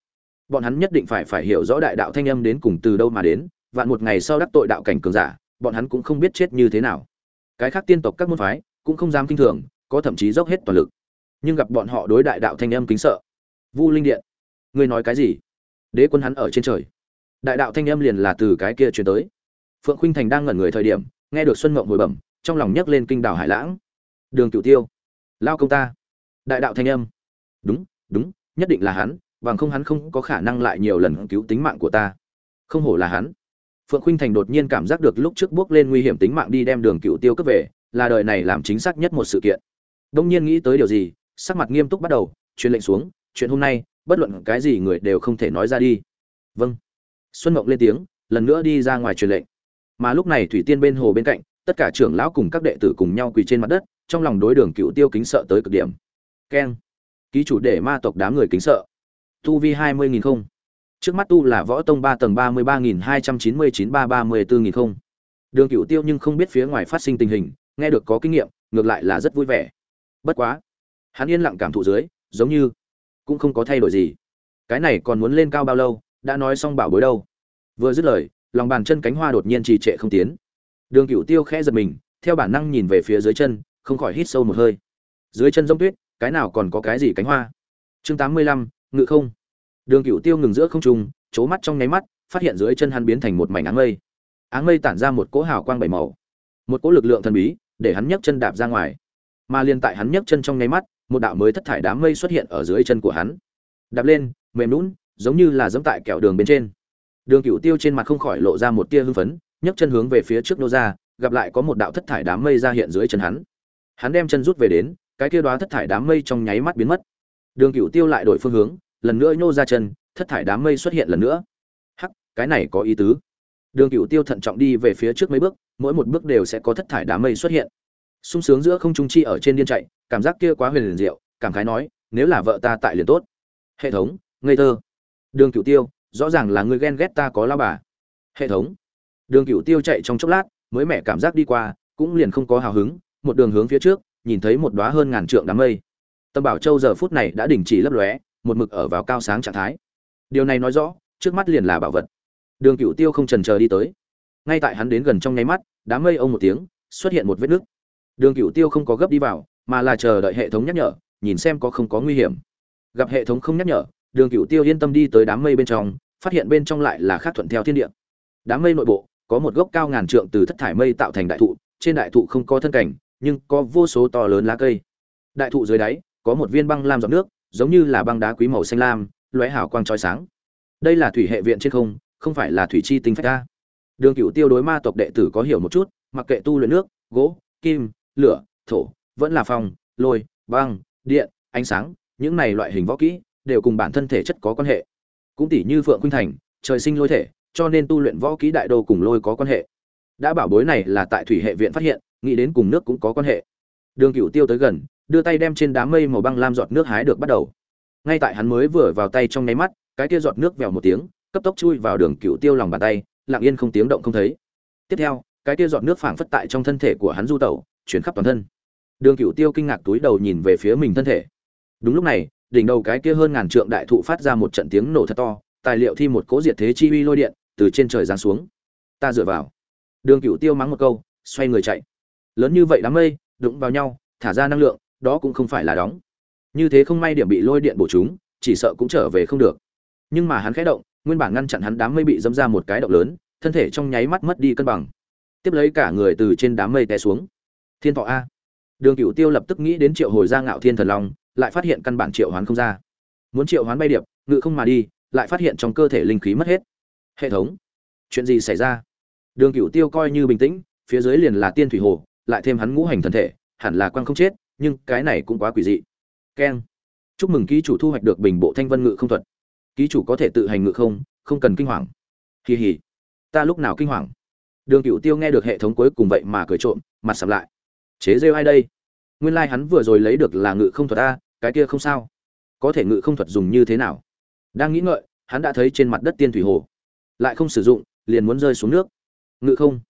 bọn hắn nhất định phải phải hiểu rõ đại đạo thanh âm đến cùng từ đâu mà đến, vạn một ngày sau đắc tội đạo cảnh cường giả, bọn hắn cũng không biết chết như thế nào. Cái khác tiên tộc các môn phái cũng không dám kinh thường, có thậm chí dốc hết toàn lực. Nhưng gặp bọn họ đối đại đạo thanh âm kính sợ. Vu linh điện, ngươi nói cái gì? Đế quân hắn ở trên trời. Đại đạo thanh âm liền là từ cái kia truyền tới. Phượng khinh thành đang ngẩn người thời điểm, nghe được xuân mộng hồi bẩm, trong lòng nhấc lên kinh đảo hải lãng. Đường cửu tiêu, lao công ta. Đại đạo thanh âm. Đúng đúng, nhất định là hắn bằng không hắn không có khả năng lại nhiều lần cứu tính mạng của ta. Không hổ là hắn. Phượng khuynh thành đột nhiên cảm giác được lúc trước bước lên nguy hiểm tính mạng đi đem đường cựu tiêu cấp về, là đời này làm chính xác nhất một sự kiện. Đông nhiên nghĩ tới điều gì, sắc mặt nghiêm túc bắt đầu, truyền lệnh xuống, chuyện hôm nay, bất luận cái gì người đều không thể nói ra đi. Vâng. Xuân mộng lên tiếng, lần nữa đi ra ngoài truyền lệnh. Mà lúc này thủy tiên bên hồ bên cạnh, tất cả trưởng lão cùng các đệ tử cùng nhau quỳ trên mặt đất, trong lòng đối đường cựu tiêu kính sợ tới cực điểm. Keng. Ký chủ để ma tộc đám người kính sợ tu vi hai mươi nghìn không. Trước mắt tu là võ tông ba tầng ba mươi ba nghìn hai trăm chín mươi chín ba ba mươi bốn nghìn không. Đường cựu tiêu nhưng không biết phía ngoài phát sinh tình hình, nghe được có kinh nghiệm, ngược lại là rất vui vẻ. Bất quá, hắn yên lặng cảm thụ dưới, giống như cũng không có thay đổi gì. Cái này còn muốn lên cao bao lâu, đã nói xong bảo bối đâu. Vừa dứt lời, lòng bàn chân cánh hoa đột nhiên trì trệ không tiến. Đường cựu tiêu khẽ giật mình, theo bản năng nhìn về phía dưới chân, không khỏi hít sâu một hơi. Dưới chân giống tuyết, cái nào còn có cái gì cánh hoa? Chương tám mươi lăm ngự không? Đường cựu tiêu ngừng giữa không trung c mắt trong nháy mắt, phát hiện dưới chân hắn biến thành một mảnh áng mây. Áng mây tản ra một cỗ hào quang bảy màu. Một cỗ lực lượng thần bí, để hắn nhấc chân đạp ra ngoài. Mà liên tại hắn nhấc chân trong nháy mắt, một đạo mới thất thải đám mây xuất hiện ở dưới chân của hắn. Đạp lên, mềm lún giống như là dẫm tại kẹo đường bên trên. Đường cựu tiêu trên mặt không khỏi lộ ra một tia hưng phấn, nhấc chân hướng về phía trước nô ra, gặp lại có một đạo thất thải đám mây ra hiện dưới chân hắn. Hắn đem chân rút về đến, cái kia đoá thất thải đám mây trong nháy mắt biến mất. Đường cựu tiêu lại đổi phương hướng lần nữa nhô ra chân, thất thải đám mây xuất hiện lần nữa. Hắc, cái này có ý tứ. Đường cựu tiêu thận trọng đi về phía trước mấy bước, mỗi một bước đều sẽ có thất thải đám mây xuất hiện. Sung sướng giữa không trung chi ở trên điên chạy, cảm giác kia quá huyền liền diệu, cảm khái nói, nếu là vợ ta tại liền tốt. Hệ thống, ngây thơ. Đường cựu tiêu, rõ ràng là người ghen ghét ta có lao bà. Hệ thống. Đường cựu tiêu chạy trong chốc lát, mới mẹ cảm giác đi qua, cũng liền không có hào hứng, một đường hướng phía trước, nhìn thấy một đóa hơn ngàn trượng đám mây. Tâm bảo châu giờ phút này đã đình chỉ lấp lóe một mực ở vào cao sáng trạng thái. Điều này nói rõ, trước mắt liền là bảo vật. Đường cựu tiêu không trần chờ đi tới. Ngay tại hắn đến gần trong nháy mắt, đám mây ông một tiếng, xuất hiện một vết nứt. Đường cựu tiêu không có gấp đi vào, mà là chờ đợi hệ thống nhắc nhở, nhìn xem có không có nguy hiểm. Gặp hệ thống không nhắc nhở, đường cựu tiêu yên tâm đi tới đám mây bên trong, phát hiện bên trong lại là khác thuận theo thiên địa. Đám mây nội bộ, có một gốc cao ngàn trượng từ thất thải mây tạo thành đại thụ, trên đại thụ không có thân cảnh, nhưng có vô số to lớn lá cây. Đại thụ dưới đáy, có một viên băng lam giọt nước giống như là băng đá quý màu xanh lam, lóe hào quang trói sáng. Đây là thủy hệ viện trên không không phải là thủy chi tinh phách ta đường cựu tiêu đối ma tộc đệ tử có hiểu một chút, mặc kệ tu luyện nước, gỗ, kim, lửa, thổ, vẫn là phong, lôi, băng, điện, ánh sáng, những này loại hình võ kỹ đều cùng bản thân thể chất có quan hệ. Cũng tỷ như phượng khuynh thành, trời sinh lôi thể, cho nên tu luyện võ kỹ đại đô cùng lôi có quan hệ. Đã bảo bối này là tại thủy hệ viện phát hiện, nghĩ đến cùng nước cũng có quan hệ. Đường cựu tiêu tới gần đưa tay đem trên đám mây màu băng lam giọt nước hái được bắt đầu. Ngay tại hắn mới vừa vào tay trong nháy mắt, cái kia giọt nước vèo một tiếng, cấp tốc chui vào đường cựu tiêu lòng bàn tay, lặng yên không tiếng động không thấy. Tiếp theo, cái kia giọt nước phảng phất tại trong thân thể của hắn du tẩu, chuyển khắp toàn thân. Đường cựu tiêu kinh ngạc túi đầu nhìn về phía mình thân thể. Đúng lúc này, đỉnh đầu cái kia hơn ngàn trượng đại thụ phát ra một trận tiếng nổ thật to, tài liệu thi một cố diệt thế chi uy lôi điện, từ trên trời giáng xuống. Ta dựa vào. Đường cựu tiêu mắng một câu, xoay người chạy. Lớn như vậy đám mây, đụng vào nhau, thả ra năng lượng đó cũng không phải là đóng. Như thế không may điểm bị lôi điện bổ chúng, chỉ sợ cũng trở về không được. Nhưng mà hắn khẽ động, nguyên bản ngăn chặn hắn đám mây bị dâm ra một cái động lớn, thân thể trong nháy mắt mất đi cân bằng. Tiếp lấy cả người từ trên đám mây té xuống. Thiên thọ a. Đường cựu tiêu lập tức nghĩ đến triệu hồi ra ngạo thiên thần long, lại phát hiện căn bản triệu hoán không ra. Muốn triệu hoán bay điệp, ngự không mà đi, lại phát hiện trong cơ thể linh khí mất hết. Hệ thống. Chuyện gì xảy ra? Đường cựu tiêu coi như bình tĩnh, phía dưới liền là tiên thủy hồ, lại thêm hắn ngũ hành thần thể, hẳn là quan không chết nhưng cái này cũng quá quỷ dị. Keng. Chúc mừng ký chủ thu hoạch được bình bộ thanh vân ngự không thuật. Ký chủ có thể tự hành ngự không không cần kinh hoàng. Kỳ hỉ ta lúc nào kinh hoàng? Đường cựu tiêu nghe được hệ thống cuối cùng vậy mà cười trộm, mặt sầm lại. Chế rêu ai đây? Nguyên lai、like、hắn vừa rồi lấy được là ngự không thuật a, cái kia không sao. Có thể ngự không thuật dùng như thế nào? Đang nghĩ ngợi, hắn đã thấy trên mặt đất tiên thủy hồ. Lại không sử dụng, liền muốn rơi xuống nước. Ngự không?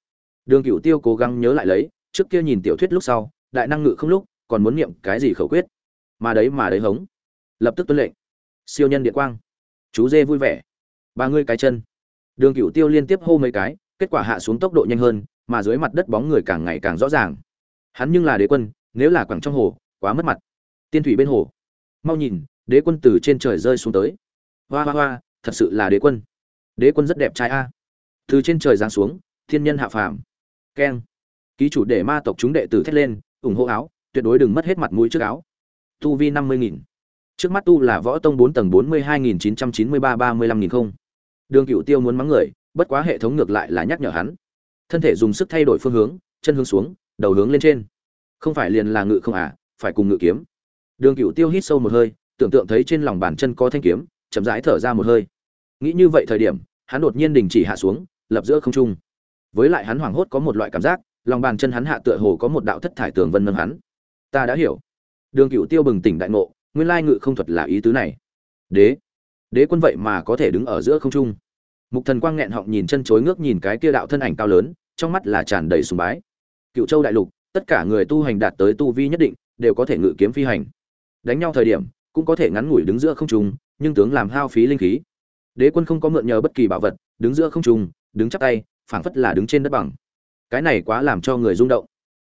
Đường cựu tiêu cố gắng nhớ lại lấy, trước kia nhìn tiểu thuyết lúc sau, đại năng ngự không lúc còn muốn niệm cái gì khẩu quyết? Mà đấy mà đấy hống. Lập tức tuân lệnh. Siêu nhân điện quang. Chú dê vui vẻ. Ba ngươi cái chân. Đường cựu tiêu liên tiếp hô mấy cái, kết quả hạ xuống tốc độ nhanh hơn, mà dưới mặt đất bóng người càng ngày càng rõ ràng. Hắn nhưng là đế quân, nếu là quẳng trong hồ, quá mất mặt. Tiên thủy bên hồ. Mau nhìn, đế quân từ trên trời rơi xuống tới. Hoa hoa hoa, thật sự là đế quân. Đế quân rất đẹp trai a. Từ trên trời giáng xuống, thiên nhân hạ phàm. Keng. Ký chủ để ma tộc chúng đệ tử thét lên, ủng hộ áo tuyệt đối đừng mất hết mặt mũi trước áo. Tu vi năm mươi nghìn. Trước mắt tu là võ tông bốn tầng bốn mươi hai nghìn chín trăm chín mươi ba ba mươi lăm nghìn không. Đường cựu tiêu muốn mắng người, bất quá hệ thống ngược lại là nhắc nhở hắn. Thân thể dùng sức thay đổi phương hướng, chân hướng xuống, đầu hướng lên trên. Không phải liền là ngự không à phải cùng ngự kiếm. Đường cựu tiêu hít sâu một hơi, tưởng tượng thấy trên lòng bàn chân có thanh kiếm, chậm rãi thở ra một hơi. Nghĩ như vậy thời điểm, hắn đột nhiên đình chỉ hạ xuống, lập giữa không trung. Với lại hắn hoảng hốt có một loại cảm giác, lòng bàn chân hắn hạ tựa hồ có một đạo thất thải tường vân nâng hắn ta đã hiểu. Đường cựu tiêu bừng tỉnh đại ngộ, nguyên lai ngự không thuật là ý tứ này. Đế đế quân vậy mà có thể đứng ở giữa không trung. Mục thần quang nghẹn họng nhìn chân chối ngước nhìn cái kia đạo thân ảnh cao lớn, trong mắt là tràn đầy sùng bái. Cựu châu đại lục, tất cả người tu hành đạt tới tu vi nhất định, đều có thể ngự kiếm phi hành. Đánh nhau thời điểm, cũng có thể ngắn ngủi đứng giữa không trung, nhưng tướng làm hao phí linh khí. Đế quân không có mượn nhờ bất kỳ bảo vật, đứng giữa không trung, đứng chắp tay, phảng phất là đứng trên đất bằng. Cái này quá làm cho người rung động.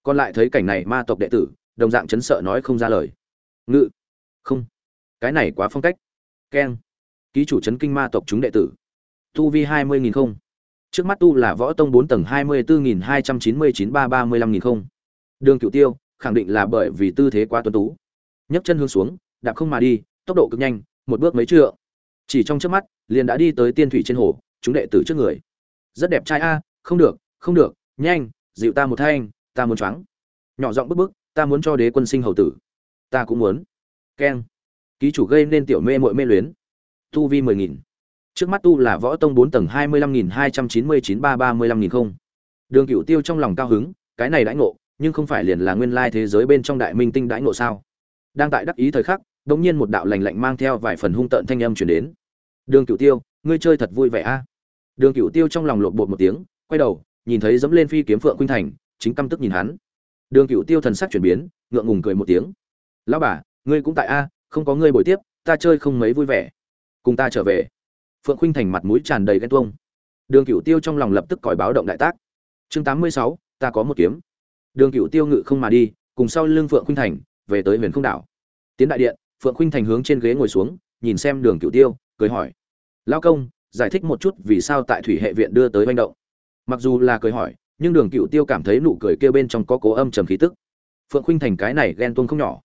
Còn lại thấy cảnh này ma tộc đệ tử đồng dạng chấn sợ nói không ra lời. Ngự. Không. Cái này quá phong cách. Keng. Ký chủ chấn kinh ma tộc chúng đệ tử. Tu vi hai mươi nghìn không. Trước mắt tu là võ tông bốn tầng hai mươi bốn nghìn hai trăm chín mươi chín ba ba mươi lăm nghìn không. Đường cựu tiêu, khẳng định là bởi vì tư thế quá tuân tú. Nhấc chân hướng xuống, đạp không mà đi, tốc độ cực nhanh, một bước mấy trượng. Chỉ trong trước mắt, liền đã đi tới tiên thủy trên hồ, chúng đệ tử trước người. Rất đẹp trai a, không được không được, nhanh, dịu ta một thanh, ta muốn choáng. Nhỏ giọng bức bức ta muốn cho đế quân sinh hầu tử. Ta cũng muốn. Keng. Ký chủ gây nên tiểu mê mội mê luyến. Tu vi mười nghìn. Trước mắt tu là võ tông bốn tầng hai mươi lăm nghìn hai trăm chín mươi chín ba ba mươi lăm nghìn không. Đường cựu tiêu trong lòng cao hứng, cái này đãi ngộ, nhưng không phải liền là nguyên lai thế giới bên trong đại minh tinh đãi ngộ sao? Đang tại đắc ý thời khắc đ ỗ n g nhiên một đạo lành lạnh mang theo vài phần hung tợn thanh âm chuyển đến. Đường cựu tiêu, ngươi chơi thật vui vẻ a. Đường cựu tiêu trong lòng lộn bột một tiếng, quay đầu, nhìn thấy dẫm lên phi kiếm phượng khuynh thành, chính căm tức nhìn hắn đường cựu tiêu thần sắc chuyển biến, ngượng ngùng cười một tiếng. Lão bà, ngươi cũng tại a, không có ngươi buổi tiếp, ta chơi không mấy vui vẻ. Cùng ta trở về. Phượng khuynh thành mặt mũi tràn đầy ghen tuông. Đường cựu tiêu trong lòng lập tức còi báo động đại tác. Chương tám mươi sáu, ta có một kiếm. Đường cựu tiêu ngự không mà đi, cùng sau lưng phượng khuynh thành, về tới huyền không đảo. Tiến đại điện, phượng khuynh thành hướng trên ghế ngồi xuống, nhìn xem đường cựu tiêu, cười hỏi. Lao công, giải thích một chút vì sao tại thủy hệ viện đưa tới manh động? Mặc dù là cười hỏi nhưng đường cựu tiêu cảm thấy nụ cười kêu bên trong có cố âm trầm khí tức. Phượng khuynh thành cái này ghen tuông không nhỏ.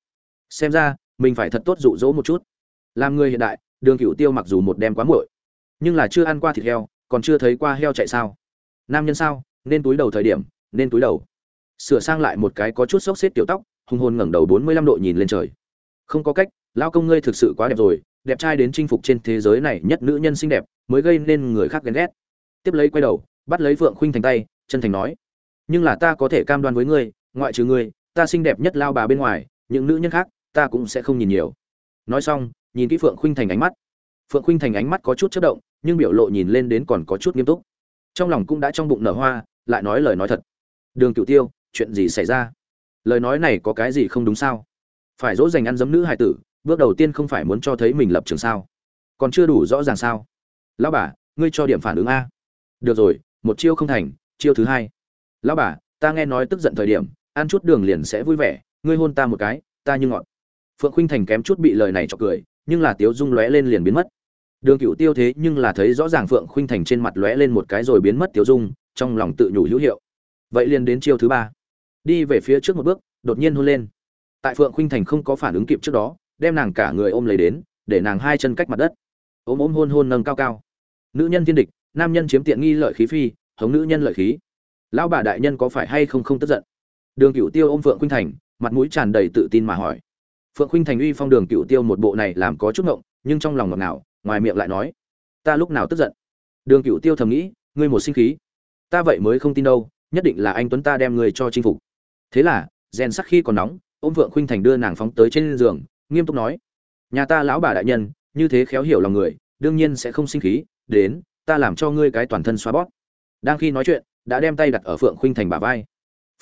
Xem ra, mình phải thật tốt dụ dỗ một chút. Làm người hiện đại, đường cựu tiêu mặc dù một đem quá muội, nhưng là chưa ăn qua thịt heo, còn chưa thấy qua heo chạy sao? Nam nhân sao, nên túi đầu thời điểm, nên túi đầu. Sửa sang lại một cái có chút xốc xếp tiểu tóc, hùng hồn ngẩng đầu bốn mươi lăm độ nhìn lên trời. Không có cách lao công ngươi thực sự quá đẹp rồi, đẹp trai đến chinh phục trên thế giới này nhất nữ nhân xinh đẹp, mới gây nên người khác ghen ghét. Tiếp lấy quay đầu, bắt lấy phượng khuynh thành tay chân thành nói, nhưng là ta có thể cam đoan với ngươi, ngoại trừ ngươi, ta xinh đẹp nhất lao bà bên ngoài, những nữ nhân khác, ta cũng sẽ không nhìn nhiều. Nói xong, nhìn kỹ phượng khuynh thành ánh mắt. Phượng khuynh thành ánh mắt có chút chất động, nhưng biểu lộ nhìn lên đến còn có chút nghiêm túc. Trong lòng cũng đã trong bụng nở hoa, lại nói lời nói thật. Đường cựu tiêu, chuyện gì xảy ra? Lời nói này có cái gì không đúng sao? Phải dỗ dành ăn giấm nữ hải tử, bước đầu tiên không phải muốn cho thấy mình lập trường sao? Còn chưa đủ rõ ràng sao? Lão bà, ngươi cho điểm phản ứng a. Được rồi, một chiêu không thành chiêu thứ hai. Lão bà, ta nghe nói tức giận thời điểm, ăn chút đường liền sẽ vui vẻ, ngươi hôn ta một cái, ta như ngọn. phượng khuynh thành kém chút bị lời này cho cười, nhưng là tiếu dung lóe lên liền biến mất. Đường cựu tiêu thế nhưng là thấy rõ ràng phượng khuynh thành trên mặt lóe lên một cái rồi biến mất tiếu dung, trong lòng tự nhủ hữu hiệu. Vậy liền đến chiêu thứ ba. Đi về phía trước một bước, đột nhiên hôn lên. Tại phượng khuynh thành không có phản ứng kịp trước đó, đem nàng cả người ôm lấy đến, để nàng hai chân cách mặt đất. Ôm ôm hôn hôn nâng cao cao. Nữ nhân thiên địch, nam nhân chiếm tiện nghi lợi khí phi hống nữ nhân lợi khí. Lão bà đại nhân có phải hay không không tức giận? Đường cựu tiêu ôm phượng khuynh thành, mặt mũi tràn đầy tự tin mà hỏi. Phượng khuynh thành uy phong đường cựu tiêu một bộ này làm có chút ngộng, nhưng trong lòng ngọt ngào, ngoài miệng lại nói, ta lúc nào tức giận? Đường cựu tiêu thầm nghĩ, ngươi một sinh khí, ta vậy mới không tin đâu, nhất định là anh tuấn ta đem người cho chinh phục. Thế là, rèn sắc khi còn nóng, ôm phượng khuynh thành đưa nàng phóng tới trên giường, nghiêm túc nói, nhà ta lão bà đại nhân, như thế khéo hiểu lòng người, đương nhiên sẽ không sinh khí, đến, ta làm cho ngươi cái toàn thân xoa bóp đang khi nói chuyện, đã đem tay đặt ở phượng khuynh thành bả vai.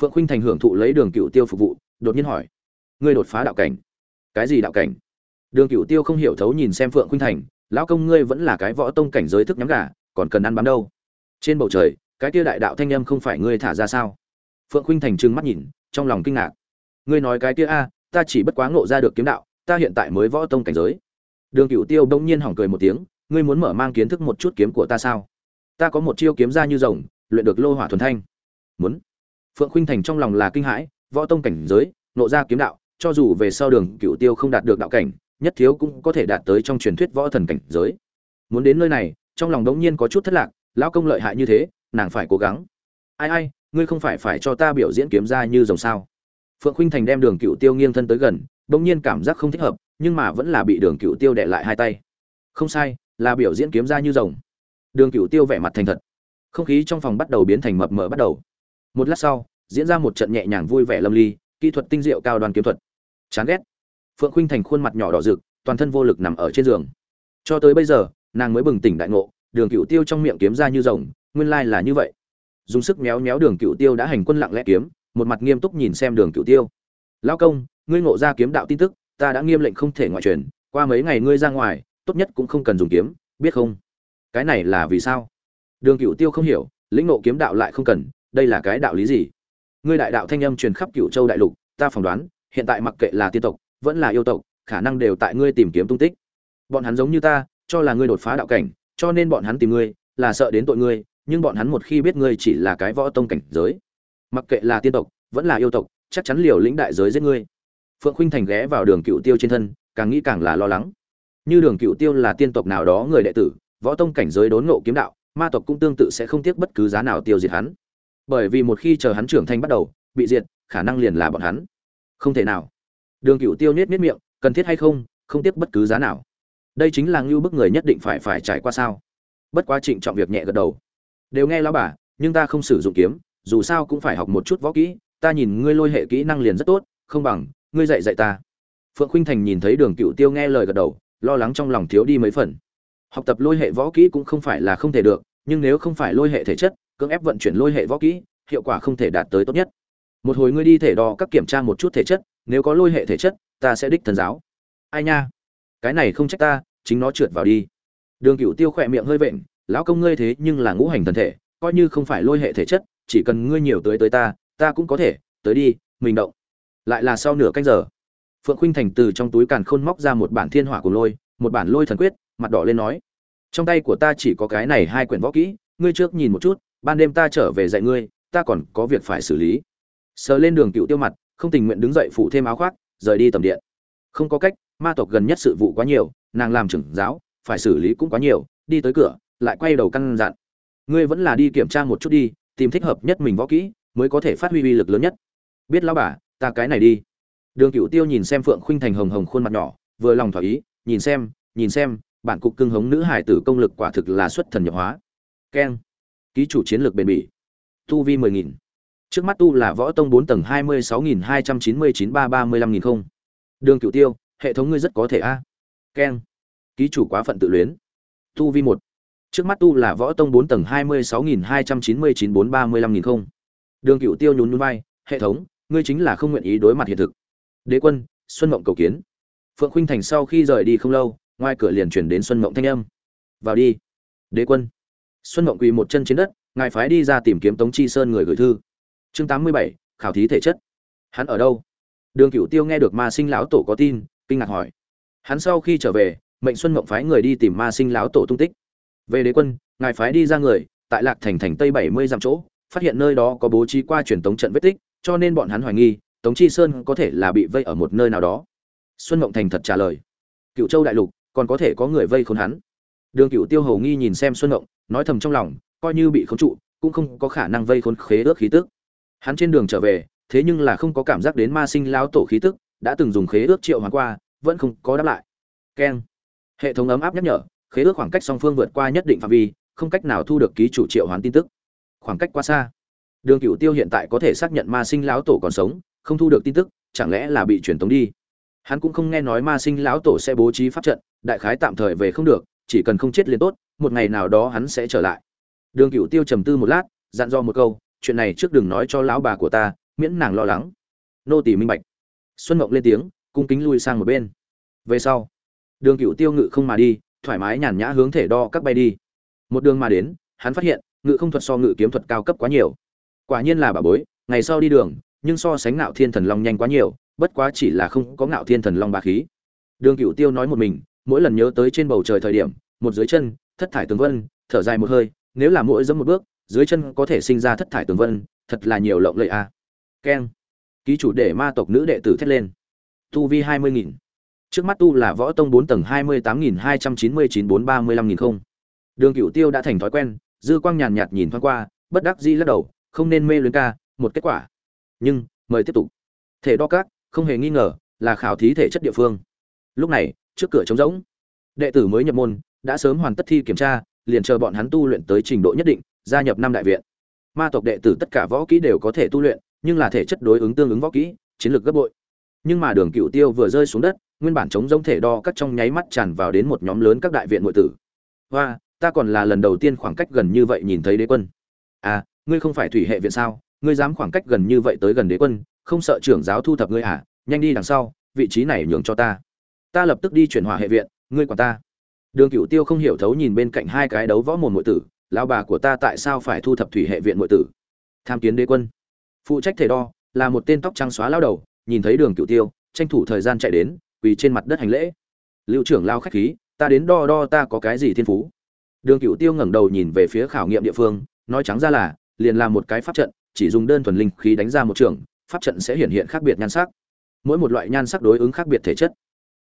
Phượng khuynh thành hưởng thụ lấy đường cựu tiêu phục vụ, đột nhiên hỏi, ngươi đột phá đạo cảnh? Cái gì đạo cảnh? Đường cựu tiêu không hiểu thấu nhìn xem phượng khuynh thành, lão công ngươi vẫn là cái võ tông cảnh giới thức nhắm gà, còn cần ăn bám đâu? Trên bầu trời, cái kia đại đạo thanh âm không phải ngươi thả ra sao? Phượng khuynh thành trừng mắt nhìn, trong lòng kinh ngạc. Ngươi nói cái kia a, ta chỉ bất quá ngộ ra được kiếm đạo, ta hiện tại mới võ tông cảnh giới. Đường cựu tiêu đông nhiên hỏng cười một tiếng, ngươi muốn mở mang kiến thức một chút kiếm của ta sao? Ta có một chiêu kiếm ra như rồng, luyện được lô hỏa thuần thanh. Muốn. Phượng khuynh thành trong lòng là kinh hãi, võ tông cảnh giới, nộ ra kiếm đạo, cho dù về sau đường cựu tiêu không đạt được đạo cảnh, nhất thiếu cũng có thể đạt tới trong truyền thuyết võ thần cảnh giới. Muốn đến nơi này, trong lòng đống nhiên có chút thất lạc, lão công lợi hại như thế, nàng phải cố gắng. Ai ai, ngươi không phải phải cho ta biểu diễn kiếm ra như rồng sao? Phượng khuynh thành đem đường cựu tiêu nghiêng thân tới gần, đống nhiên cảm giác không thích hợp, nhưng mà vẫn là bị đường cựu tiêu đè lại hai tay. Không sai, là biểu diễn kiếm ra như rồng đường cựu tiêu vẻ mặt thành thật. Không khí trong phòng bắt đầu biến thành mập mờ bắt đầu. Một lát sau, diễn ra một trận nhẹ nhàng vui vẻ lâm ly, kỹ thuật tinh diệu cao đoàn kiếm thuật. Chán ghét. Phượng khuynh thành khuôn mặt nhỏ đỏ rực, toàn thân vô lực nằm ở trên giường. Cho tới bây giờ, nàng mới bừng tỉnh đại ngộ, đường cựu tiêu trong miệng kiếm ra như rồng, nguyên lai là như vậy. Dùng sức méo méo đường cựu tiêu đã hành quân lặng lẽ kiếm, một mặt nghiêm túc nhìn xem đường cựu tiêu. Lao công, ngươi ngộ ra kiếm đạo tin tức, ta đã nghiêm lệnh không thể ngoại truyền, qua mấy ngày ngươi ra ngoài, tốt nhất cũng không cần dùng kiếm, biết không? Cái này là vì sao? Đường cựu tiêu không hiểu, lĩnh ngộ kiếm đạo lại không cần, đây là cái đạo lý gì? Ngươi đại đạo thanh âm truyền khắp cựu châu đại lục, ta phỏng đoán, hiện tại mặc kệ là tiên tộc, vẫn là yêu tộc, khả năng đều tại ngươi tìm kiếm tung tích. Bọn hắn giống như ta, cho là ngươi đột phá đạo cảnh, cho nên bọn hắn tìm ngươi, là sợ đến tội ngươi, nhưng bọn hắn một khi biết ngươi chỉ là cái võ tông cảnh giới, mặc kệ là tiên tộc, vẫn là yêu tộc, chắc chắn liều lĩnh đại giới giết ngươi. Phượng khuynh thành ghé vào đường cựu tiêu trên thân, càng nghĩ càng là lo lắng. Như đường cựu tiêu là tiên tộc nào đó người đệ tử võ tông cảnh giới đốn ngộ kiếm đạo, ma tộc cũng tương tự sẽ không tiếc bất cứ giá nào tiêu diệt hắn. Bởi vì một khi chờ hắn trưởng thành bắt đầu, bị diệt, khả năng liền là bọn hắn. Không thể nào. Đường cựu tiêu niết niết miệng, cần thiết hay không không tiếc bất cứ giá nào. Đây chính là ngưu bức người nhất định phải phải trải qua sao. Bất quá trịnh trọng việc nhẹ gật đầu. Đều nghe lão bà, nhưng ta không sử dụng kiếm, dù sao cũng phải học một chút võ kỹ, ta nhìn ngươi lôi hệ kỹ năng liền rất tốt, không bằng, ngươi dạy dạy ta. Phượng khuynh thành nhìn thấy đường cựu tiêu nghe lời gật đầu, lo lắng trong lòng thiếu đi mấy phần học tập lôi hệ võ kỹ cũng không phải là không thể được, nhưng nếu không phải lôi hệ thể chất, cưỡng ép vận chuyển lôi hệ võ kỹ, hiệu quả không thể đạt tới tốt nhất. Một hồi ngươi đi thể đo các kiểm tra một chút thể chất, nếu có lôi hệ thể chất, ta sẽ đích thần giáo. Ai nha? Cái này không trách ta, chính nó trượt vào đi. Đường cựu tiêu khỏe miệng hơi vện, lão công ngươi thế nhưng là ngũ hành thần thể, coi như không phải lôi hệ thể chất, chỉ cần ngươi nhiều tới tới ta ta cũng có thể, tới đi, mình động. Lại là sau nửa canh giờ, phượng khuynh thành từ trong túi càn khôn móc ra một bản thiên hỏa của lôi, một bản lôi thần quyết mặt đỏ lên nói, trong tay của ta chỉ có cái này hai quyển võ kỹ, ngươi trước nhìn một chút, ban đêm ta trở về dạy ngươi, ta còn có việc phải xử lý. Sờ lên đường cựu tiêu mặt, không tình nguyện đứng dậy phụ thêm áo khoác, rời đi tầm điện. Không có cách, ma tộc gần nhất sự vụ quá nhiều, nàng làm trưởng giáo, phải xử lý cũng quá nhiều, đi tới cửa, lại quay đầu căn dặn, ngươi vẫn là đi kiểm tra một chút đi, tìm thích hợp nhất mình võ kỹ, mới có thể phát huy uy lực lớn nhất. Biết lão bà, ta cái này đi. Đường cựu tiêu nhìn xem phượng khuynh thành hồng hồng khuôn mặt nhỏ, vừa lòng thỏa ý, nhìn xem nhìn xem bản cục cưng hống nữ hải tử công lực quả thực là xuất thần nhập hóa. Keng. Ký chủ chiến lược bền bỉ. Tu vi mười nghìn. Trước mắt tu là võ tông bốn tầng hai mươi sáu nghìn hai trăm chín mươi chín ba ba mươi lăm nghìn không. Đường cựu tiêu, hệ thống ngươi rất có thể a. À. keng. Ký chủ quá phận tự luyến. Tu vi một. Trước mắt tu là võ tông bốn tầng hai mươi sáu nghìn hai trăm chín mươi chín bốn ba mươi lăm nghìn không. Đường cựu tiêu nhún nhún vai, hệ thống, ngươi chính là không nguyện ý đối mặt hiện thực. Đế quân, xuân mộng cầu kiến. Phượng khuynh thành sau khi rời đi không lâu ngoài cửa liền chuyển đến xuân mộng thanh âm. Vào đi, đế quân. Xuân mộng quỳ một chân trên đất, ngài phái đi ra tìm kiếm tống chi sơn người gửi thư. Chương tám mươi bảy, khảo thí thể chất. Hắn ở đâu? Đường cửu tiêu nghe được ma sinh lão tổ có tin, kinh ngạc hỏi. Hắn sau khi trở về, mệnh xuân mộng phái người đi tìm ma sinh lão tổ tung tích. Về đế quân, ngài phái đi ra người, tại lạc thành thành tây bảy mươi dặm chỗ, phát hiện nơi đó có bố trí qua truyền tống trận vết tích, cho nên bọn hắn hoài nghi, tống chi sơn có thể là bị vây ở một nơi nào đó. Xuân mộng thành thật trả lời. Cựu châu đại lục còn có thể có người vây khốn hắn. Đường cựu tiêu hầu nghi nhìn xem xuân ngộng, nói thầm trong lòng, coi như bị khốn trụ, cũng không có khả năng vây khốn khế ước khí tức. Hắn trên đường trở về, thế nhưng là không có cảm giác đến ma sinh lão tổ khí tức, đã từng dùng khế ước triệu hoàn qua, vẫn không có đáp lại. Keng. Hệ thống ấm áp nhắc nhở, khế ước khoảng cách song phương vượt qua nhất định phạm vi, không cách nào thu được ký chủ triệu hoán tin tức. Khoảng cách quá xa. Đường cựu tiêu hiện tại có thể xác nhận ma sinh lão tổ còn sống, không thu được tin tức, chẳng lẽ là bị truyền tống đi? Hắn cũng không nghe nói ma sinh lão tổ sẽ bố trí pháp trận đại khái tạm thời về không được, chỉ cần không chết liền tốt, một ngày nào đó hắn sẽ trở lại. Đường cựu tiêu trầm tư một lát, dặn dò một câu, chuyện này trước đừng nói cho lão bà của ta, miễn nàng lo lắng. Nô tỳ minh bạch. Xuân mộng lên tiếng, cung kính lui sang một bên. Về sau, đường cựu tiêu ngự không mà đi, thoải mái nhàn nhã hướng thể đo các bay đi. Một đường mà đến, hắn phát hiện, ngự không thuật so ngự kiếm thuật cao cấp quá nhiều. Quả nhiên là bà bối, ngày sau đi đường, nhưng so sánh ngạo thiên thần long nhanh quá nhiều, bất quá chỉ là không có ngạo thiên thần long bà khí. Đường cựu tiêu nói một mình mỗi lần nhớ tới trên bầu trời thời điểm, một dưới chân, thất thải tường vân, thở dài một hơi, nếu là mỗi dẫm một bước, dưới chân có thể sinh ra thất thải tường vân, thật là nhiều lộng lợi a. À. keng. Ký chủ để ma tộc nữ đệ tử thét lên. Tu vi hai mươi nghìn. Trước mắt tu là võ tông bốn tầng hai mươi tám nghìn hai trăm chín mươi chín bốn ba mươi lăm nghìn không. Đường cựu tiêu đã thành thói quen, dư quang nhàn nhạt nhìn thoáng qua, bất đắc di lắc đầu, không nên mê luyến ca, một kết quả. Nhưng, mời tiếp tục. Thể đo các, không hề nghi ngờ là khảo thí thể chất địa phương. Lúc này trước cửa trống rỗng. Đệ tử mới nhập môn, đã sớm hoàn tất thi kiểm tra, liền chờ bọn hắn tu luyện tới trình độ nhất định, gia nhập năm đại viện. Ma tộc đệ tử tất cả võ kỹ đều có thể tu luyện, nhưng là thể chất đối ứng tương ứng võ kỹ, chiến lược gấp bội. Nhưng mà đường cựu tiêu vừa rơi xuống đất, nguyên bản chống giống thể đo các trong nháy mắt tràn vào đến một nhóm lớn các đại viện nội tử. Và ta còn là lần đầu tiên khoảng cách gần như vậy nhìn thấy đế quân. À ngươi không phải thủy hệ viện sao? Ngươi dám khoảng cách gần như vậy tới gần đế quân, không sợ trưởng giáo thu thập ngươi à? Nhanh đi đằng sau, vị trí này nhường cho ta ta lập tức đi chuyển hỏa hệ viện, ngươi quản ta. Đường Cửu tiêu không hiểu thấu nhìn bên cạnh hai cái đấu võ mồm nội tử, lão bà của ta tại sao phải thu thập thủy hệ viện nội tử? Tham kiến đế quân. Phụ trách thể đo, là một tên tóc trắng xóa lao đầu, nhìn thấy đường Cửu tiêu, tranh thủ thời gian chạy đến, quỳ trên mặt đất hành lễ. Liệu trưởng lao khách khí, ta đến đo đo ta có cái gì thiên phú. Đường Cửu tiêu ngẩng đầu nhìn về phía khảo nghiệm địa phương, nói trắng ra là, liền làm một cái pháp trận, chỉ dùng đơn thuần linh khí đánh ra một trường, pháp trận sẽ hiện hiện khác biệt nhan sắc. Mỗi một loại nhan sắc đối ứng khác biệt thể chất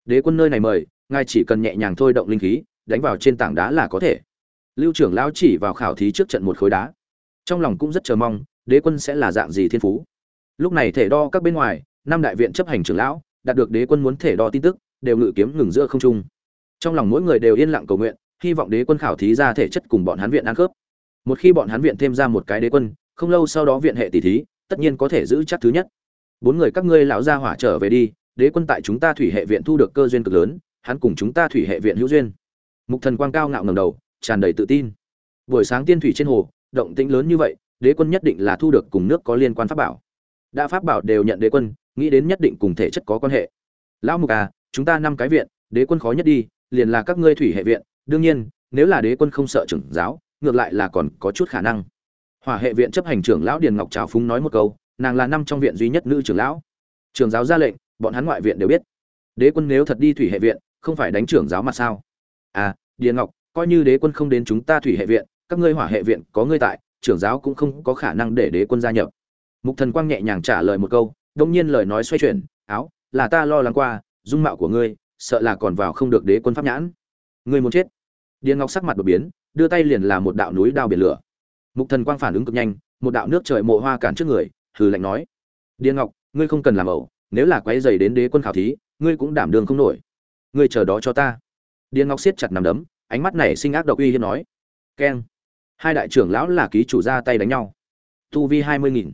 đế quân nơi này mời, ngài chỉ cần nhẹ nhàng thôi động linh khí, đánh vào trên tảng đá là có thể. Lưu trưởng lão chỉ vào khảo thí trước trận một khối đá. Trong lòng cũng rất chờ mong, đế quân sẽ là dạng gì thiên phú. Lúc này thể đo các bên ngoài, năm đại viện chấp hành trưởng lão, đạt được đế quân muốn thể đo tin tức, đều ngự kiếm ngừng giữa không trung. Trong lòng mỗi người đều yên lặng cầu nguyện, hy vọng đế quân khảo thí ra thể chất cùng bọn hắn viện ăn khớp. Một khi bọn hắn viện thêm ra một cái đế quân, không lâu sau đó viện hệ tỷ thí, tất nhiên có thể giữ chắc thứ nhất. Bốn người các ngươi lão gia hỏa trở về đi đế quân tại chúng ta thủy hệ viện thu được cơ duyên cực lớn, hắn cùng chúng ta thủy hệ viện hữu duyên. Mục thần quang cao ngạo ngầm đầu, tràn đầy tự tin. Buổi sáng tiên thủy trên hồ, động tĩnh lớn như vậy, đế quân nhất định là thu được cùng nước có liên quan pháp bảo. Đã pháp bảo đều nhận đế quân, nghĩ đến nhất định cùng thể chất có quan hệ. Lão mục à chúng ta năm cái viện, đế quân khó nhất đi, liền là các ngươi thủy hệ viện, đương nhiên, nếu là đế quân không sợ trưởng giáo, ngược lại là còn có chút khả năng. Hỏa hệ viện chấp hành trưởng lão điền ngọc trào phúng nói một câu, nàng là năm trong viện duy nhất nữ trưởng lão. Trưởng giáo ra lệnh bọn hắn ngoại viện đều biết. Đế quân nếu thật đi thủy hệ viện, không phải đánh trưởng giáo mà sao? À điền ngọc, coi như đế quân không đến chúng ta thủy hệ viện, các ngươi hỏa hệ viện có ngươi tại, trưởng giáo cũng không có khả năng để đế quân gia nhập. Mục thần quang nhẹ nhàng trả lời một câu, đông nhiên lời nói xoay chuyển, áo, là ta lo lắng qua, dung mạo của ngươi, sợ là còn vào không được đế quân pháp nhãn. Ngươi muốn chết. Điền ngọc sắc mặt đột biến, đưa tay liền là một đạo núi đao biển lửa. Mục thần quang phản ứng cực nhanh, một đạo nước trời mộ hoa cản trước người, hừ lạnh nói, điền ngọc, ngươi không cần làm ẩu nếu là quấy dày đến đế quân khảo thí, ngươi cũng đảm đường không nổi. Ngươi chờ đó cho ta. Điền ngọc siết chặt nằm đấm, ánh mắt này sinh ác độc uy hiếp nói. Keng. Hai đại trưởng lão là ký chủ ra tay đánh nhau. Tu vi hai mươi nghìn.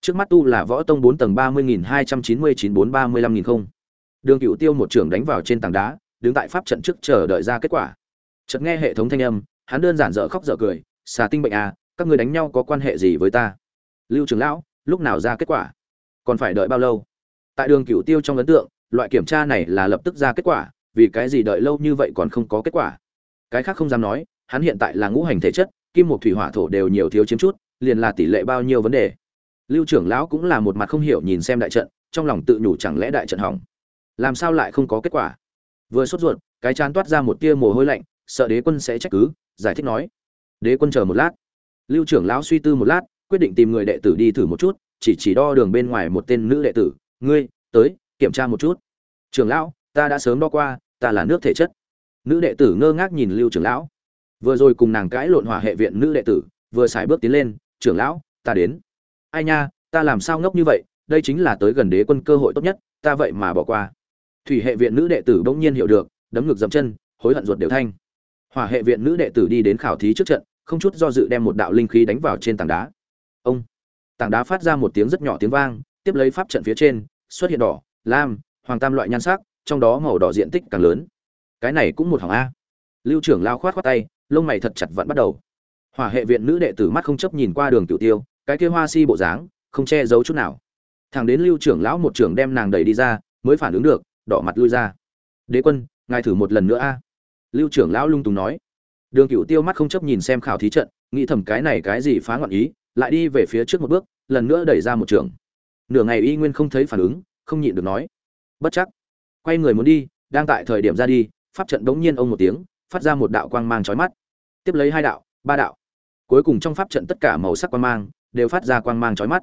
Trước mắt tu là võ tông bốn tầng ba mươi nghìn hai trăm chín mươi chín, bốn ba mươi lăm nghìn không. Đường cựu tiêu một trưởng đánh vào trên tảng đá, đứng tại pháp trận trước chờ đợi ra kết quả. Chợt nghe hệ thống thanh âm, hắn đơn giản dở khóc dở cười, xà tinh bệnh à các người đánh nhau có quan hệ gì với ta? Lưu trưởng lão, lúc nào ra kết quả? Còn phải đợi bao lâu? Tại đường cựu tiêu trong ấn tượng, loại kiểm tra này là lập tức ra kết quả, vì cái gì đợi lâu như vậy còn không có kết quả? Cái khác không dám nói, hắn hiện tại là ngũ hành thể chất, kim một thủy hỏa thổ đều nhiều thiếu chiếm chút, liền là tỷ lệ bao nhiêu vấn đề? Lưu trưởng lão cũng là một mặt không hiểu nhìn xem đại trận, trong lòng tự nhủ chẳng lẽ đại trận hỏng? Làm sao lại không có kết quả? Vừa sốt ruột, cái chán toát ra một tia mồ hôi lạnh, sợ đế quân sẽ trách cứ, giải thích nói. Đế quân chờ một lát. Lưu trưởng lão suy tư một lát, quyết định tìm người đệ tử đi thử một chút, chỉ chỉ đo đường bên ngoài một tên nữ đệ tử ngươi, tới, kiểm tra một chút. Trưởng lão, ta đã sớm đo qua, ta là nước thể chất. Nữ đệ tử ngơ ngác nhìn lưu trưởng lão. Vừa rồi cùng nàng cãi lộn hỏa hệ viện nữ đệ tử, vừa xài bước tiến lên, trưởng lão, ta đến. Ai nha, ta làm sao ngốc như vậy? Đây chính là tới gần đế quân cơ hội tốt nhất, ta vậy mà bỏ qua. Thủy hệ viện nữ đệ tử bỗng nhiên hiểu được, đấm ngực dậm chân, hối hận ruột đều thanh. Hỏa hệ viện nữ đệ tử đi đến khảo thí trước trận, không chút do dự đem một đạo linh khí đánh vào trên tảng đá. Ông! Tảng đá phát ra một tiếng rất nhỏ tiếng vang, tiếp lấy pháp trận phía trên xuất hiện đỏ, lam, hoàng tam loại nhan sắc, trong đó màu đỏ diện tích càng lớn. Cái này cũng một hỏng a. Lưu trưởng lao khoát khoát tay, lông mày thật chặt vẫn bắt đầu. Hỏa hệ viện nữ đệ tử mắt không chấp nhìn qua đường tiểu tiêu, cái kia hoa si bộ dáng, không che giấu chút nào. Thằng đến lưu trưởng lão một trưởng đem nàng đẩy đi ra, mới phản ứng được, đỏ mặt lui ra. Đế quân, ngài thử một lần nữa a. Lưu trưởng lão lung tùng nói. Đường cửu tiêu mắt không chấp nhìn xem khảo thí trận, nghĩ thầm cái này cái gì phá ngọn ý, lại đi về phía trước một bước, lần nữa đẩy ra một trường nửa ngày y nguyên không thấy phản ứng, không nhịn được nói. Bất chắc. Quay người muốn đi, đang tại thời điểm ra đi, pháp trận đống nhiên ông một tiếng, phát ra một đạo quang mang chói mắt. Tiếp lấy hai đạo, ba đạo. Cuối cùng trong pháp trận tất cả màu sắc quang mang đều phát ra quang mang chói mắt.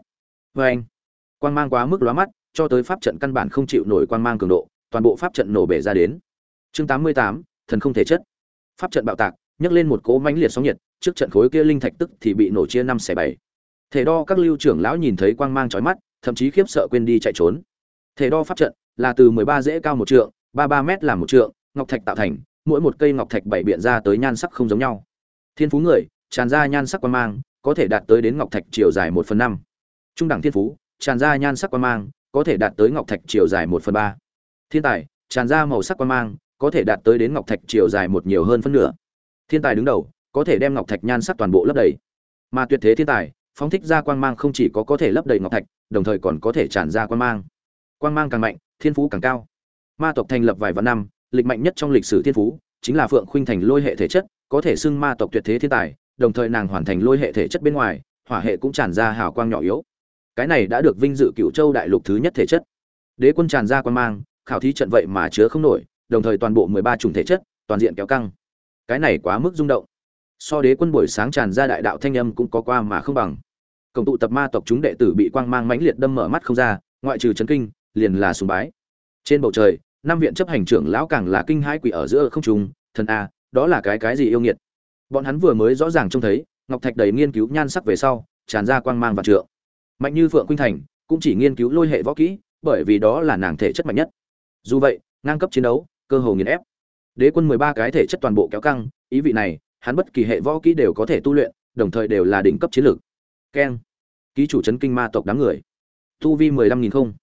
Vê anh, quang mang quá mức lóa mắt, cho tới pháp trận căn bản không chịu nổi quang mang cường độ, toàn bộ pháp trận nổ bể ra đến. Chương tám mươi tám, thần không thể chất pháp trận bạo tạc, nhấc lên một cỗ mãnh liệt sóng nhiệt, trước trận khối kia linh thạch tức thì bị nổ chia năm xẻ bảy. Thể đo các lưu trưởng lão nhìn thấy quang mang chói mắt thậm chí khiếp sợ quên đi chạy trốn. Thể đo pháp trận là từ mười ba cao một trượng, ba ba mét làm một trượng, ngọc thạch tạo thành, mỗi một cây ngọc thạch bảy biện ra tới nhan sắc không giống nhau. Thiên phú người, tràn ra nhan sắc quang mang, có thể đạt tới đến ngọc thạch chiều dài một phần năm. Trung đẳng thiên phú, tràn ra nhan sắc quang mang, có thể đạt tới ngọc thạch chiều dài một phần ba. Thiên tài, tràn ra màu sắc quang mang, có thể đạt tới đến ngọc thạch chiều dài một nhiều hơn phân nửa. Thiên tài đứng đầu, có thể đem ngọc thạch nhan sắc toàn bộ lấp đầy. Mà tuyệt thế thiên tài phóng thích ra quang mang không chỉ có có thể lấp đầy ngọc thạch, đồng thời còn có thể tràn ra quang mang. Quang mang càng mạnh, thiên phú càng cao. Ma tộc thành lập vài vạn năm, lịch mạnh nhất trong lịch sử thiên phú chính là phượng khuynh thành lôi hệ thể chất, có thể xưng ma tộc tuyệt thế thiên tài, đồng thời nàng hoàn thành lôi hệ thể chất bên ngoài, hỏa hệ cũng tràn ra hào quang nhỏ yếu. Cái này đã được vinh dự cựu châu đại lục thứ nhất thể chất. Đế quân tràn ra quang mang, khảo thí trận vậy mà chứa không nổi, đồng thời toàn bộ mười ba chủng thể chất, toàn diện kéo căng. Cái này quá mức rung động so đế quân buổi sáng tràn ra đại đạo thanh âm cũng có qua mà không bằng. Cổng tụ tập ma tộc chúng đệ tử bị quang mang mãnh liệt đâm mở mắt không ra, ngoại trừ chấn kinh, liền là sùng bái. Trên bầu trời, năm viện chấp hành trưởng lão càng là kinh hãi quỷ ở giữa không trung, thần a, đó là cái cái gì yêu nghiệt? Bọn hắn vừa mới rõ ràng trông thấy, ngọc thạch đầy nghiên cứu nhan sắc về sau, tràn ra quang mang và trượng. Mạnh như phượng khuynh thành cũng chỉ nghiên cứu lôi hệ võ kỹ, bởi vì đó là nàng thể chất mạnh nhất. Dù vậy, ngang cấp chiến đấu, cơ hồ nghiền ép. Đế quân mười ba cái thể chất toàn bộ kéo căng, ý vị này hắn bất kỳ hệ võ kỹ đều có thể tu luyện, đồng thời đều là đỉnh cấp chiến lược. Keng. Ký chủ chấn kinh ma tộc đám người. Tu vi mười lăm nghìn không.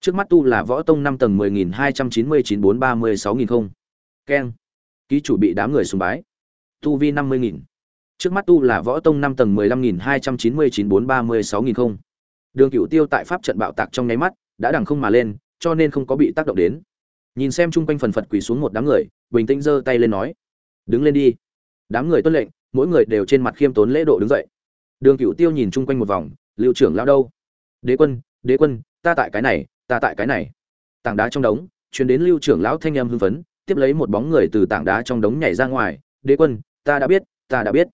Trước mắt tu là võ tông năm tầng mười nghìn hai trăm chín mươi chín bốn ba mươi sáu nghìn không. Keng. Ký chủ bị đám người sùng bái. Tu vi năm mươi nghìn. Trước mắt tu là võ tông năm tầng mười lăm nghìn hai trăm chín mươi chín bốn ba mươi sáu nghìn không. Đường cửu tiêu tại pháp trận bạo tạc trong nháy mắt, đã đằng không mà lên, cho nên không có bị tác động đến. Nhìn xem chung quanh phần phật quỳ xuống một đám người, bình tĩnh giơ tay lên nói, đứng lên đi đám người tuân lệnh, mỗi người đều trên mặt khiêm tốn lễ độ đứng dậy. Đường cựu tiêu nhìn chung quanh một vòng, lưu trưởng lao đâu? Đế quân đế quân, ta tại cái này, ta tại cái này. Tảng đá trong đống chuyển đến lưu trưởng lão thanh em hưng phấn, tiếp lấy một bóng người từ tảng đá trong đống nhảy ra ngoài, đế quân, ta đã biết, ta đã biết.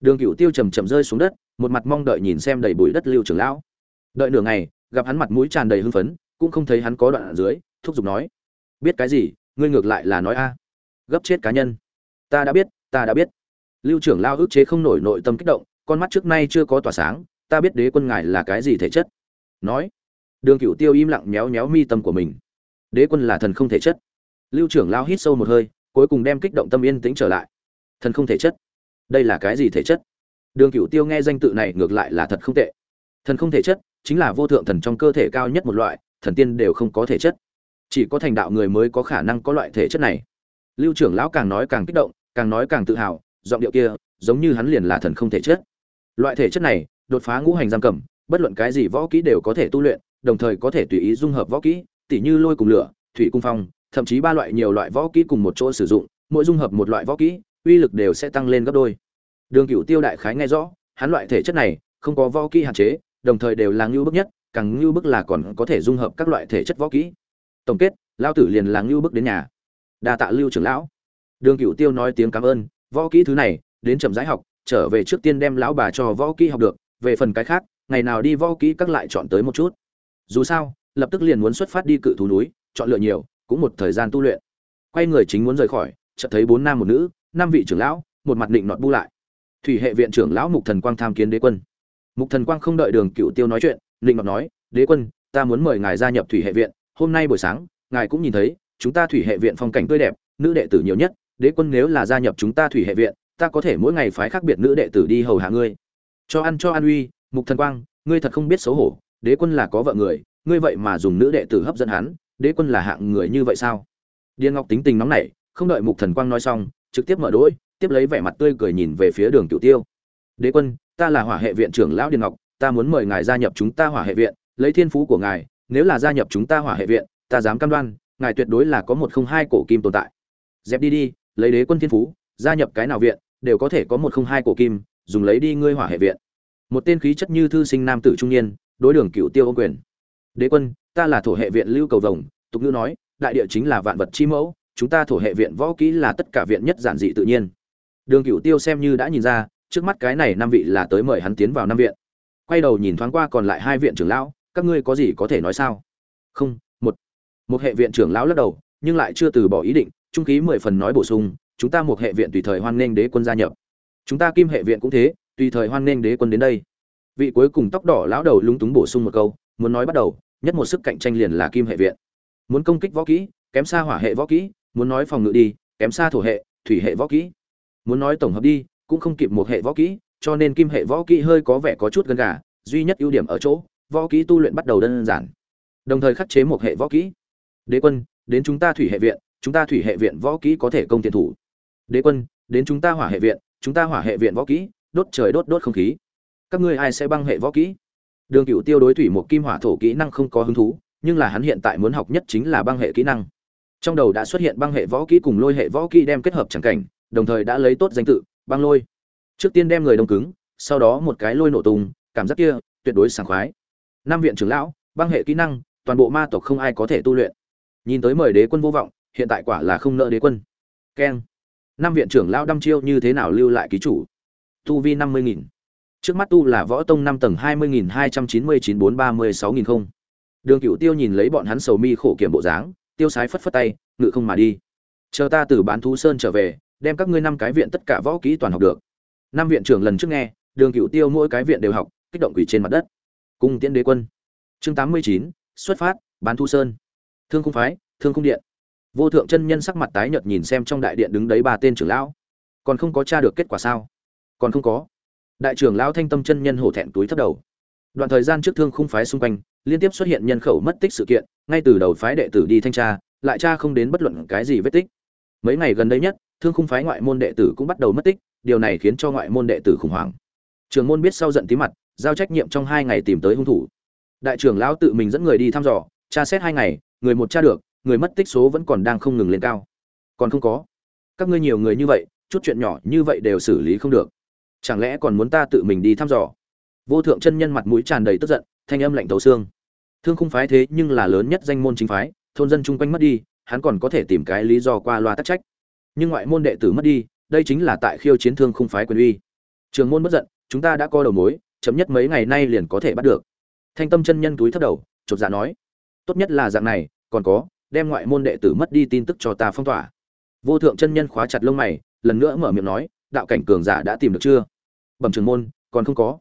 Đường cựu tiêu chầm chầm rơi xuống đất, một mặt mong đợi nhìn xem đầy bụi đất lưu trưởng lão. Đợi nửa ngày, gặp hắn mặt mũi tràn đầy hưng phấn, cũng không thấy hắn có đoạn ở dưới, thúc giục nói, biết cái gì, ngươi ngược lại là nói a. Gấp chết cá nhân. Ta đã biết, ta đã biết lưu trưởng lao ức chế không nổi nội tâm kích động, con mắt trước nay chưa có tỏa sáng, ta biết đế quân ngài là cái gì thể chất. Nói, đường cựu tiêu im lặng méo méo mi tâm của mình. Đế quân là thần không thể chất. Lưu trưởng lao hít sâu một hơi, cuối cùng đem kích động tâm yên tĩnh trở lại. Thần không thể chất. Đây là cái gì thể chất? Đường cựu tiêu nghe danh tự này ngược lại là thật không tệ. Thần không thể chất chính là vô thượng thần trong cơ thể cao nhất một loại, thần tiên đều không có thể chất. Chỉ có thành đạo người mới có khả năng có loại thể chất này. Lưu trưởng lão càng nói càng kích động, càng nói càng tự hào giọng điệu kia, giống như hắn liền là thần không thể chết. loại thể chất này, đột phá ngũ hành giam cầm, bất luận cái gì võ kỹ đều có thể tu luyện, đồng thời có thể tùy ý dung hợp võ kỹ, tỉ như lôi cùng lửa, thủy cung phong, thậm chí ba loại nhiều loại võ kỹ cùng một chỗ sử dụng, mỗi dung hợp một loại võ kỹ, uy lực đều sẽ tăng lên gấp đôi. Đường cửu tiêu đại khái nghe rõ, hắn loại thể chất này, không có võ kỹ hạn chế, đồng thời đều là ngưu bức nhất, càng ngưu bức là còn có thể dung hợp các loại thể chất võ kỹ. Tổng kết lao tử liền là ngưu bức đến nhà. Đa tạ lưu trưởng lão. Đường cửu tiêu nói tiếng cảm ơn võ kỹ thứ này, đến chậm rãi học, trở về trước tiên đem lão bà cho võ kỹ học được, về phần cái khác, ngày nào đi võ kỹ các lại chọn tới một chút. Dù sao, lập tức liền muốn xuất phát đi cự thú núi, chọn lựa nhiều, cũng một thời gian tu luyện. Quay người chính muốn rời khỏi, chợt thấy bốn nam một nữ, năm vị trưởng lão, một mặt định nọt bu lại. Thủy hệ viện trưởng lão mục thần quang tham kiến đế quân. Mục thần quang không đợi đường cựu tiêu nói chuyện, định nọt nói, đế quân, ta muốn mời ngài gia nhập thủy hệ viện, hôm nay buổi sáng, ngài cũng nhìn thấy, chúng ta thủy hệ viện phong cảnh tươi đẹp, nữ đệ tử nhiều nhất đế quân nếu là gia nhập chúng ta thủy hệ viện, ta có thể mỗi ngày phái khác biệt nữ đệ tử đi hầu hạ ngươi. Cho ăn cho an uy, mục thần quang, ngươi thật không biết xấu hổ, đế quân là có vợ người, ngươi vậy mà dùng nữ đệ tử hấp dẫn hắn, đế quân là hạng người như vậy sao? Điền ngọc tính tình nóng nảy, không đợi mục thần quang nói xong, trực tiếp mở đỗi tiếp lấy vẻ mặt tươi cười nhìn về phía đường cửu tiêu. Đế quân, ta là hỏa hệ viện trưởng lão điền ngọc, ta muốn mời ngài gia nhập chúng ta hỏa hệ viện, lấy thiên phú của ngài, nếu là gia nhập chúng ta hỏa hệ viện, ta dám cam đoan, ngài tuyệt đối là có một không hai cổ kim tồn tại. Dẹp đi đi lấy đế quân thiên phú, gia nhập cái nào viện, đều có thể có một không hai cổ kim, dùng lấy đi ngươi hỏa hệ viện. Một tên khí chất như thư sinh nam tử trung niên, đối đường cựu tiêu ô quyền. Đế quân, ta là thổ hệ viện lưu cầu vồng, tục ngữ nói, đại địa chính là vạn vật chi mẫu, chúng ta thổ hệ viện võ kỹ là tất cả viện nhất giản dị tự nhiên. Đường cựu tiêu xem như đã nhìn ra, trước mắt cái này năm vị là tới mời hắn tiến vào năm viện. Quay đầu nhìn thoáng qua còn lại hai viện trưởng lão, các ngươi có gì có thể nói sao? Không, một. Một hệ viện trưởng lão lắc đầu, nhưng lại chưa từ bỏ ý định trung ký mười phần nói bổ sung, chúng ta một hệ viện tùy thời hoan nghênh đế quân gia nhập. Chúng ta kim hệ viện cũng thế, tùy thời hoan nghênh đế quân đến đây. Vị cuối cùng tóc đỏ lão đầu lúng túng bổ sung một câu, muốn nói bắt đầu, nhất một sức cạnh tranh liền là kim hệ viện. Muốn công kích võ kỹ, kém xa hỏa hệ võ kỹ, muốn nói phòng ngự đi, kém xa thổ hệ, thủy hệ võ kỹ. Muốn nói tổng hợp đi, cũng không kịp một hệ võ kỹ, cho nên kim hệ võ kỹ hơi có vẻ có chút gần gà, duy nhất ưu điểm ở chỗ, võ kỹ tu luyện bắt đầu đơn giản. Đồng thời khắc chế một hệ võ kỹ. Đế quân, đến chúng ta thủy hệ viện chúng ta thủy hệ viện võ kỹ có thể công tiền thủ. Đế quân, đến chúng ta hỏa hệ viện, chúng ta hỏa hệ viện võ kỹ, đốt trời đốt đốt không khí. Các ngươi ai sẽ băng hệ võ kỹ? Đường cựu tiêu đối thủy một kim hỏa thổ kỹ năng không có hứng thú, nhưng là hắn hiện tại muốn học nhất chính là băng hệ kỹ năng. Trong đầu đã xuất hiện băng hệ võ kỹ cùng lôi hệ võ kỹ đem kết hợp chẳng cảnh, đồng thời đã lấy tốt danh tự, băng lôi. Trước tiên đem người đông cứng, sau đó một cái lôi nổ tung, cảm giác kia tuyệt đối sảng khoái. Năm viện trưởng lão, băng hệ kỹ năng, toàn bộ ma tộc không ai có thể tu luyện. Nhìn tới mời đế quân vô vọng hiện tại quả là không nợ đế quân. Keng. Năm viện trưởng lao đăm chiêu như thế nào lưu lại ký chủ? Tu vi năm mươi nghìn. Trước mắt tu là võ tông năm tầng hai mươi nghìn hai trăm chín mươi chín bốn ba mươi sáu nghìn không. Đường cựu tiêu nhìn lấy bọn hắn sầu mi khổ kiểm bộ dáng, tiêu sái phất phất tay, ngự không mà đi. Chờ ta từ bán thú sơn trở về, đem các ngươi năm cái viện tất cả võ kỹ toàn học được. Năm viện trưởng lần trước nghe, đường cựu tiêu mỗi cái viện đều học, kích động quỷ trên mặt đất. Cung tiễn đế quân. Chương tám mươi chín, xuất phát, bán thu sơn. Thương cung phái, thương cung điện vô thượng chân nhân sắc mặt tái nhợt nhìn xem trong đại điện đứng đấy ba tên trưởng lão. Còn không có tra được kết quả sao? Còn không có. Đại trưởng lão thanh tâm chân nhân hổ thẹn túi thấp đầu. Đoạn thời gian trước thương khung phái xung quanh, liên tiếp xuất hiện nhân khẩu mất tích sự kiện, ngay từ đầu phái đệ tử đi thanh tra, lại tra không đến bất luận cái gì vết tích. Mấy ngày gần đây nhất, thương khung phái ngoại môn đệ tử cũng bắt đầu mất tích, điều này khiến cho ngoại môn đệ tử khủng hoảng. Trường môn biết sau giận tí mặt, giao trách nhiệm trong hai ngày tìm tới hung thủ. Đại trưởng lão tự mình dẫn người đi thăm dò, tra xét hai ngày, người một tra được người mất tích số vẫn còn đang không ngừng lên cao. Còn không có. Các ngươi nhiều người như vậy, chút chuyện nhỏ như vậy đều xử lý không được. Chẳng lẽ còn muốn ta tự mình đi thăm dò? Vô thượng chân nhân mặt mũi tràn đầy tức giận, thanh âm lạnh tấu xương. Thương khung phái thế nhưng là lớn nhất danh môn chính phái, thôn dân chung quanh mất đi, hắn còn có thể tìm cái lý do qua loa tắc trách. Nhưng ngoại môn đệ tử mất đi, đây chính là tại khiêu chiến thương khung phái quyền uy. Trường môn bất giận, chúng ta đã coi đầu mối chấm nhất mấy ngày nay liền có thể bắt được. Thanh tâm chân nhân túi thấp đầu, chột dạ nói. Tốt nhất là dạng này, còn có đem ngoại môn đệ tử mất đi tin tức cho ta phong tỏa. Vô thượng chân nhân khóa chặt lông mày, lần nữa mở miệng nói, đạo cảnh cường giả đã tìm được chưa? Bẩm trưởng môn, còn không có.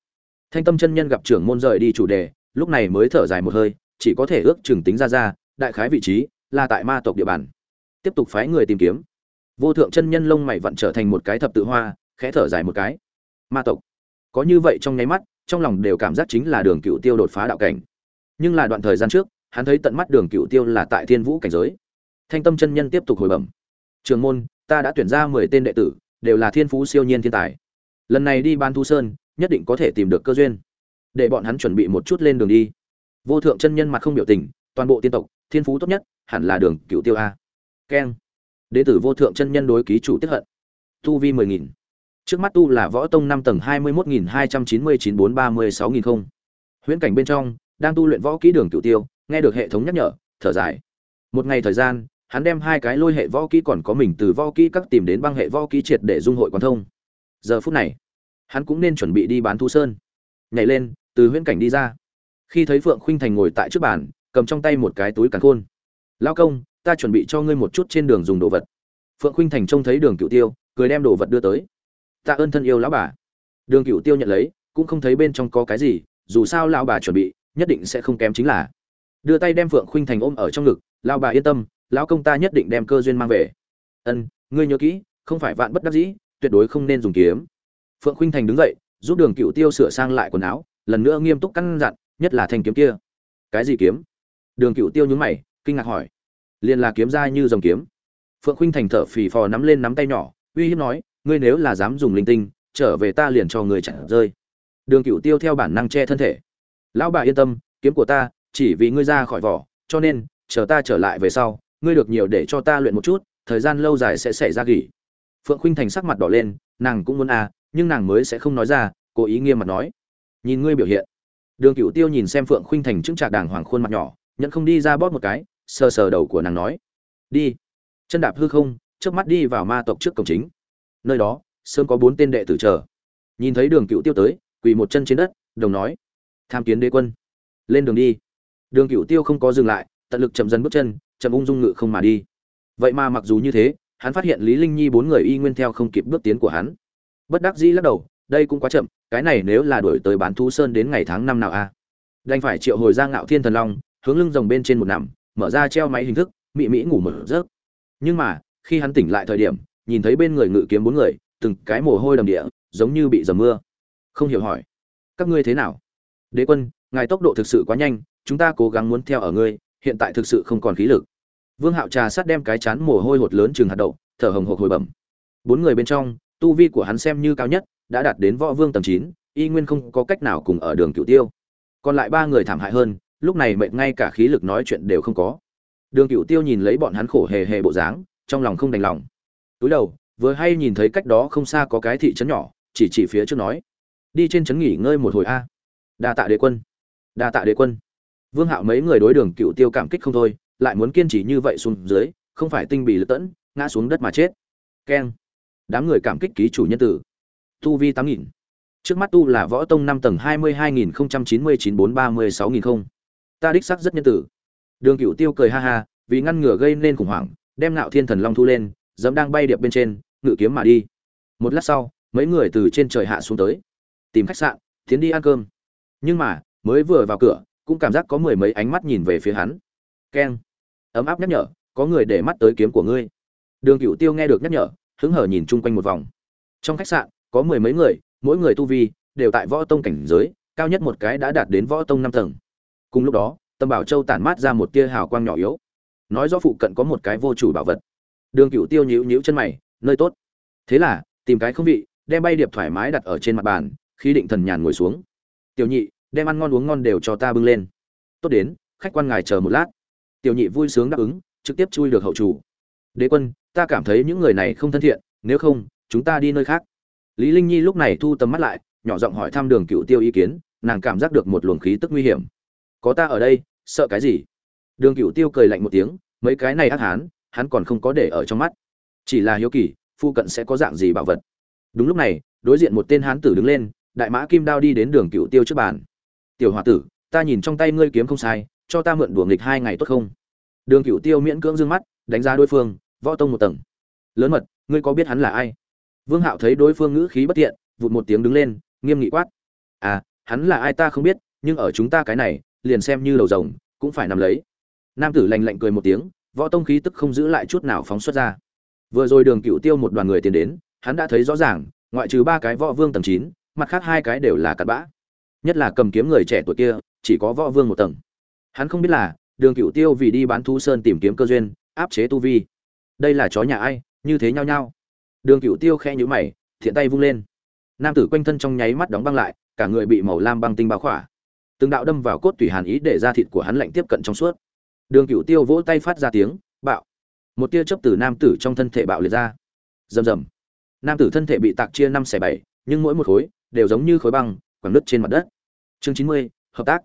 Thanh tâm chân nhân gặp trưởng môn rời đi chủ đề, lúc này mới thở dài một hơi, chỉ có thể ước chừng tính ra ra, đại khái vị trí là tại ma tộc địa bàn. Tiếp tục phái người tìm kiếm. Vô thượng chân nhân lông mày vặn trở thành một cái thập tự hoa, khẽ thở dài một cái. Ma tộc. Có như vậy trong nháy mắt, trong lòng đều cảm giác chính là đường cựu tiêu đột phá đạo cảnh. Nhưng là đoạn thời gian trước hắn thấy tận mắt đường cựu tiêu là tại thiên vũ cảnh giới. Thanh tâm chân nhân tiếp tục hồi bẩm. Trường môn, ta đã tuyển ra mười tên đệ tử, đều là thiên phú siêu nhiên thiên tài. Lần này đi ban thu sơn, nhất định có thể tìm được cơ duyên. Để bọn hắn chuẩn bị một chút lên đường đi. Vô thượng chân nhân mặt không biểu tình, toàn bộ tiên tộc, thiên phú tốt nhất, hẳn là đường cựu tiêu a. Keng. Đệ tử vô thượng chân nhân đối ký chủ tiếp hận. Tu vi mười nghìn. Trước mắt tu là võ tông năm tầng hai mươi mốt nghìn hai trăm chín mươi chín bốn ba mươi sáu nghìn không. Huyễn cảnh bên trong, đang tu luyện võ kỹ đường cựu tiêu nghe được hệ thống nhắc nhở, thở dài. Một ngày thời gian, hắn đem hai cái lôi hệ võ kỹ còn có mình từ võ kỹ các tìm đến băng hệ võ kỹ triệt để dung hội quan thông. Giờ phút này, hắn cũng nên chuẩn bị đi bán thu sơn. Nhảy lên, từ huyễn cảnh đi ra. Khi thấy phượng khuynh thành ngồi tại trước bàn, cầm trong tay một cái túi càn khôn. Lao công, ta chuẩn bị cho ngươi một chút trên đường dùng đồ vật. Phượng khuynh thành trông thấy đường cựu tiêu, cười đem đồ vật đưa tới. Tạ ơn thân yêu lão bà. Đường cựu tiêu nhận lấy, cũng không thấy bên trong có cái gì, dù sao lão bà chuẩn bị, nhất định sẽ không kém chính là đưa tay đem phượng khuynh thành ôm ở trong ngực, lão bà yên tâm, lão công ta nhất định đem cơ duyên mang về. Ân, ngươi nhớ kỹ, không phải vạn bất đắc dĩ, tuyệt đối không nên dùng kiếm. Phượng khuynh thành đứng dậy, giúp đường cựu tiêu sửa sang lại quần áo, lần nữa nghiêm túc căn dặn, nhất là thanh kiếm kia. Cái gì kiếm? Đường cựu tiêu nhướng mày, kinh ngạc hỏi. Liền là kiếm ra như dòng kiếm. Phượng khuynh thành thở phì phò nắm lên nắm tay nhỏ, uy hiếp nói, ngươi nếu là dám dùng linh tinh, trở về ta liền cho người chặn rơi. Đường cựu tiêu theo bản năng che thân thể. Lão bà yên tâm, kiếm của ta chỉ vì ngươi ra khỏi vỏ, cho nên, chờ ta trở lại về sau, ngươi được nhiều để cho ta luyện một chút, thời gian lâu dài sẽ xảy ra gỉ. Phượng khuynh thành sắc mặt đỏ lên, nàng cũng muốn à nhưng nàng mới sẽ không nói ra, cố ý nghiêm mặt nói. Nhìn ngươi biểu hiện. Đường cựu tiêu nhìn xem phượng khuynh thành chứng trạc đàng hoàng khuôn mặt nhỏ nhận không đi ra bóp một cái, sờ sờ đầu của nàng nói. Đi. Chân đạp hư không trước mắt đi vào ma tộc trước cổng chính. Nơi đó, sớm có bốn tên đệ tử chờ. Nhìn thấy đường cựu tiêu tới, quỳ một chân trên đất, đồng nói. Tham kiến đế quân. Lên đường đi đường cựu tiêu không có dừng lại, tận lực chậm dần bước chân, chậm ung dung ngự không mà đi. Vậy mà mặc dù như thế, hắn phát hiện lý linh nhi bốn người y nguyên theo không kịp bước tiến của hắn. Bất đắc dĩ lắc đầu, đây cũng quá chậm, cái này nếu là đuổi tới bán thú sơn đến ngày tháng năm nào a? Đành phải triệu hồi ra ngạo thiên thần long, hướng lưng rồng bên trên một nằm, mở ra treo máy hình thức, mị mỹ ngủ mở giấc. Nhưng mà, khi hắn tỉnh lại thời điểm, nhìn thấy bên người ngự kiếm bốn người, từng cái mồ hôi đầm địa, giống như bị dầm mưa. Không hiểu hỏi, các ngươi thế nào? Đế quân, ngài tốc độ thực sự quá nhanh chúng ta cố gắng muốn theo ở ngươi, hiện tại thực sự không còn khí lực. Vương hạo trà sát đem cái chán mồ hôi hột lớn chừng hạt đậu, thở hồng hộc hồi bẩm. Bốn người bên trong, tu vi của hắn xem như cao nhất, đã đạt đến võ vương tầng chín, y nguyên không có cách nào cùng ở đường cửu tiêu. Còn lại ba người thảm hại hơn, lúc này mệnh ngay cả khí lực nói chuyện đều không có. Đường cửu tiêu nhìn lấy bọn hắn khổ hề hề bộ dáng, trong lòng không đành lòng. Túi đầu, vừa hay nhìn thấy cách đó không xa có cái thị trấn nhỏ, chỉ chỉ phía trước nói. Đi trên trấn nghỉ ngơi một hồi a. Đa tạ đế quân. Đa tạ đế quân vương hạo mấy người đối đường cựu tiêu cảm kích không thôi, lại muốn kiên trì như vậy xuống dưới, không phải tinh bị lật tẫn, ngã xuống đất mà chết. Keng. Đám người cảm kích ký chủ nhân tử. Tu vi tám nghìn. Trước mắt tu là võ tông năm tầng hai mươi hai nghìn không trăm chín mươi chín bốn ba mươi sáu nghìn không. Ta đích sắc rất nhân tử. Đường cựu tiêu cười ha ha, vì ngăn ngừa gây nên khủng hoảng, đem ngạo thiên thần long thu lên, dẫm đang bay điệp bên trên, ngự kiếm mà đi. Một lát sau, mấy người từ trên trời hạ xuống tới. Tìm khách sạn, tiến đi ăn cơm. Nhưng mà, mới vừa vào cửa cũng cảm giác có mười mấy ánh mắt nhìn về phía hắn. Keng ấm áp nhắc nhở, có người để mắt tới kiếm của ngươi. Đường cựu tiêu nghe được nhắc nhở, hứng hở nhìn chung quanh một vòng. Trong khách sạn, có mười mấy người, mỗi người tu vi đều tại võ tông cảnh giới, cao nhất một cái đã đạt đến võ tông năm tầng. Cùng lúc đó, tâm bảo châu tản mát ra một tia hào quang nhỏ yếu. Nói rõ phụ cận có một cái vô chủ bảo vật. Đường cựu tiêu nhíu nhíu chân mày, nơi tốt. Thế là, tìm cái không vị, đem bay điệp thoải mái đặt ở trên mặt bàn khi định thần nhàn ngồi xuống. Tiểu nhị đem ăn ngon uống ngon đều cho ta bưng lên. Tốt đến, khách quan ngài chờ một lát. Tiểu nhị vui sướng đáp ứng, trực tiếp chui được hậu chủ. Đế quân, ta cảm thấy những người này không thân thiện, nếu không, chúng ta đi nơi khác. Lý linh nhi lúc này thu tầm mắt lại, nhỏ giọng hỏi thăm đường cựu tiêu ý kiến, nàng cảm giác được một luồng khí tức nguy hiểm. Có ta ở đây, sợ cái gì? Đường cựu tiêu cười lạnh một tiếng, mấy cái này ác hán, hắn còn không có để ở trong mắt. Chỉ là hiếu kỳ phụ cận sẽ có dạng gì bảo vật? Đúng lúc này, đối diện một tên hán tử đứng lên, đại mã kim đao đi đến đường cựu tiêu trước bàn tiểu hòa tử, ta nhìn trong tay ngươi kiếm không sai, cho ta mượn đùa nghịch hai ngày tốt không? Đường cựu tiêu miễn cưỡng d ư n g mắt, đánh giá đối phương, võ tông một tầng. Lớn mật, ngươi có biết hắn là ai? Vương hạo thấy đối phương ngữ khí bất tiện, vụt một tiếng đứng lên, nghiêm nghị quát. À hắn là ai ta không biết, nhưng ở chúng ta cái này, liền xem như đầu rồng, cũng phải nằm lấy. Nam tử lành lạnh cười một tiếng, võ tông khí tức không giữ lại chút nào phóng xuất ra. Vừa rồi đường cựu tiêu một đoàn người tiến đến, hắn đã thấy rõ ràng, ngoại trừ ba cái võ vương tầng chín, mặt khác hai cái đều là cặn bã nhất là cầm kiếm người trẻ tuổi kia, chỉ có võ vương một tầng. Hắn không biết là, đường cựu tiêu vì đi bán thú sơn tìm kiếm cơ duyên, áp chế tu vi. Đây là chó nhà ai, như thế nhau nhau đường cựu tiêu khe nhũ mày, thiện tay vung lên. Nam tử quanh thân trong nháy mắt đóng băng lại, cả người bị màu lam băng tinh bao khỏa. Từng đạo đâm vào cốt tủy hàn ý để ra thịt của hắn lạnh tiếp cận trong suốt. Đường cựu tiêu vỗ tay phát ra tiếng, bạo. Một tia chớp từ nam tử trong thân thể bạo liệt ra. Rầm rầm. Nam tử thân thể bị tạc chia năm xẻ bảy, nhưng mỗi một khối đều giống như khối băng, quẳng nứt trên mặt đất chương chín mươi, hợp tác.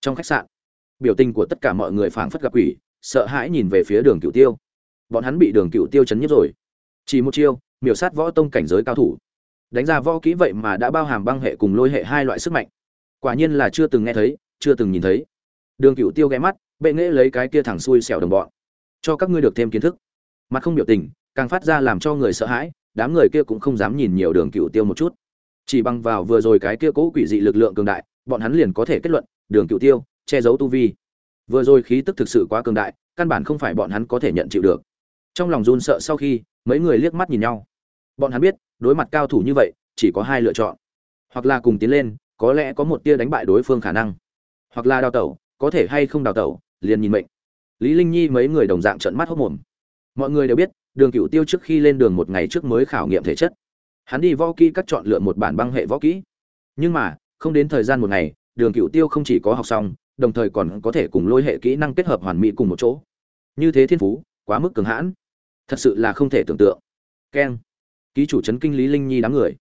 Trong khách sạn, biểu tình của tất cả mọi người phảng phất gặp quỷ, sợ hãi nhìn về phía đường cựu tiêu. Bọn hắn bị đường cựu tiêu chấn nhất rồi. Chỉ một chiêu, miểu sát võ tông cảnh giới cao thủ. Đánh ra võ kỹ vậy mà đã bao hàm băng hệ cùng lôi hệ hai loại sức mạnh. Quả nhiên là chưa từng nghe thấy, chưa từng nhìn thấy. Đường cựu tiêu ghé mắt, bệ nghễ lấy cái kia thẳng xuôi xẻo đồng bọn. Cho các ngươi được thêm kiến thức. Mặt không biểu tình, càng phát ra làm cho người sợ hãi, đám người kia cũng không dám nhìn nhiều đường cựu tiêu một chút. Chỉ bằng vào vừa rồi cái kia cố quỷ dị lực lượng cường đại bọn hắn liền có thể kết luận, đường cựu tiêu, che giấu tu vi. Vừa rồi khí tức thực sự quá cường đại, căn bản không phải bọn hắn có thể nhận chịu được. Trong lòng run sợ sau khi, mấy người liếc mắt nhìn nhau. Bọn hắn biết, đối mặt cao thủ như vậy, chỉ có hai lựa chọn. Hoặc là cùng tiến lên, có lẽ có một tia đánh bại đối phương khả năng. Hoặc là đào tẩu, có thể hay không đào tẩu, liền nhìn mệnh. Lý linh nhi mấy người đồng dạng trợn mắt hốt mồm. Mọi người đều biết, đường cựu tiêu trước khi lên đường một ngày trước mới khảo nghiệm thể chất. Hắn đi võ kỹ cắt chọn lựa một bản băng hệ võ kỹ. Nhưng mà không đến thời gian một ngày, đường cựu tiêu không chỉ có học xong, đồng thời còn có thể cùng lôi hệ kỹ năng kết hợp hoàn mỹ cùng một chỗ. Như thế thiên phú, quá mức cường hãn. Thật sự là không thể tưởng tượng. Keng. Ký chủ trấn kinh lý linh nhi đám người.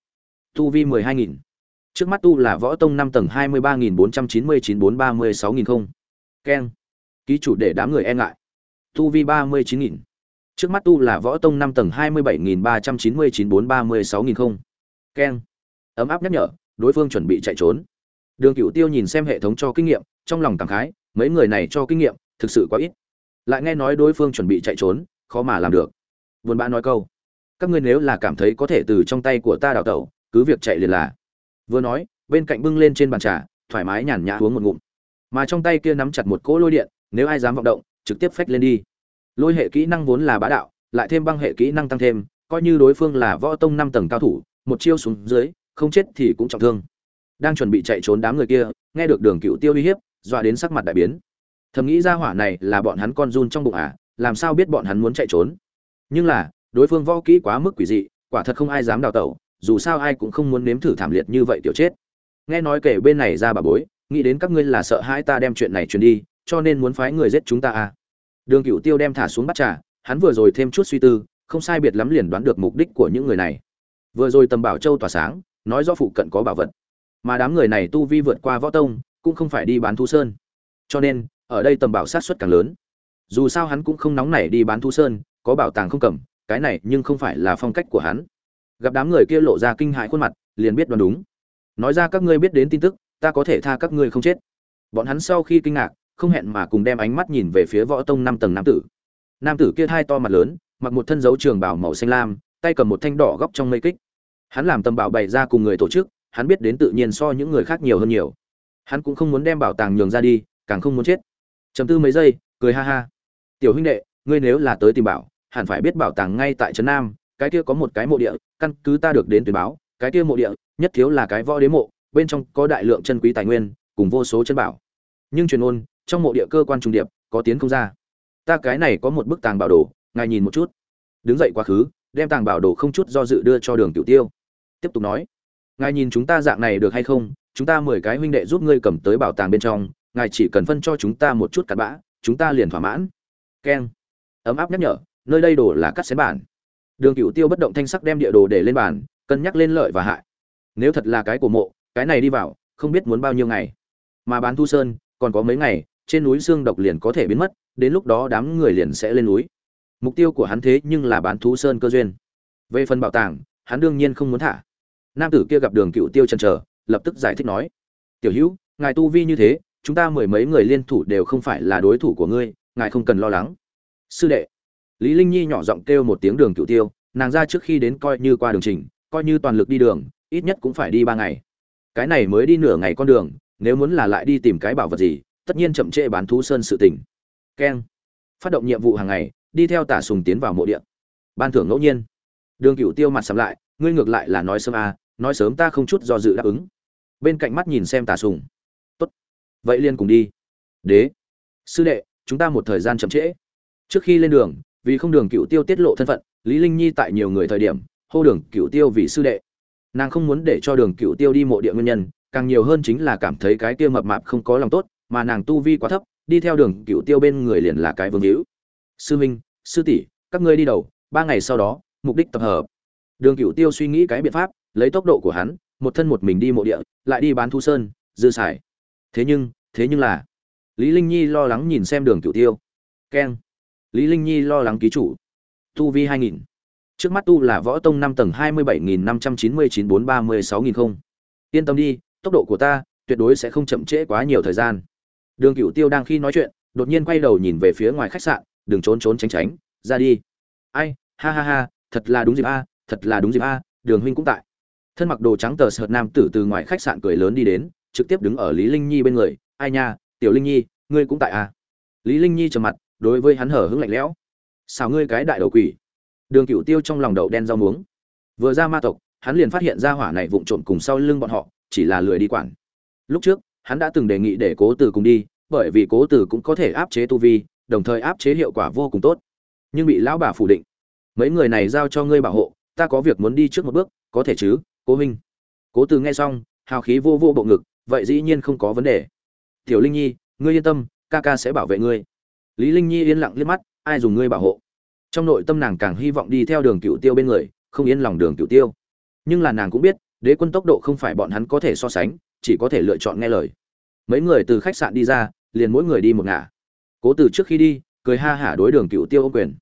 Tu vi mười hai nghìn. Trước mắt tu là võ tông năm tầng hai mươi ba nghìn bốn trăm chín mươi chín bốn ba mươi sáu nghìn không. Keng. Ký chủ để đám người e ngại. Tu vi ba mươi chín nghìn. Trước mắt tu là võ tông năm tầng hai mươi bảy nghìn ba trăm chín mươi chín bốn ba mươi sáu nghìn không. Keng. Ấm áp nhắc nhở đối phương chuẩn bị chạy trốn. Đường cựu tiêu nhìn xem hệ thống cho kinh nghiệm, trong lòng cảm khái, mấy người này cho kinh nghiệm, thực sự quá ít. Lại nghe nói đối phương chuẩn bị chạy trốn, khó mà làm được. Buồn bã nói câu, các ngươi nếu là cảm thấy có thể từ trong tay của ta đào tẩu, cứ việc chạy liền là. Vừa nói, bên cạnh bưng lên trên bàn trà, thoải mái nhàn nhã uống một ngụm. Mà trong tay kia nắm chặt một cỗ lôi điện, nếu ai dám vọng động, trực tiếp phách lên đi. Lôi hệ kỹ năng vốn là bá đạo, lại thêm băng hệ kỹ năng tăng thêm, coi như đối phương là võ tông năm tầng cao thủ, một chiêu xuống dưới không chết thì cũng trọng thương. Đang chuẩn bị chạy trốn đám người kia, nghe được đường cựu tiêu uy hiếp, dọa đến sắc mặt đại biến. Thầm nghĩ ra hỏa này là bọn hắn con run trong bụng à làm sao biết bọn hắn muốn chạy trốn? Nhưng là, đối phương võ kỹ quá mức quỷ dị, quả thật không ai dám đào tẩu, dù sao ai cũng không muốn nếm thử thảm liệt như vậy tiểu chết. Nghe nói kể bên này ra bà bối, nghĩ đến các ngươi là sợ hai ta đem chuyện này truyền đi, cho nên muốn phái người giết chúng ta à. Đường cựu tiêu đem thả xuống bắt trà, hắn vừa rồi thêm chút suy tư, không sai biệt lắm liền đoán được mục đích của những người này. Vừa rồi tầm bảo châu tỏa sáng nói do phụ cận có bảo vật. Mà đám người này tu vi vượt qua võ tông, cũng không phải đi bán thu sơn. Cho nên, ở đây tầm bảo sát xuất càng lớn. Dù sao hắn cũng không nóng nảy đi bán thu sơn, có bảo tàng không cầm, cái này nhưng không phải là phong cách của hắn. Gặp đám người kia lộ ra kinh hại khuôn mặt, liền biết đoán đúng. Nói ra các ngươi biết đến tin tức, ta có thể tha các ngươi không chết. Bọn hắn sau khi kinh ngạc, không hẹn mà cùng đem ánh mắt nhìn về phía võ tông năm tầng nam tử. Nam tử kia hai to mặt lớn, mặc một thân dấu trường bảo màu xanh lam, tay cầm một thanh đỏ góc trong mây kích hắn làm tầm bảo bày ra cùng người tổ chức, hắn biết đến tự nhiên so những người khác nhiều hơn nhiều. Hắn cũng không muốn đem bảo tàng nhường ra đi, càng không muốn chết. Chấm tư mấy giây, cười ha ha. Tiểu huynh đệ, ngươi nếu là tới tìm bảo, hẳn phải biết bảo tàng ngay tại trấn nam, cái kia có một cái mộ địa, căn cứ ta được đến tuyển báo, cái kia mộ địa, nhất thiếu là cái võ đế mộ, bên trong có đại lượng chân quý tài nguyên, cùng vô số chân bảo. Nhưng truyền ôn, trong mộ địa cơ quan trung điệp, có tiến không ra. Ta cái này có một bức tàng bảo đồ, ngài nhìn một chút. Đứng dậy quá khứ, đem tàng bảo đồ không chút do dự đưa cho đường tiểu tiêu tiếp tục nói, ngài nhìn chúng ta dạng này được hay không? Chúng ta mười cái huynh đệ giúp ngươi cầm tới bảo tàng bên trong, ngài chỉ cần phân cho chúng ta một chút cặn bã, chúng ta liền thỏa mãn. Keng, ấm áp nhắc nhở, nơi đây đồ là cắt xén bản. Đường cựu tiêu bất động thanh sắc đem địa đồ để lên bàn, cân nhắc lên lợi và hại. Nếu thật là cái của mộ, cái này đi vào, không biết muốn bao nhiêu ngày. Mà bán thu sơn, còn có mấy ngày, trên núi xương độc liền có thể biến mất, đến lúc đó đám người liền sẽ lên núi. Mục tiêu của hắn thế nhưng là bán thú sơn cơ duyên. Về phần bảo tàng, hắn đương nhiên không muốn thả nam tử kia gặp đường cựu tiêu chần chờ, lập tức giải thích nói, tiểu hữu, ngài tu vi như thế, chúng ta mười mấy người liên thủ đều không phải là đối thủ của ngươi, ngài không cần lo lắng. Sư đệ. Lý linh nhi nhỏ giọng kêu một tiếng đường cựu tiêu, nàng ra trước khi đến coi như qua đường trình, coi như toàn lực đi đường, ít nhất cũng phải đi ba ngày. Cái này mới đi nửa ngày con đường, nếu muốn là lại đi tìm cái bảo vật gì, tất nhiên chậm trễ bán thú sơn sự tình. Keng. Phát động nhiệm vụ hàng ngày, đi theo tả sùng tiến vào mộ địa. Ban thưởng ngẫu nhiên. Đường cựu tiêu mặt sầm lại ngươi ngược lại là nói sớm à nói sớm ta không chút do dự đáp ứng. Bên cạnh mắt nhìn xem tả sùng. Tốt. Vậy liên cùng đi. Đế. Sư đệ, chúng ta một thời gian chậm trễ. Trước khi lên đường, vì không đường cựu tiêu tiết lộ thân phận, lý linh nhi tại nhiều người thời điểm, hô đường cựu tiêu vì sư đệ. Nàng không muốn để cho đường cựu tiêu đi mộ địa nguyên nhân, càng nhiều hơn chính là cảm thấy cái kia mập mạp không có lòng tốt, mà nàng tu vi quá thấp, đi theo đường cựu tiêu bên người liền là cái vương hữu. Sư minh, sư tỷ, các ngươi đi đầu, ba ngày sau đó, mục đích tập hợp đường Cửu tiêu suy nghĩ cái biện pháp, lấy tốc độ của hắn, một thân một mình đi mộ địa, lại đi bán thu sơn, dư xài. Thế nhưng thế nhưng là, lý linh nhi lo lắng nhìn xem đường Cửu tiêu. Keng. Lý linh nhi lo lắng ký chủ. Tu vi hai nghìn. Trước mắt tu là võ tông năm tầng hai mươi bảy nghìn năm trăm chín mươi chín bốn ba mươi sáu nghìn không. Yên tâm đi, tốc độ của ta tuyệt đối sẽ không chậm trễ quá nhiều thời gian. Đường Cửu tiêu đang khi nói chuyện, đột nhiên quay đầu nhìn về phía ngoài khách sạn, đừng trốn trốn tránh tránh, ra đi. Ai, ha ha ha, thật là đúng dịp a thật là đúng dịp a, đường huynh cũng tại. Thân mặc đồ trắng tờ sợt nam tử từ ngoài khách sạn cười lớn đi đến, trực tiếp đứng ở lý linh nhi bên người. Ai nha, tiểu linh nhi, ngươi cũng tại a lý linh nhi trầm mặt, đối với hắn hở hững lạnh lẽo. Xào ngươi cái đại đầu quỷ. Đường cựu tiêu trong lòng đậu đen rau muống. Vừa ra ma tộc, hắn liền phát hiện ra hỏa này vụng trộm cùng sau lưng bọn họ, chỉ là lười đi quản. Lúc trước, hắn đã từng đề nghị để cố tử cùng đi, bởi vì cố tử cũng có thể áp chế tu vi, đồng thời áp chế hiệu quả vô cùng tốt. Nhưng bị lão bà phủ định, mấy người này giao cho ngươi bảo hộ ta có việc muốn đi trước một bước, có thể chứ cố huynh cố từ nghe xong, hào khí vô vô bộ ngực, vậy dĩ nhiên không có vấn đề. Tiểu linh nhi, ngươi yên tâm, ca ca sẽ bảo vệ ngươi. Lý linh nhi yên lặng liếc mắt, ai dùng ngươi bảo hộ? Trong nội tâm nàng càng hy vọng đi theo đường cựu tiêu bên người, không yên lòng đường cựu tiêu. Nhưng là nàng cũng biết, đế quân tốc độ không phải bọn hắn có thể so sánh, chỉ có thể lựa chọn nghe lời. Mấy người từ khách sạn đi ra, liền mỗi người đi một ngả. Cố từ trước khi đi, cười ha hả đối đường cựu tiêu ô quyền.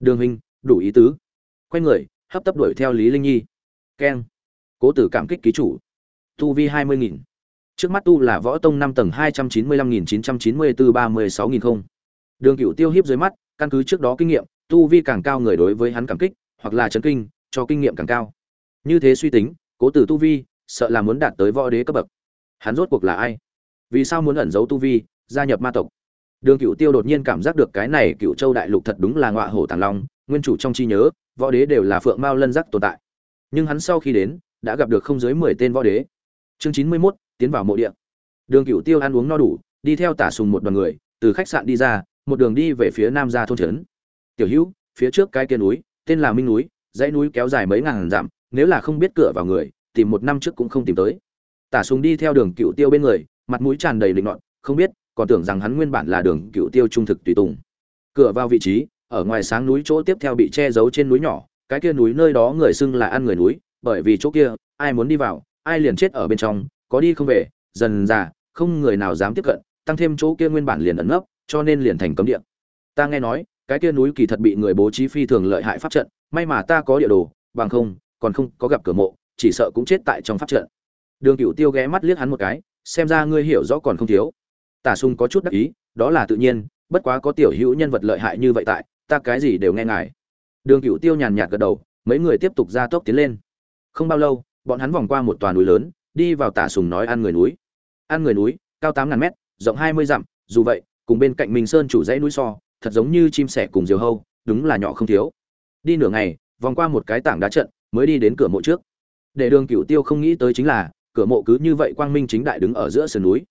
Đường huynh, đủ ý tứ. Quay người hấp tấp đuổi theo lý linh nhi. Keng. Cố tử cảm kích ký chủ. Tu vi hai mươi nghìn. Trước mắt tu là võ tông năm tầng hai trăm chín mươi lăm nghìn chín trăm chín mươi bốn ba mươi sáu nghìn không. Đường cựu tiêu hiếp dưới mắt, căn cứ trước đó kinh nghiệm, tu vi càng cao người đối với hắn cảm kích, hoặc là chấn kinh, cho kinh nghiệm càng cao. Như thế suy tính, cố tử tu vi, sợ là muốn đạt tới võ đế cấp bậc. Hắn rốt cuộc là ai? Vì sao muốn ẩn giấu tu vi, gia nhập ma tộc? Đường cựu tiêu đột nhiên cảm giác được cái này cựu châu đại lục thật đúng là ngọa hổ tàng long, nguyên chủ trong trí nhớ võ đế đều là phượng mao lân giác tồn tại. Nhưng hắn sau khi đến, đã gặp được không dưới mười tên võ đế. Chương chín mươi mốt, tiến vào mộ địa. Đường cựu tiêu ăn uống no đủ, đi theo tả sùng một đoàn người, từ khách sạn đi ra, một đường đi về phía nam ra thôn trấn. Tiểu hữu, phía trước cái kia núi, tên là minh núi, dãy núi kéo dài mấy ngàn dặm, nếu là không biết cửa vào người, tìm một năm trước cũng không tìm tới. Tả sùng đi theo đường cựu tiêu bên người, mặt mũi tràn đầy linh loạn không biết, còn tưởng rằng hắn nguyên bản là đường cựu tiêu trung thực tùy tùng. Cửa vào vị trí ở ngoài sáng núi chỗ tiếp theo bị che giấu trên núi nhỏ, cái kia núi nơi đó người xưng là ăn người núi, bởi vì chỗ kia, ai muốn đi vào, ai liền chết ở bên trong, có đi không về, dần già không người nào dám tiếp cận, tăng thêm chỗ kia nguyên bản liền ẩn nấp, cho nên liền thành cấm địa. Ta nghe nói, cái kia núi kỳ thật bị người bố trí phi thường lợi hại pháp trận, may mà ta có địa đồ, bằng không, còn không có gặp cửa mộ, chỉ sợ cũng chết tại trong pháp trận. Đường cựu tiêu ghé mắt liếc hắn một cái, xem ra ngươi hiểu rõ còn không thiếu. Tả sung có chút đắc ý, đó là tự nhiên, bất quá có tiểu hữu nhân vật lợi hại như vậy tại ta cái gì đều nghe ngài. Đường cựu tiêu nhàn nhạt gật đầu, mấy người tiếp tục ra tốc tiến lên. Không bao lâu, bọn hắn vòng qua một toàn núi lớn, đi vào tả sùng nói ăn người núi. Ăn người núi, cao tám ngàn mét, rộng hai mươi dặm, dù vậy, cùng bên cạnh mình sơn chủ dãy núi so, thật giống như chim sẻ cùng diều hâu, đúng là nhỏ không thiếu. Đi nửa ngày, vòng qua một cái tảng đá trận, mới đi đến cửa mộ trước. Để đường cựu tiêu không nghĩ tới chính là, cửa mộ cứ như vậy quang minh chính đại đứng ở giữa sườn núi.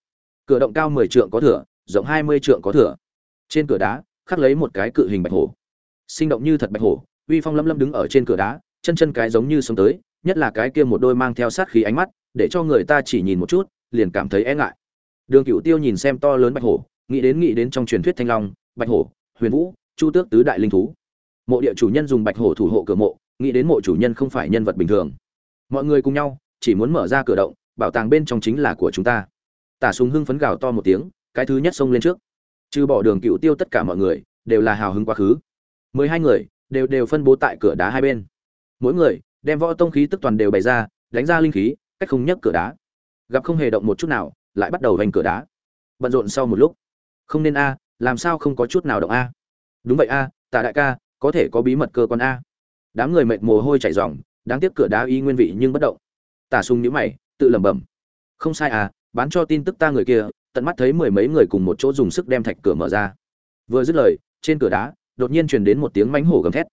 Cửa động cao mười trượng có thửa, rộng hai mươi trượng có thửa. Trên cửa đá khắc lấy một cái cự hình bạch hổ. Sinh động như thật bạch hổ, uy phong lâm lâm đứng ở trên cửa đá, chân chân cái giống như sống tới, nhất là cái kia một đôi mang theo sát khí ánh mắt, để cho người ta chỉ nhìn một chút, liền cảm thấy e ngại. Đường cựu tiêu nhìn xem to lớn bạch hổ, nghĩ đến nghĩ đến trong truyền thuyết thanh long, bạch hổ, huyền vũ, chu tước tứ đại linh thú. Mộ địa chủ nhân dùng bạch hổ thủ hộ cửa mộ, nghĩ đến mộ chủ nhân không phải nhân vật bình thường. Mọi người cùng nhau, chỉ muốn mở ra cửa động, bảo tàng bên trong chính là của chúng ta. Tả súng hưng phấn gào to một tiếng, cái thứ nhất xông lên trước trừ bỏ đường cựu tiêu tất cả mọi người, đều là hào hứng quá khứ. Mười hai người, đều đều phân bố tại cửa đá hai bên. Mỗi người, đem võ tông khí tức toàn đều bày ra, đánh ra linh khí, cách không nhấc cửa đá. Gặp không hề động một chút nào, lại bắt đầu vành cửa đá. Bận rộn sau một lúc. Không nên a, làm sao không có chút nào động a? Đúng vậy a, tạ đại ca, có thể có bí mật cơ quan a. Đám người mệt mồ hôi chảy ròng, đáng tiếc cửa đá y nguyên vị nhưng bất động. Tả sung nhíu mày, tự lẩm bẩm. Không sai à bán cho tin tức ta người kia tận mắt thấy mười mấy người cùng một chỗ dùng sức đem thạch cửa mở ra. Vừa dứt lời, trên cửa đá đột nhiên truyền đến một tiếng mánh hổ gầm thét.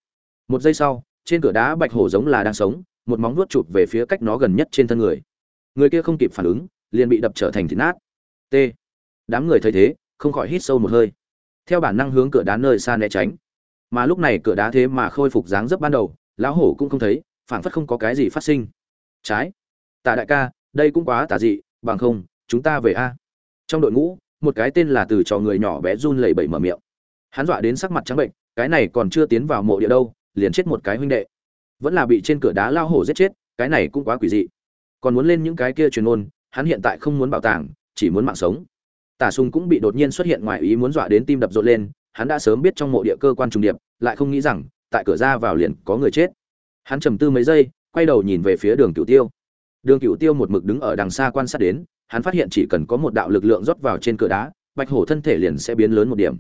Một giây sau, trên cửa đá bạch hổ giống là đang sống, một móng vuốt chụp về phía cách nó gần nhất trên thân người. Người kia không kịp phản ứng, liền bị đập trở thành thịt nát. T. Đám người thấy thế, không khỏi hít sâu một hơi. Theo bản năng hướng cửa đá nơi xa né tránh. Mà lúc này cửa đá thế mà khôi phục dáng dấp ban đầu, lão hổ cũng không thấy phản phất không có cái gì phát sinh. Trái. Tà đại ca, đây cũng quá tà dị, bằng không, chúng ta về a trong đội ngũ, một cái tên là từ trò người nhỏ bé run lẩy bẩy mở miệng. Hắn dọa đến sắc mặt trắng bệnh, cái này còn chưa tiến vào mộ địa đâu, liền chết một cái huynh đệ. Vẫn là bị trên cửa đá lao hổ giết chết, cái này cũng quá quỷ dị. Còn muốn lên những cái kia truyền ôn hắn hiện tại không muốn bảo tàng, chỉ muốn mạng sống. Tả sung cũng bị đột nhiên xuất hiện ngoài ý muốn dọa đến tim đập rộn lên, hắn đã sớm biết trong mộ địa cơ quan trùng điệp, lại không nghĩ rằng, tại cửa ra vào liền có người chết. Hắn trầm tư mấy giây, quay đầu nhìn về phía đường cửu tiêu. Đường cửu tiêu một mực đứng ở đằng xa quan sát đến hắn phát hiện chỉ cần có một đạo lực lượng rót vào trên cửa đá, bạch hổ thân thể liền sẽ biến lớn một điểm.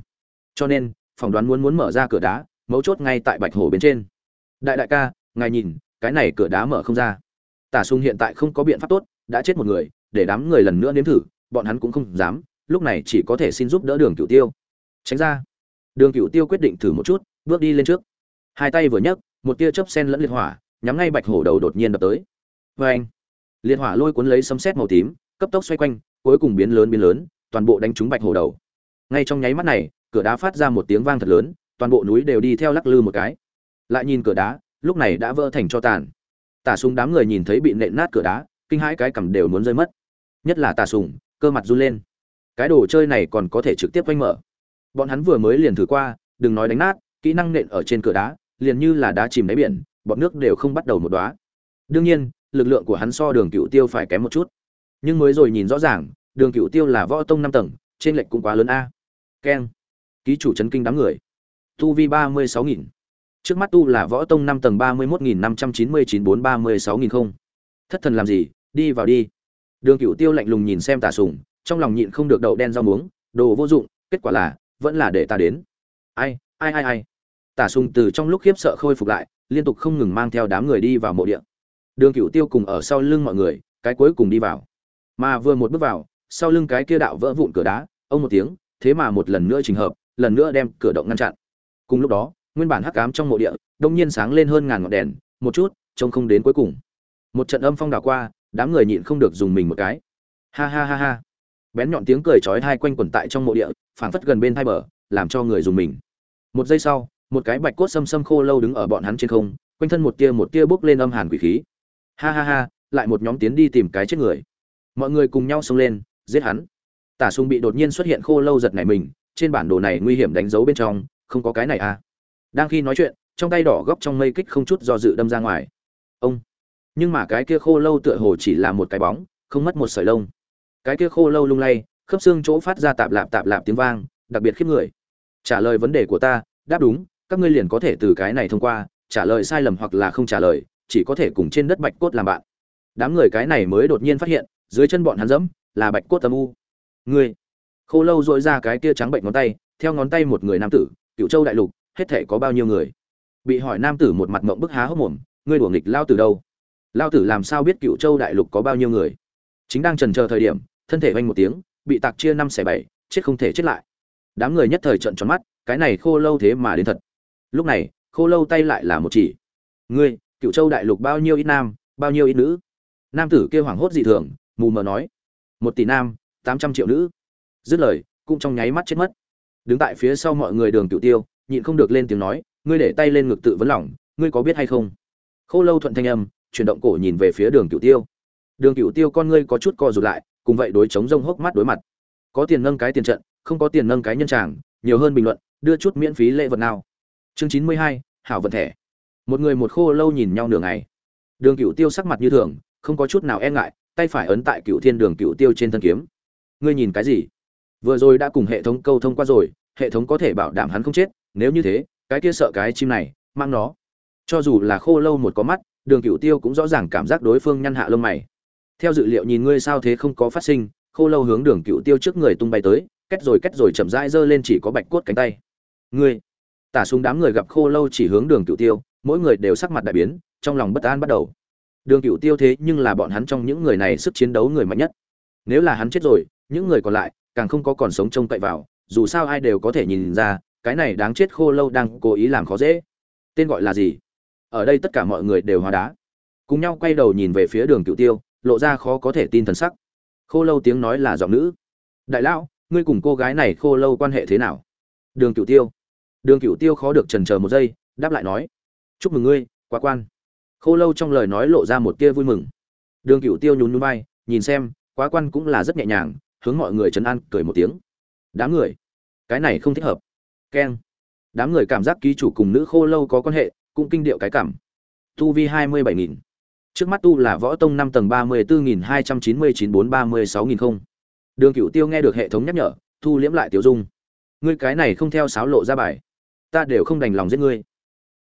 Cho nên, phỏng đoán muốn muốn mở ra cửa đá, mấu chốt ngay tại bạch hổ bên trên. Đại đại ca, ngài nhìn, cái này cửa đá mở không ra. Tả sung hiện tại không có biện pháp tốt, đã chết một người, để đám người lần nữa nếm thử, bọn hắn cũng không dám, lúc này chỉ có thể xin giúp đỡ đường cửu tiêu. Tránh ra. Đường cửu tiêu quyết định thử một chút, bước đi lên trước. Hai tay vừa nhấc, một tia chớp sen lẫn liệt hỏa, nhắm ngay bạch hổ đầu đột nhiên đập tới. Vê anh liệt hỏa lôi cuốn lấy sấm sét màu tím cấp tốc xoay quanh, cuối cùng biến lớn biến lớn, toàn bộ đánh trúng bạch hổ đầu. Ngay trong nháy mắt này, cửa đá phát ra một tiếng vang thật lớn, toàn bộ núi đều đi theo lắc lư một cái. Lại nhìn cửa đá, lúc này đã vỡ thành cho tàn. Tả Sùng đám người nhìn thấy bị nện nát cửa đá, kinh hãi cái cầm đều muốn rơi mất. Nhất là tà sùng, cơ mặt run lên. Cái đồ chơi này còn có thể trực tiếp quanh mở. Bọn hắn vừa mới liền thử qua, đừng nói đánh nát, kỹ năng nện ở trên cửa đá, liền như là đá chìm đáy biển, bọn nước đều không bắt đầu một đóa. Đương nhiên, lực lượng của hắn so đường cựu tiêu phải kém một chút nhưng mới rồi nhìn rõ ràng, đường cựu tiêu là võ tông năm tầng, trên lệch cũng quá lớn a. Keng. Ký chủ chấn kinh đám người. Tu vi ba mươi sáu nghìn. Trước mắt tu là võ tông năm tầng ba mươi một nghìn năm trăm chín mươi chín bốn ba mươi sáu nghìn không. Thất thần làm gì? Đi vào đi. Đường cựu tiêu lạnh lùng nhìn xem tà sùng, trong lòng nhịn không được đậu đen rau muống, đồ vô dụng, kết quả là, vẫn là để ta đến. Ai ai ai ai? Tả sùng từ trong lúc khiếp sợ khôi phục lại, liên tục không ngừng mang theo đám người đi vào mộ địa. Đường cựu tiêu cùng ở sau lưng mọi người, cái cuối cùng đi vào mà vừa một bước vào, sau lưng cái kia đạo vỡ vụn cửa đá, ông một tiếng, thế mà một lần nữa trình hợp, lần nữa đem cửa động ngăn chặn. Cùng lúc đó, nguyên bản hắc ám trong mộ địa, đông nhiên sáng lên hơn ngàn ngọn đèn, một chút, trông không đến cuối cùng. Một trận âm phong đảo qua, đám người nhịn không được dùng mình một cái. Ha ha ha ha. Bén nhọn tiếng cười chói tai quanh quẩn tại trong mộ địa, phảng phất gần bên thai bờ, làm cho người dùng mình. Một giây sau, một cái bạch cốt xâm xâm khô lâu đứng ở bọn hắn trên không, quanh thân một tia một tia bốc lên âm hàn quỷ khí. Ha ha ha, lại một nhóm tiến đi tìm cái chết người mọi người cùng nhau xông lên, giết hắn. Tả sung bị đột nhiên xuất hiện khô lâu giật này mình, trên bản đồ này nguy hiểm đánh dấu bên trong, không có cái này à. Đang khi nói chuyện, trong tay đỏ góc trong mây kích không chút do dự đâm ra ngoài. Ông. Nhưng mà cái kia khô lâu tựa hồ chỉ là một cái bóng, không mất một sợi lông. Cái kia khô lâu lung lay, khớp xương chỗ phát ra tạp lạp tạp lạp tiếng vang, đặc biệt khiếp người. Trả lời vấn đề của ta, đáp đúng, các ngươi liền có thể từ cái này thông qua, trả lời sai lầm hoặc là không trả lời, chỉ có thể cùng trên đất bạch cốt làm bạn. Đám người cái này mới đột nhiên phát hiện dưới chân bọn hắn dẫm, là bạch cốt âm u. Ngươi, khô lâu dội ra cái kia trắng bệnh ngón tay, theo ngón tay một người nam tử cựu châu đại lục, hết thể có bao nhiêu người? Bị hỏi nam tử một mặt mộng bức há hốc mồm, ngươi đuổi nghịch lao từ đâu? Lao tử làm sao biết cựu châu đại lục có bao nhiêu người? Chính đang trần chờ thời điểm, thân thể vanh một tiếng, bị tạc chia năm xẻ bảy, chết không thể chết lại. Đám người nhất thời trận tròn mắt, cái này khô lâu thế mà đến thật. Lúc này, khô lâu tay lại là một chỉ. Ngươi cựu châu đại lục bao nhiêu ít nam, bao nhiêu ít nữ? Nam tử kêu hoảng hốt dị thường mù mờ nói, một tỷ nam, tám trăm triệu nữ. Dứt lời, cũng trong nháy mắt chết mất. Đứng tại phía sau mọi người đường cựu tiêu, nhịn không được lên tiếng nói, ngươi để tay lên ngực tự vấn lòng, ngươi có biết hay không? Khô lâu thuận thanh âm, chuyển động cổ nhìn về phía đường cựu tiêu. Đường cựu tiêu con ngươi có chút co rụt lại, cùng vậy đối chống rông hốc mắt đối mặt. Có tiền nâng cái tiền trận, không có tiền nâng cái nhân tràng, nhiều hơn bình luận, đưa chút miễn phí lễ vật nào. Chương chín mươi hai, hảo vận thẻ một người một khô lâu nhìn nhau nửa ngày. Đường cựu tiêu sắc mặt như thường, không có chút nào e ngại tay phải ấn tại cựu thiên đường cựu tiêu trên thân kiếm. Ngươi nhìn cái gì? Vừa rồi đã cùng hệ thống câu thông qua rồi, hệ thống có thể bảo đảm hắn không chết, nếu như thế, cái kia sợ cái chim này, mang nó. Cho dù là khô lâu một có mắt, đường cựu tiêu cũng rõ ràng cảm giác đối phương nhăn hạ lông mày. Theo dự liệu nhìn ngươi sao thế không có phát sinh, khô lâu hướng đường cựu tiêu trước người tung bay tới kết rồi kết rồi chậm rãi giơ lên chỉ có bạch cốt cánh tay. Ngươi, tả súng đám người gặp khô lâu chỉ hướng đường cựu tiêu, mỗi người đều sắc mặt đại biến, trong lòng bất an bắt đầu đường cựu tiêu thế nhưng là bọn hắn trong những người này sức chiến đấu người mạnh nhất. Nếu là hắn chết rồi, những người còn lại càng không có còn sống trông cậy vào, dù sao ai đều có thể nhìn ra, cái này đáng chết khô lâu đang cố ý làm khó dễ. Tên gọi là gì? Ở đây tất cả mọi người đều hóa đá. Cùng nhau quay đầu nhìn về phía đường cựu tiêu, lộ ra khó có thể tin thần sắc. Khô lâu tiếng nói là giọng nữ. Đại lão, ngươi cùng cô gái này khô lâu quan hệ thế nào? Đường cựu tiêu. Đường cựu tiêu khó được trần chờ một giây, đáp lại nói. Chúc mừng ngươi, quá quan khô lâu trong lời nói lộ ra một tia vui mừng. Đường cựu tiêu nhún nhún vai, nhìn xem, quá quan cũng là rất nhẹ nhàng, hướng mọi người trấn an, cười một tiếng. Đám người, cái này không thích hợp. Keng. Đám người cảm giác ký chủ cùng nữ khô lâu có quan hệ, cũng kinh điệu cái cảm. Tu vi hai mươi bảy nghìn. Trước mắt tu là võ tông năm tầng ba mươi bốn nghìn hai trăm chín mươi chín bốn ba mươi sáu nghìn không. Đường cựu tiêu nghe được hệ thống nhắc nhở, thu liễm lại tiểu dung. Ngươi cái này không theo sáo lộ ra bài. Ta đều không đành lòng giết ngươi.